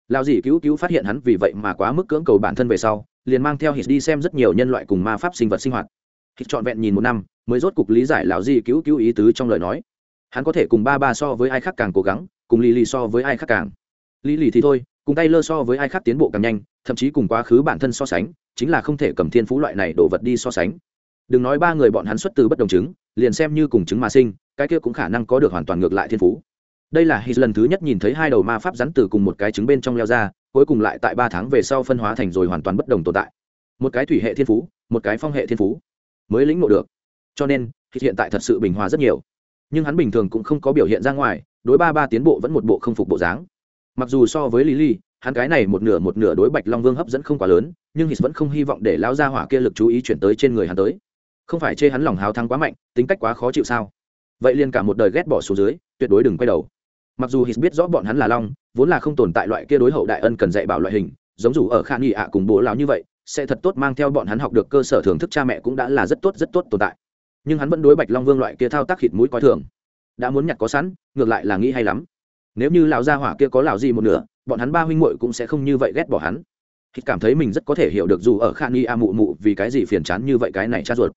A: Lao dì cứu cứu phát hiện hắn vì vậy mà quá mức cưỡng cầu bản thân về sau, liền mang theo hít đi xem rất nhiều nhân loại cùng ma pháp sinh vật sinh hoạt hít trọn vẹn nhìn một năm, mới rốt cục lý giải lão di cứu cứu ý tứ trong lời nói. Hắn có thể cùng ba ba so với ai khác càng cố gắng, cùng lì lì so với ai khác càng. Lì lì thì thôi, cùng tay lơ so với ai khác tiến bộ càng nhanh, thậm chí cùng quá khứ bản thân so sánh, chính là không thể cầm thiên phú loại này đổ vật đi so sánh. Đừng nói ba người bọn hắn xuất từ bất đồng chứng, liền xem như cùng chứng mà sinh, cái kia cũng khả năng có được hoàn toàn ngược lại thiên phú. Đây là hít lần thứ nhất nhìn thấy hai đầu ma pháp rắn từ cùng một cái trứng bên trong leo ra, cuối cùng lại tại ba tháng về sau phân hóa thành rồi hoàn toàn bất đồng tồn tại. Một cái thủy hệ thiên phú, một cái phong hệ thiên phú mới lĩnh ngộ được. Cho nên hiện tại thật sự bình hòa rất nhiều. Nhưng hắn bình thường cũng không có biểu hiện ra ngoài, đối ba ba tiến bộ vẫn một bộ không phục bộ dáng. Mặc dù so với lý hắn cái này một nửa một nửa đối bạch long vương hấp dẫn không quá lớn, nhưng hít vẫn không hy vọng để lao ra hỏa kia lực chú ý chuyển tới trên người hắn tới. Không phải chê hắn lòng hào thắng quá mạnh, tính cách quá khó chịu sao? Vậy liền cả một đời ghét bỏ xuống dưới, tuyệt đối đừng quay đầu. Mặc dù hít biết rõ bọn hắn là long, vốn là không tồn tại loại kia đối hậu đại ân cần dạy bảo loại hình, giống dù ở khan nghị ạ cùng bố lão như vậy sẽ thật tốt mang theo bọn hắn học được cơ sở thưởng thức cha mẹ cũng đã là rất tốt rất tốt tồn tại. Nhưng hắn vẫn đối bạch long vương loại kia thao tác khịt mũi coi thường. Đã muốn nhặt có sẵn, ngược lại là nghĩ hay lắm. Nếu như lão gia hỏa kia có lão gì một nửa, bọn hắn ba huynh muội cũng sẽ không như vậy ghét bỏ hắn. Hít cảm thấy mình rất có thể hiểu được dù ở khan nghi a mụ mụ vì cái gì phiền chán như vậy cái này cha ruột.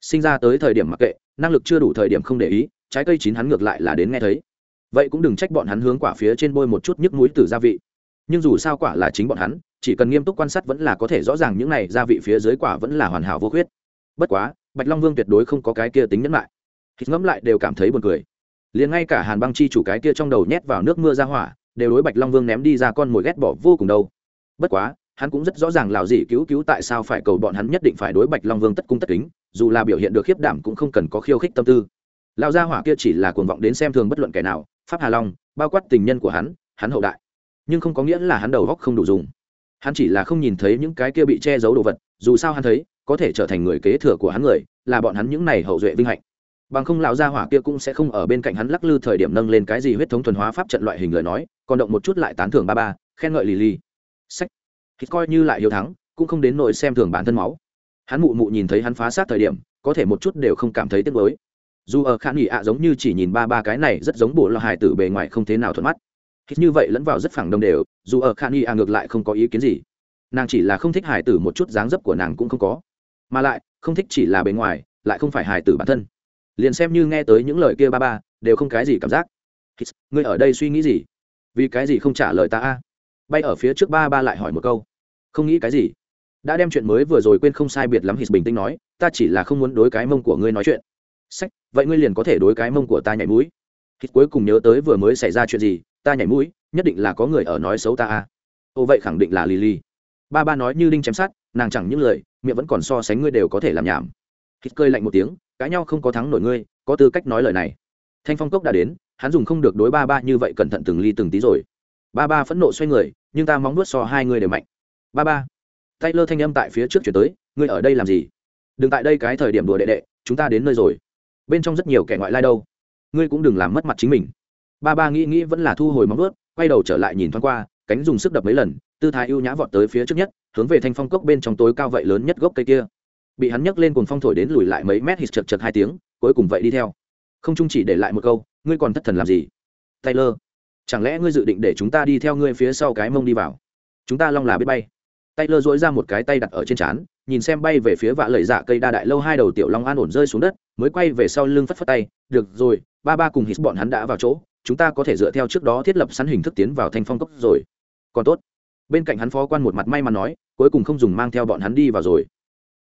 A: Sinh ra tới thời điểm mặc kệ, năng lực chưa đủ thời điểm không để ý, trái cây chín hắn ngược lại là đến nghe thấy. Vậy cũng đừng trách bọn hắn hướng quả phía trên bôi một chút nhức muối từ gia vị. Nhưng dù sao quả là chính bọn hắn chỉ cần nghiêm túc quan sát vẫn là có thể rõ ràng những này gia vị phía dưới quả vẫn là hoàn hảo vô khuyết. Bất quá, bạch long vương tuyệt đối không có cái kia tính nhẫn lại hít ngẫm lại đều cảm thấy buồn cười. Liền ngay cả hàn băng chi chủ cái kia trong đầu nhét vào nước mưa ra hỏa, đều đối bạch long vương ném đi ra con mồi ghét bỏ vô cùng đâu. Bất quá, hắn cũng rất rõ ràng lào dị cứu cứu tại sao phải cầu bọn hắn nhất định phải đối bạch long vương tất cung tất kính, dù là biểu hiện được khiếp đảm cũng không cần có khiêu khích tâm tư. Lao gia hỏa kia chỉ là cuồng vọng đến xem thường bất luận kẻ nào, pháp hà long, bao quát tình nhân của hắn hắn hậu đại. Nhưng không có nghĩa là hắn đầu góc không đủ dùng hắn chỉ là không nhìn thấy những cái kia bị che giấu đồ vật, dù sao hắn thấy, có thể trở thành người kế thừa của hắn người, là bọn hắn những này hậu duệ vinh hạnh. Bằng không lão gia hỏa kia cũng sẽ không ở bên cạnh hắn lắc lư thời điểm nâng lên cái gì huyết thống thuần hóa pháp trận loại hình lời nói, còn động một chút lại tán thưởng ba ba, khen ngợi lì lì. Sách. Thì coi như lại hiếu thắng, cũng không đến nỗi xem thường bản thân máu. Hắn mụ mụ nhìn thấy hắn phá sát thời điểm, có thể một chút đều không cảm thấy tiếc mới dù ở khả nghỉ ạ giống như chỉ nhìn ba ba cái này rất giống bộ lo hài tử bề ngoài không thế nào thuận mắt hít như vậy lẫn vào rất phẳng đồng đều, dù ở khả nghỉ à ngược lại không có ý kiến gì. Nàng chỉ là không thích hài tử một chút dáng dấp của nàng cũng không có. Mà lại, không thích chỉ là bề ngoài, lại không phải hài tử bản thân. Liền xem như nghe tới những lời kia ba ba, đều không cái gì cảm giác. Ngươi ở đây suy nghĩ gì? Vì cái gì không trả lời ta a? Bay ở phía trước ba ba lại hỏi một câu. Không nghĩ cái gì? Đã đem chuyện mới vừa rồi quên không sai biệt lắm, hít bình tĩnh nói, ta chỉ là không muốn đối cái mông của ngươi nói chuyện. Sách, vậy ngươi liền có thể đối cái mông của ta nhảy mũi. Hít cuối cùng nhớ tới vừa mới xảy ra chuyện gì ta nhảy mũi, nhất định là có người ở nói xấu ta a ô, vậy khẳng định là Lily. ba ba nói như đinh chém sát nàng chẳng những lời, miệng vẫn còn so sánh ngươi đều có thể làm nhảm. Hít cơi lạnh một tiếng, cãi nhau không có thắng nổi ngươi, có tư cách nói lời này. Thanh phong cốc đã đến, hắn dùng không được đối ba ba như vậy cẩn thận từng ly từng tí rồi. Ba ba phẫn nộ xoay người, nhưng ta móng nuốt so hai người đều mạnh. Ba ba tay lơ thanh âm tại phía trước chuyển tới, ngươi ở đây làm gì? Đừng tại đây cái thời điểm đùa đệ đệ, chúng ta đến nơi rồi. Bên trong rất nhiều kẻ ngoại lai đâu. Ngươi cũng đừng làm mất mặt chính mình ba ba nghĩ nghĩ vẫn là thu hồi móng vớt quay đầu trở lại nhìn thoáng qua, cánh dùng sức đập mấy lần, tư thái ưu nhã vọt tới phía trước nhất, hướng về thanh phong cốc bên trong tối cao vậy lớn nhất gốc cây kia. Bị hắn nhấc lên cùng phong thổi đến lùi lại mấy mét hít chật chật hai tiếng, cuối cùng vậy đi theo. Không chung chỉ để lại một câu, ngươi còn thất thần làm gì? Taylor, chẳng lẽ ngươi dự định để chúng ta đi theo ngươi phía sau cái mông đi vào? Chúng ta long là biết bay. Taylor dỗi ra một cái tay đặt ở trên trán, nhìn xem bay về phía vạ lầy dạ cây đa đại lâu hai đầu tiểu long an ổn rơi xuống đất, mới quay về sau lưng phất phất tay, được rồi, ba ba cùng hít bọn hắn đã vào chỗ chúng ta có thể dựa theo trước đó thiết lập sẵn hình thức tiến vào thanh phong cốc rồi. Còn tốt. Bên cạnh hắn phó quan một mặt may mắn nói, cuối cùng không dùng mang theo bọn hắn đi vào rồi.